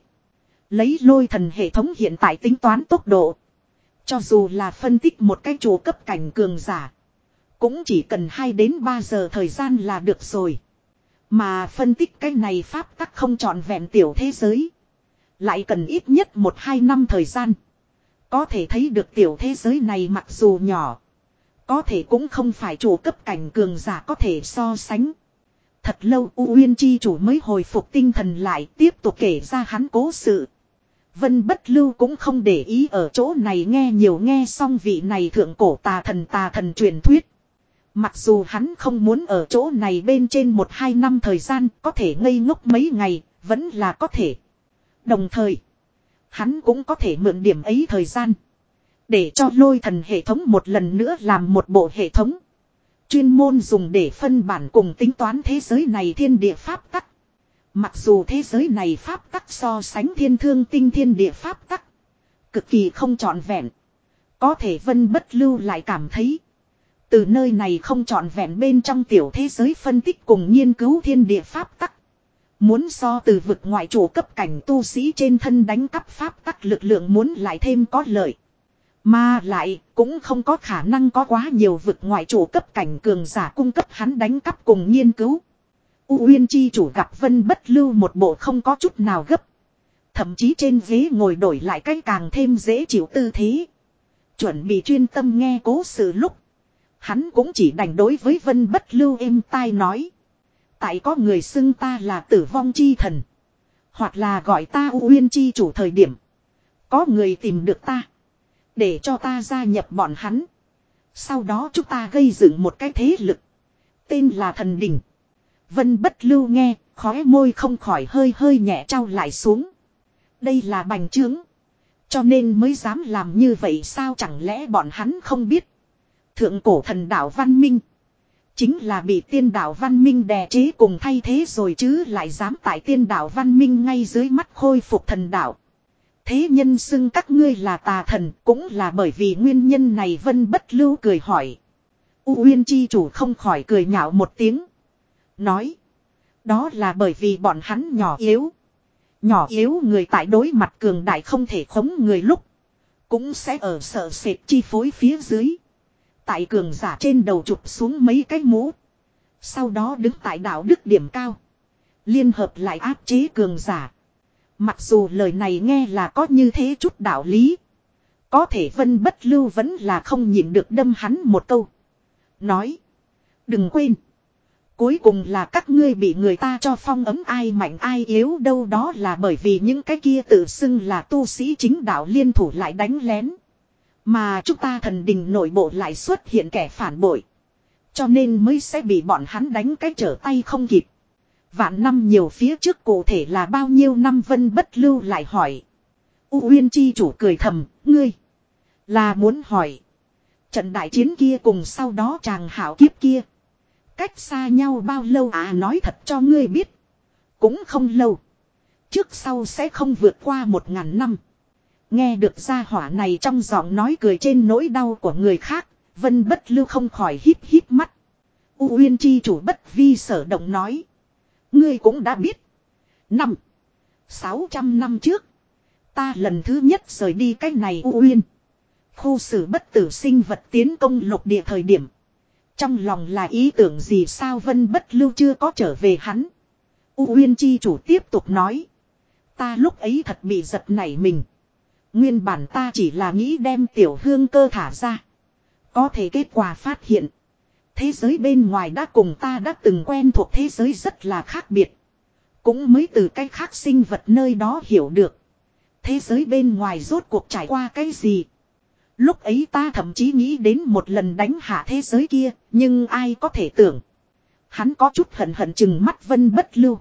Lấy lôi thần hệ thống hiện tại tính toán tốc độ. Cho dù là phân tích một cái chủ cấp cảnh cường giả. Cũng chỉ cần 2 đến 3 giờ thời gian là được rồi. Mà phân tích cái này pháp tắc không trọn vẹn tiểu thế giới. Lại cần ít nhất 1-2 năm thời gian. Có thể thấy được tiểu thế giới này mặc dù nhỏ. Có thể cũng không phải chủ cấp cảnh cường giả có thể so sánh. Thật lâu U Uyên Chi chủ mới hồi phục tinh thần lại tiếp tục kể ra hắn cố sự. Vân bất lưu cũng không để ý ở chỗ này nghe nhiều nghe xong vị này thượng cổ tà thần tà thần truyền thuyết. Mặc dù hắn không muốn ở chỗ này bên trên một hai năm thời gian có thể ngây ngốc mấy ngày, vẫn là có thể. Đồng thời, hắn cũng có thể mượn điểm ấy thời gian. Để cho lôi thần hệ thống một lần nữa làm một bộ hệ thống. Chuyên môn dùng để phân bản cùng tính toán thế giới này thiên địa pháp tắc. Mặc dù thế giới này pháp tắc so sánh thiên thương tinh thiên địa pháp tắc. Cực kỳ không trọn vẹn. Có thể vân bất lưu lại cảm thấy. Từ nơi này không trọn vẹn bên trong tiểu thế giới phân tích cùng nghiên cứu thiên địa pháp tắc. Muốn so từ vực ngoại chủ cấp cảnh tu sĩ trên thân đánh cắp pháp tắc lực lượng muốn lại thêm có lợi. Mà lại, cũng không có khả năng có quá nhiều vực ngoại chủ cấp cảnh cường giả cung cấp hắn đánh cắp cùng nghiên cứu. U Uyên Chi chủ gặp Vân Bất Lưu một bộ không có chút nào gấp. Thậm chí trên ghế ngồi đổi lại cách càng thêm dễ chịu tư thế. Chuẩn bị chuyên tâm nghe cố sự lúc. Hắn cũng chỉ đành đối với Vân Bất Lưu êm tai nói. Tại có người xưng ta là tử vong chi thần. Hoặc là gọi ta Uyên Chi chủ thời điểm. Có người tìm được ta. Để cho ta gia nhập bọn hắn. Sau đó chúng ta gây dựng một cái thế lực. Tên là thần đỉnh. Vân bất lưu nghe, khóe môi không khỏi hơi hơi nhẹ trao lại xuống. Đây là bành trướng. Cho nên mới dám làm như vậy sao chẳng lẽ bọn hắn không biết. Thượng cổ thần đạo văn minh. Chính là bị tiên đạo văn minh đè chế cùng thay thế rồi chứ lại dám tại tiên đạo văn minh ngay dưới mắt khôi phục thần đạo. Thế nhân xưng các ngươi là tà thần cũng là bởi vì nguyên nhân này vân bất lưu cười hỏi. U Uyên chi chủ không khỏi cười nhạo một tiếng. Nói. Đó là bởi vì bọn hắn nhỏ yếu. Nhỏ yếu người tại đối mặt cường đại không thể khống người lúc. Cũng sẽ ở sợ sệt chi phối phía dưới. Tại cường giả trên đầu chụp xuống mấy cái mũ. Sau đó đứng tại đạo đức điểm cao. Liên hợp lại áp chế cường giả. Mặc dù lời này nghe là có như thế chút đạo lý. Có thể vân bất lưu vẫn là không nhịn được đâm hắn một câu. Nói. Đừng quên. Cuối cùng là các ngươi bị người ta cho phong ấm ai mạnh ai yếu đâu đó là bởi vì những cái kia tự xưng là tu sĩ chính đạo liên thủ lại đánh lén. Mà chúng ta thần đình nội bộ lại xuất hiện kẻ phản bội. Cho nên mới sẽ bị bọn hắn đánh cái trở tay không kịp. Vạn năm nhiều phía trước cụ thể là bao nhiêu năm vân bất lưu lại hỏi. U Uyên chi chủ cười thầm, ngươi. Là muốn hỏi. Trận đại chiến kia cùng sau đó chàng hảo kiếp kia. Cách xa nhau bao lâu à nói thật cho ngươi biết. Cũng không lâu. Trước sau sẽ không vượt qua một ngàn năm. Nghe được gia hỏa này trong giọng nói cười trên nỗi đau của người khác. Vân bất lưu không khỏi hít hít mắt. U Uyên chi chủ bất vi sở động nói. Ngươi cũng đã biết. Năm. Sáu trăm năm trước. Ta lần thứ nhất rời đi cái này U Uyên. Khu xử bất tử sinh vật tiến công lục địa thời điểm. Trong lòng là ý tưởng gì sao vân bất lưu chưa có trở về hắn. U Uyên chi chủ tiếp tục nói. Ta lúc ấy thật bị giật nảy mình. Nguyên bản ta chỉ là nghĩ đem tiểu hương cơ thả ra. Có thể kết quả phát hiện. Thế giới bên ngoài đã cùng ta đã từng quen thuộc thế giới rất là khác biệt. Cũng mới từ cái khác sinh vật nơi đó hiểu được. Thế giới bên ngoài rốt cuộc trải qua cái gì. Lúc ấy ta thậm chí nghĩ đến một lần đánh hạ thế giới kia, nhưng ai có thể tưởng. Hắn có chút hận hận chừng mắt vân bất lưu.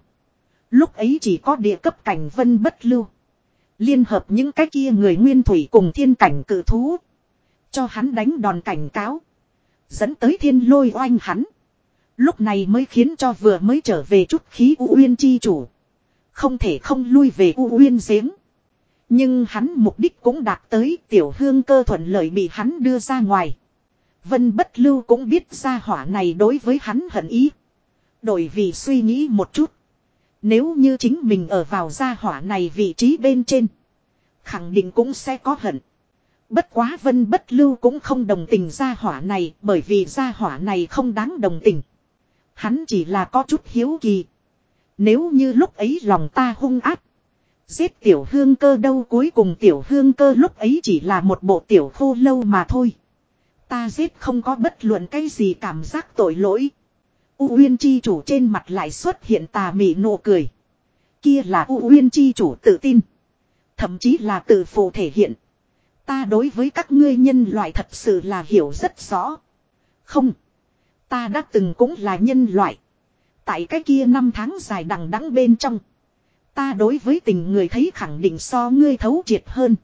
Lúc ấy chỉ có địa cấp cảnh vân bất lưu. Liên hợp những cái kia người nguyên thủy cùng thiên cảnh cử thú. Cho hắn đánh đòn cảnh cáo. Dẫn tới thiên lôi oanh hắn. Lúc này mới khiến cho vừa mới trở về chút khí U Uyên chi chủ. Không thể không lui về U Uyên giếng. Nhưng hắn mục đích cũng đạt tới tiểu hương cơ thuận lợi bị hắn đưa ra ngoài. Vân bất lưu cũng biết ra hỏa này đối với hắn hận ý. Đổi vì suy nghĩ một chút. Nếu như chính mình ở vào gia hỏa này vị trí bên trên. Khẳng định cũng sẽ có hận. Bất quá vân bất lưu cũng không đồng tình gia hỏa này, bởi vì gia hỏa này không đáng đồng tình. Hắn chỉ là có chút hiếu kỳ. Nếu như lúc ấy lòng ta hung áp. Giết tiểu hương cơ đâu cuối cùng tiểu hương cơ lúc ấy chỉ là một bộ tiểu khô lâu mà thôi. Ta giết không có bất luận cái gì cảm giác tội lỗi. U Uyên chi chủ trên mặt lại xuất hiện tà mị nụ cười. Kia là U Uyên chi chủ tự tin. Thậm chí là tự phụ thể hiện. Ta đối với các ngươi nhân loại thật sự là hiểu rất rõ. Không. Ta đã từng cũng là nhân loại. Tại cái kia năm tháng dài đằng đẵng bên trong. Ta đối với tình người thấy khẳng định so ngươi thấu triệt hơn.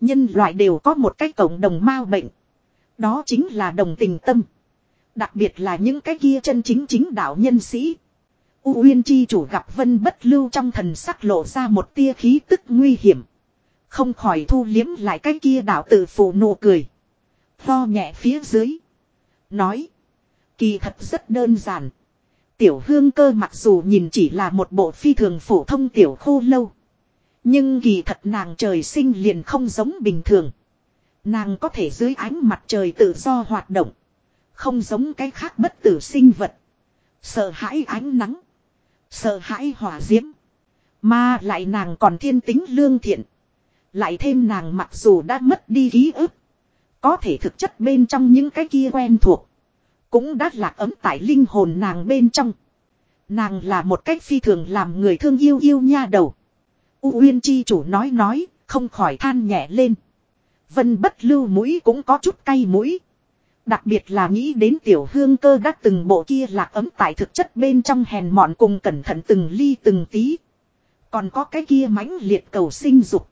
Nhân loại đều có một cái cộng đồng mau bệnh. Đó chính là đồng tình tâm. Đặc biệt là những cái kia chân chính chính đạo nhân sĩ. U Uyên Chi chủ gặp Vân Bất Lưu trong thần sắc lộ ra một tia khí tức nguy hiểm. Không khỏi thu liếm lại cái kia đạo tử phụ nụ cười. Tho nhẹ phía dưới. Nói. Kỳ thật rất đơn giản. Tiểu hương cơ mặc dù nhìn chỉ là một bộ phi thường phổ thông tiểu khô lâu. Nhưng kỳ thật nàng trời sinh liền không giống bình thường. Nàng có thể dưới ánh mặt trời tự do hoạt động. Không giống cái khác bất tử sinh vật. Sợ hãi ánh nắng. Sợ hãi hỏa diễm. Mà lại nàng còn thiên tính lương thiện. Lại thêm nàng mặc dù đã mất đi ký ức. Có thể thực chất bên trong những cái kia quen thuộc. Cũng đã lạc ấm tại linh hồn nàng bên trong. Nàng là một cách phi thường làm người thương yêu yêu nha đầu. U Uyên chi chủ nói nói, không khỏi than nhẹ lên. Vân bất lưu mũi cũng có chút cay mũi. Đặc biệt là nghĩ đến tiểu hương cơ đắc từng bộ kia lạc ấm tại thực chất bên trong hèn mọn cùng cẩn thận từng ly từng tí. Còn có cái kia mãnh liệt cầu sinh dục.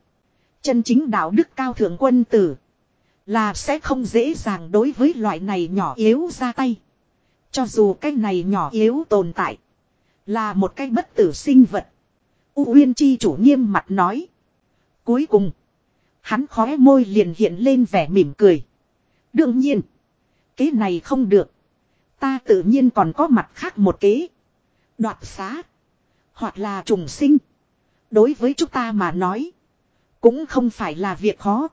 Chân chính đạo đức cao thượng quân tử. Là sẽ không dễ dàng đối với loại này nhỏ yếu ra tay. Cho dù cái này nhỏ yếu tồn tại. Là một cái bất tử sinh vật. U Uyên Chi chủ nghiêm mặt nói. Cuối cùng. Hắn khóe môi liền hiện lên vẻ mỉm cười. Đương nhiên. Kế này không được. Ta tự nhiên còn có mặt khác một kế. Đoạt xá. Hoặc là trùng sinh. Đối với chúng ta mà nói. Cũng không phải là việc khó.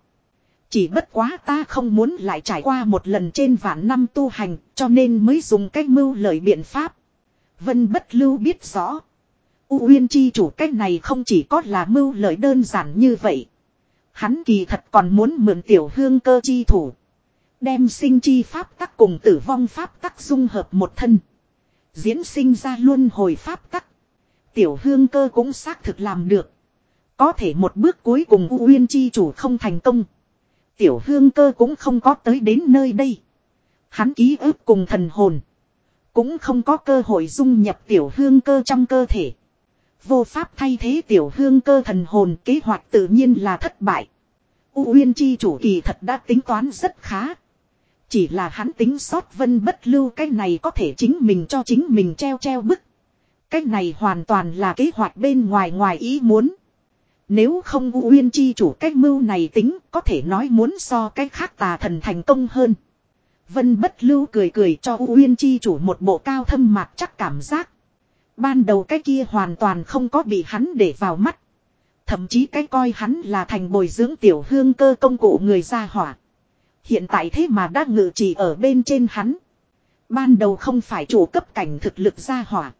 Chỉ bất quá ta không muốn lại trải qua một lần trên vạn năm tu hành, cho nên mới dùng cách mưu lời biện pháp. Vân bất lưu biết rõ. U Uyên chi chủ cách này không chỉ có là mưu lời đơn giản như vậy. Hắn kỳ thật còn muốn mượn tiểu hương cơ chi thủ. Đem sinh chi pháp tắc cùng tử vong pháp tắc dung hợp một thân. Diễn sinh ra luôn hồi pháp tắc. Tiểu hương cơ cũng xác thực làm được. Có thể một bước cuối cùng U Uyên chi chủ không thành công. Tiểu hương cơ cũng không có tới đến nơi đây. Hắn ký ức cùng thần hồn. Cũng không có cơ hội dung nhập tiểu hương cơ trong cơ thể. Vô pháp thay thế tiểu hương cơ thần hồn kế hoạch tự nhiên là thất bại. U Uyên chi chủ kỳ thật đã tính toán rất khá. Chỉ là hắn tính sót vân bất lưu, cái này có thể chính mình cho chính mình treo treo bức. Cái này hoàn toàn là kế hoạch bên ngoài ngoài ý muốn. Nếu không U Uyên chi chủ cái mưu này tính, có thể nói muốn so cái khác tà thần thành công hơn. Vân bất lưu cười cười cho U Uyên chi chủ một bộ cao thâm mạc chắc cảm giác. Ban đầu cái kia hoàn toàn không có bị hắn để vào mắt. Thậm chí cái coi hắn là thành bồi dưỡng tiểu hương cơ công cụ người ra hỏa. Hiện tại thế mà đã ngự chỉ ở bên trên hắn. Ban đầu không phải chủ cấp cảnh thực lực ra hỏa.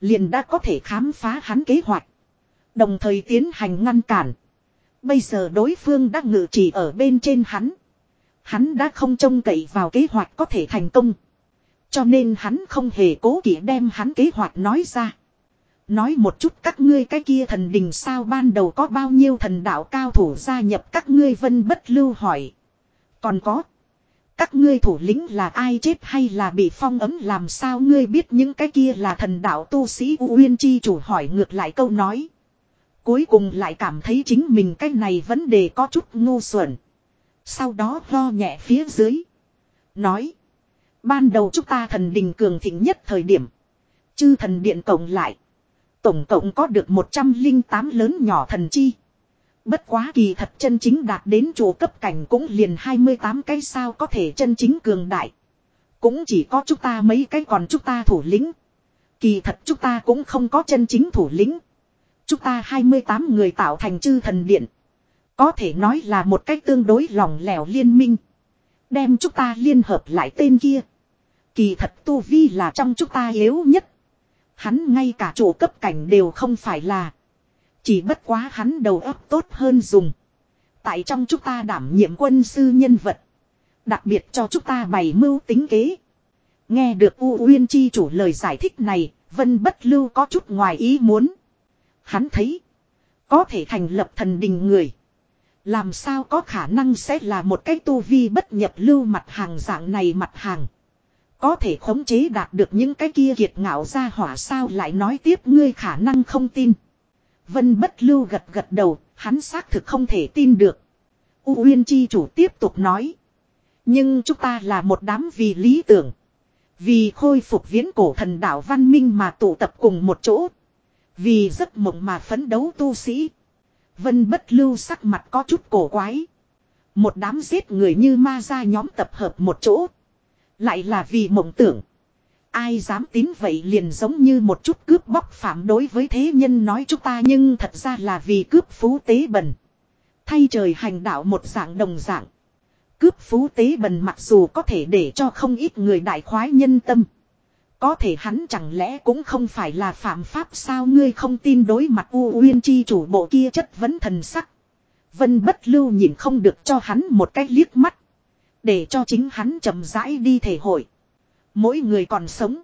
Liền đã có thể khám phá hắn kế hoạch. Đồng thời tiến hành ngăn cản. Bây giờ đối phương đã ngự chỉ ở bên trên hắn. Hắn đã không trông cậy vào kế hoạch có thể thành công. Cho nên hắn không hề cố kỵ đem hắn kế hoạch nói ra. Nói một chút các ngươi cái kia thần đình sao ban đầu có bao nhiêu thần đạo cao thủ gia nhập các ngươi vân bất lưu hỏi. Còn có. Các ngươi thủ lĩnh là ai chết hay là bị phong ấm làm sao ngươi biết những cái kia là thần đạo tu sĩ U Uyên Chi chủ hỏi ngược lại câu nói. Cuối cùng lại cảm thấy chính mình cái này vấn đề có chút ngu xuẩn. Sau đó lo nhẹ phía dưới. Nói. Ban đầu chúng ta thần đình cường thịnh nhất thời điểm. Chư thần điện cộng lại. Tổng cộng có được 108 lớn nhỏ thần chi. Bất quá kỳ thật chân chính đạt đến chủ cấp cảnh cũng liền 28 cái sao có thể chân chính cường đại. Cũng chỉ có chúng ta mấy cái còn chúng ta thủ lĩnh. Kỳ thật chúng ta cũng không có chân chính thủ lĩnh. Chúng ta 28 người tạo thành chư thần điện. Có thể nói là một cách tương đối lỏng lẻo liên minh. Đem chúng ta liên hợp lại tên kia. Kỳ thật Tu Vi là trong chúng ta yếu nhất. Hắn ngay cả chủ cấp cảnh đều không phải là. Chỉ bất quá hắn đầu óc tốt hơn dùng. Tại trong chúng ta đảm nhiệm quân sư nhân vật. Đặc biệt cho chúng ta bày mưu tính kế. Nghe được U Uyên Chi chủ lời giải thích này, Vân Bất Lưu có chút ngoài ý muốn. Hắn thấy, có thể thành lập thần đình người. Làm sao có khả năng sẽ là một cái tu vi bất nhập lưu mặt hàng dạng này mặt hàng. Có thể khống chế đạt được những cái kia kiệt ngạo ra hỏa sao lại nói tiếp ngươi khả năng không tin. Vân bất lưu gật gật đầu, hắn xác thực không thể tin được. U Uyên Chi chủ tiếp tục nói. Nhưng chúng ta là một đám vì lý tưởng. Vì khôi phục viễn cổ thần đạo văn minh mà tụ tập cùng một chỗ. Vì giấc mộng mà phấn đấu tu sĩ. Vân bất lưu sắc mặt có chút cổ quái. Một đám giết người như ma ra nhóm tập hợp một chỗ. Lại là vì mộng tưởng. Ai dám tín vậy liền giống như một chút cướp bóc phạm đối với thế nhân nói chúng ta nhưng thật ra là vì cướp phú tế bần. Thay trời hành đạo một dạng đồng dạng. Cướp phú tế bần mặc dù có thể để cho không ít người đại khoái nhân tâm. Có thể hắn chẳng lẽ cũng không phải là phạm pháp sao ngươi không tin đối mặt U Uyên chi chủ bộ kia chất vấn thần sắc. Vân bất lưu nhìn không được cho hắn một cái liếc mắt. Để cho chính hắn chậm rãi đi thể hội. Mỗi người còn sống.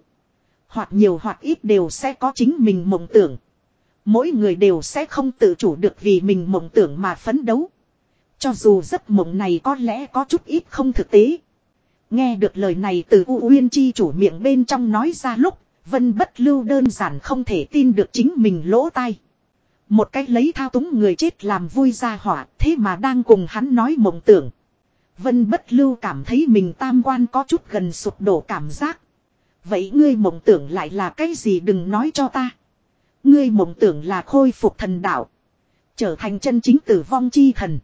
Hoặc nhiều hoặc ít đều sẽ có chính mình mộng tưởng. Mỗi người đều sẽ không tự chủ được vì mình mộng tưởng mà phấn đấu. Cho dù giấc mộng này có lẽ có chút ít không thực tế. Nghe được lời này từ U Uyên Chi chủ miệng bên trong nói ra lúc, Vân bất lưu đơn giản không thể tin được chính mình lỗ tai. Một cách lấy thao túng người chết làm vui ra hỏa, thế mà đang cùng hắn nói mộng tưởng. Vân bất lưu cảm thấy mình tam quan có chút gần sụp đổ cảm giác. Vậy ngươi mộng tưởng lại là cái gì đừng nói cho ta. Ngươi mộng tưởng là khôi phục thần đạo. Trở thành chân chính tử vong chi thần.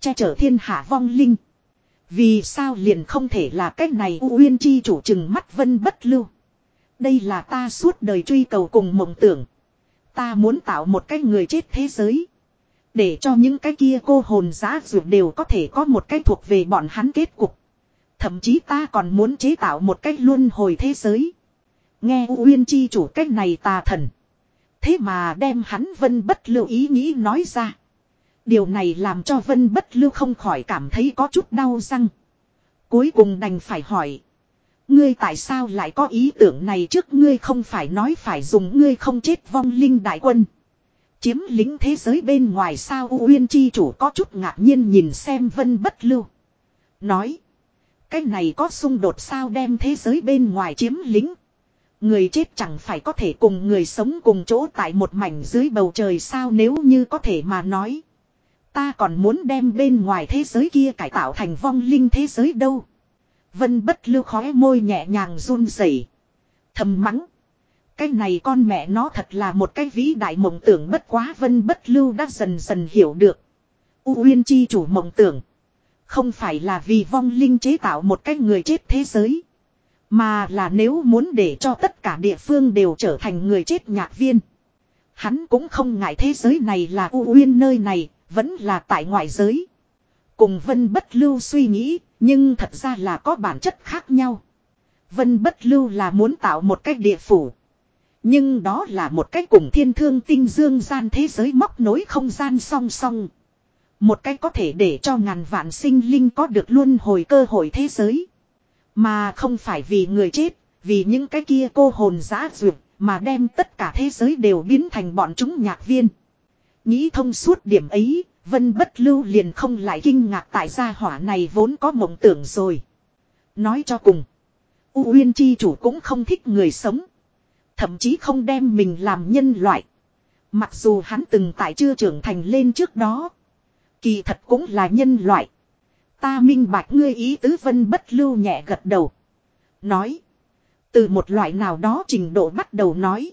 Che chở thiên hạ vong linh. Vì sao liền không thể là cách này U Uyên chi chủ chừng mắt vân bất lưu. Đây là ta suốt đời truy cầu cùng mộng tưởng. Ta muốn tạo một cái người chết thế giới. Để cho những cái kia cô hồn giá dược đều có thể có một cái thuộc về bọn hắn kết cục. Thậm chí ta còn muốn chế tạo một cách luân hồi thế giới. Nghe Uyên chi chủ cách này tà thần. Thế mà đem hắn vân bất lưu ý nghĩ nói ra. Điều này làm cho vân bất lưu không khỏi cảm thấy có chút đau răng. Cuối cùng đành phải hỏi. Ngươi tại sao lại có ý tưởng này trước ngươi không phải nói phải dùng, ngươi không chết vong linh đại quân. Chiếm lính thế giới bên ngoài sao Uyên Chi chủ có chút ngạc nhiên nhìn xem vân bất lưu. Nói. Cái này có xung đột sao đem thế giới bên ngoài chiếm lính. Người chết chẳng phải có thể cùng người sống cùng chỗ tại một mảnh dưới bầu trời sao nếu như có thể mà nói. Ta còn muốn đem bên ngoài thế giới kia cải tạo thành vong linh thế giới đâu. Vân bất lưu khóe môi nhẹ nhàng run rẩy, Thầm mắng. Cái này con mẹ nó thật là một cái vĩ đại mộng tưởng bất quá vân bất lưu đã dần dần hiểu được. U Uyên chi chủ mộng tưởng. Không phải là vì vong linh chế tạo một cái người chết thế giới. Mà là nếu muốn để cho tất cả địa phương đều trở thành người chết nhạc viên. Hắn cũng không ngại thế giới này là U Uyên nơi này, vẫn là tại ngoại giới. Cùng Vân Bất Lưu suy nghĩ, nhưng thật ra là có bản chất khác nhau. Vân Bất Lưu là muốn tạo một cách địa phủ. Nhưng đó là một cách cùng thiên thương tinh dương gian thế giới móc nối không gian song song. Một cách có thể để cho ngàn vạn sinh linh có được luôn hồi cơ hội thế giới. Mà không phải vì người chết, vì những cái kia cô hồn giã duyệt, mà đem tất cả thế giới đều biến thành bọn chúng nhạc viên. Nghĩ thông suốt điểm ấy, Vân Bất Lưu liền không lại kinh ngạc tại gia hỏa này vốn có mộng tưởng rồi. Nói cho cùng, U Uyên Chi chủ cũng không thích người sống. Thậm chí không đem mình làm nhân loại. Mặc dù hắn từng tại chưa trưởng thành lên trước đó. Kỳ thật cũng là nhân loại. Ta minh bạch ngươi ý tứ vân bất lưu nhẹ gật đầu. Nói. Từ một loại nào đó trình độ bắt đầu nói.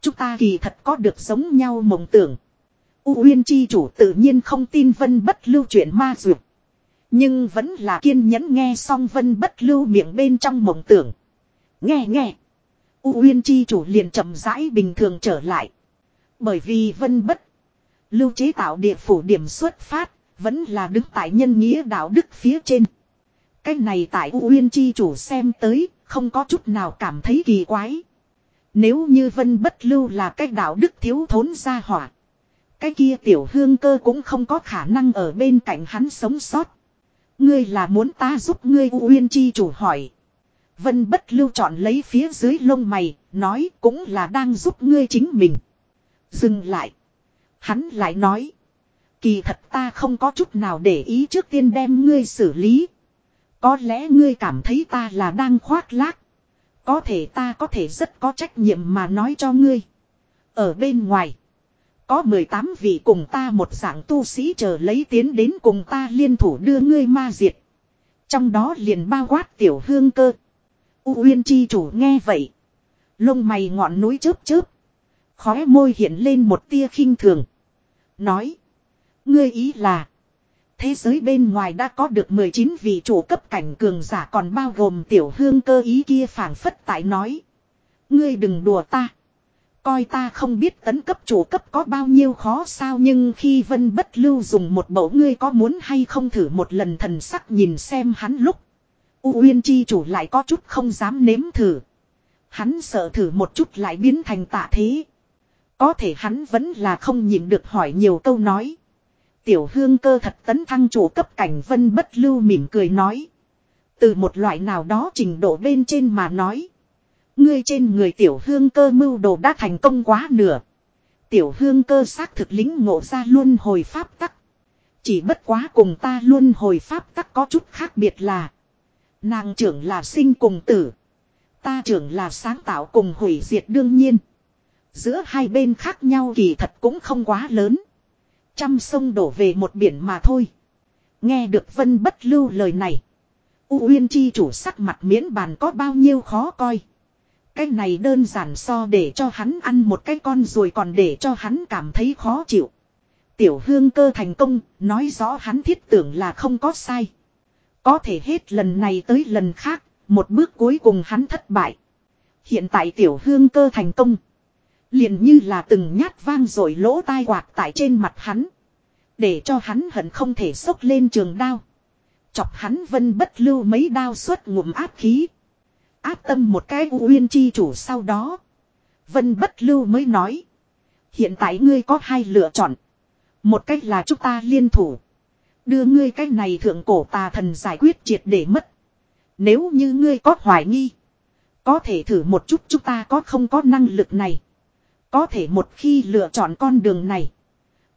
Chúng ta kỳ thật có được giống nhau mộng tưởng. U Uyên chi chủ tự nhiên không tin vân bất lưu chuyện ma dược. Nhưng vẫn là kiên nhẫn nghe xong vân bất lưu miệng bên trong mộng tưởng. Nghe nghe. U Uyên chi chủ liền chậm rãi bình thường trở lại. Bởi vì vân bất. Lưu chế tạo địa phủ điểm xuất phát. Vẫn là đứng tại nhân nghĩa đạo đức phía trên. Cái này tại U Uyên chi chủ xem tới. Không có chút nào cảm thấy kỳ quái. Nếu như vân bất lưu là cái đạo đức thiếu thốn gia hỏa. Cái kia tiểu hương cơ cũng không có khả năng ở bên cạnh hắn sống sót. Ngươi là muốn ta giúp ngươi U Uyên chi chủ hỏi. Vân bất lưu chọn lấy phía dưới lông mày, nói cũng là đang giúp ngươi chính mình. Dừng lại. Hắn lại nói. Kỳ thật ta không có chút nào để ý trước tiên đem ngươi xử lý. Có lẽ ngươi cảm thấy ta là đang khoác lác. Có thể ta có thể rất có trách nhiệm mà nói cho ngươi. Ở bên ngoài. Có 18 vị cùng ta một dạng tu sĩ chờ lấy tiến đến cùng ta liên thủ đưa ngươi ma diệt. Trong đó liền bao quát tiểu hương cơ. U Uyên chi chủ nghe vậy. Lông mày ngọn núi chớp chớp. Khóe môi hiện lên một tia khinh thường. Nói. Ngươi ý là. Thế giới bên ngoài đã có được 19 vị chủ cấp cảnh cường giả còn bao gồm tiểu hương cơ ý kia phảng phất tại nói. Ngươi đừng đùa ta. Coi ta không biết tấn cấp chủ cấp có bao nhiêu khó sao nhưng khi vân bất lưu dùng một mẫu ngươi có muốn hay không thử một lần thần sắc nhìn xem hắn lúc. U Uyên chi chủ lại có chút không dám nếm thử. Hắn sợ thử một chút lại biến thành tạ thế. Có thể hắn vẫn là không nhịn được hỏi nhiều câu nói. Tiểu hương cơ thật tấn thăng chủ cấp cảnh vân bất lưu mỉm cười nói. Từ một loại nào đó trình độ bên trên mà nói. Ngươi trên người tiểu hương cơ mưu đồ đã thành công quá nửa. Tiểu hương cơ xác thực lính ngộ ra luôn hồi pháp tắc. Chỉ bất quá cùng ta luôn hồi pháp tắc có chút khác biệt là. Nàng trưởng là sinh cùng tử. Ta trưởng là sáng tạo cùng hủy diệt đương nhiên. Giữa hai bên khác nhau kỳ thật cũng không quá lớn. Trăm sông đổ về một biển mà thôi. Nghe được vân bất lưu lời này. U Uyên chi chủ sắc mặt miễn bàn có bao nhiêu khó coi. Cái này đơn giản so để cho hắn ăn một cái con rồi còn để cho hắn cảm thấy khó chịu. Tiểu hương cơ thành công, nói rõ hắn thiết tưởng là không có sai. Có thể hết lần này tới lần khác, một bước cuối cùng hắn thất bại. Hiện tại tiểu hương cơ thành công. liền như là từng nhát vang rồi lỗ tai quạt tại trên mặt hắn. Để cho hắn hận không thể sốc lên trường đao. Chọc hắn vân bất lưu mấy đao suốt ngụm áp khí. Áp tâm một cái uyên chi chủ sau đó. Vân bất lưu mới nói. Hiện tại ngươi có hai lựa chọn. Một cách là chúng ta liên thủ. Đưa ngươi cái này thượng cổ tà thần giải quyết triệt để mất. Nếu như ngươi có hoài nghi. Có thể thử một chút chúng ta có không có năng lực này. Có thể một khi lựa chọn con đường này.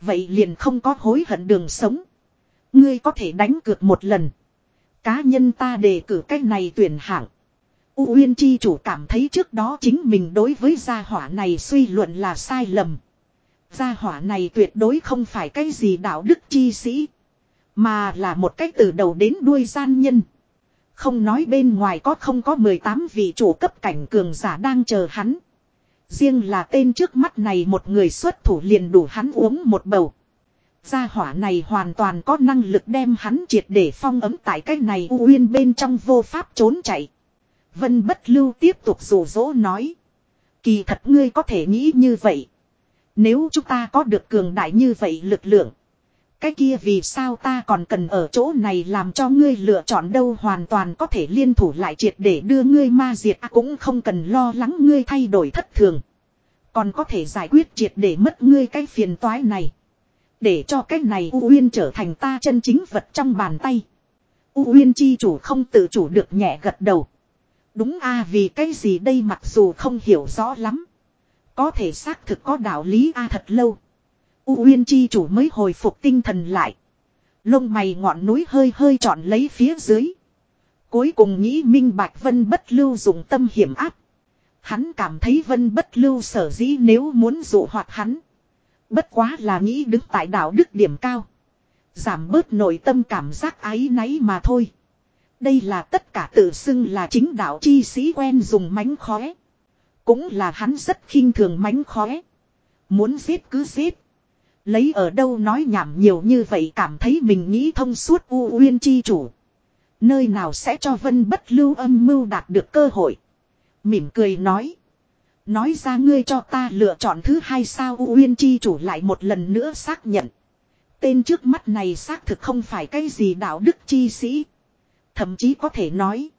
Vậy liền không có hối hận đường sống. Ngươi có thể đánh cược một lần. Cá nhân ta đề cử cái này tuyển hạng. U Uyên chi chủ cảm thấy trước đó chính mình đối với gia hỏa này suy luận là sai lầm. Gia hỏa này tuyệt đối không phải cái gì đạo đức chi sĩ. Mà là một cách từ đầu đến đuôi gian nhân. Không nói bên ngoài có không có 18 vị chủ cấp cảnh cường giả đang chờ hắn. Riêng là tên trước mắt này một người xuất thủ liền đủ hắn uống một bầu. Gia hỏa này hoàn toàn có năng lực đem hắn triệt để phong ấm tại cái này u uyên bên trong vô pháp trốn chạy. Vân bất lưu tiếp tục rủ rỗ nói. Kỳ thật ngươi có thể nghĩ như vậy. Nếu chúng ta có được cường đại như vậy lực lượng. Cái kia vì sao ta còn cần ở chỗ này làm cho ngươi lựa chọn đâu hoàn toàn có thể liên thủ lại triệt để đưa ngươi ma diệt à, cũng không cần lo lắng ngươi thay đổi thất thường. Còn có thể giải quyết triệt để mất ngươi cái phiền toái này. Để cho cái này U Uyên trở thành ta chân chính vật trong bàn tay. U Uyên chi chủ không tự chủ được nhẹ gật đầu. Đúng a vì cái gì đây mặc dù không hiểu rõ lắm. Có thể xác thực có đạo lý a thật lâu. U Uyên chi chủ mới hồi phục tinh thần lại. Lông mày ngọn núi hơi hơi trọn lấy phía dưới. Cuối cùng nghĩ minh bạch vân bất lưu dùng tâm hiểm áp. Hắn cảm thấy vân bất lưu sở dĩ nếu muốn dụ hoạt hắn. Bất quá là nghĩ đứng tại đạo đức điểm cao. Giảm bớt nội tâm cảm giác ái náy mà thôi. Đây là tất cả tự xưng là chính đạo chi sĩ quen dùng mánh khóe. Cũng là hắn rất khinh thường mánh khóe. Muốn giết cứ giết. Lấy ở đâu nói nhảm nhiều như vậy cảm thấy mình nghĩ thông suốt u uyên chi chủ. Nơi nào sẽ cho vân bất lưu âm mưu đạt được cơ hội. Mỉm cười nói. Nói ra ngươi cho ta lựa chọn thứ hai sao U Uyên Chi chủ lại một lần nữa xác nhận. Tên trước mắt này xác thực không phải cái gì đạo đức chi sĩ. Thậm chí có thể nói.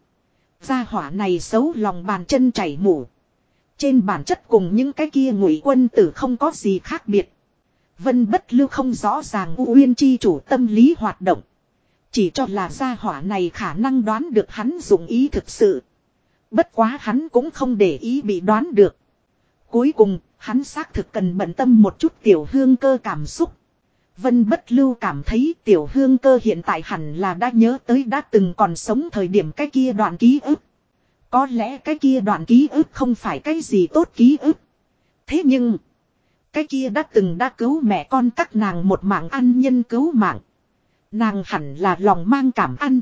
Gia hỏa này xấu lòng bàn chân chảy mủ. Trên bản chất cùng những cái kia ngụy quân tử không có gì khác biệt. Vân bất lưu không rõ ràng U Uyên Chi chủ tâm lý hoạt động. Chỉ cho là gia hỏa này khả năng đoán được hắn dụng ý thực sự. Bất quá hắn cũng không để ý bị đoán được. Cuối cùng, hắn xác thực cần bận tâm một chút tiểu hương cơ cảm xúc. Vân bất lưu cảm thấy tiểu hương cơ hiện tại hẳn là đã nhớ tới đã từng còn sống thời điểm cái kia đoạn ký ức. Có lẽ cái kia đoạn ký ức không phải cái gì tốt ký ức. Thế nhưng, cái kia đã từng đã cứu mẹ con các nàng một mạng ăn nhân cứu mạng. Nàng hẳn là lòng mang cảm ăn.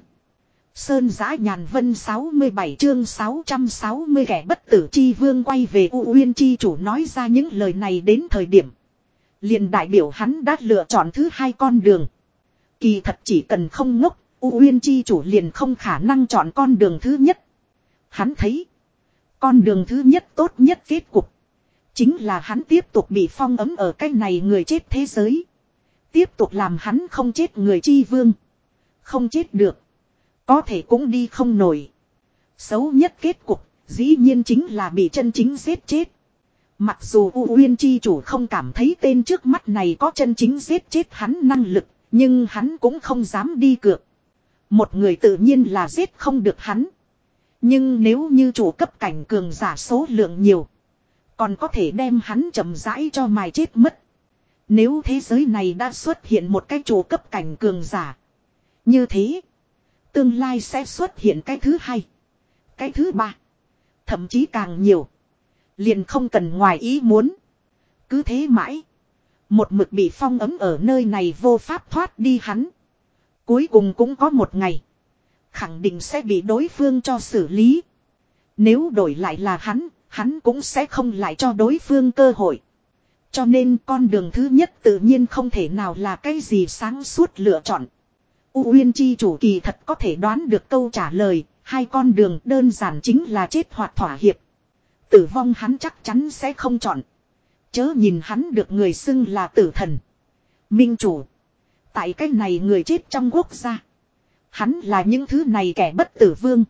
Sơn giã nhàn vân 67 chương 660 kẻ bất tử chi vương quay về U Uyên chi chủ nói ra những lời này đến thời điểm. liền đại biểu hắn đã lựa chọn thứ hai con đường. Kỳ thật chỉ cần không ngốc, U Uyên chi chủ liền không khả năng chọn con đường thứ nhất. Hắn thấy, con đường thứ nhất tốt nhất kết cục. Chính là hắn tiếp tục bị phong ấm ở cái này người chết thế giới. Tiếp tục làm hắn không chết người chi vương. Không chết được. Có thể cũng đi không nổi. Xấu nhất kết cục, dĩ nhiên chính là bị chân chính giết chết. Mặc dù U Uyên Chi chủ không cảm thấy tên trước mắt này có chân chính giết chết hắn năng lực, nhưng hắn cũng không dám đi cược. Một người tự nhiên là giết không được hắn. Nhưng nếu như chủ cấp cảnh cường giả số lượng nhiều, còn có thể đem hắn chậm rãi cho mài chết mất. Nếu thế giới này đã xuất hiện một cái chủ cấp cảnh cường giả. Như thế, Tương lai sẽ xuất hiện cái thứ hai. Cái thứ ba. Thậm chí càng nhiều. Liền không cần ngoài ý muốn. Cứ thế mãi. Một mực bị phong ấm ở nơi này vô pháp thoát đi hắn. Cuối cùng cũng có một ngày. Khẳng định sẽ bị đối phương cho xử lý. Nếu đổi lại là hắn, hắn cũng sẽ không lại cho đối phương cơ hội. Cho nên con đường thứ nhất tự nhiên không thể nào là cái gì sáng suốt lựa chọn. U Uyên Chi chủ kỳ thật có thể đoán được câu trả lời, hai con đường đơn giản chính là chết hoặc thỏa hiệp. Tử vong hắn chắc chắn sẽ không chọn. Chớ nhìn hắn được người xưng là tử thần. Minh chủ. Tại cái này người chết trong quốc gia. Hắn là những thứ này kẻ bất tử vương.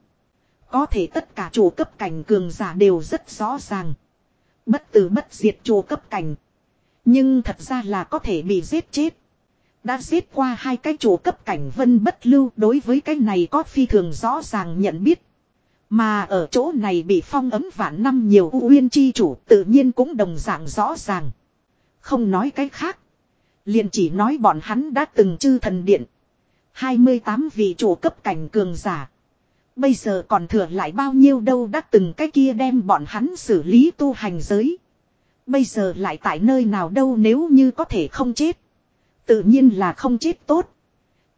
Có thể tất cả chủ cấp cảnh cường giả đều rất rõ ràng. Bất tử bất diệt chủ cấp cảnh. Nhưng thật ra là có thể bị giết chết. Đã giết qua hai cái chủ cấp cảnh vân bất lưu, đối với cái này có phi thường rõ ràng nhận biết. Mà ở chỗ này bị phong ấm vạn năm nhiều u uyên chi chủ tự nhiên cũng đồng dạng rõ ràng. Không nói cái khác. liền chỉ nói bọn hắn đã từng chư thần điện. 28 vị chủ cấp cảnh cường giả. Bây giờ còn thừa lại bao nhiêu đâu đã từng cái kia đem bọn hắn xử lý tu hành giới. Bây giờ lại tại nơi nào đâu nếu như có thể không chết. Tự nhiên là không chết tốt.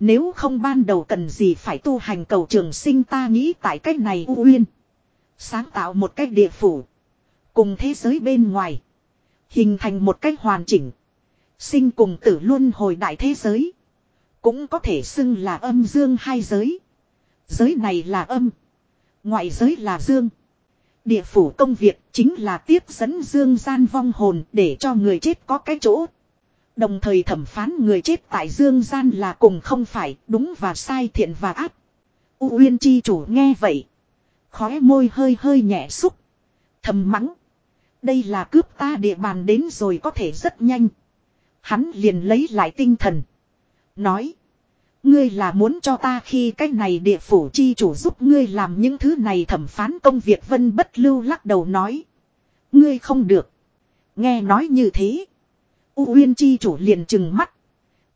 Nếu không ban đầu cần gì phải tu hành cầu trường sinh ta nghĩ tại cách này u uyên. Sáng tạo một cách địa phủ. Cùng thế giới bên ngoài. Hình thành một cách hoàn chỉnh. Sinh cùng tử luôn hồi đại thế giới. Cũng có thể xưng là âm dương hai giới. Giới này là âm. Ngoại giới là dương. Địa phủ công việc chính là tiếp dẫn dương gian vong hồn để cho người chết có cái chỗ Đồng thời thẩm phán người chết tại dương gian là cùng không phải, đúng và sai, thiện và ác. U Uyên chi chủ nghe vậy. Khóe môi hơi hơi nhẹ xúc. Thầm mắng. Đây là cướp ta địa bàn đến rồi có thể rất nhanh. Hắn liền lấy lại tinh thần. Nói. Ngươi là muốn cho ta khi cái này địa phủ chi chủ giúp ngươi làm những thứ này thẩm phán công việc vân bất lưu lắc đầu nói. Ngươi không được. Nghe nói như thế. U Uyên chi chủ liền chừng mắt.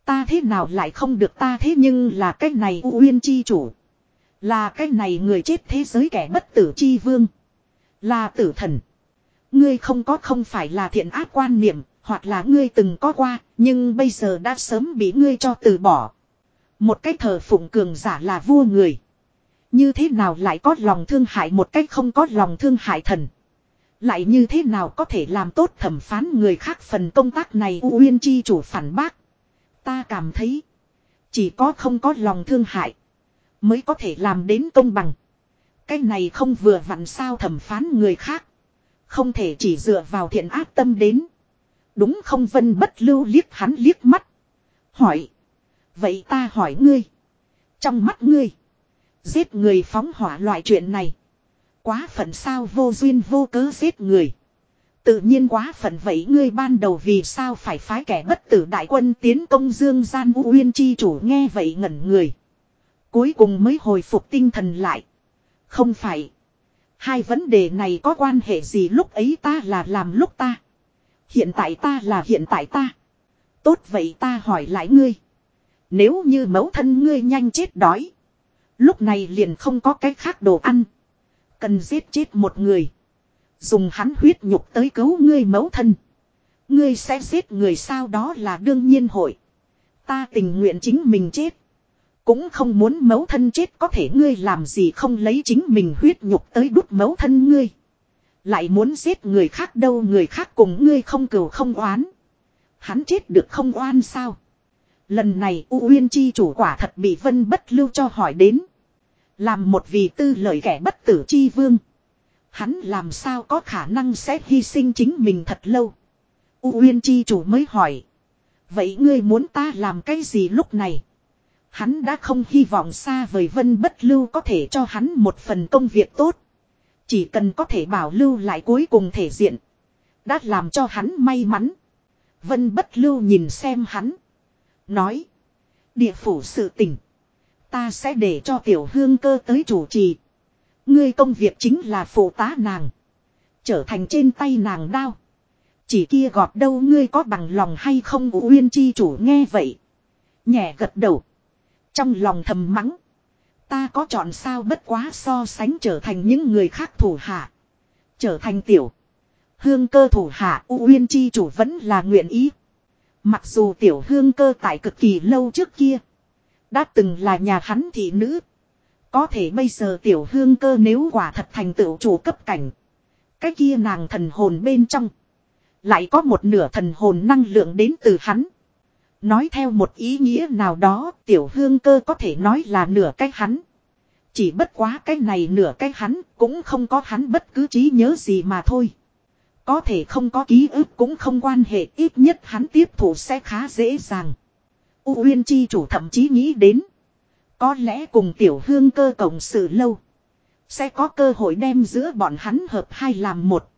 Ta thế nào lại không được ta thế nhưng là cái này U Uyên chi chủ. Là cái này người chết thế giới kẻ bất tử chi vương. Là tử thần. Ngươi không có không phải là thiện ác quan niệm, hoặc là ngươi từng có qua, nhưng bây giờ đã sớm bị ngươi cho từ bỏ. Một cái thờ phụng cường giả là vua người. Như thế nào lại có lòng thương hại một cách không có lòng thương hại thần. Lại như thế nào có thể làm tốt thẩm phán người khác phần công tác này U Uyên Chi chủ phản bác. Ta cảm thấy. Chỉ có không có lòng thương hại. Mới có thể làm đến công bằng. Cái này không vừa vặn sao thẩm phán người khác. Không thể chỉ dựa vào thiện ác tâm đến. Đúng không vân bất lưu liếc hắn liếc mắt. Hỏi. Vậy ta hỏi ngươi. Trong mắt ngươi. Giết người phóng hỏa loại chuyện này. Quá phận sao vô duyên vô cớ giết người. Tự nhiên quá phận vậy ngươi ban đầu vì sao phải phái kẻ bất tử đại quân tiến công dương gian vũ uyên chi chủ nghe vậy ngẩn người. Cuối cùng mới hồi phục tinh thần lại. Không phải. Hai vấn đề này có quan hệ gì lúc ấy ta là làm lúc ta. Hiện tại ta là hiện tại ta. Tốt vậy ta hỏi lại ngươi. Nếu như mẫu thân ngươi nhanh chết đói. Lúc này liền không có cái khác đồ ăn. Cần giết chết một người. Dùng hắn huyết nhục tới cứu ngươi mẫu thân. Ngươi sẽ giết người sao đó là đương nhiên hội. Ta tình nguyện chính mình chết. Cũng không muốn mẫu thân chết có thể ngươi làm gì không lấy chính mình huyết nhục tới đút mẫu thân ngươi. Lại muốn giết người khác đâu, người khác cùng ngươi không cừu không oán. Hắn chết được không oan sao. Lần này U Uyên Chi chủ quả thật bị Vân Bất Lưu cho hỏi đến. Làm một vị tư lời kẻ bất tử chi vương. Hắn làm sao có khả năng sẽ hy sinh chính mình thật lâu. U Uyên Chi chủ mới hỏi. Vậy ngươi muốn ta làm cái gì lúc này? Hắn đã không hy vọng xa vời Vân Bất Lưu có thể cho hắn một phần công việc tốt. Chỉ cần có thể bảo lưu lại cuối cùng thể diện. Đã làm cho hắn may mắn. Vân Bất Lưu nhìn xem hắn. Nói. Địa phủ sự tỉnh. Ta sẽ để cho tiểu hương cơ tới chủ trì. Ngươi công việc chính là phụ tá nàng. Trở thành trên tay nàng đao. Chỉ kia gọt đâu ngươi có bằng lòng hay không uyên chi chủ nghe vậy. Nhẹ gật đầu. Trong lòng thầm mắng. Ta có chọn sao bất quá so sánh trở thành những người khác thủ hạ. Trở thành tiểu. Hương cơ thủ hạ Uyên chi chủ vẫn là nguyện ý. Mặc dù tiểu hương cơ tại cực kỳ lâu trước kia. Đã từng là nhà hắn thị nữ. Có thể bây giờ tiểu hương cơ nếu quả thật thành tựu chủ cấp cảnh. Cái kia nàng thần hồn bên trong. Lại có một nửa thần hồn năng lượng đến từ hắn. Nói theo một ý nghĩa nào đó, tiểu hương cơ có thể nói là nửa cái hắn. Chỉ bất quá cái này nửa cái hắn cũng không có hắn bất cứ trí nhớ gì mà thôi. Có thể không có ký ức cũng không quan hệ, ít nhất hắn tiếp thủ sẽ khá dễ dàng. U Uyên Chi chủ thậm chí nghĩ đến. Có lẽ cùng tiểu hương cơ cộng sự lâu. Sẽ có cơ hội đem giữa bọn hắn hợp hai làm một.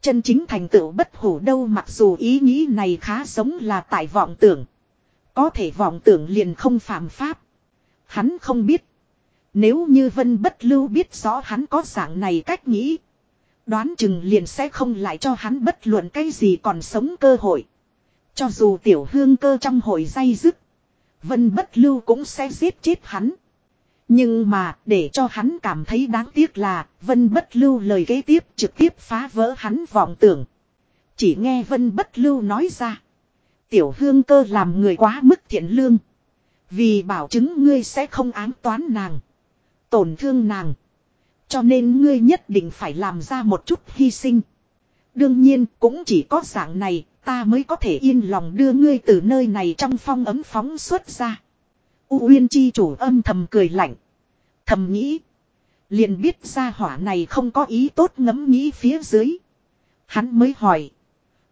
Chân chính thành tựu bất hủ đâu mặc dù ý nghĩ này khá giống là tại vọng tưởng. Có thể vọng tưởng liền không phạm pháp. Hắn không biết. Nếu như Vân Bất Lưu biết rõ hắn có dạng này cách nghĩ. Đoán chừng liền sẽ không lại cho hắn bất luận cái gì còn sống cơ hội. Cho dù tiểu hương cơ trong hội dây dứt. Vân bất lưu cũng sẽ giết chết hắn. Nhưng mà, để cho hắn cảm thấy đáng tiếc là, Vân bất lưu lời kế tiếp trực tiếp phá vỡ hắn vọng tưởng. Chỉ nghe Vân bất lưu nói ra. Tiểu hương cơ làm người quá mức thiện lương. Vì bảo chứng ngươi sẽ không ám toán nàng. Tổn thương nàng. Cho nên ngươi nhất định phải làm ra một chút hy sinh. Đương nhiên, cũng chỉ có dạng này, ta mới có thể yên lòng đưa ngươi từ nơi này trong phong ấm phóng xuất ra. U Uyên chi chủ âm thầm cười lạnh. Thầm nghĩ. Liền biết ra hỏa này không có ý tốt ngấm nghĩ phía dưới. Hắn mới hỏi.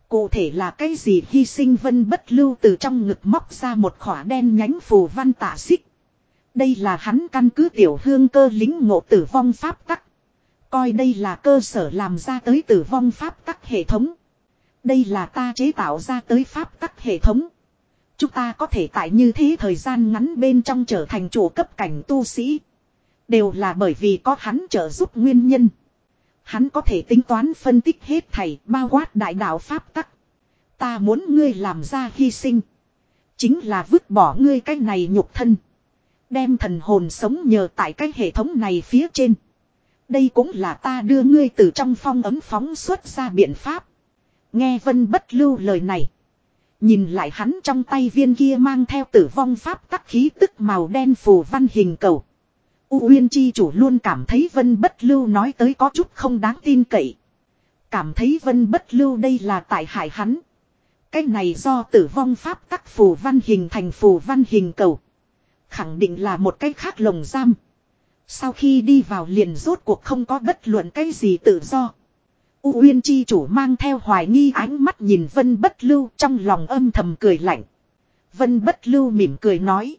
Cụ thể là cái gì hy sinh vân bất lưu từ trong ngực móc ra một khỏa đen nhánh phù văn tả xích. Đây là hắn căn cứ tiểu hương cơ lính ngộ tử vong pháp tắc. Coi đây là cơ sở làm ra tới tử vong pháp tắc hệ thống. Đây là ta chế tạo ra tới pháp tắc hệ thống. Chúng ta có thể tại như thế thời gian ngắn bên trong trở thành chủ cấp cảnh tu sĩ. Đều là bởi vì có hắn trợ giúp nguyên nhân. Hắn có thể tính toán phân tích hết thầy, bao quát đại đạo pháp tắc. Ta muốn ngươi làm ra hy sinh. Chính là vứt bỏ ngươi cái này nhục thân. Đem thần hồn sống nhờ tại cái hệ thống này phía trên. Đây cũng là ta đưa ngươi từ trong phong ấm phóng xuất ra biện pháp. Nghe vân bất lưu lời này. Nhìn lại hắn trong tay viên kia mang theo tử vong pháp tắc khí tức màu đen phù văn hình cầu. U Uyên chi chủ luôn cảm thấy vân bất lưu nói tới có chút không đáng tin cậy. Cảm thấy vân bất lưu đây là tại hại hắn. Cái này do tử vong pháp tắc phù văn hình thành phù văn hình cầu. Khẳng định là một cái khác lồng giam. Sau khi đi vào liền rốt cuộc không có bất luận cái gì tự do. U Uyên chi chủ mang theo hoài nghi ánh mắt nhìn Vân Bất Lưu trong lòng âm thầm cười lạnh. Vân Bất Lưu mỉm cười nói.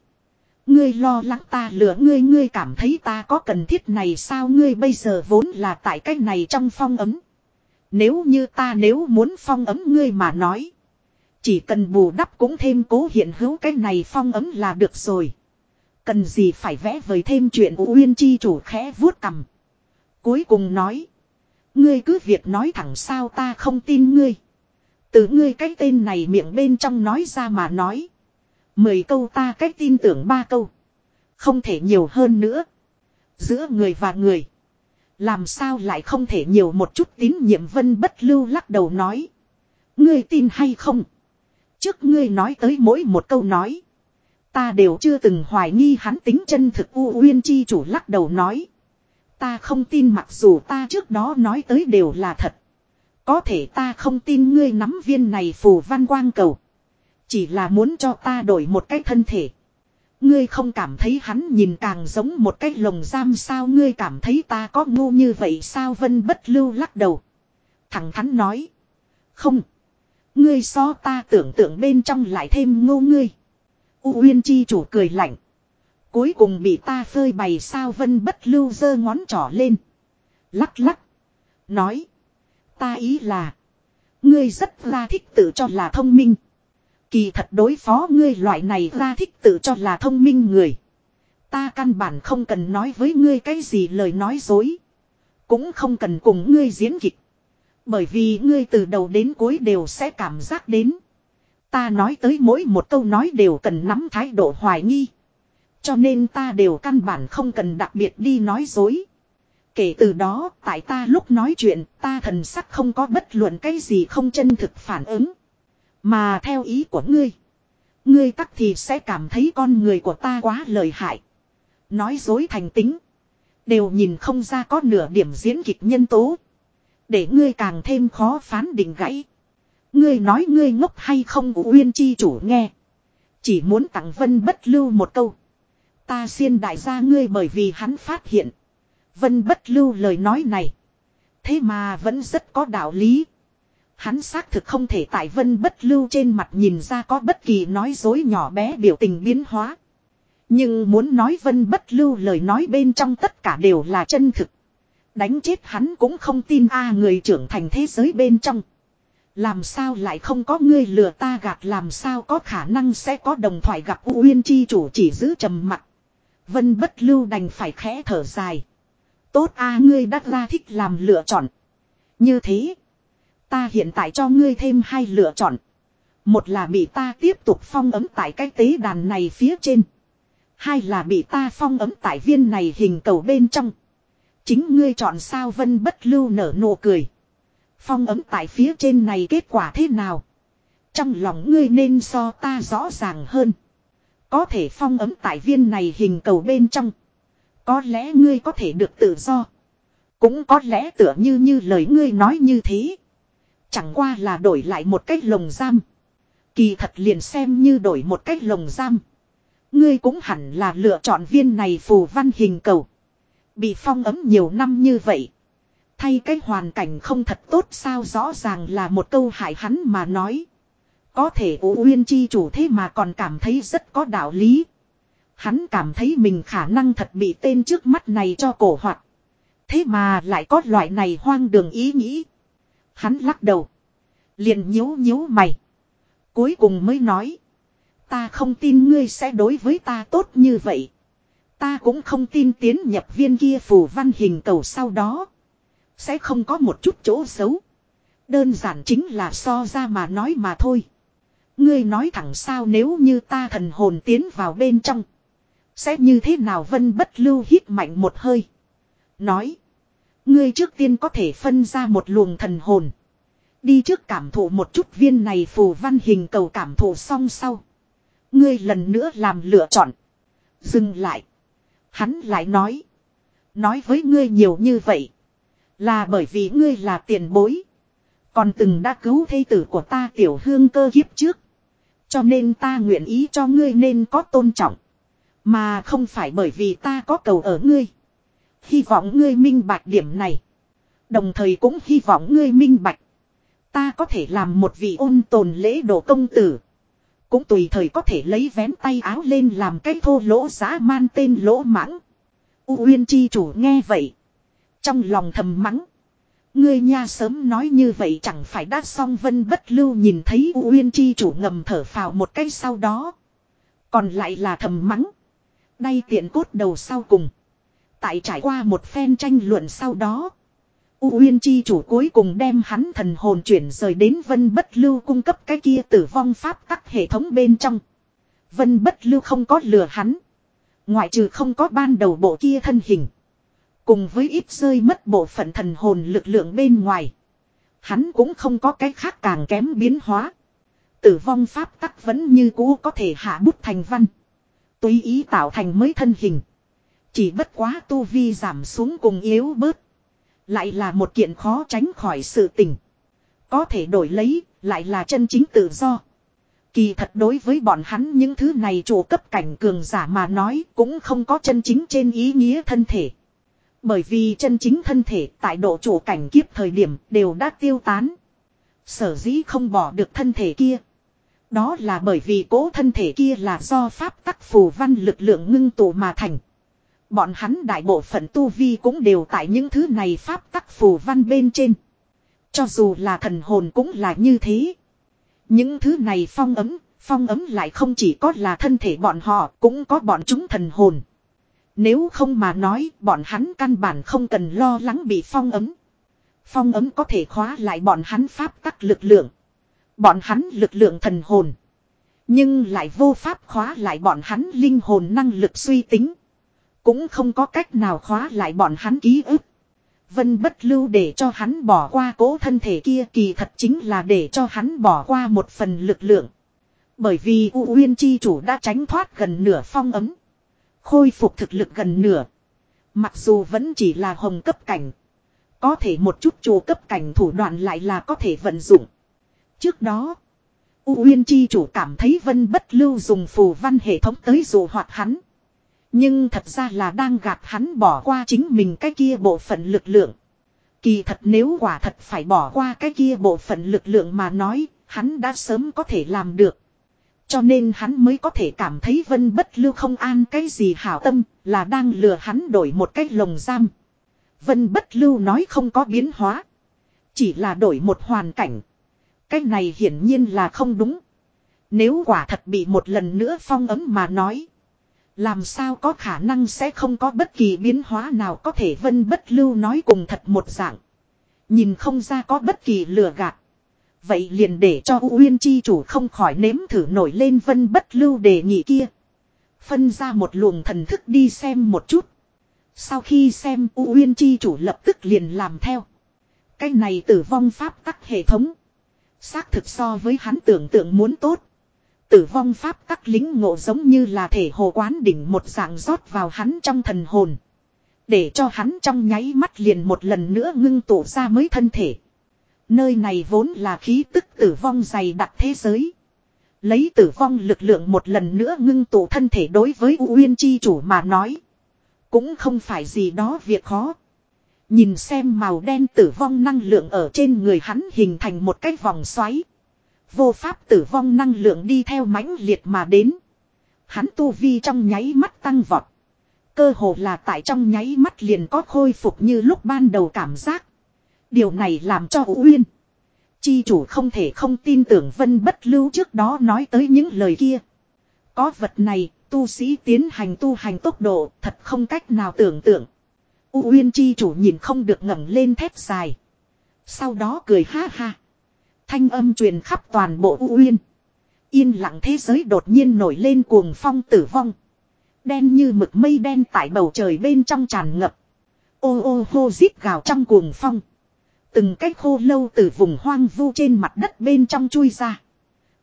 Ngươi lo lắng ta lừa ngươi ngươi cảm thấy ta có cần thiết này sao ngươi bây giờ vốn là tại cách này trong phong ấm. Nếu như ta nếu muốn phong ấm ngươi mà nói. Chỉ cần bù đắp cũng thêm cố hiện hữu cái này phong ấm là được rồi. Cần gì phải vẽ vời thêm chuyện của Uyên chi chủ khẽ vuốt cầm. Cuối cùng nói. Ngươi cứ việc nói thẳng sao ta không tin ngươi. Từ ngươi cái tên này miệng bên trong nói ra mà nói. Mười câu ta cách tin tưởng ba câu. Không thể nhiều hơn nữa. Giữa người và người. Làm sao lại không thể nhiều một chút tín nhiệm vân bất lưu lắc đầu nói. Ngươi tin hay không? Trước ngươi nói tới mỗi một câu nói. Ta đều chưa từng hoài nghi hắn tính chân thực U Uyên Chi chủ lắc đầu nói. Ta không tin mặc dù ta trước đó nói tới đều là thật. Có thể ta không tin ngươi nắm viên này phù văn quang cầu. Chỉ là muốn cho ta đổi một cái thân thể. Ngươi không cảm thấy hắn nhìn càng giống một cái lồng giam sao ngươi cảm thấy ta có ngu như vậy sao vân bất lưu lắc đầu. Thẳng thắn nói. Không. Ngươi so ta tưởng tượng bên trong lại thêm ngu ngươi. U Uyên chi chủ cười lạnh. Cuối cùng bị ta phơi bày sao vân bất lưu giơ ngón trỏ lên. Lắc lắc. Nói. Ta ý là. Ngươi rất ra thích tự cho là thông minh. Kỳ thật đối phó ngươi loại này ra thích tự cho là thông minh người. Ta căn bản không cần nói với ngươi cái gì lời nói dối. Cũng không cần cùng ngươi diễn kịch. Bởi vì ngươi từ đầu đến cuối đều sẽ cảm giác đến. Ta nói tới mỗi một câu nói đều cần nắm thái độ hoài nghi. Cho nên ta đều căn bản không cần đặc biệt đi nói dối. Kể từ đó, tại ta lúc nói chuyện, ta thần sắc không có bất luận cái gì không chân thực phản ứng. Mà theo ý của ngươi, ngươi tắc thì sẽ cảm thấy con người của ta quá lợi hại. Nói dối thành tính. Đều nhìn không ra có nửa điểm diễn kịch nhân tố. Để ngươi càng thêm khó phán định gãy. Ngươi nói ngươi ngốc hay không uyên chi chủ nghe. Chỉ muốn tặng vân bất lưu một câu. Ta xiên đại gia ngươi bởi vì hắn phát hiện. Vân bất lưu lời nói này. Thế mà vẫn rất có đạo lý. Hắn xác thực không thể tại vân bất lưu trên mặt nhìn ra có bất kỳ nói dối nhỏ bé biểu tình biến hóa. Nhưng muốn nói vân bất lưu lời nói bên trong tất cả đều là chân thực. Đánh chết hắn cũng không tin a người trưởng thành thế giới bên trong. Làm sao lại không có ngươi lừa ta gạt làm sao có khả năng sẽ có đồng thoại gặp U Uyên chi chủ chỉ giữ trầm mặt. Vân bất lưu đành phải khẽ thở dài. Tốt a, ngươi đã ra thích làm lựa chọn. Như thế. Ta hiện tại cho ngươi thêm hai lựa chọn. Một là bị ta tiếp tục phong ấm tại cái tế đàn này phía trên. Hai là bị ta phong ấm tại viên này hình cầu bên trong. Chính ngươi chọn sao vân bất lưu nở nụ cười. Phong ấm tại phía trên này kết quả thế nào? Trong lòng ngươi nên so ta rõ ràng hơn. Có thể phong ấm tại viên này hình cầu bên trong. Có lẽ ngươi có thể được tự do. Cũng có lẽ tựa như như lời ngươi nói như thế. Chẳng qua là đổi lại một cái lồng giam. Kỳ thật liền xem như đổi một cái lồng giam. Ngươi cũng hẳn là lựa chọn viên này phù văn hình cầu. Bị phong ấm nhiều năm như vậy. Thay cái hoàn cảnh không thật tốt sao rõ ràng là một câu hại hắn mà nói. Có thể ủ uyên chi chủ thế mà còn cảm thấy rất có đạo lý. Hắn cảm thấy mình khả năng thật bị tên trước mắt này cho cổ hoạt. Thế mà lại có loại này hoang đường ý nghĩ. Hắn lắc đầu. Liền nhíu nhíu mày. Cuối cùng mới nói. Ta không tin ngươi sẽ đối với ta tốt như vậy. Ta cũng không tin tiến nhập viên kia phù văn hình cầu sau đó. Sẽ không có một chút chỗ xấu. Đơn giản chính là so ra mà nói mà thôi. Ngươi nói thẳng sao nếu như ta thần hồn tiến vào bên trong. Sẽ như thế nào vân bất lưu hít mạnh một hơi. Nói. Ngươi trước tiên có thể phân ra một luồng thần hồn. Đi trước cảm thụ một chút viên này phù văn hình cầu cảm thụ xong sau. Ngươi lần nữa làm lựa chọn. Dừng lại. Hắn lại nói. Nói với ngươi nhiều như vậy. Là bởi vì ngươi là tiền bối. Còn từng đã cứu thây tử của ta tiểu hương cơ kiếp trước. Cho nên ta nguyện ý cho ngươi nên có tôn trọng. Mà không phải bởi vì ta có cầu ở ngươi. Hy vọng ngươi minh bạch điểm này. Đồng thời cũng hy vọng ngươi minh bạch. Ta có thể làm một vị ôn tồn lễ độ công tử. Cũng tùy thời có thể lấy vén tay áo lên làm cái thô lỗ giá man tên lỗ mãng. U Uyên chi chủ nghe vậy. Trong lòng thầm mắng. Ngươi nha sớm nói như vậy chẳng phải đã xong vân bất lưu nhìn thấy U Uyên chi chủ ngầm thở phào một cái sau đó. Còn lại là thầm mắng. Đây tiện cốt đầu sau cùng. Tại trải qua một phen tranh luận sau đó. U Uyên chi chủ cuối cùng đem hắn thần hồn chuyển rời đến vân bất lưu cung cấp cái kia tử vong pháp tắc hệ thống bên trong. Vân bất lưu không có lừa hắn. Ngoại trừ không có ban đầu bộ kia thân hình. Cùng với ít rơi mất bộ phận thần hồn lực lượng bên ngoài. Hắn cũng không có cái khác càng kém biến hóa. Tử vong pháp tắc vẫn như cũ có thể hạ bút thành văn. Tùy ý tạo thành mới thân hình. Chỉ bất quá tu vi giảm xuống cùng yếu bớt. Lại là một kiện khó tránh khỏi sự tình. Có thể đổi lấy, lại là chân chính tự do. Kỳ thật đối với bọn hắn những thứ này chủ cấp cảnh cường giả mà nói cũng không có chân chính trên ý nghĩa thân thể. Bởi vì chân chính thân thể tại độ chủ cảnh kiếp thời điểm đều đã tiêu tán. Sở dĩ không bỏ được thân thể kia. Đó là bởi vì cố thân thể kia là do pháp tắc phù văn lực lượng ngưng tụ mà thành. Bọn hắn đại bộ phận tu vi cũng đều tại những thứ này pháp tắc phù văn bên trên. Cho dù là thần hồn cũng là như thế. Những thứ này phong ấm, phong ấm lại không chỉ có là thân thể bọn họ, cũng có bọn chúng thần hồn. Nếu không mà nói, bọn hắn căn bản không cần lo lắng bị phong ấm. Phong ấm có thể khóa lại bọn hắn pháp tắc lực lượng. Bọn hắn lực lượng thần hồn. Nhưng lại vô pháp khóa lại bọn hắn linh hồn năng lực suy tính. Cũng không có cách nào khóa lại bọn hắn ký ức. Vân bất lưu để cho hắn bỏ qua cố thân thể kia kỳ thật chính là để cho hắn bỏ qua một phần lực lượng. Bởi vì U Uyên Chi chủ đã tránh thoát gần nửa phong ấm. Khôi phục thực lực gần nửa. Mặc dù vẫn chỉ là hồng cấp cảnh. Có thể một chút chủ cấp cảnh thủ đoạn lại là có thể vận dụng. Trước đó. U Uyên Chi chủ cảm thấy Vân bất lưu dùng phù văn hệ thống tới dụ hoạt hắn. Nhưng thật ra là đang gạt hắn bỏ qua chính mình cái kia bộ phận lực lượng. Kỳ thật nếu quả thật phải bỏ qua cái kia bộ phận lực lượng mà nói, hắn đã sớm có thể làm được. Cho nên hắn mới có thể cảm thấy vân bất lưu không an cái gì hảo tâm, là đang lừa hắn đổi một cái lồng giam. Vân bất lưu nói không có biến hóa. Chỉ là đổi một hoàn cảnh. Cái này hiển nhiên là không đúng. Nếu quả thật bị một lần nữa phong ấm mà nói. Làm sao có khả năng sẽ không có bất kỳ biến hóa nào có thể vân bất lưu nói cùng thật một dạng. Nhìn không ra có bất kỳ lừa gạt. Vậy liền để cho Uyên chi chủ không khỏi nếm thử nổi lên vân bất lưu đề nghị kia. Phân ra một luồng thần thức đi xem một chút. Sau khi xem Uyên chi chủ lập tức liền làm theo. Cái này tử vong pháp tắc hệ thống. Xác thực so với hắn tưởng tượng muốn tốt. Tử vong pháp tắc lính ngộ giống như là thể hồ quán đỉnh một dạng rót vào hắn trong thần hồn. Để cho hắn trong nháy mắt liền một lần nữa ngưng tụ ra mới thân thể. Nơi này vốn là khí tức tử vong dày đặc thế giới. Lấy tử vong lực lượng một lần nữa ngưng tụ thân thể đối với U Uyên Chi chủ mà nói. Cũng không phải gì đó việc khó. Nhìn xem màu đen tử vong năng lượng ở trên người hắn hình thành một cái vòng xoáy. Vô pháp tử vong năng lượng đi theo mãnh liệt mà đến. Hắn tu vi trong nháy mắt tăng vọt. Cơ hồ là tại trong nháy mắt liền có khôi phục như lúc ban đầu cảm giác. Điều này làm cho Uyên. Chi chủ không thể không tin tưởng Vân Bất Lưu trước đó nói tới những lời kia. Có vật này, tu sĩ tiến hành tu hành tốc độ thật không cách nào tưởng tượng. U Uyên chi chủ nhìn không được ngẩng lên thép dài. Sau đó cười ha ha. Thanh âm truyền khắp toàn bộ U Uyên. Yên lặng thế giới đột nhiên nổi lên cuồng phong tử vong. Đen như mực mây đen tại bầu trời bên trong tràn ngập. Ô ô hô giết gào trong cuồng phong. Từng cái khô lâu từ vùng hoang vu trên mặt đất bên trong chui ra.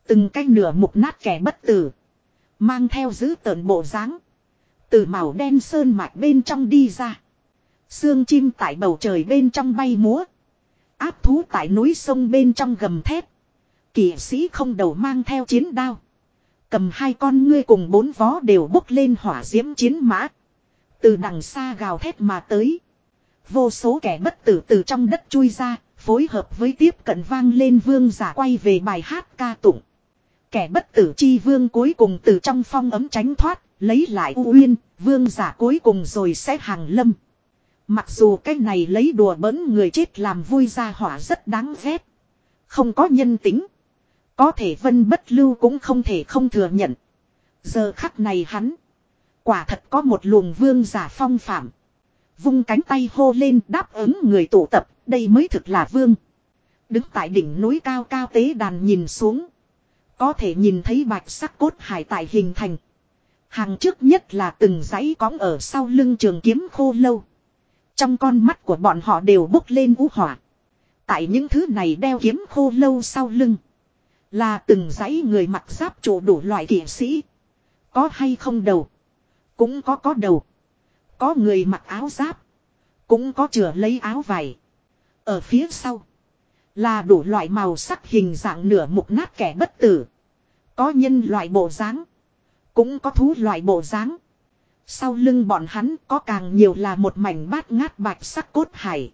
Từng cái nửa mục nát kẻ bất tử. Mang theo giữ tợn bộ dáng Từ màu đen sơn mạch bên trong đi ra. Sương chim tại bầu trời bên trong bay múa. Áp thú tại núi sông bên trong gầm thét. Kỵ sĩ không đầu mang theo chiến đao. Cầm hai con ngươi cùng bốn vó đều bốc lên hỏa diễm chiến mã. Từ đằng xa gào thét mà tới. Vô số kẻ bất tử từ trong đất chui ra, phối hợp với tiếp cận vang lên vương giả quay về bài hát ca tụng. Kẻ bất tử chi vương cuối cùng từ trong phong ấm tránh thoát, lấy lại u uyên, vương giả cuối cùng rồi sẽ hàng lâm. Mặc dù cái này lấy đùa bỡn người chết làm vui ra hỏa rất đáng ghét. Không có nhân tính. Có thể vân bất lưu cũng không thể không thừa nhận. Giờ khắc này hắn. Quả thật có một luồng vương giả phong phạm. Vung cánh tay hô lên đáp ứng người tụ tập. Đây mới thực là vương. Đứng tại đỉnh núi cao cao tế đàn nhìn xuống. Có thể nhìn thấy bạch sắc cốt hải tại hình thành. Hàng trước nhất là từng dãy cóng ở sau lưng trường kiếm khô lâu. Trong con mắt của bọn họ đều bốc lên ú hỏa. Tại những thứ này đeo kiếm khô lâu sau lưng. Là từng dãy người mặc giáp trụ đủ loại kỵ sĩ. Có hay không đầu. Cũng có có đầu. Có người mặc áo giáp. Cũng có chừa lấy áo vải. Ở phía sau. Là đủ loại màu sắc hình dạng nửa mục nát kẻ bất tử. Có nhân loại bộ dáng. Cũng có thú loại bộ dáng. Sau lưng bọn hắn có càng nhiều là một mảnh bát ngát bạch sắc cốt hải.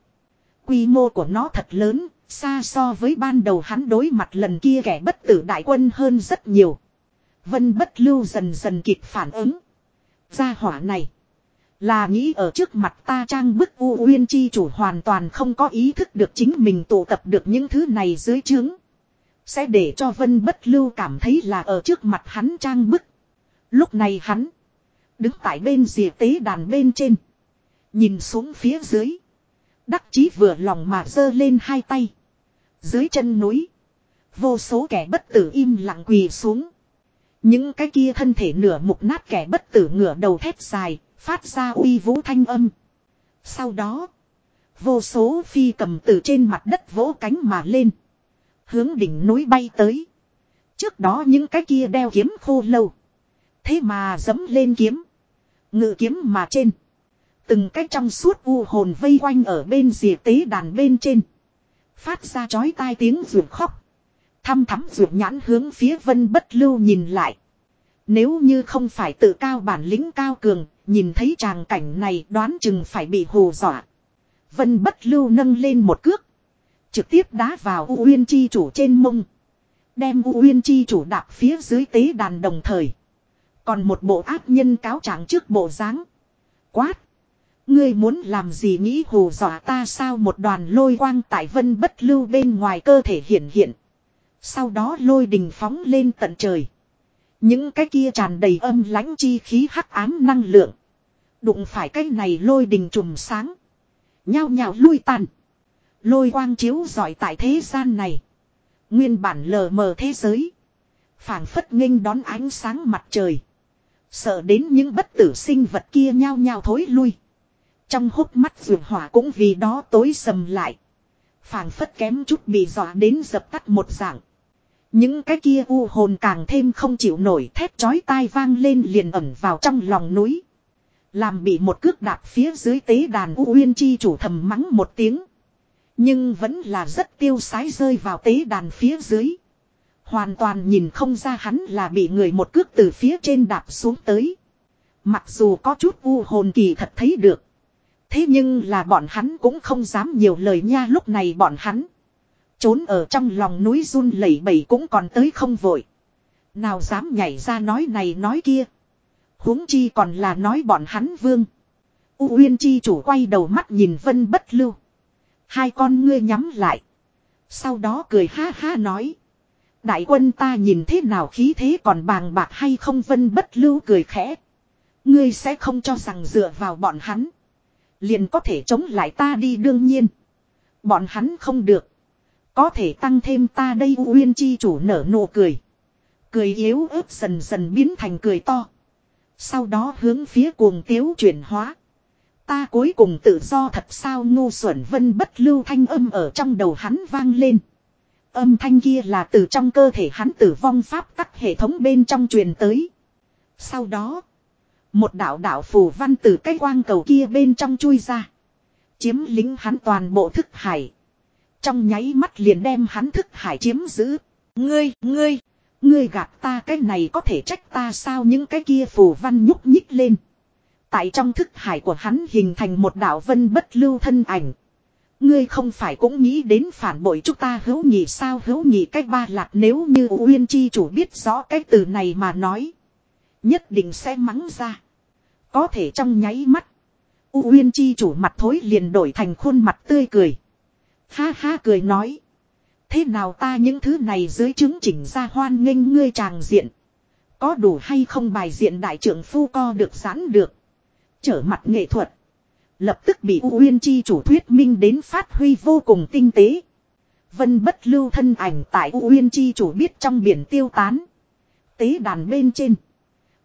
Quy mô của nó thật lớn, xa so với ban đầu hắn đối mặt lần kia kẻ bất tử đại quân hơn rất nhiều. Vân bất lưu dần dần kịp phản ứng. Gia hỏa này. Là nghĩ ở trước mặt ta trang bức U Uyên Chi chủ hoàn toàn không có ý thức được chính mình tụ tập được những thứ này dưới trướng. Sẽ để cho Vân bất lưu cảm thấy là ở trước mặt hắn trang bức. Lúc này hắn. Đứng tại bên rìa tế đàn bên trên. Nhìn xuống phía dưới. Đắc chí vừa lòng mà giơ lên hai tay. Dưới chân núi. Vô số kẻ bất tử im lặng quỳ xuống. Những cái kia thân thể nửa mục nát kẻ bất tử ngửa đầu thét dài, phát ra uy vũ thanh âm. Sau đó, vô số phi cầm từ trên mặt đất vỗ cánh mà lên. Hướng đỉnh núi bay tới. Trước đó những cái kia đeo kiếm khô lâu. Thế mà dấm lên kiếm. Ngự kiếm mà trên. Từng cái trong suốt u hồn vây quanh ở bên rìa tế đàn bên trên. Phát ra chói tai tiếng ruột khóc. Thăm thắm ruột nhãn hướng phía vân bất lưu nhìn lại. Nếu như không phải tự cao bản lĩnh cao cường, nhìn thấy tràng cảnh này đoán chừng phải bị hù dọa. Vân bất lưu nâng lên một cước. Trực tiếp đá vào U Uyên Chi chủ trên mông. Đem U Uyên Chi chủ đạp phía dưới tế đàn đồng thời. Còn một bộ ác nhân cáo trạng trước bộ dáng Quát. Ngươi muốn làm gì nghĩ hù dọa ta sao một đoàn lôi quang tại vân bất lưu bên ngoài cơ thể hiện hiện. Sau đó lôi đình phóng lên tận trời. Những cái kia tràn đầy âm lãnh chi khí hắc ám năng lượng. Đụng phải cái này lôi đình trùm sáng. Nhao nhao lui tàn. Lôi quang chiếu giỏi tại thế gian này. Nguyên bản lờ mờ thế giới. phảng phất nghênh đón ánh sáng mặt trời. Sợ đến những bất tử sinh vật kia nhao nhao thối lui. Trong hốc mắt vườn hỏa cũng vì đó tối sầm lại. phảng phất kém chút bị dọa đến dập tắt một dạng. Những cái kia u hồn càng thêm không chịu nổi thét chói tai vang lên liền ẩn vào trong lòng núi. Làm bị một cước đạp phía dưới tế đàn U Uyên Chi chủ thầm mắng một tiếng. Nhưng vẫn là rất tiêu sái rơi vào tế đàn phía dưới. Hoàn toàn nhìn không ra hắn là bị người một cước từ phía trên đạp xuống tới. Mặc dù có chút u hồn kỳ thật thấy được. Thế nhưng là bọn hắn cũng không dám nhiều lời nha lúc này bọn hắn. Trốn ở trong lòng núi run lẩy bẩy cũng còn tới không vội. Nào dám nhảy ra nói này nói kia. huống chi còn là nói bọn hắn vương. U Uyên chi chủ quay đầu mắt nhìn Vân Bất Lưu. Hai con ngươi nhắm lại. Sau đó cười ha ha nói. Đại quân ta nhìn thế nào khí thế còn bàng bạc hay không Vân Bất Lưu cười khẽ. Ngươi sẽ không cho rằng dựa vào bọn hắn. Liền có thể chống lại ta đi đương nhiên. Bọn hắn không được. Có thể tăng thêm ta đây uyên chi chủ nở nụ cười. Cười yếu ớt dần dần biến thành cười to. Sau đó hướng phía cuồng tiếu chuyển hóa. Ta cuối cùng tự do thật sao ngu xuẩn vân bất lưu thanh âm ở trong đầu hắn vang lên. Âm thanh kia là từ trong cơ thể hắn tử vong pháp tắc hệ thống bên trong truyền tới. Sau đó, một đạo đạo phù văn từ cái quang cầu kia bên trong chui ra. Chiếm lính hắn toàn bộ thức hải. Trong nháy mắt liền đem hắn thức hải chiếm giữ. Ngươi, ngươi, ngươi gạt ta cái này có thể trách ta sao những cái kia phù văn nhúc nhích lên. Tại trong thức hải của hắn hình thành một đạo vân bất lưu thân ảnh. Ngươi không phải cũng nghĩ đến phản bội chúng ta hữu nhị sao hữu nhị cách ba lạc nếu như Uyên Chi chủ biết rõ cái từ này mà nói. Nhất định sẽ mắng ra. Có thể trong nháy mắt. Uyên Chi chủ mặt thối liền đổi thành khuôn mặt tươi cười. Ha ha cười nói. Thế nào ta những thứ này dưới chứng chỉnh ra hoan nghênh ngươi tràng diện. Có đủ hay không bài diện đại trưởng phu co được giãn được. Trở mặt nghệ thuật. Lập tức bị U Uyên Chi chủ thuyết minh đến phát huy vô cùng tinh tế. Vân bất lưu thân ảnh tại U Uyên Chi chủ biết trong biển tiêu tán. Tế đàn bên trên.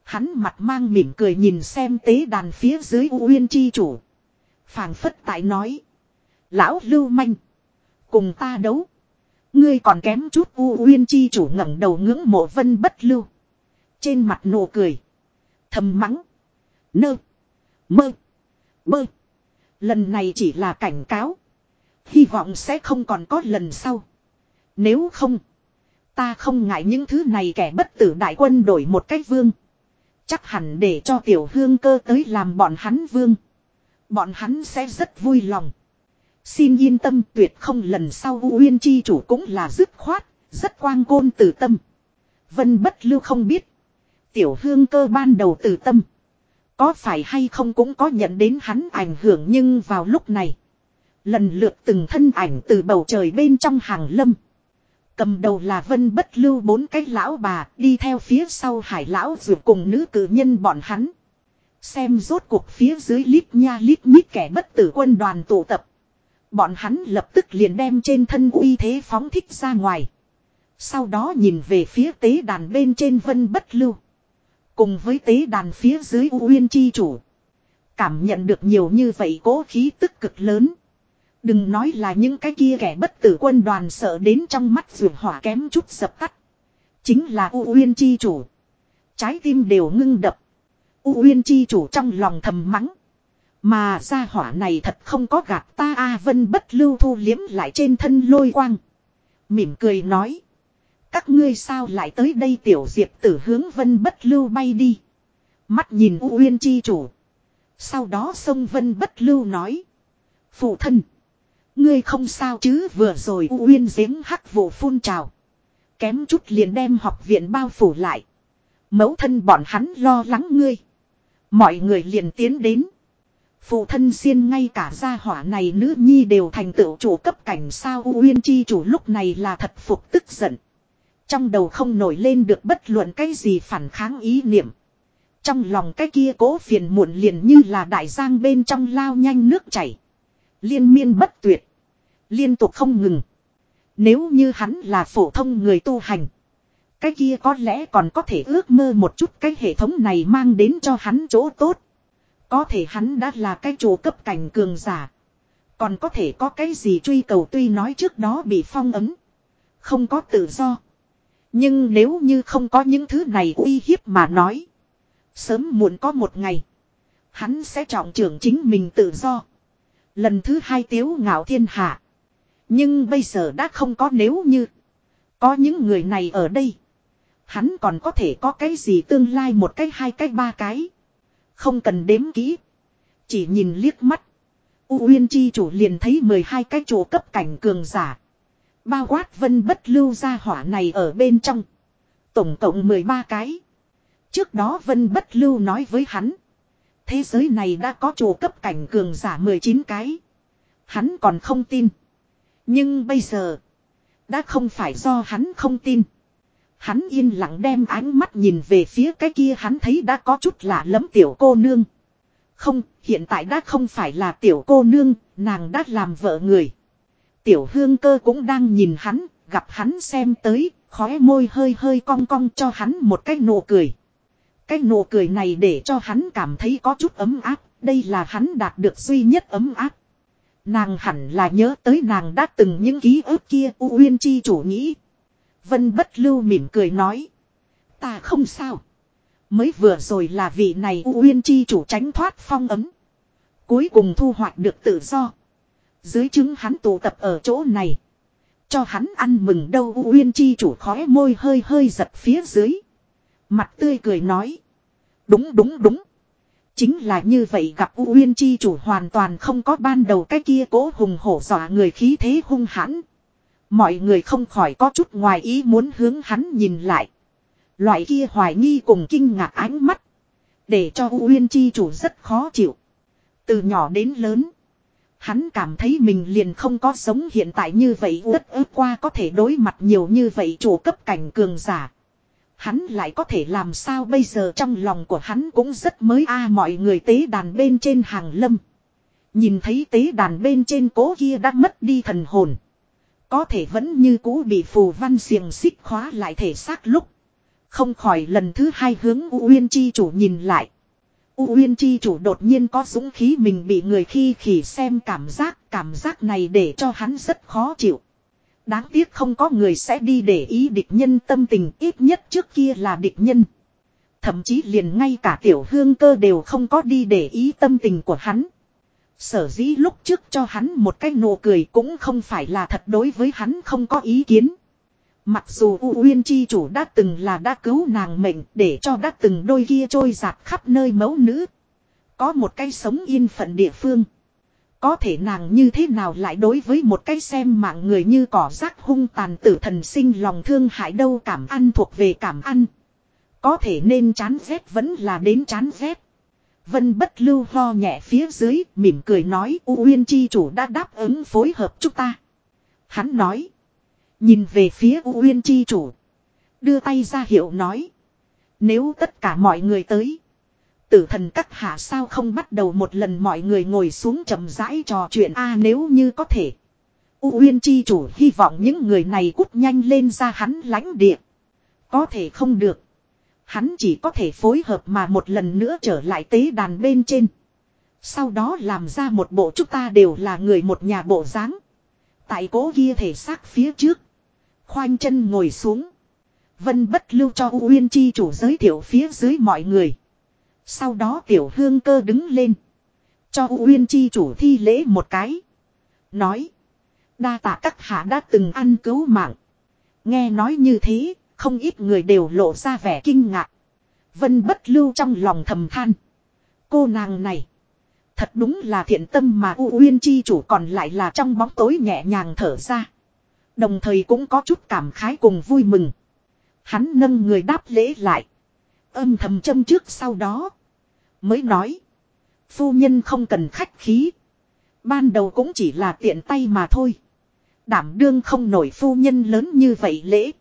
Hắn mặt mang mỉm cười nhìn xem tế đàn phía dưới U Uyên Chi chủ. phảng phất tại nói. Lão lưu manh. Cùng ta đấu. Ngươi còn kém chút U Uyên Chi chủ ngẩng đầu ngưỡng mộ vân bất lưu. Trên mặt nụ cười. Thầm mắng. Nơ. Mơ. Bơ. Lần này chỉ là cảnh cáo. Hy vọng sẽ không còn có lần sau. Nếu không. Ta không ngại những thứ này kẻ bất tử đại quân đổi một cách vương. Chắc hẳn để cho tiểu hương cơ tới làm bọn hắn vương. Bọn hắn sẽ rất vui lòng. Xin yên tâm tuyệt không lần sau Uyên Chi chủ cũng là dứt khoát, rất quang côn từ tâm. Vân bất lưu không biết. Tiểu hương cơ ban đầu từ tâm. Có phải hay không cũng có nhận đến hắn ảnh hưởng nhưng vào lúc này. Lần lượt từng thân ảnh từ bầu trời bên trong hàng lâm. Cầm đầu là vân bất lưu bốn cái lão bà đi theo phía sau hải lão dù cùng nữ cử nhân bọn hắn. Xem rốt cuộc phía dưới lít nha lít nhít kẻ bất tử quân đoàn tụ tập. Bọn hắn lập tức liền đem trên thân uy thế phóng thích ra ngoài. Sau đó nhìn về phía tế đàn bên trên vân bất lưu. Cùng với tế đàn phía dưới uyên chi chủ. Cảm nhận được nhiều như vậy cố khí tức cực lớn. Đừng nói là những cái kia kẻ bất tử quân đoàn sợ đến trong mắt ruột hỏa kém chút dập tắt. Chính là U Uyên Chi chủ. Trái tim đều ngưng đập. U Uyên Chi chủ trong lòng thầm mắng. Mà gia hỏa này thật không có gạt ta A Vân bất lưu thu liếm lại trên thân lôi quang. Mỉm cười nói. Các ngươi sao lại tới đây tiểu diệp tử hướng vân bất lưu bay đi. Mắt nhìn U Uyên chi chủ. Sau đó sông vân bất lưu nói. Phụ thân. Ngươi không sao chứ vừa rồi U Uyên giếng hắc vụ phun trào. Kém chút liền đem học viện bao phủ lại. Mẫu thân bọn hắn lo lắng ngươi. Mọi người liền tiến đến. Phụ thân xiên ngay cả gia hỏa này nữ nhi đều thành tựu chủ cấp cảnh sao Uyên chi chủ lúc này là thật phục tức giận. Trong đầu không nổi lên được bất luận cái gì phản kháng ý niệm. Trong lòng cái kia cố phiền muộn liền như là đại giang bên trong lao nhanh nước chảy. Liên miên bất tuyệt. Liên tục không ngừng. Nếu như hắn là phổ thông người tu hành. Cái kia có lẽ còn có thể ước mơ một chút cái hệ thống này mang đến cho hắn chỗ tốt. Có thể hắn đã là cái chủ cấp cảnh cường giả. Còn có thể có cái gì truy cầu tuy nói trước đó bị phong ấm. Không có tự do. Nhưng nếu như không có những thứ này uy hiếp mà nói. Sớm muộn có một ngày. Hắn sẽ trọng trưởng chính mình tự do. Lần thứ hai tiếu ngạo thiên hạ. Nhưng bây giờ đã không có nếu như. Có những người này ở đây. Hắn còn có thể có cái gì tương lai một cái hai cái ba cái. Không cần đếm kỹ. Chỉ nhìn liếc mắt. U Uyên Chi chủ liền thấy 12 cái chỗ cấp cảnh cường giả. Bao quát vân bất lưu ra hỏa này ở bên trong. Tổng cộng 13 cái. Trước đó vân bất lưu nói với hắn. Thế giới này đã có chỗ cấp cảnh cường giả 19 cái. Hắn còn không tin. Nhưng bây giờ. Đã không phải do hắn không tin. Hắn yên lặng đem ánh mắt nhìn về phía cái kia hắn thấy đã có chút lạ lẫm tiểu cô nương. Không, hiện tại đã không phải là tiểu cô nương, nàng đã làm vợ người. Tiểu hương cơ cũng đang nhìn hắn, gặp hắn xem tới, khóe môi hơi hơi cong cong cho hắn một cái nụ cười. Cái nụ cười này để cho hắn cảm thấy có chút ấm áp, đây là hắn đạt được duy nhất ấm áp. Nàng hẳn là nhớ tới nàng đã từng những ký ức kia U Uyên Chi chủ nghĩ. Vân bất lưu mỉm cười nói. Ta không sao. Mới vừa rồi là vị này U Uyên Chi chủ tránh thoát phong ấm. Cuối cùng thu hoạch được tự do. Dưới chứng hắn tụ tập ở chỗ này. Cho hắn ăn mừng đâu U Uyên Chi chủ khóe môi hơi hơi giật phía dưới. Mặt tươi cười nói. Đúng đúng đúng. Chính là như vậy gặp U Uyên Chi chủ hoàn toàn không có ban đầu cái kia cố hùng hổ dọa người khí thế hung hãn. Mọi người không khỏi có chút ngoài ý muốn hướng hắn nhìn lại. Loại kia hoài nghi cùng kinh ngạc ánh mắt. Để cho Uyên Chi chủ rất khó chịu. Từ nhỏ đến lớn. Hắn cảm thấy mình liền không có sống hiện tại như vậy tất ước qua có thể đối mặt nhiều như vậy chủ cấp cảnh cường giả. Hắn lại có thể làm sao bây giờ trong lòng của hắn cũng rất mới a à, mọi người tế đàn bên trên hàng lâm. Nhìn thấy tế đàn bên trên cố kia đã mất đi thần hồn. Có thể vẫn như cũ bị phù văn xiềng xích khóa lại thể xác lúc. Không khỏi lần thứ hai hướng U Uyên Chi chủ nhìn lại. U Uyên Chi chủ đột nhiên có dũng khí mình bị người khi khỉ xem cảm giác, cảm giác này để cho hắn rất khó chịu. Đáng tiếc không có người sẽ đi để ý địch nhân tâm tình ít nhất trước kia là địch nhân. Thậm chí liền ngay cả tiểu hương cơ đều không có đi để ý tâm tình của hắn. Sở dĩ lúc trước cho hắn một cái nụ cười cũng không phải là thật đối với hắn không có ý kiến. Mặc dù U Uyên Chi chủ đã từng là đã cứu nàng mệnh để cho đã từng đôi kia trôi giạt khắp nơi mẫu nữ. Có một cái sống yên phận địa phương. Có thể nàng như thế nào lại đối với một cái xem mạng người như cỏ rác hung tàn tử thần sinh lòng thương hại đâu cảm ăn thuộc về cảm ăn. Có thể nên chán ghét vẫn là đến chán ghét. Vân bất lưu ho nhẹ phía dưới, mỉm cười nói, U Uyên Chi chủ đã đáp ứng phối hợp chúng ta. Hắn nói. Nhìn về phía U Uyên Chi chủ. Đưa tay ra hiệu nói. Nếu tất cả mọi người tới. Tử thần các hạ sao không bắt đầu một lần mọi người ngồi xuống chậm rãi trò chuyện a, nếu như có thể. U Uyên Chi chủ hy vọng những người này cút nhanh lên ra hắn lãnh địa. Có thể không được. Hắn chỉ có thể phối hợp mà một lần nữa trở lại tế đàn bên trên. Sau đó làm ra một bộ chúng ta đều là người một nhà bộ dáng. Tại cố kia thể xác phía trước. Khoanh chân ngồi xuống. Vân bất lưu cho U Uyên Chi chủ giới thiệu phía dưới mọi người. Sau đó tiểu hương cơ đứng lên. Cho U Uyên Chi chủ thi lễ một cái. Nói. Đa tạ các hạ đã từng ăn cứu mạng. Nghe nói như thế, không ít người đều lộ ra vẻ kinh ngạc. Vân bất lưu trong lòng thầm than. Cô nàng này. Thật đúng là thiện tâm mà U Uyên Chi chủ còn lại là trong bóng tối nhẹ nhàng thở ra. Đồng thời cũng có chút cảm khái cùng vui mừng. Hắn nâng người đáp lễ lại. Âm thầm châm trước sau đó. Mới nói. Phu nhân không cần khách khí. Ban đầu cũng chỉ là tiện tay mà thôi. Đảm đương không nổi phu nhân lớn như vậy lễ.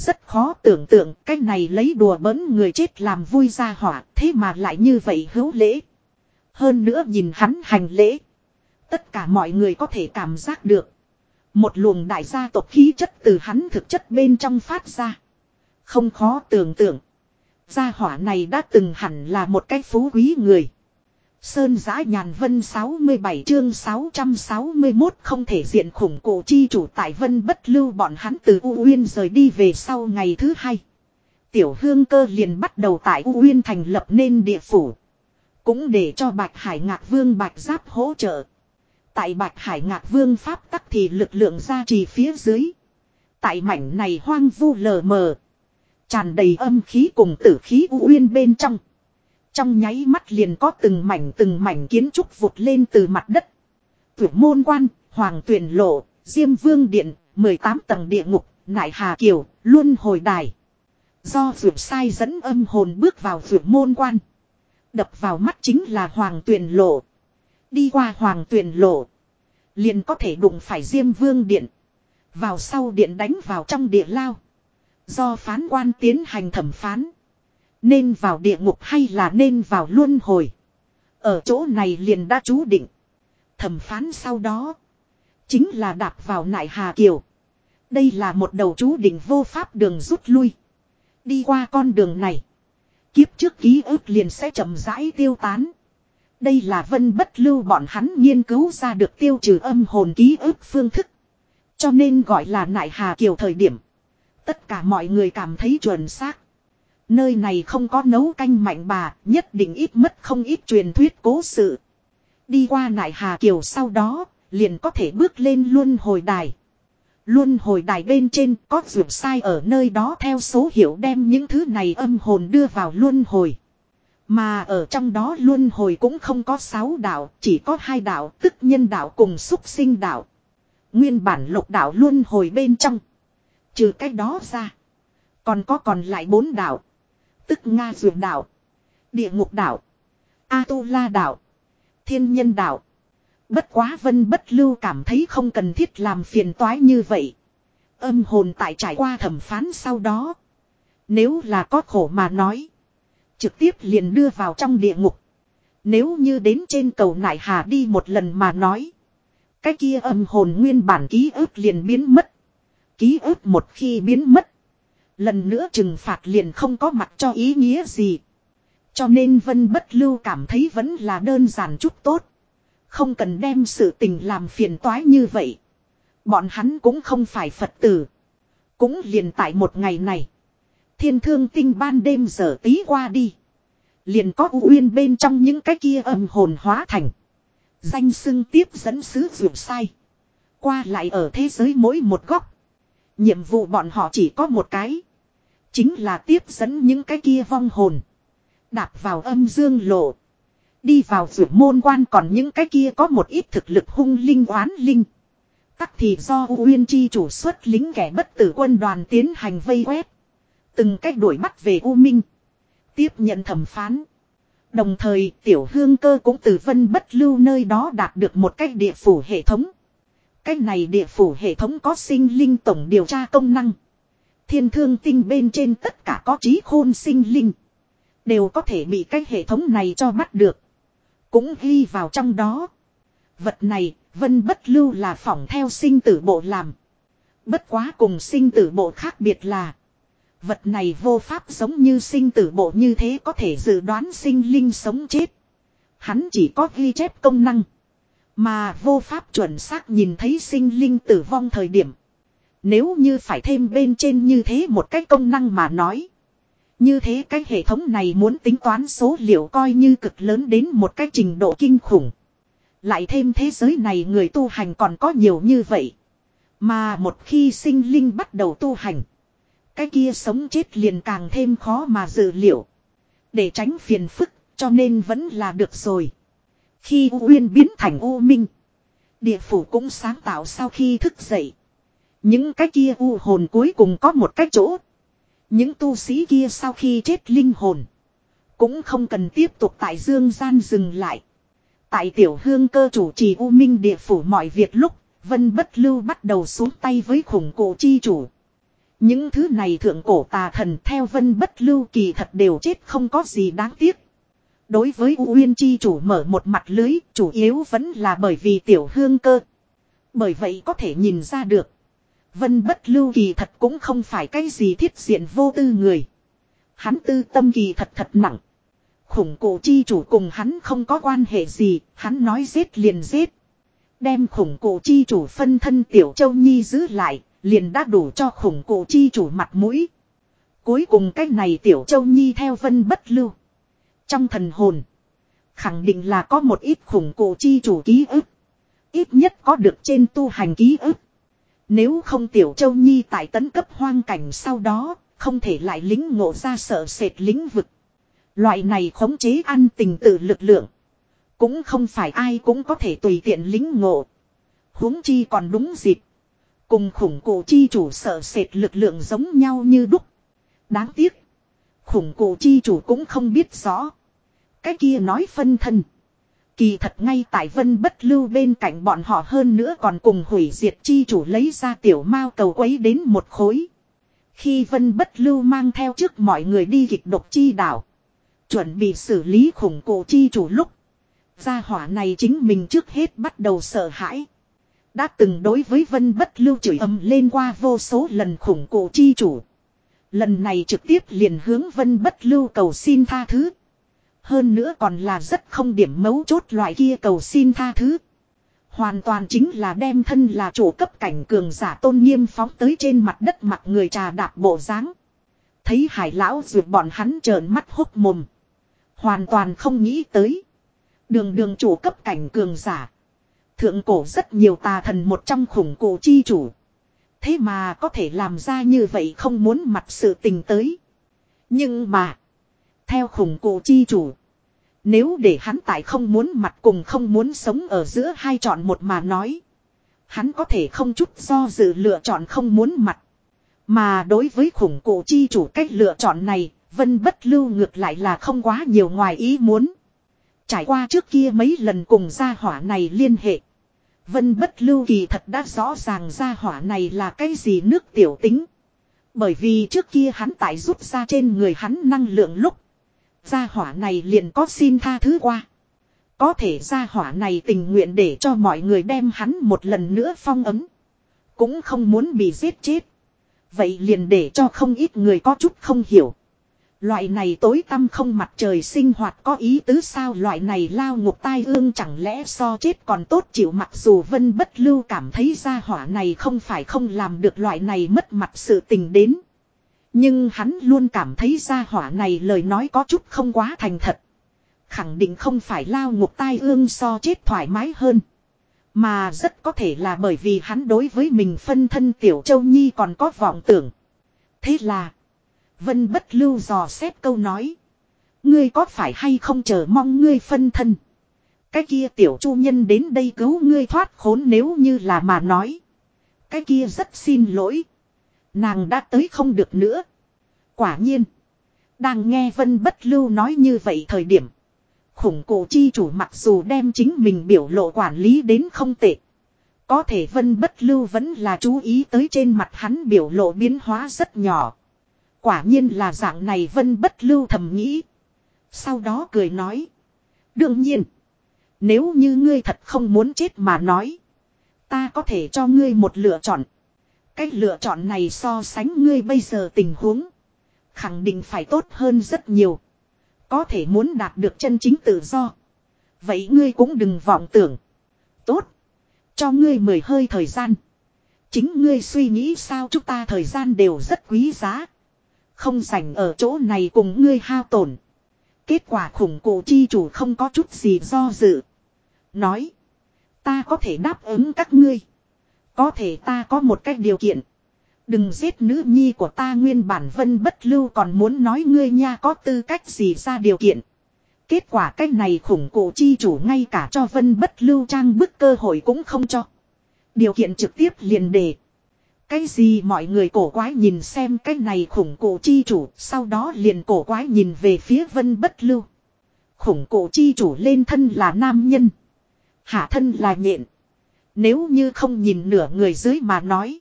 Rất khó tưởng tượng, cái này lấy đùa bỡn người chết làm vui ra hỏa, thế mà lại như vậy hữu lễ. Hơn nữa nhìn hắn hành lễ. Tất cả mọi người có thể cảm giác được. Một luồng đại gia tộc khí chất từ hắn thực chất bên trong phát ra. Không khó tưởng tượng. Gia hỏa này đã từng hẳn là một cái phú quý người. Sơn giã nhàn vân 67 chương 661 không thể diện khủng cổ chi chủ tại vân bất lưu bọn hắn từ U Uyên rời đi về sau ngày thứ hai. Tiểu hương cơ liền bắt đầu tại U Uyên thành lập nên địa phủ. Cũng để cho Bạch Hải Ngạc Vương Bạch Giáp hỗ trợ. Tại Bạch Hải Ngạc Vương Pháp tắc thì lực lượng ra trì phía dưới. Tại mảnh này hoang vu lờ mờ. Tràn đầy âm khí cùng tử khí u uyên bên trong. Trong nháy mắt liền có từng mảnh từng mảnh kiến trúc vụt lên từ mặt đất. Tuyệt môn quan, hoàng tuyển lộ, diêm vương điện, 18 tầng địa ngục, nại hà kiều, luôn hồi đài. Do vượt sai dẫn âm hồn bước vào vượt môn quan. Đập vào mắt chính là hoàng tuyển lộ. Đi qua hoàng tuyển lộ. Liền có thể đụng phải diêm vương điện. Vào sau điện đánh vào trong địa lao. Do phán quan tiến hành thẩm phán. Nên vào địa ngục hay là nên vào luân hồi. Ở chỗ này liền đã chú định. Thẩm phán sau đó. Chính là đạp vào nại Hà Kiều. Đây là một đầu chú định vô pháp đường rút lui. Đi qua con đường này. Kiếp trước ký ức liền sẽ chậm rãi tiêu tán. Đây là vân bất lưu bọn hắn nghiên cứu ra được tiêu trừ âm hồn ký ức phương thức. Cho nên gọi là nại Hà Kiều thời điểm. Tất cả mọi người cảm thấy chuẩn xác. Nơi này không có nấu canh mạnh bà, nhất định ít mất không ít truyền thuyết cố sự. Đi qua nại Hà Kiều sau đó, liền có thể bước lên luân hồi đài. Luân hồi đài bên trên có vượt sai ở nơi đó theo số hiệu đem những thứ này âm hồn đưa vào luân hồi. Mà ở trong đó luân hồi cũng không có sáu đạo, chỉ có hai đạo, tức nhân đạo cùng xúc sinh đạo. Nguyên bản lục đạo luân hồi bên trong. Trừ cái đó ra. Còn có còn lại bốn đạo. Tức Nga Dược đạo. Địa ngục đạo. A-tu-la đạo. Thiên nhân đạo. Bất quá vân bất lưu cảm thấy không cần thiết làm phiền toái như vậy. Âm hồn tại trải qua thẩm phán sau đó. Nếu là có khổ mà nói. Trực tiếp liền đưa vào trong địa ngục. Nếu như đến trên cầu nại hà đi một lần mà nói. Cái kia âm hồn nguyên bản ký ức liền biến mất. Ký ức một khi biến mất. Lần nữa trừng phạt liền không có mặt cho ý nghĩa gì. Cho nên Vân Bất Lưu cảm thấy vẫn là đơn giản chút tốt. Không cần đem sự tình làm phiền toái như vậy. Bọn hắn cũng không phải Phật tử. Cũng liền tại một ngày này. Thiên thương tinh ban đêm giờ tí qua đi. Liền có uyên bên trong những cái kia âm hồn hóa thành. Danh xưng tiếp dẫn sứ dược sai. Qua lại ở thế giới mỗi một góc. Nhiệm vụ bọn họ chỉ có một cái. Chính là tiếp dẫn những cái kia vong hồn. Đạp vào âm dương lộ. Đi vào vượt môn quan còn những cái kia có một ít thực lực hung linh oán linh. Tắc thì do Uyên Chi chủ xuất lính kẻ bất tử quân đoàn tiến hành vây quét. Từng cách đuổi bắt về U Minh. Tiếp nhận thẩm phán. Đồng thời, tiểu hương cơ cũng từ vân bất lưu nơi đó đạt được một cách địa phủ hệ thống. Cách này địa phủ hệ thống có sinh linh tổng điều tra công năng. Thiên thương tinh bên trên tất cả có trí khôn sinh linh. Đều có thể bị cái hệ thống này cho bắt được. Cũng ghi vào trong đó. Vật này, vân bất lưu là phỏng theo sinh tử bộ làm. Bất quá cùng sinh tử bộ khác biệt là. Vật này vô pháp giống như sinh tử bộ như thế có thể dự đoán sinh linh sống chết. Hắn chỉ có ghi chép công năng. Mà vô pháp chuẩn xác nhìn thấy sinh linh tử vong thời điểm. Nếu như phải thêm bên trên như thế một cái công năng mà nói. Như thế cái hệ thống này muốn tính toán số liệu coi như cực lớn đến một cái trình độ kinh khủng. Lại thêm thế giới này người tu hành còn có nhiều như vậy. Mà một khi sinh linh bắt đầu tu hành. Cái kia sống chết liền càng thêm khó mà dự liệu. Để tránh phiền phức, cho nên vẫn là được rồi. Khi U Uyên biến thành U Minh. Địa phủ cũng sáng tạo sau khi thức dậy. Những cái kia U hồn cuối cùng có một cái chỗ. Những tu sĩ kia sau khi chết linh hồn. Cũng không cần tiếp tục tại dương gian dừng lại. Tại tiểu hương cơ chủ trì U Minh địa phủ mọi việc lúc. Vân bất lưu bắt đầu xuống tay với khủng cổ chi chủ. Những thứ này thượng cổ tà thần theo vân bất lưu kỳ thật đều chết không có gì đáng tiếc. Đối với U Uyên Chi chủ mở một mặt lưới, chủ yếu vẫn là bởi vì tiểu hương cơ. Bởi vậy có thể nhìn ra được. Vân bất lưu kỳ thật cũng không phải cái gì thiết diện vô tư người. Hắn tư tâm kỳ thật thật nặng. Khủng cổ chi chủ cùng hắn không có quan hệ gì, hắn nói giết liền giết. Đem khủng cổ chi chủ phân thân tiểu châu nhi giữ lại, liền đã đủ cho khủng cổ chi chủ mặt mũi. Cuối cùng cái này tiểu châu nhi theo vân bất lưu. Trong thần hồn. Khẳng định là có một ít khủng cổ chi chủ ký ức. Ít nhất có được trên tu hành ký ức. Nếu không tiểu châu nhi tại tấn cấp hoang cảnh sau đó. Không thể lại lính ngộ ra sợ sệt lĩnh vực. Loại này khống chế ăn tình tự lực lượng. Cũng không phải ai cũng có thể tùy tiện lính ngộ. huống chi còn đúng dịp. Cùng khủng cụ chi chủ sợ sệt lực lượng giống nhau như đúc. Đáng tiếc. Khủng cụ chi chủ cũng không biết rõ. Cái kia nói phân thân. Kỳ thật ngay tại vân bất lưu bên cạnh bọn họ hơn nữa còn cùng hủy diệt chi chủ lấy ra tiểu mao cầu quấy đến một khối. Khi vân bất lưu mang theo trước mọi người đi kịch độc chi đảo. Chuẩn bị xử lý khủng cổ chi chủ lúc. Gia hỏa này chính mình trước hết bắt đầu sợ hãi. Đã từng đối với vân bất lưu chửi âm lên qua vô số lần khủng cổ chi chủ. Lần này trực tiếp liền hướng vân bất lưu cầu xin tha thứ. Hơn nữa còn là rất không điểm mấu chốt loại kia cầu xin tha thứ. Hoàn toàn chính là đem thân là chủ cấp cảnh cường giả tôn nghiêm phóng tới trên mặt đất mặt người trà đạp bộ dáng Thấy hải lão duyệt bọn hắn trợn mắt hốc mồm. Hoàn toàn không nghĩ tới. Đường đường chủ cấp cảnh cường giả. Thượng cổ rất nhiều tà thần một trong khủng cổ chi chủ. Thế mà có thể làm ra như vậy không muốn mặt sự tình tới. Nhưng mà. Theo khủng cụ chi chủ. Nếu để hắn tại không muốn mặt cùng không muốn sống ở giữa hai chọn một mà nói. Hắn có thể không chút do dự lựa chọn không muốn mặt. Mà đối với khủng cụ chi chủ cách lựa chọn này, Vân bất lưu ngược lại là không quá nhiều ngoài ý muốn. Trải qua trước kia mấy lần cùng gia hỏa này liên hệ. Vân bất lưu kỳ thật đã rõ ràng gia hỏa này là cái gì nước tiểu tính. Bởi vì trước kia hắn tại rút ra trên người hắn năng lượng lúc. Gia hỏa này liền có xin tha thứ qua. Có thể gia hỏa này tình nguyện để cho mọi người đem hắn một lần nữa phong ấm. Cũng không muốn bị giết chết. Vậy liền để cho không ít người có chút không hiểu. Loại này tối tăm không mặt trời sinh hoạt có ý tứ sao loại này lao ngục tai ương chẳng lẽ so chết còn tốt chịu mặc dù vân bất lưu cảm thấy gia hỏa này không phải không làm được loại này mất mặt sự tình đến. Nhưng hắn luôn cảm thấy ra hỏa này lời nói có chút không quá thành thật. Khẳng định không phải lao ngục tai ương so chết thoải mái hơn. Mà rất có thể là bởi vì hắn đối với mình phân thân Tiểu Châu Nhi còn có vọng tưởng. Thế là. Vân bất lưu dò xét câu nói. Ngươi có phải hay không chờ mong ngươi phân thân. Cái kia tiểu chu nhân đến đây cứu ngươi thoát khốn nếu như là mà nói. Cái kia rất xin lỗi. Nàng đã tới không được nữa. Quả nhiên. Đang nghe Vân Bất Lưu nói như vậy thời điểm. Khủng cổ chi chủ mặc dù đem chính mình biểu lộ quản lý đến không tệ. Có thể Vân Bất Lưu vẫn là chú ý tới trên mặt hắn biểu lộ biến hóa rất nhỏ. Quả nhiên là dạng này Vân Bất Lưu thầm nghĩ. Sau đó cười nói. Đương nhiên. Nếu như ngươi thật không muốn chết mà nói. Ta có thể cho ngươi một lựa chọn. Cái lựa chọn này so sánh ngươi bây giờ tình huống. Khẳng định phải tốt hơn rất nhiều. Có thể muốn đạt được chân chính tự do. Vậy ngươi cũng đừng vọng tưởng. Tốt. Cho ngươi mười hơi thời gian. Chính ngươi suy nghĩ sao chúng ta thời gian đều rất quý giá. Không dành ở chỗ này cùng ngươi hao tổn. Kết quả khủng cổ chi chủ không có chút gì do dự. Nói. Ta có thể đáp ứng các ngươi. Có thể ta có một cách điều kiện. Đừng giết nữ nhi của ta nguyên bản vân bất lưu còn muốn nói ngươi nha có tư cách gì ra điều kiện. Kết quả cách này khủng cổ chi chủ ngay cả cho vân bất lưu trang bức cơ hội cũng không cho. Điều kiện trực tiếp liền đề. Cái gì mọi người cổ quái nhìn xem cái này khủng cổ chi chủ, sau đó liền cổ quái nhìn về phía vân bất lưu. Khủng cổ chi chủ lên thân là nam nhân. Hạ thân là nhện. Nếu như không nhìn nửa người dưới mà nói.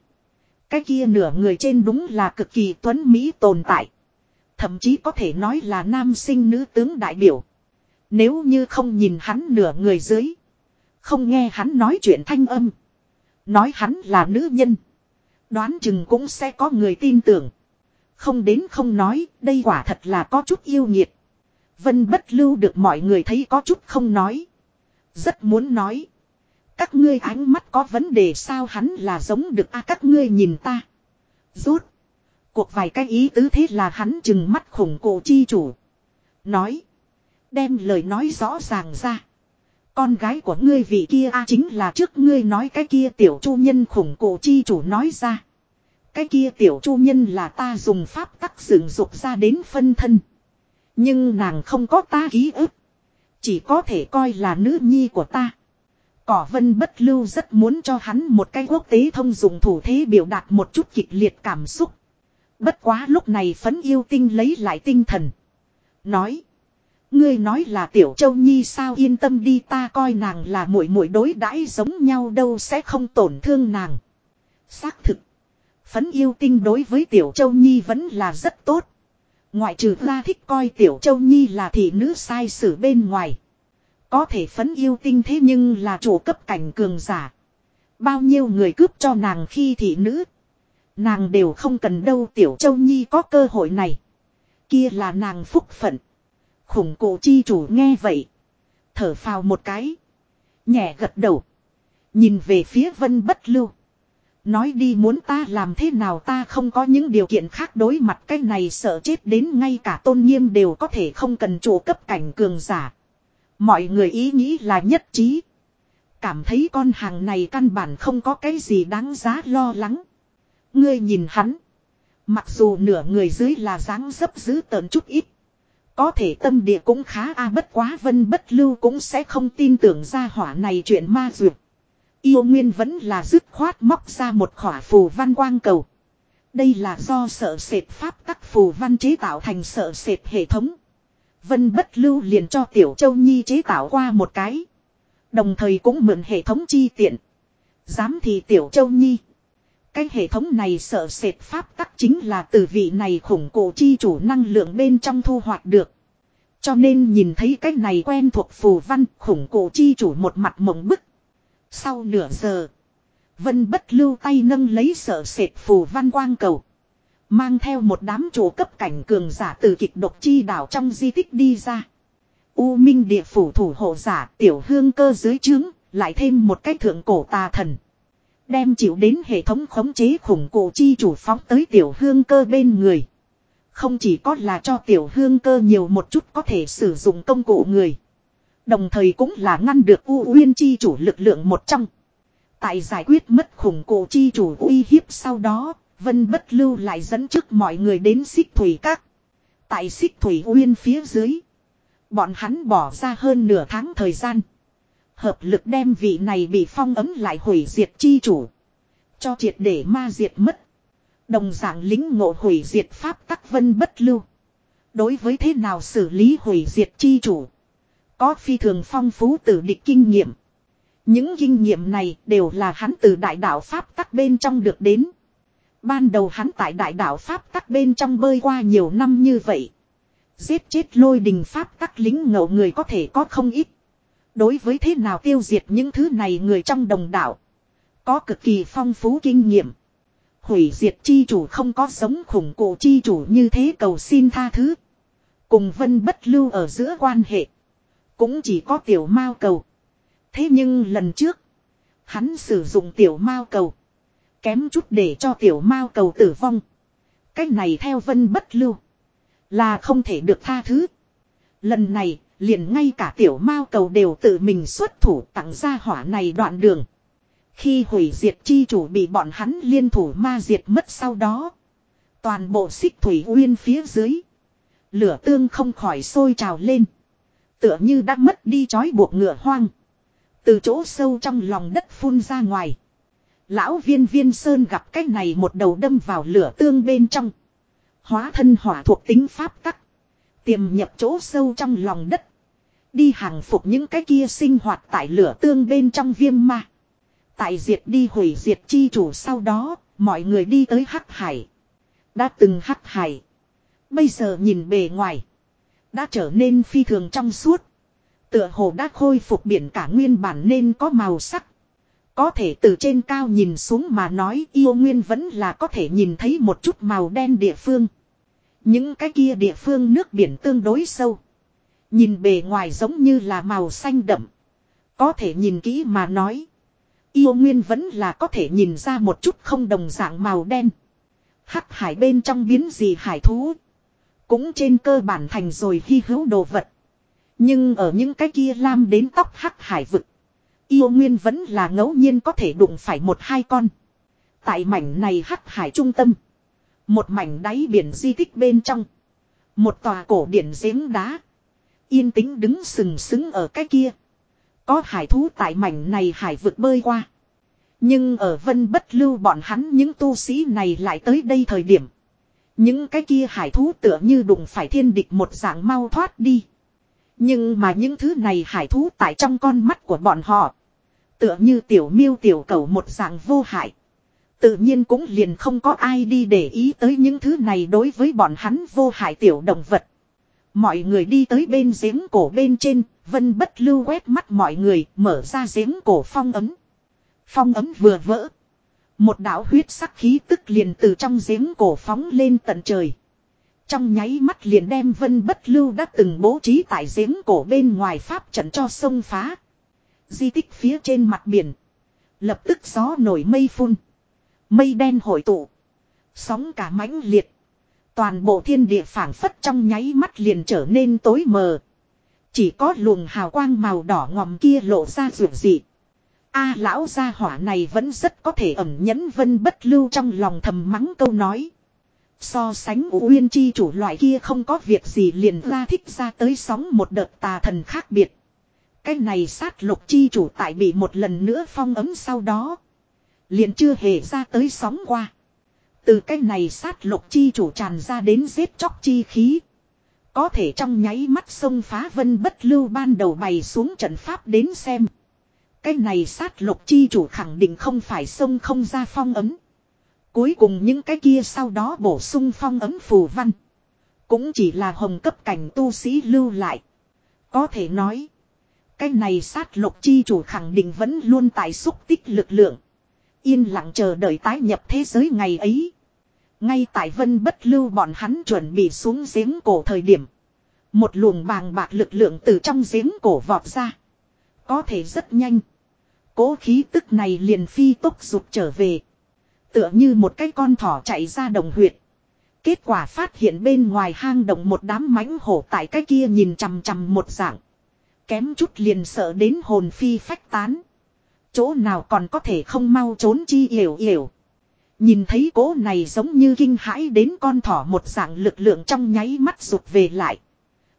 Cái kia nửa người trên đúng là cực kỳ tuấn Mỹ tồn tại. Thậm chí có thể nói là nam sinh nữ tướng đại biểu. Nếu như không nhìn hắn nửa người dưới. Không nghe hắn nói chuyện thanh âm. Nói hắn là nữ nhân. Đoán chừng cũng sẽ có người tin tưởng. Không đến không nói, đây quả thật là có chút yêu nghiệt. Vân bất lưu được mọi người thấy có chút không nói. Rất muốn nói. Các ngươi ánh mắt có vấn đề sao hắn là giống được a, các ngươi nhìn ta. Rút. Cuộc vài cái ý tứ thế là hắn chừng mắt khủng cổ chi chủ. Nói. Đem lời nói rõ ràng ra. Con gái của ngươi vị kia a chính là trước ngươi nói cái kia tiểu chu nhân khủng cổ chi chủ nói ra. Cái kia tiểu chu nhân là ta dùng pháp tắc dựng dục ra đến phân thân. Nhưng nàng không có ta ký ức. Chỉ có thể coi là nữ nhi của ta. Cỏ vân bất lưu rất muốn cho hắn một cái quốc tế thông dụng thủ thế biểu đạt một chút kịch liệt cảm xúc. Bất quá lúc này phấn yêu tinh lấy lại tinh thần. Nói. Ngươi nói là tiểu châu nhi sao yên tâm đi, ta coi nàng là muội muội đối đãi giống nhau đâu sẽ không tổn thương nàng. Xác thực. Phấn yêu tinh đối với tiểu châu nhi vẫn là rất tốt. Ngoại trừ ra thích coi tiểu châu nhi là thị nữ sai sử bên ngoài. Có thể phấn yêu tinh thế nhưng là chủ cấp cảnh cường giả. Bao nhiêu người cướp cho nàng khi thị nữ. Nàng đều không cần đâu tiểu châu nhi có cơ hội này. Kia là nàng phúc phận. Khủng cổ chi chủ nghe vậy. Thở phào một cái. Nhẹ gật đầu. Nhìn về phía vân bất lưu. Nói đi muốn ta làm thế nào ta không có những điều kiện khác đối mặt cái này sợ chết đến ngay cả tôn nghiêm đều có thể không cần chủ cấp cảnh cường giả. Mọi người ý nghĩ là nhất trí. Cảm thấy con hàng này căn bản không có cái gì đáng giá lo lắng. Ngươi nhìn hắn. Mặc dù nửa người dưới là dáng dấp dữ tợn chút ít. Có thể tâm địa cũng khá a, bất quá vân bất lưu cũng sẽ không tin tưởng ra hỏa này chuyện ma duyệt. Yêu nguyên vẫn là dứt khoát móc ra một khỏa phù văn quang cầu. Đây là do sợ sệt pháp tắc phù văn chế tạo thành sợ sệt hệ thống. Vân bất lưu liền cho Tiểu Châu Nhi chế tạo qua một cái. Đồng thời cũng mượn hệ thống chi tiện. Dám thì Tiểu Châu Nhi. Cái hệ thống này sợ sệt pháp tắc chính là từ vị này khủng cổ chi chủ năng lượng bên trong thu hoạch được. Cho nên nhìn thấy cái này quen thuộc phù văn khủng cổ chi chủ một mặt mộng bức. Sau nửa giờ. Vân bất lưu tay nâng lấy sợ sệt phù văn quang cầu. Mang theo một đám chủ cấp cảnh cường giả từ kịch độc chi đảo trong di tích đi ra. U minh địa phủ thủ hộ giả tiểu hương cơ dưới trướng, lại thêm một cái thượng cổ tà thần. Đem chịu đến hệ thống khống chế khủng cổ chi chủ phóng tới tiểu hương cơ bên người. Không chỉ có là cho tiểu hương cơ nhiều một chút có thể sử dụng công cụ người. Đồng thời cũng là ngăn được U Uyên chi chủ lực lượng một trong. Tại giải quyết mất khủng cổ chi chủ uy hiếp sau đó, Vân Bất Lưu lại dẫn trước mọi người đến xích thủy các. Tại xích thủy uyên phía dưới. Bọn hắn bỏ ra hơn nửa tháng thời gian. Hợp lực đem vị này bị phong ấm lại hủy diệt chi chủ. Cho triệt để ma diệt mất. Đồng dạng lính ngộ hủy diệt pháp tắc vân bất lưu. Đối với thế nào xử lý hủy diệt chi chủ. Có phi thường phong phú tử địch kinh nghiệm. Những kinh nghiệm này đều là hắn từ đại đạo Pháp tắc bên trong được đến. Ban đầu hắn tại đại đạo Pháp tắc bên trong bơi qua nhiều năm như vậy. Giết chết lôi đình Pháp tắc lính ngậu người có thể có không ít. Đối với thế nào tiêu diệt những thứ này người trong đồng đạo. Có cực kỳ phong phú kinh nghiệm. Hủy diệt chi chủ không có giống khủng cổ chi chủ như thế cầu xin tha thứ. Cùng vân bất lưu ở giữa quan hệ. Cũng chỉ có tiểu mao cầu. Thế nhưng lần trước. Hắn sử dụng tiểu mao cầu. Kém chút để cho tiểu mao cầu tử vong. Cách này theo vân bất lưu. Là không thể được tha thứ. Lần này, liền ngay cả tiểu mao cầu đều tự mình xuất thủ tặng ra hỏa này đoạn đường. Khi hủy diệt chi chủ bị bọn hắn liên thủ ma diệt mất sau đó. Toàn bộ xích thủy uyên phía dưới. Lửa tương không khỏi sôi trào lên. Tựa như đã mất đi chói buộc ngựa hoang. Từ chỗ sâu trong lòng đất phun ra ngoài. Lão viên viên sơn gặp cái này một đầu đâm vào lửa tương bên trong. Hóa thân hỏa thuộc tính pháp tắc. Tiềm nhập chỗ sâu trong lòng đất. Đi hàng phục những cái kia sinh hoạt tại lửa tương bên trong viêm ma. Tại diệt đi hủy diệt chi chủ sau đó, mọi người đi tới hắc hải. Đã từng hắc hải. Bây giờ nhìn bề ngoài. Đã trở nên phi thường trong suốt. Tựa hồ đã khôi phục biển cả nguyên bản nên có màu sắc. Có thể từ trên cao nhìn xuống mà nói yêu nguyên vẫn là có thể nhìn thấy một chút màu đen địa phương. Những cái kia địa phương nước biển tương đối sâu. Nhìn bề ngoài giống như là màu xanh đậm. Có thể nhìn kỹ mà nói. Yêu nguyên vẫn là có thể nhìn ra một chút không đồng dạng màu đen. Hắc hải bên trong biến gì hải thú. Cũng trên cơ bản thành rồi hy hữu đồ vật. Nhưng ở những cái kia lam đến tóc hắc hải vực. Yêu nguyên vẫn là ngẫu nhiên có thể đụng phải một hai con. Tại mảnh này hắc hải trung tâm. Một mảnh đáy biển di tích bên trong. Một tòa cổ điển giếng đá. Yên tĩnh đứng sừng sững ở cái kia. Có hải thú tại mảnh này hải vượt bơi qua. Nhưng ở vân bất lưu bọn hắn những tu sĩ này lại tới đây thời điểm. Những cái kia hải thú tựa như đụng phải thiên địch một dạng mau thoát đi. Nhưng mà những thứ này hải thú tại trong con mắt của bọn họ. Tựa như tiểu miêu tiểu cầu một dạng vô hại. Tự nhiên cũng liền không có ai đi để ý tới những thứ này đối với bọn hắn vô hại tiểu động vật. Mọi người đi tới bên giếng cổ bên trên, vân bất lưu quét mắt mọi người, mở ra giếng cổ phong ấm. Phong ấm vừa vỡ. Một đạo huyết sắc khí tức liền từ trong giếng cổ phóng lên tận trời. Trong nháy mắt liền đem vân bất lưu đã từng bố trí tại giếng cổ bên ngoài pháp trận cho sông phá. Di tích phía trên mặt biển. Lập tức gió nổi mây phun. Mây đen hội tụ. Sóng cả mãnh liệt. Toàn bộ thiên địa phảng phất trong nháy mắt liền trở nên tối mờ. Chỉ có luồng hào quang màu đỏ ngòm kia lộ ra rượu dị. A lão gia hỏa này vẫn rất có thể ẩm nhẫn vân bất lưu trong lòng thầm mắng câu nói. So sánh uyên chi chủ loại kia không có việc gì liền ra thích ra tới sóng một đợt tà thần khác biệt. Cái này sát lục chi chủ tại bị một lần nữa phong ấm sau đó. Liền chưa hề ra tới sóng qua. Từ cái này sát lục chi chủ tràn ra đến giết chóc chi khí. Có thể trong nháy mắt sông phá vân bất lưu ban đầu bày xuống trận pháp đến xem. Cái này sát lục chi chủ khẳng định không phải sông không ra phong ấm. Cuối cùng những cái kia sau đó bổ sung phong ấm phù văn. Cũng chỉ là hồng cấp cảnh tu sĩ lưu lại. Có thể nói. Cái này sát lục chi chủ khẳng định vẫn luôn tại xúc tích lực lượng. Yên lặng chờ đợi tái nhập thế giới ngày ấy. Ngay tại vân bất lưu bọn hắn chuẩn bị xuống giếng cổ thời điểm. Một luồng bàng bạc lực lượng từ trong giếng cổ vọt ra. Có thể rất nhanh. Cố khí tức này liền phi tốc rụt trở về. Tựa như một cái con thỏ chạy ra đồng huyệt. Kết quả phát hiện bên ngoài hang động một đám mãnh hổ tại cái kia nhìn chằm chằm một dạng. Kém chút liền sợ đến hồn phi phách tán. Chỗ nào còn có thể không mau trốn chi yểu yểu. Nhìn thấy cố này giống như kinh hãi đến con thỏ một dạng lực lượng trong nháy mắt rụt về lại.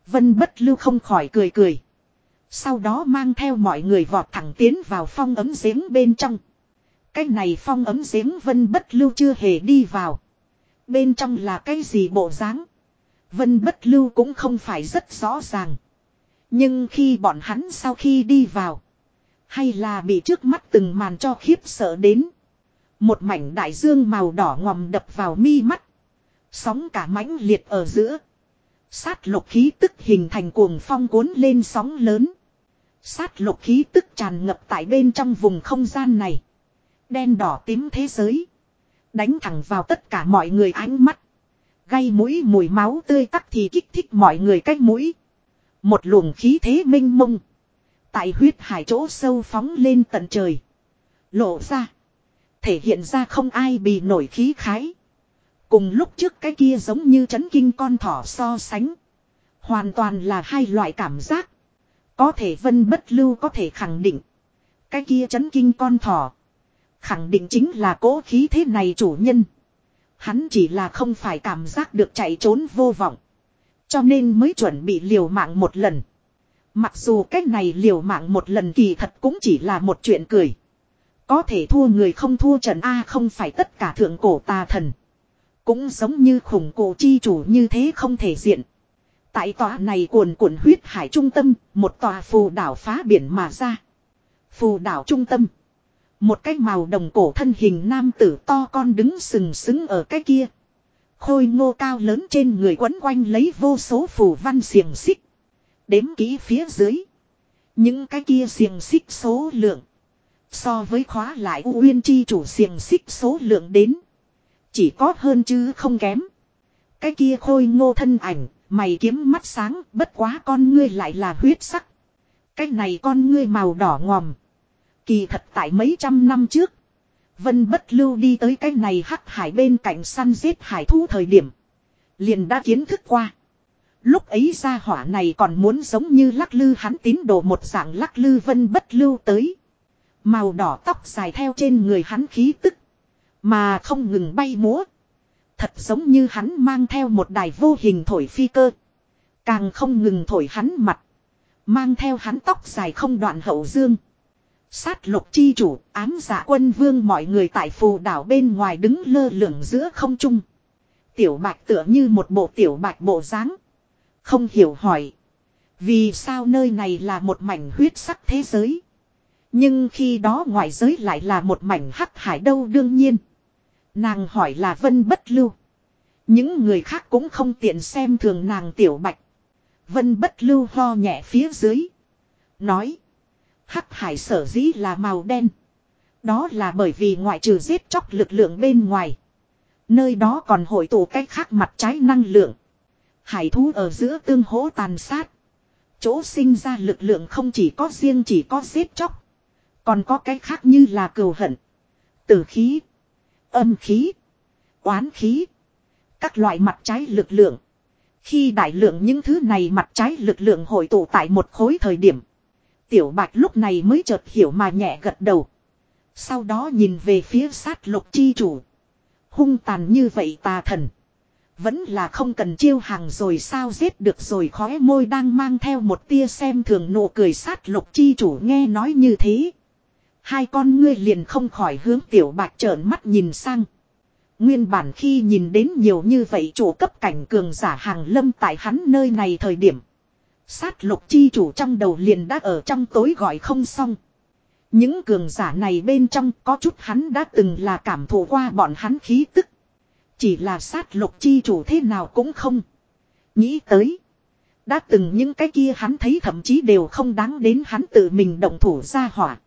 Vân bất lưu không khỏi cười cười. Sau đó mang theo mọi người vọt thẳng tiến vào phong ấm giếng bên trong. Cái này phong ấm giếng vân bất lưu chưa hề đi vào. Bên trong là cái gì bộ dáng Vân bất lưu cũng không phải rất rõ ràng. Nhưng khi bọn hắn sau khi đi vào. Hay là bị trước mắt từng màn cho khiếp sợ đến. Một mảnh đại dương màu đỏ ngòm đập vào mi mắt. Sóng cả mãnh liệt ở giữa. Sát lục khí tức hình thành cuồng phong cuốn lên sóng lớn. Sát lục khí tức tràn ngập tại bên trong vùng không gian này. Đen đỏ tím thế giới. Đánh thẳng vào tất cả mọi người ánh mắt. Gây mũi mùi máu tươi tắc thì kích thích mọi người cách mũi. Một luồng khí thế minh mông. Tại huyết hải chỗ sâu phóng lên tận trời. Lộ ra. Thể hiện ra không ai bị nổi khí khái. Cùng lúc trước cái kia giống như chấn kinh con thỏ so sánh. Hoàn toàn là hai loại cảm giác. Có thể vân bất lưu có thể khẳng định. Cái kia chấn kinh con thỏ. Khẳng định chính là cố khí thế này chủ nhân. Hắn chỉ là không phải cảm giác được chạy trốn vô vọng. Cho nên mới chuẩn bị liều mạng một lần. Mặc dù cách này liều mạng một lần kỳ thật cũng chỉ là một chuyện cười. Có thể thua người không thua trận A không phải tất cả thượng cổ tà thần. Cũng giống như khủng cổ chi chủ như thế không thể diện. Tại tòa này cuồn cuộn huyết hải trung tâm, một tòa phù đảo phá biển mà ra. Phù đảo trung tâm. Một cái màu đồng cổ thân hình nam tử to con đứng sừng sững ở cái kia. Khôi ngô cao lớn trên người quấn quanh lấy vô số phủ văn xiềng xích. Đếm kỹ phía dưới. Những cái kia xiềng xích số lượng. So với khóa lại U Uyên Chi chủ xiềng xích số lượng đến. Chỉ có hơn chứ không kém. Cái kia khôi ngô thân ảnh, mày kiếm mắt sáng, bất quá con ngươi lại là huyết sắc. Cái này con ngươi màu đỏ ngòm. Kỳ thật tại mấy trăm năm trước. Vân bất lưu đi tới cái này hắc hải bên cạnh săn giết hải thú thời điểm. Liền đã kiến thức qua. Lúc ấy ra hỏa này còn muốn giống như lắc lư hắn tín đồ một dạng lắc lư vân bất lưu tới. Màu đỏ tóc dài theo trên người hắn khí tức. Mà không ngừng bay múa. Thật giống như hắn mang theo một đài vô hình thổi phi cơ. Càng không ngừng thổi hắn mặt. Mang theo hắn tóc dài không đoạn hậu dương. Sát lục chi chủ, ám giả quân vương mọi người tại phù đảo bên ngoài đứng lơ lửng giữa không trung. Tiểu bạch tựa như một bộ tiểu bạch bộ dáng Không hiểu hỏi. Vì sao nơi này là một mảnh huyết sắc thế giới? Nhưng khi đó ngoại giới lại là một mảnh hắc hải đâu đương nhiên. Nàng hỏi là vân bất lưu. Những người khác cũng không tiện xem thường nàng tiểu bạch. Vân bất lưu ho nhẹ phía dưới. Nói. Hắc hải sở dĩ là màu đen. Đó là bởi vì ngoại trừ giết chóc lực lượng bên ngoài. Nơi đó còn hội tụ cách khác mặt trái năng lượng. Hải thú ở giữa tương hỗ tàn sát. Chỗ sinh ra lực lượng không chỉ có riêng chỉ có giết chóc. Còn có cái khác như là cừu hận. Tử khí. Âm khí. Oán khí. Các loại mặt trái lực lượng. Khi đại lượng những thứ này mặt trái lực lượng hội tụ tại một khối thời điểm. Tiểu bạch lúc này mới chợt hiểu mà nhẹ gật đầu. Sau đó nhìn về phía sát lục chi chủ. Hung tàn như vậy tà thần. Vẫn là không cần chiêu hàng rồi sao giết được rồi khóe môi đang mang theo một tia xem thường nụ cười sát lục chi chủ nghe nói như thế. Hai con ngươi liền không khỏi hướng tiểu bạch trợn mắt nhìn sang. Nguyên bản khi nhìn đến nhiều như vậy chủ cấp cảnh cường giả hàng lâm tại hắn nơi này thời điểm. Sát lục chi chủ trong đầu liền đã ở trong tối gọi không xong. Những cường giả này bên trong có chút hắn đã từng là cảm thụ qua bọn hắn khí tức. Chỉ là sát lục chi chủ thế nào cũng không. Nghĩ tới. Đã từng những cái kia hắn thấy thậm chí đều không đáng đến hắn tự mình động thủ ra hỏa.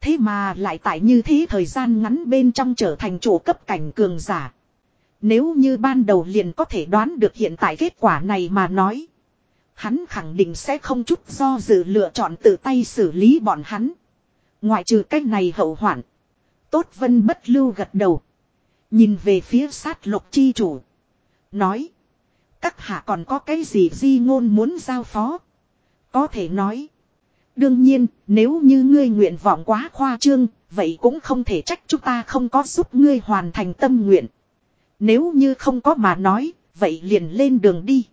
Thế mà lại tại như thế thời gian ngắn bên trong trở thành chủ cấp cảnh cường giả. Nếu như ban đầu liền có thể đoán được hiện tại kết quả này mà nói. Hắn khẳng định sẽ không chút do dự lựa chọn tự tay xử lý bọn hắn. Ngoại trừ cách này hậu hoạn. Tốt vân bất lưu gật đầu. Nhìn về phía sát lục chi chủ. Nói. Các hạ còn có cái gì di ngôn muốn giao phó. Có thể nói. Đương nhiên, nếu như ngươi nguyện vọng quá khoa trương, vậy cũng không thể trách chúng ta không có giúp ngươi hoàn thành tâm nguyện. Nếu như không có mà nói, vậy liền lên đường đi.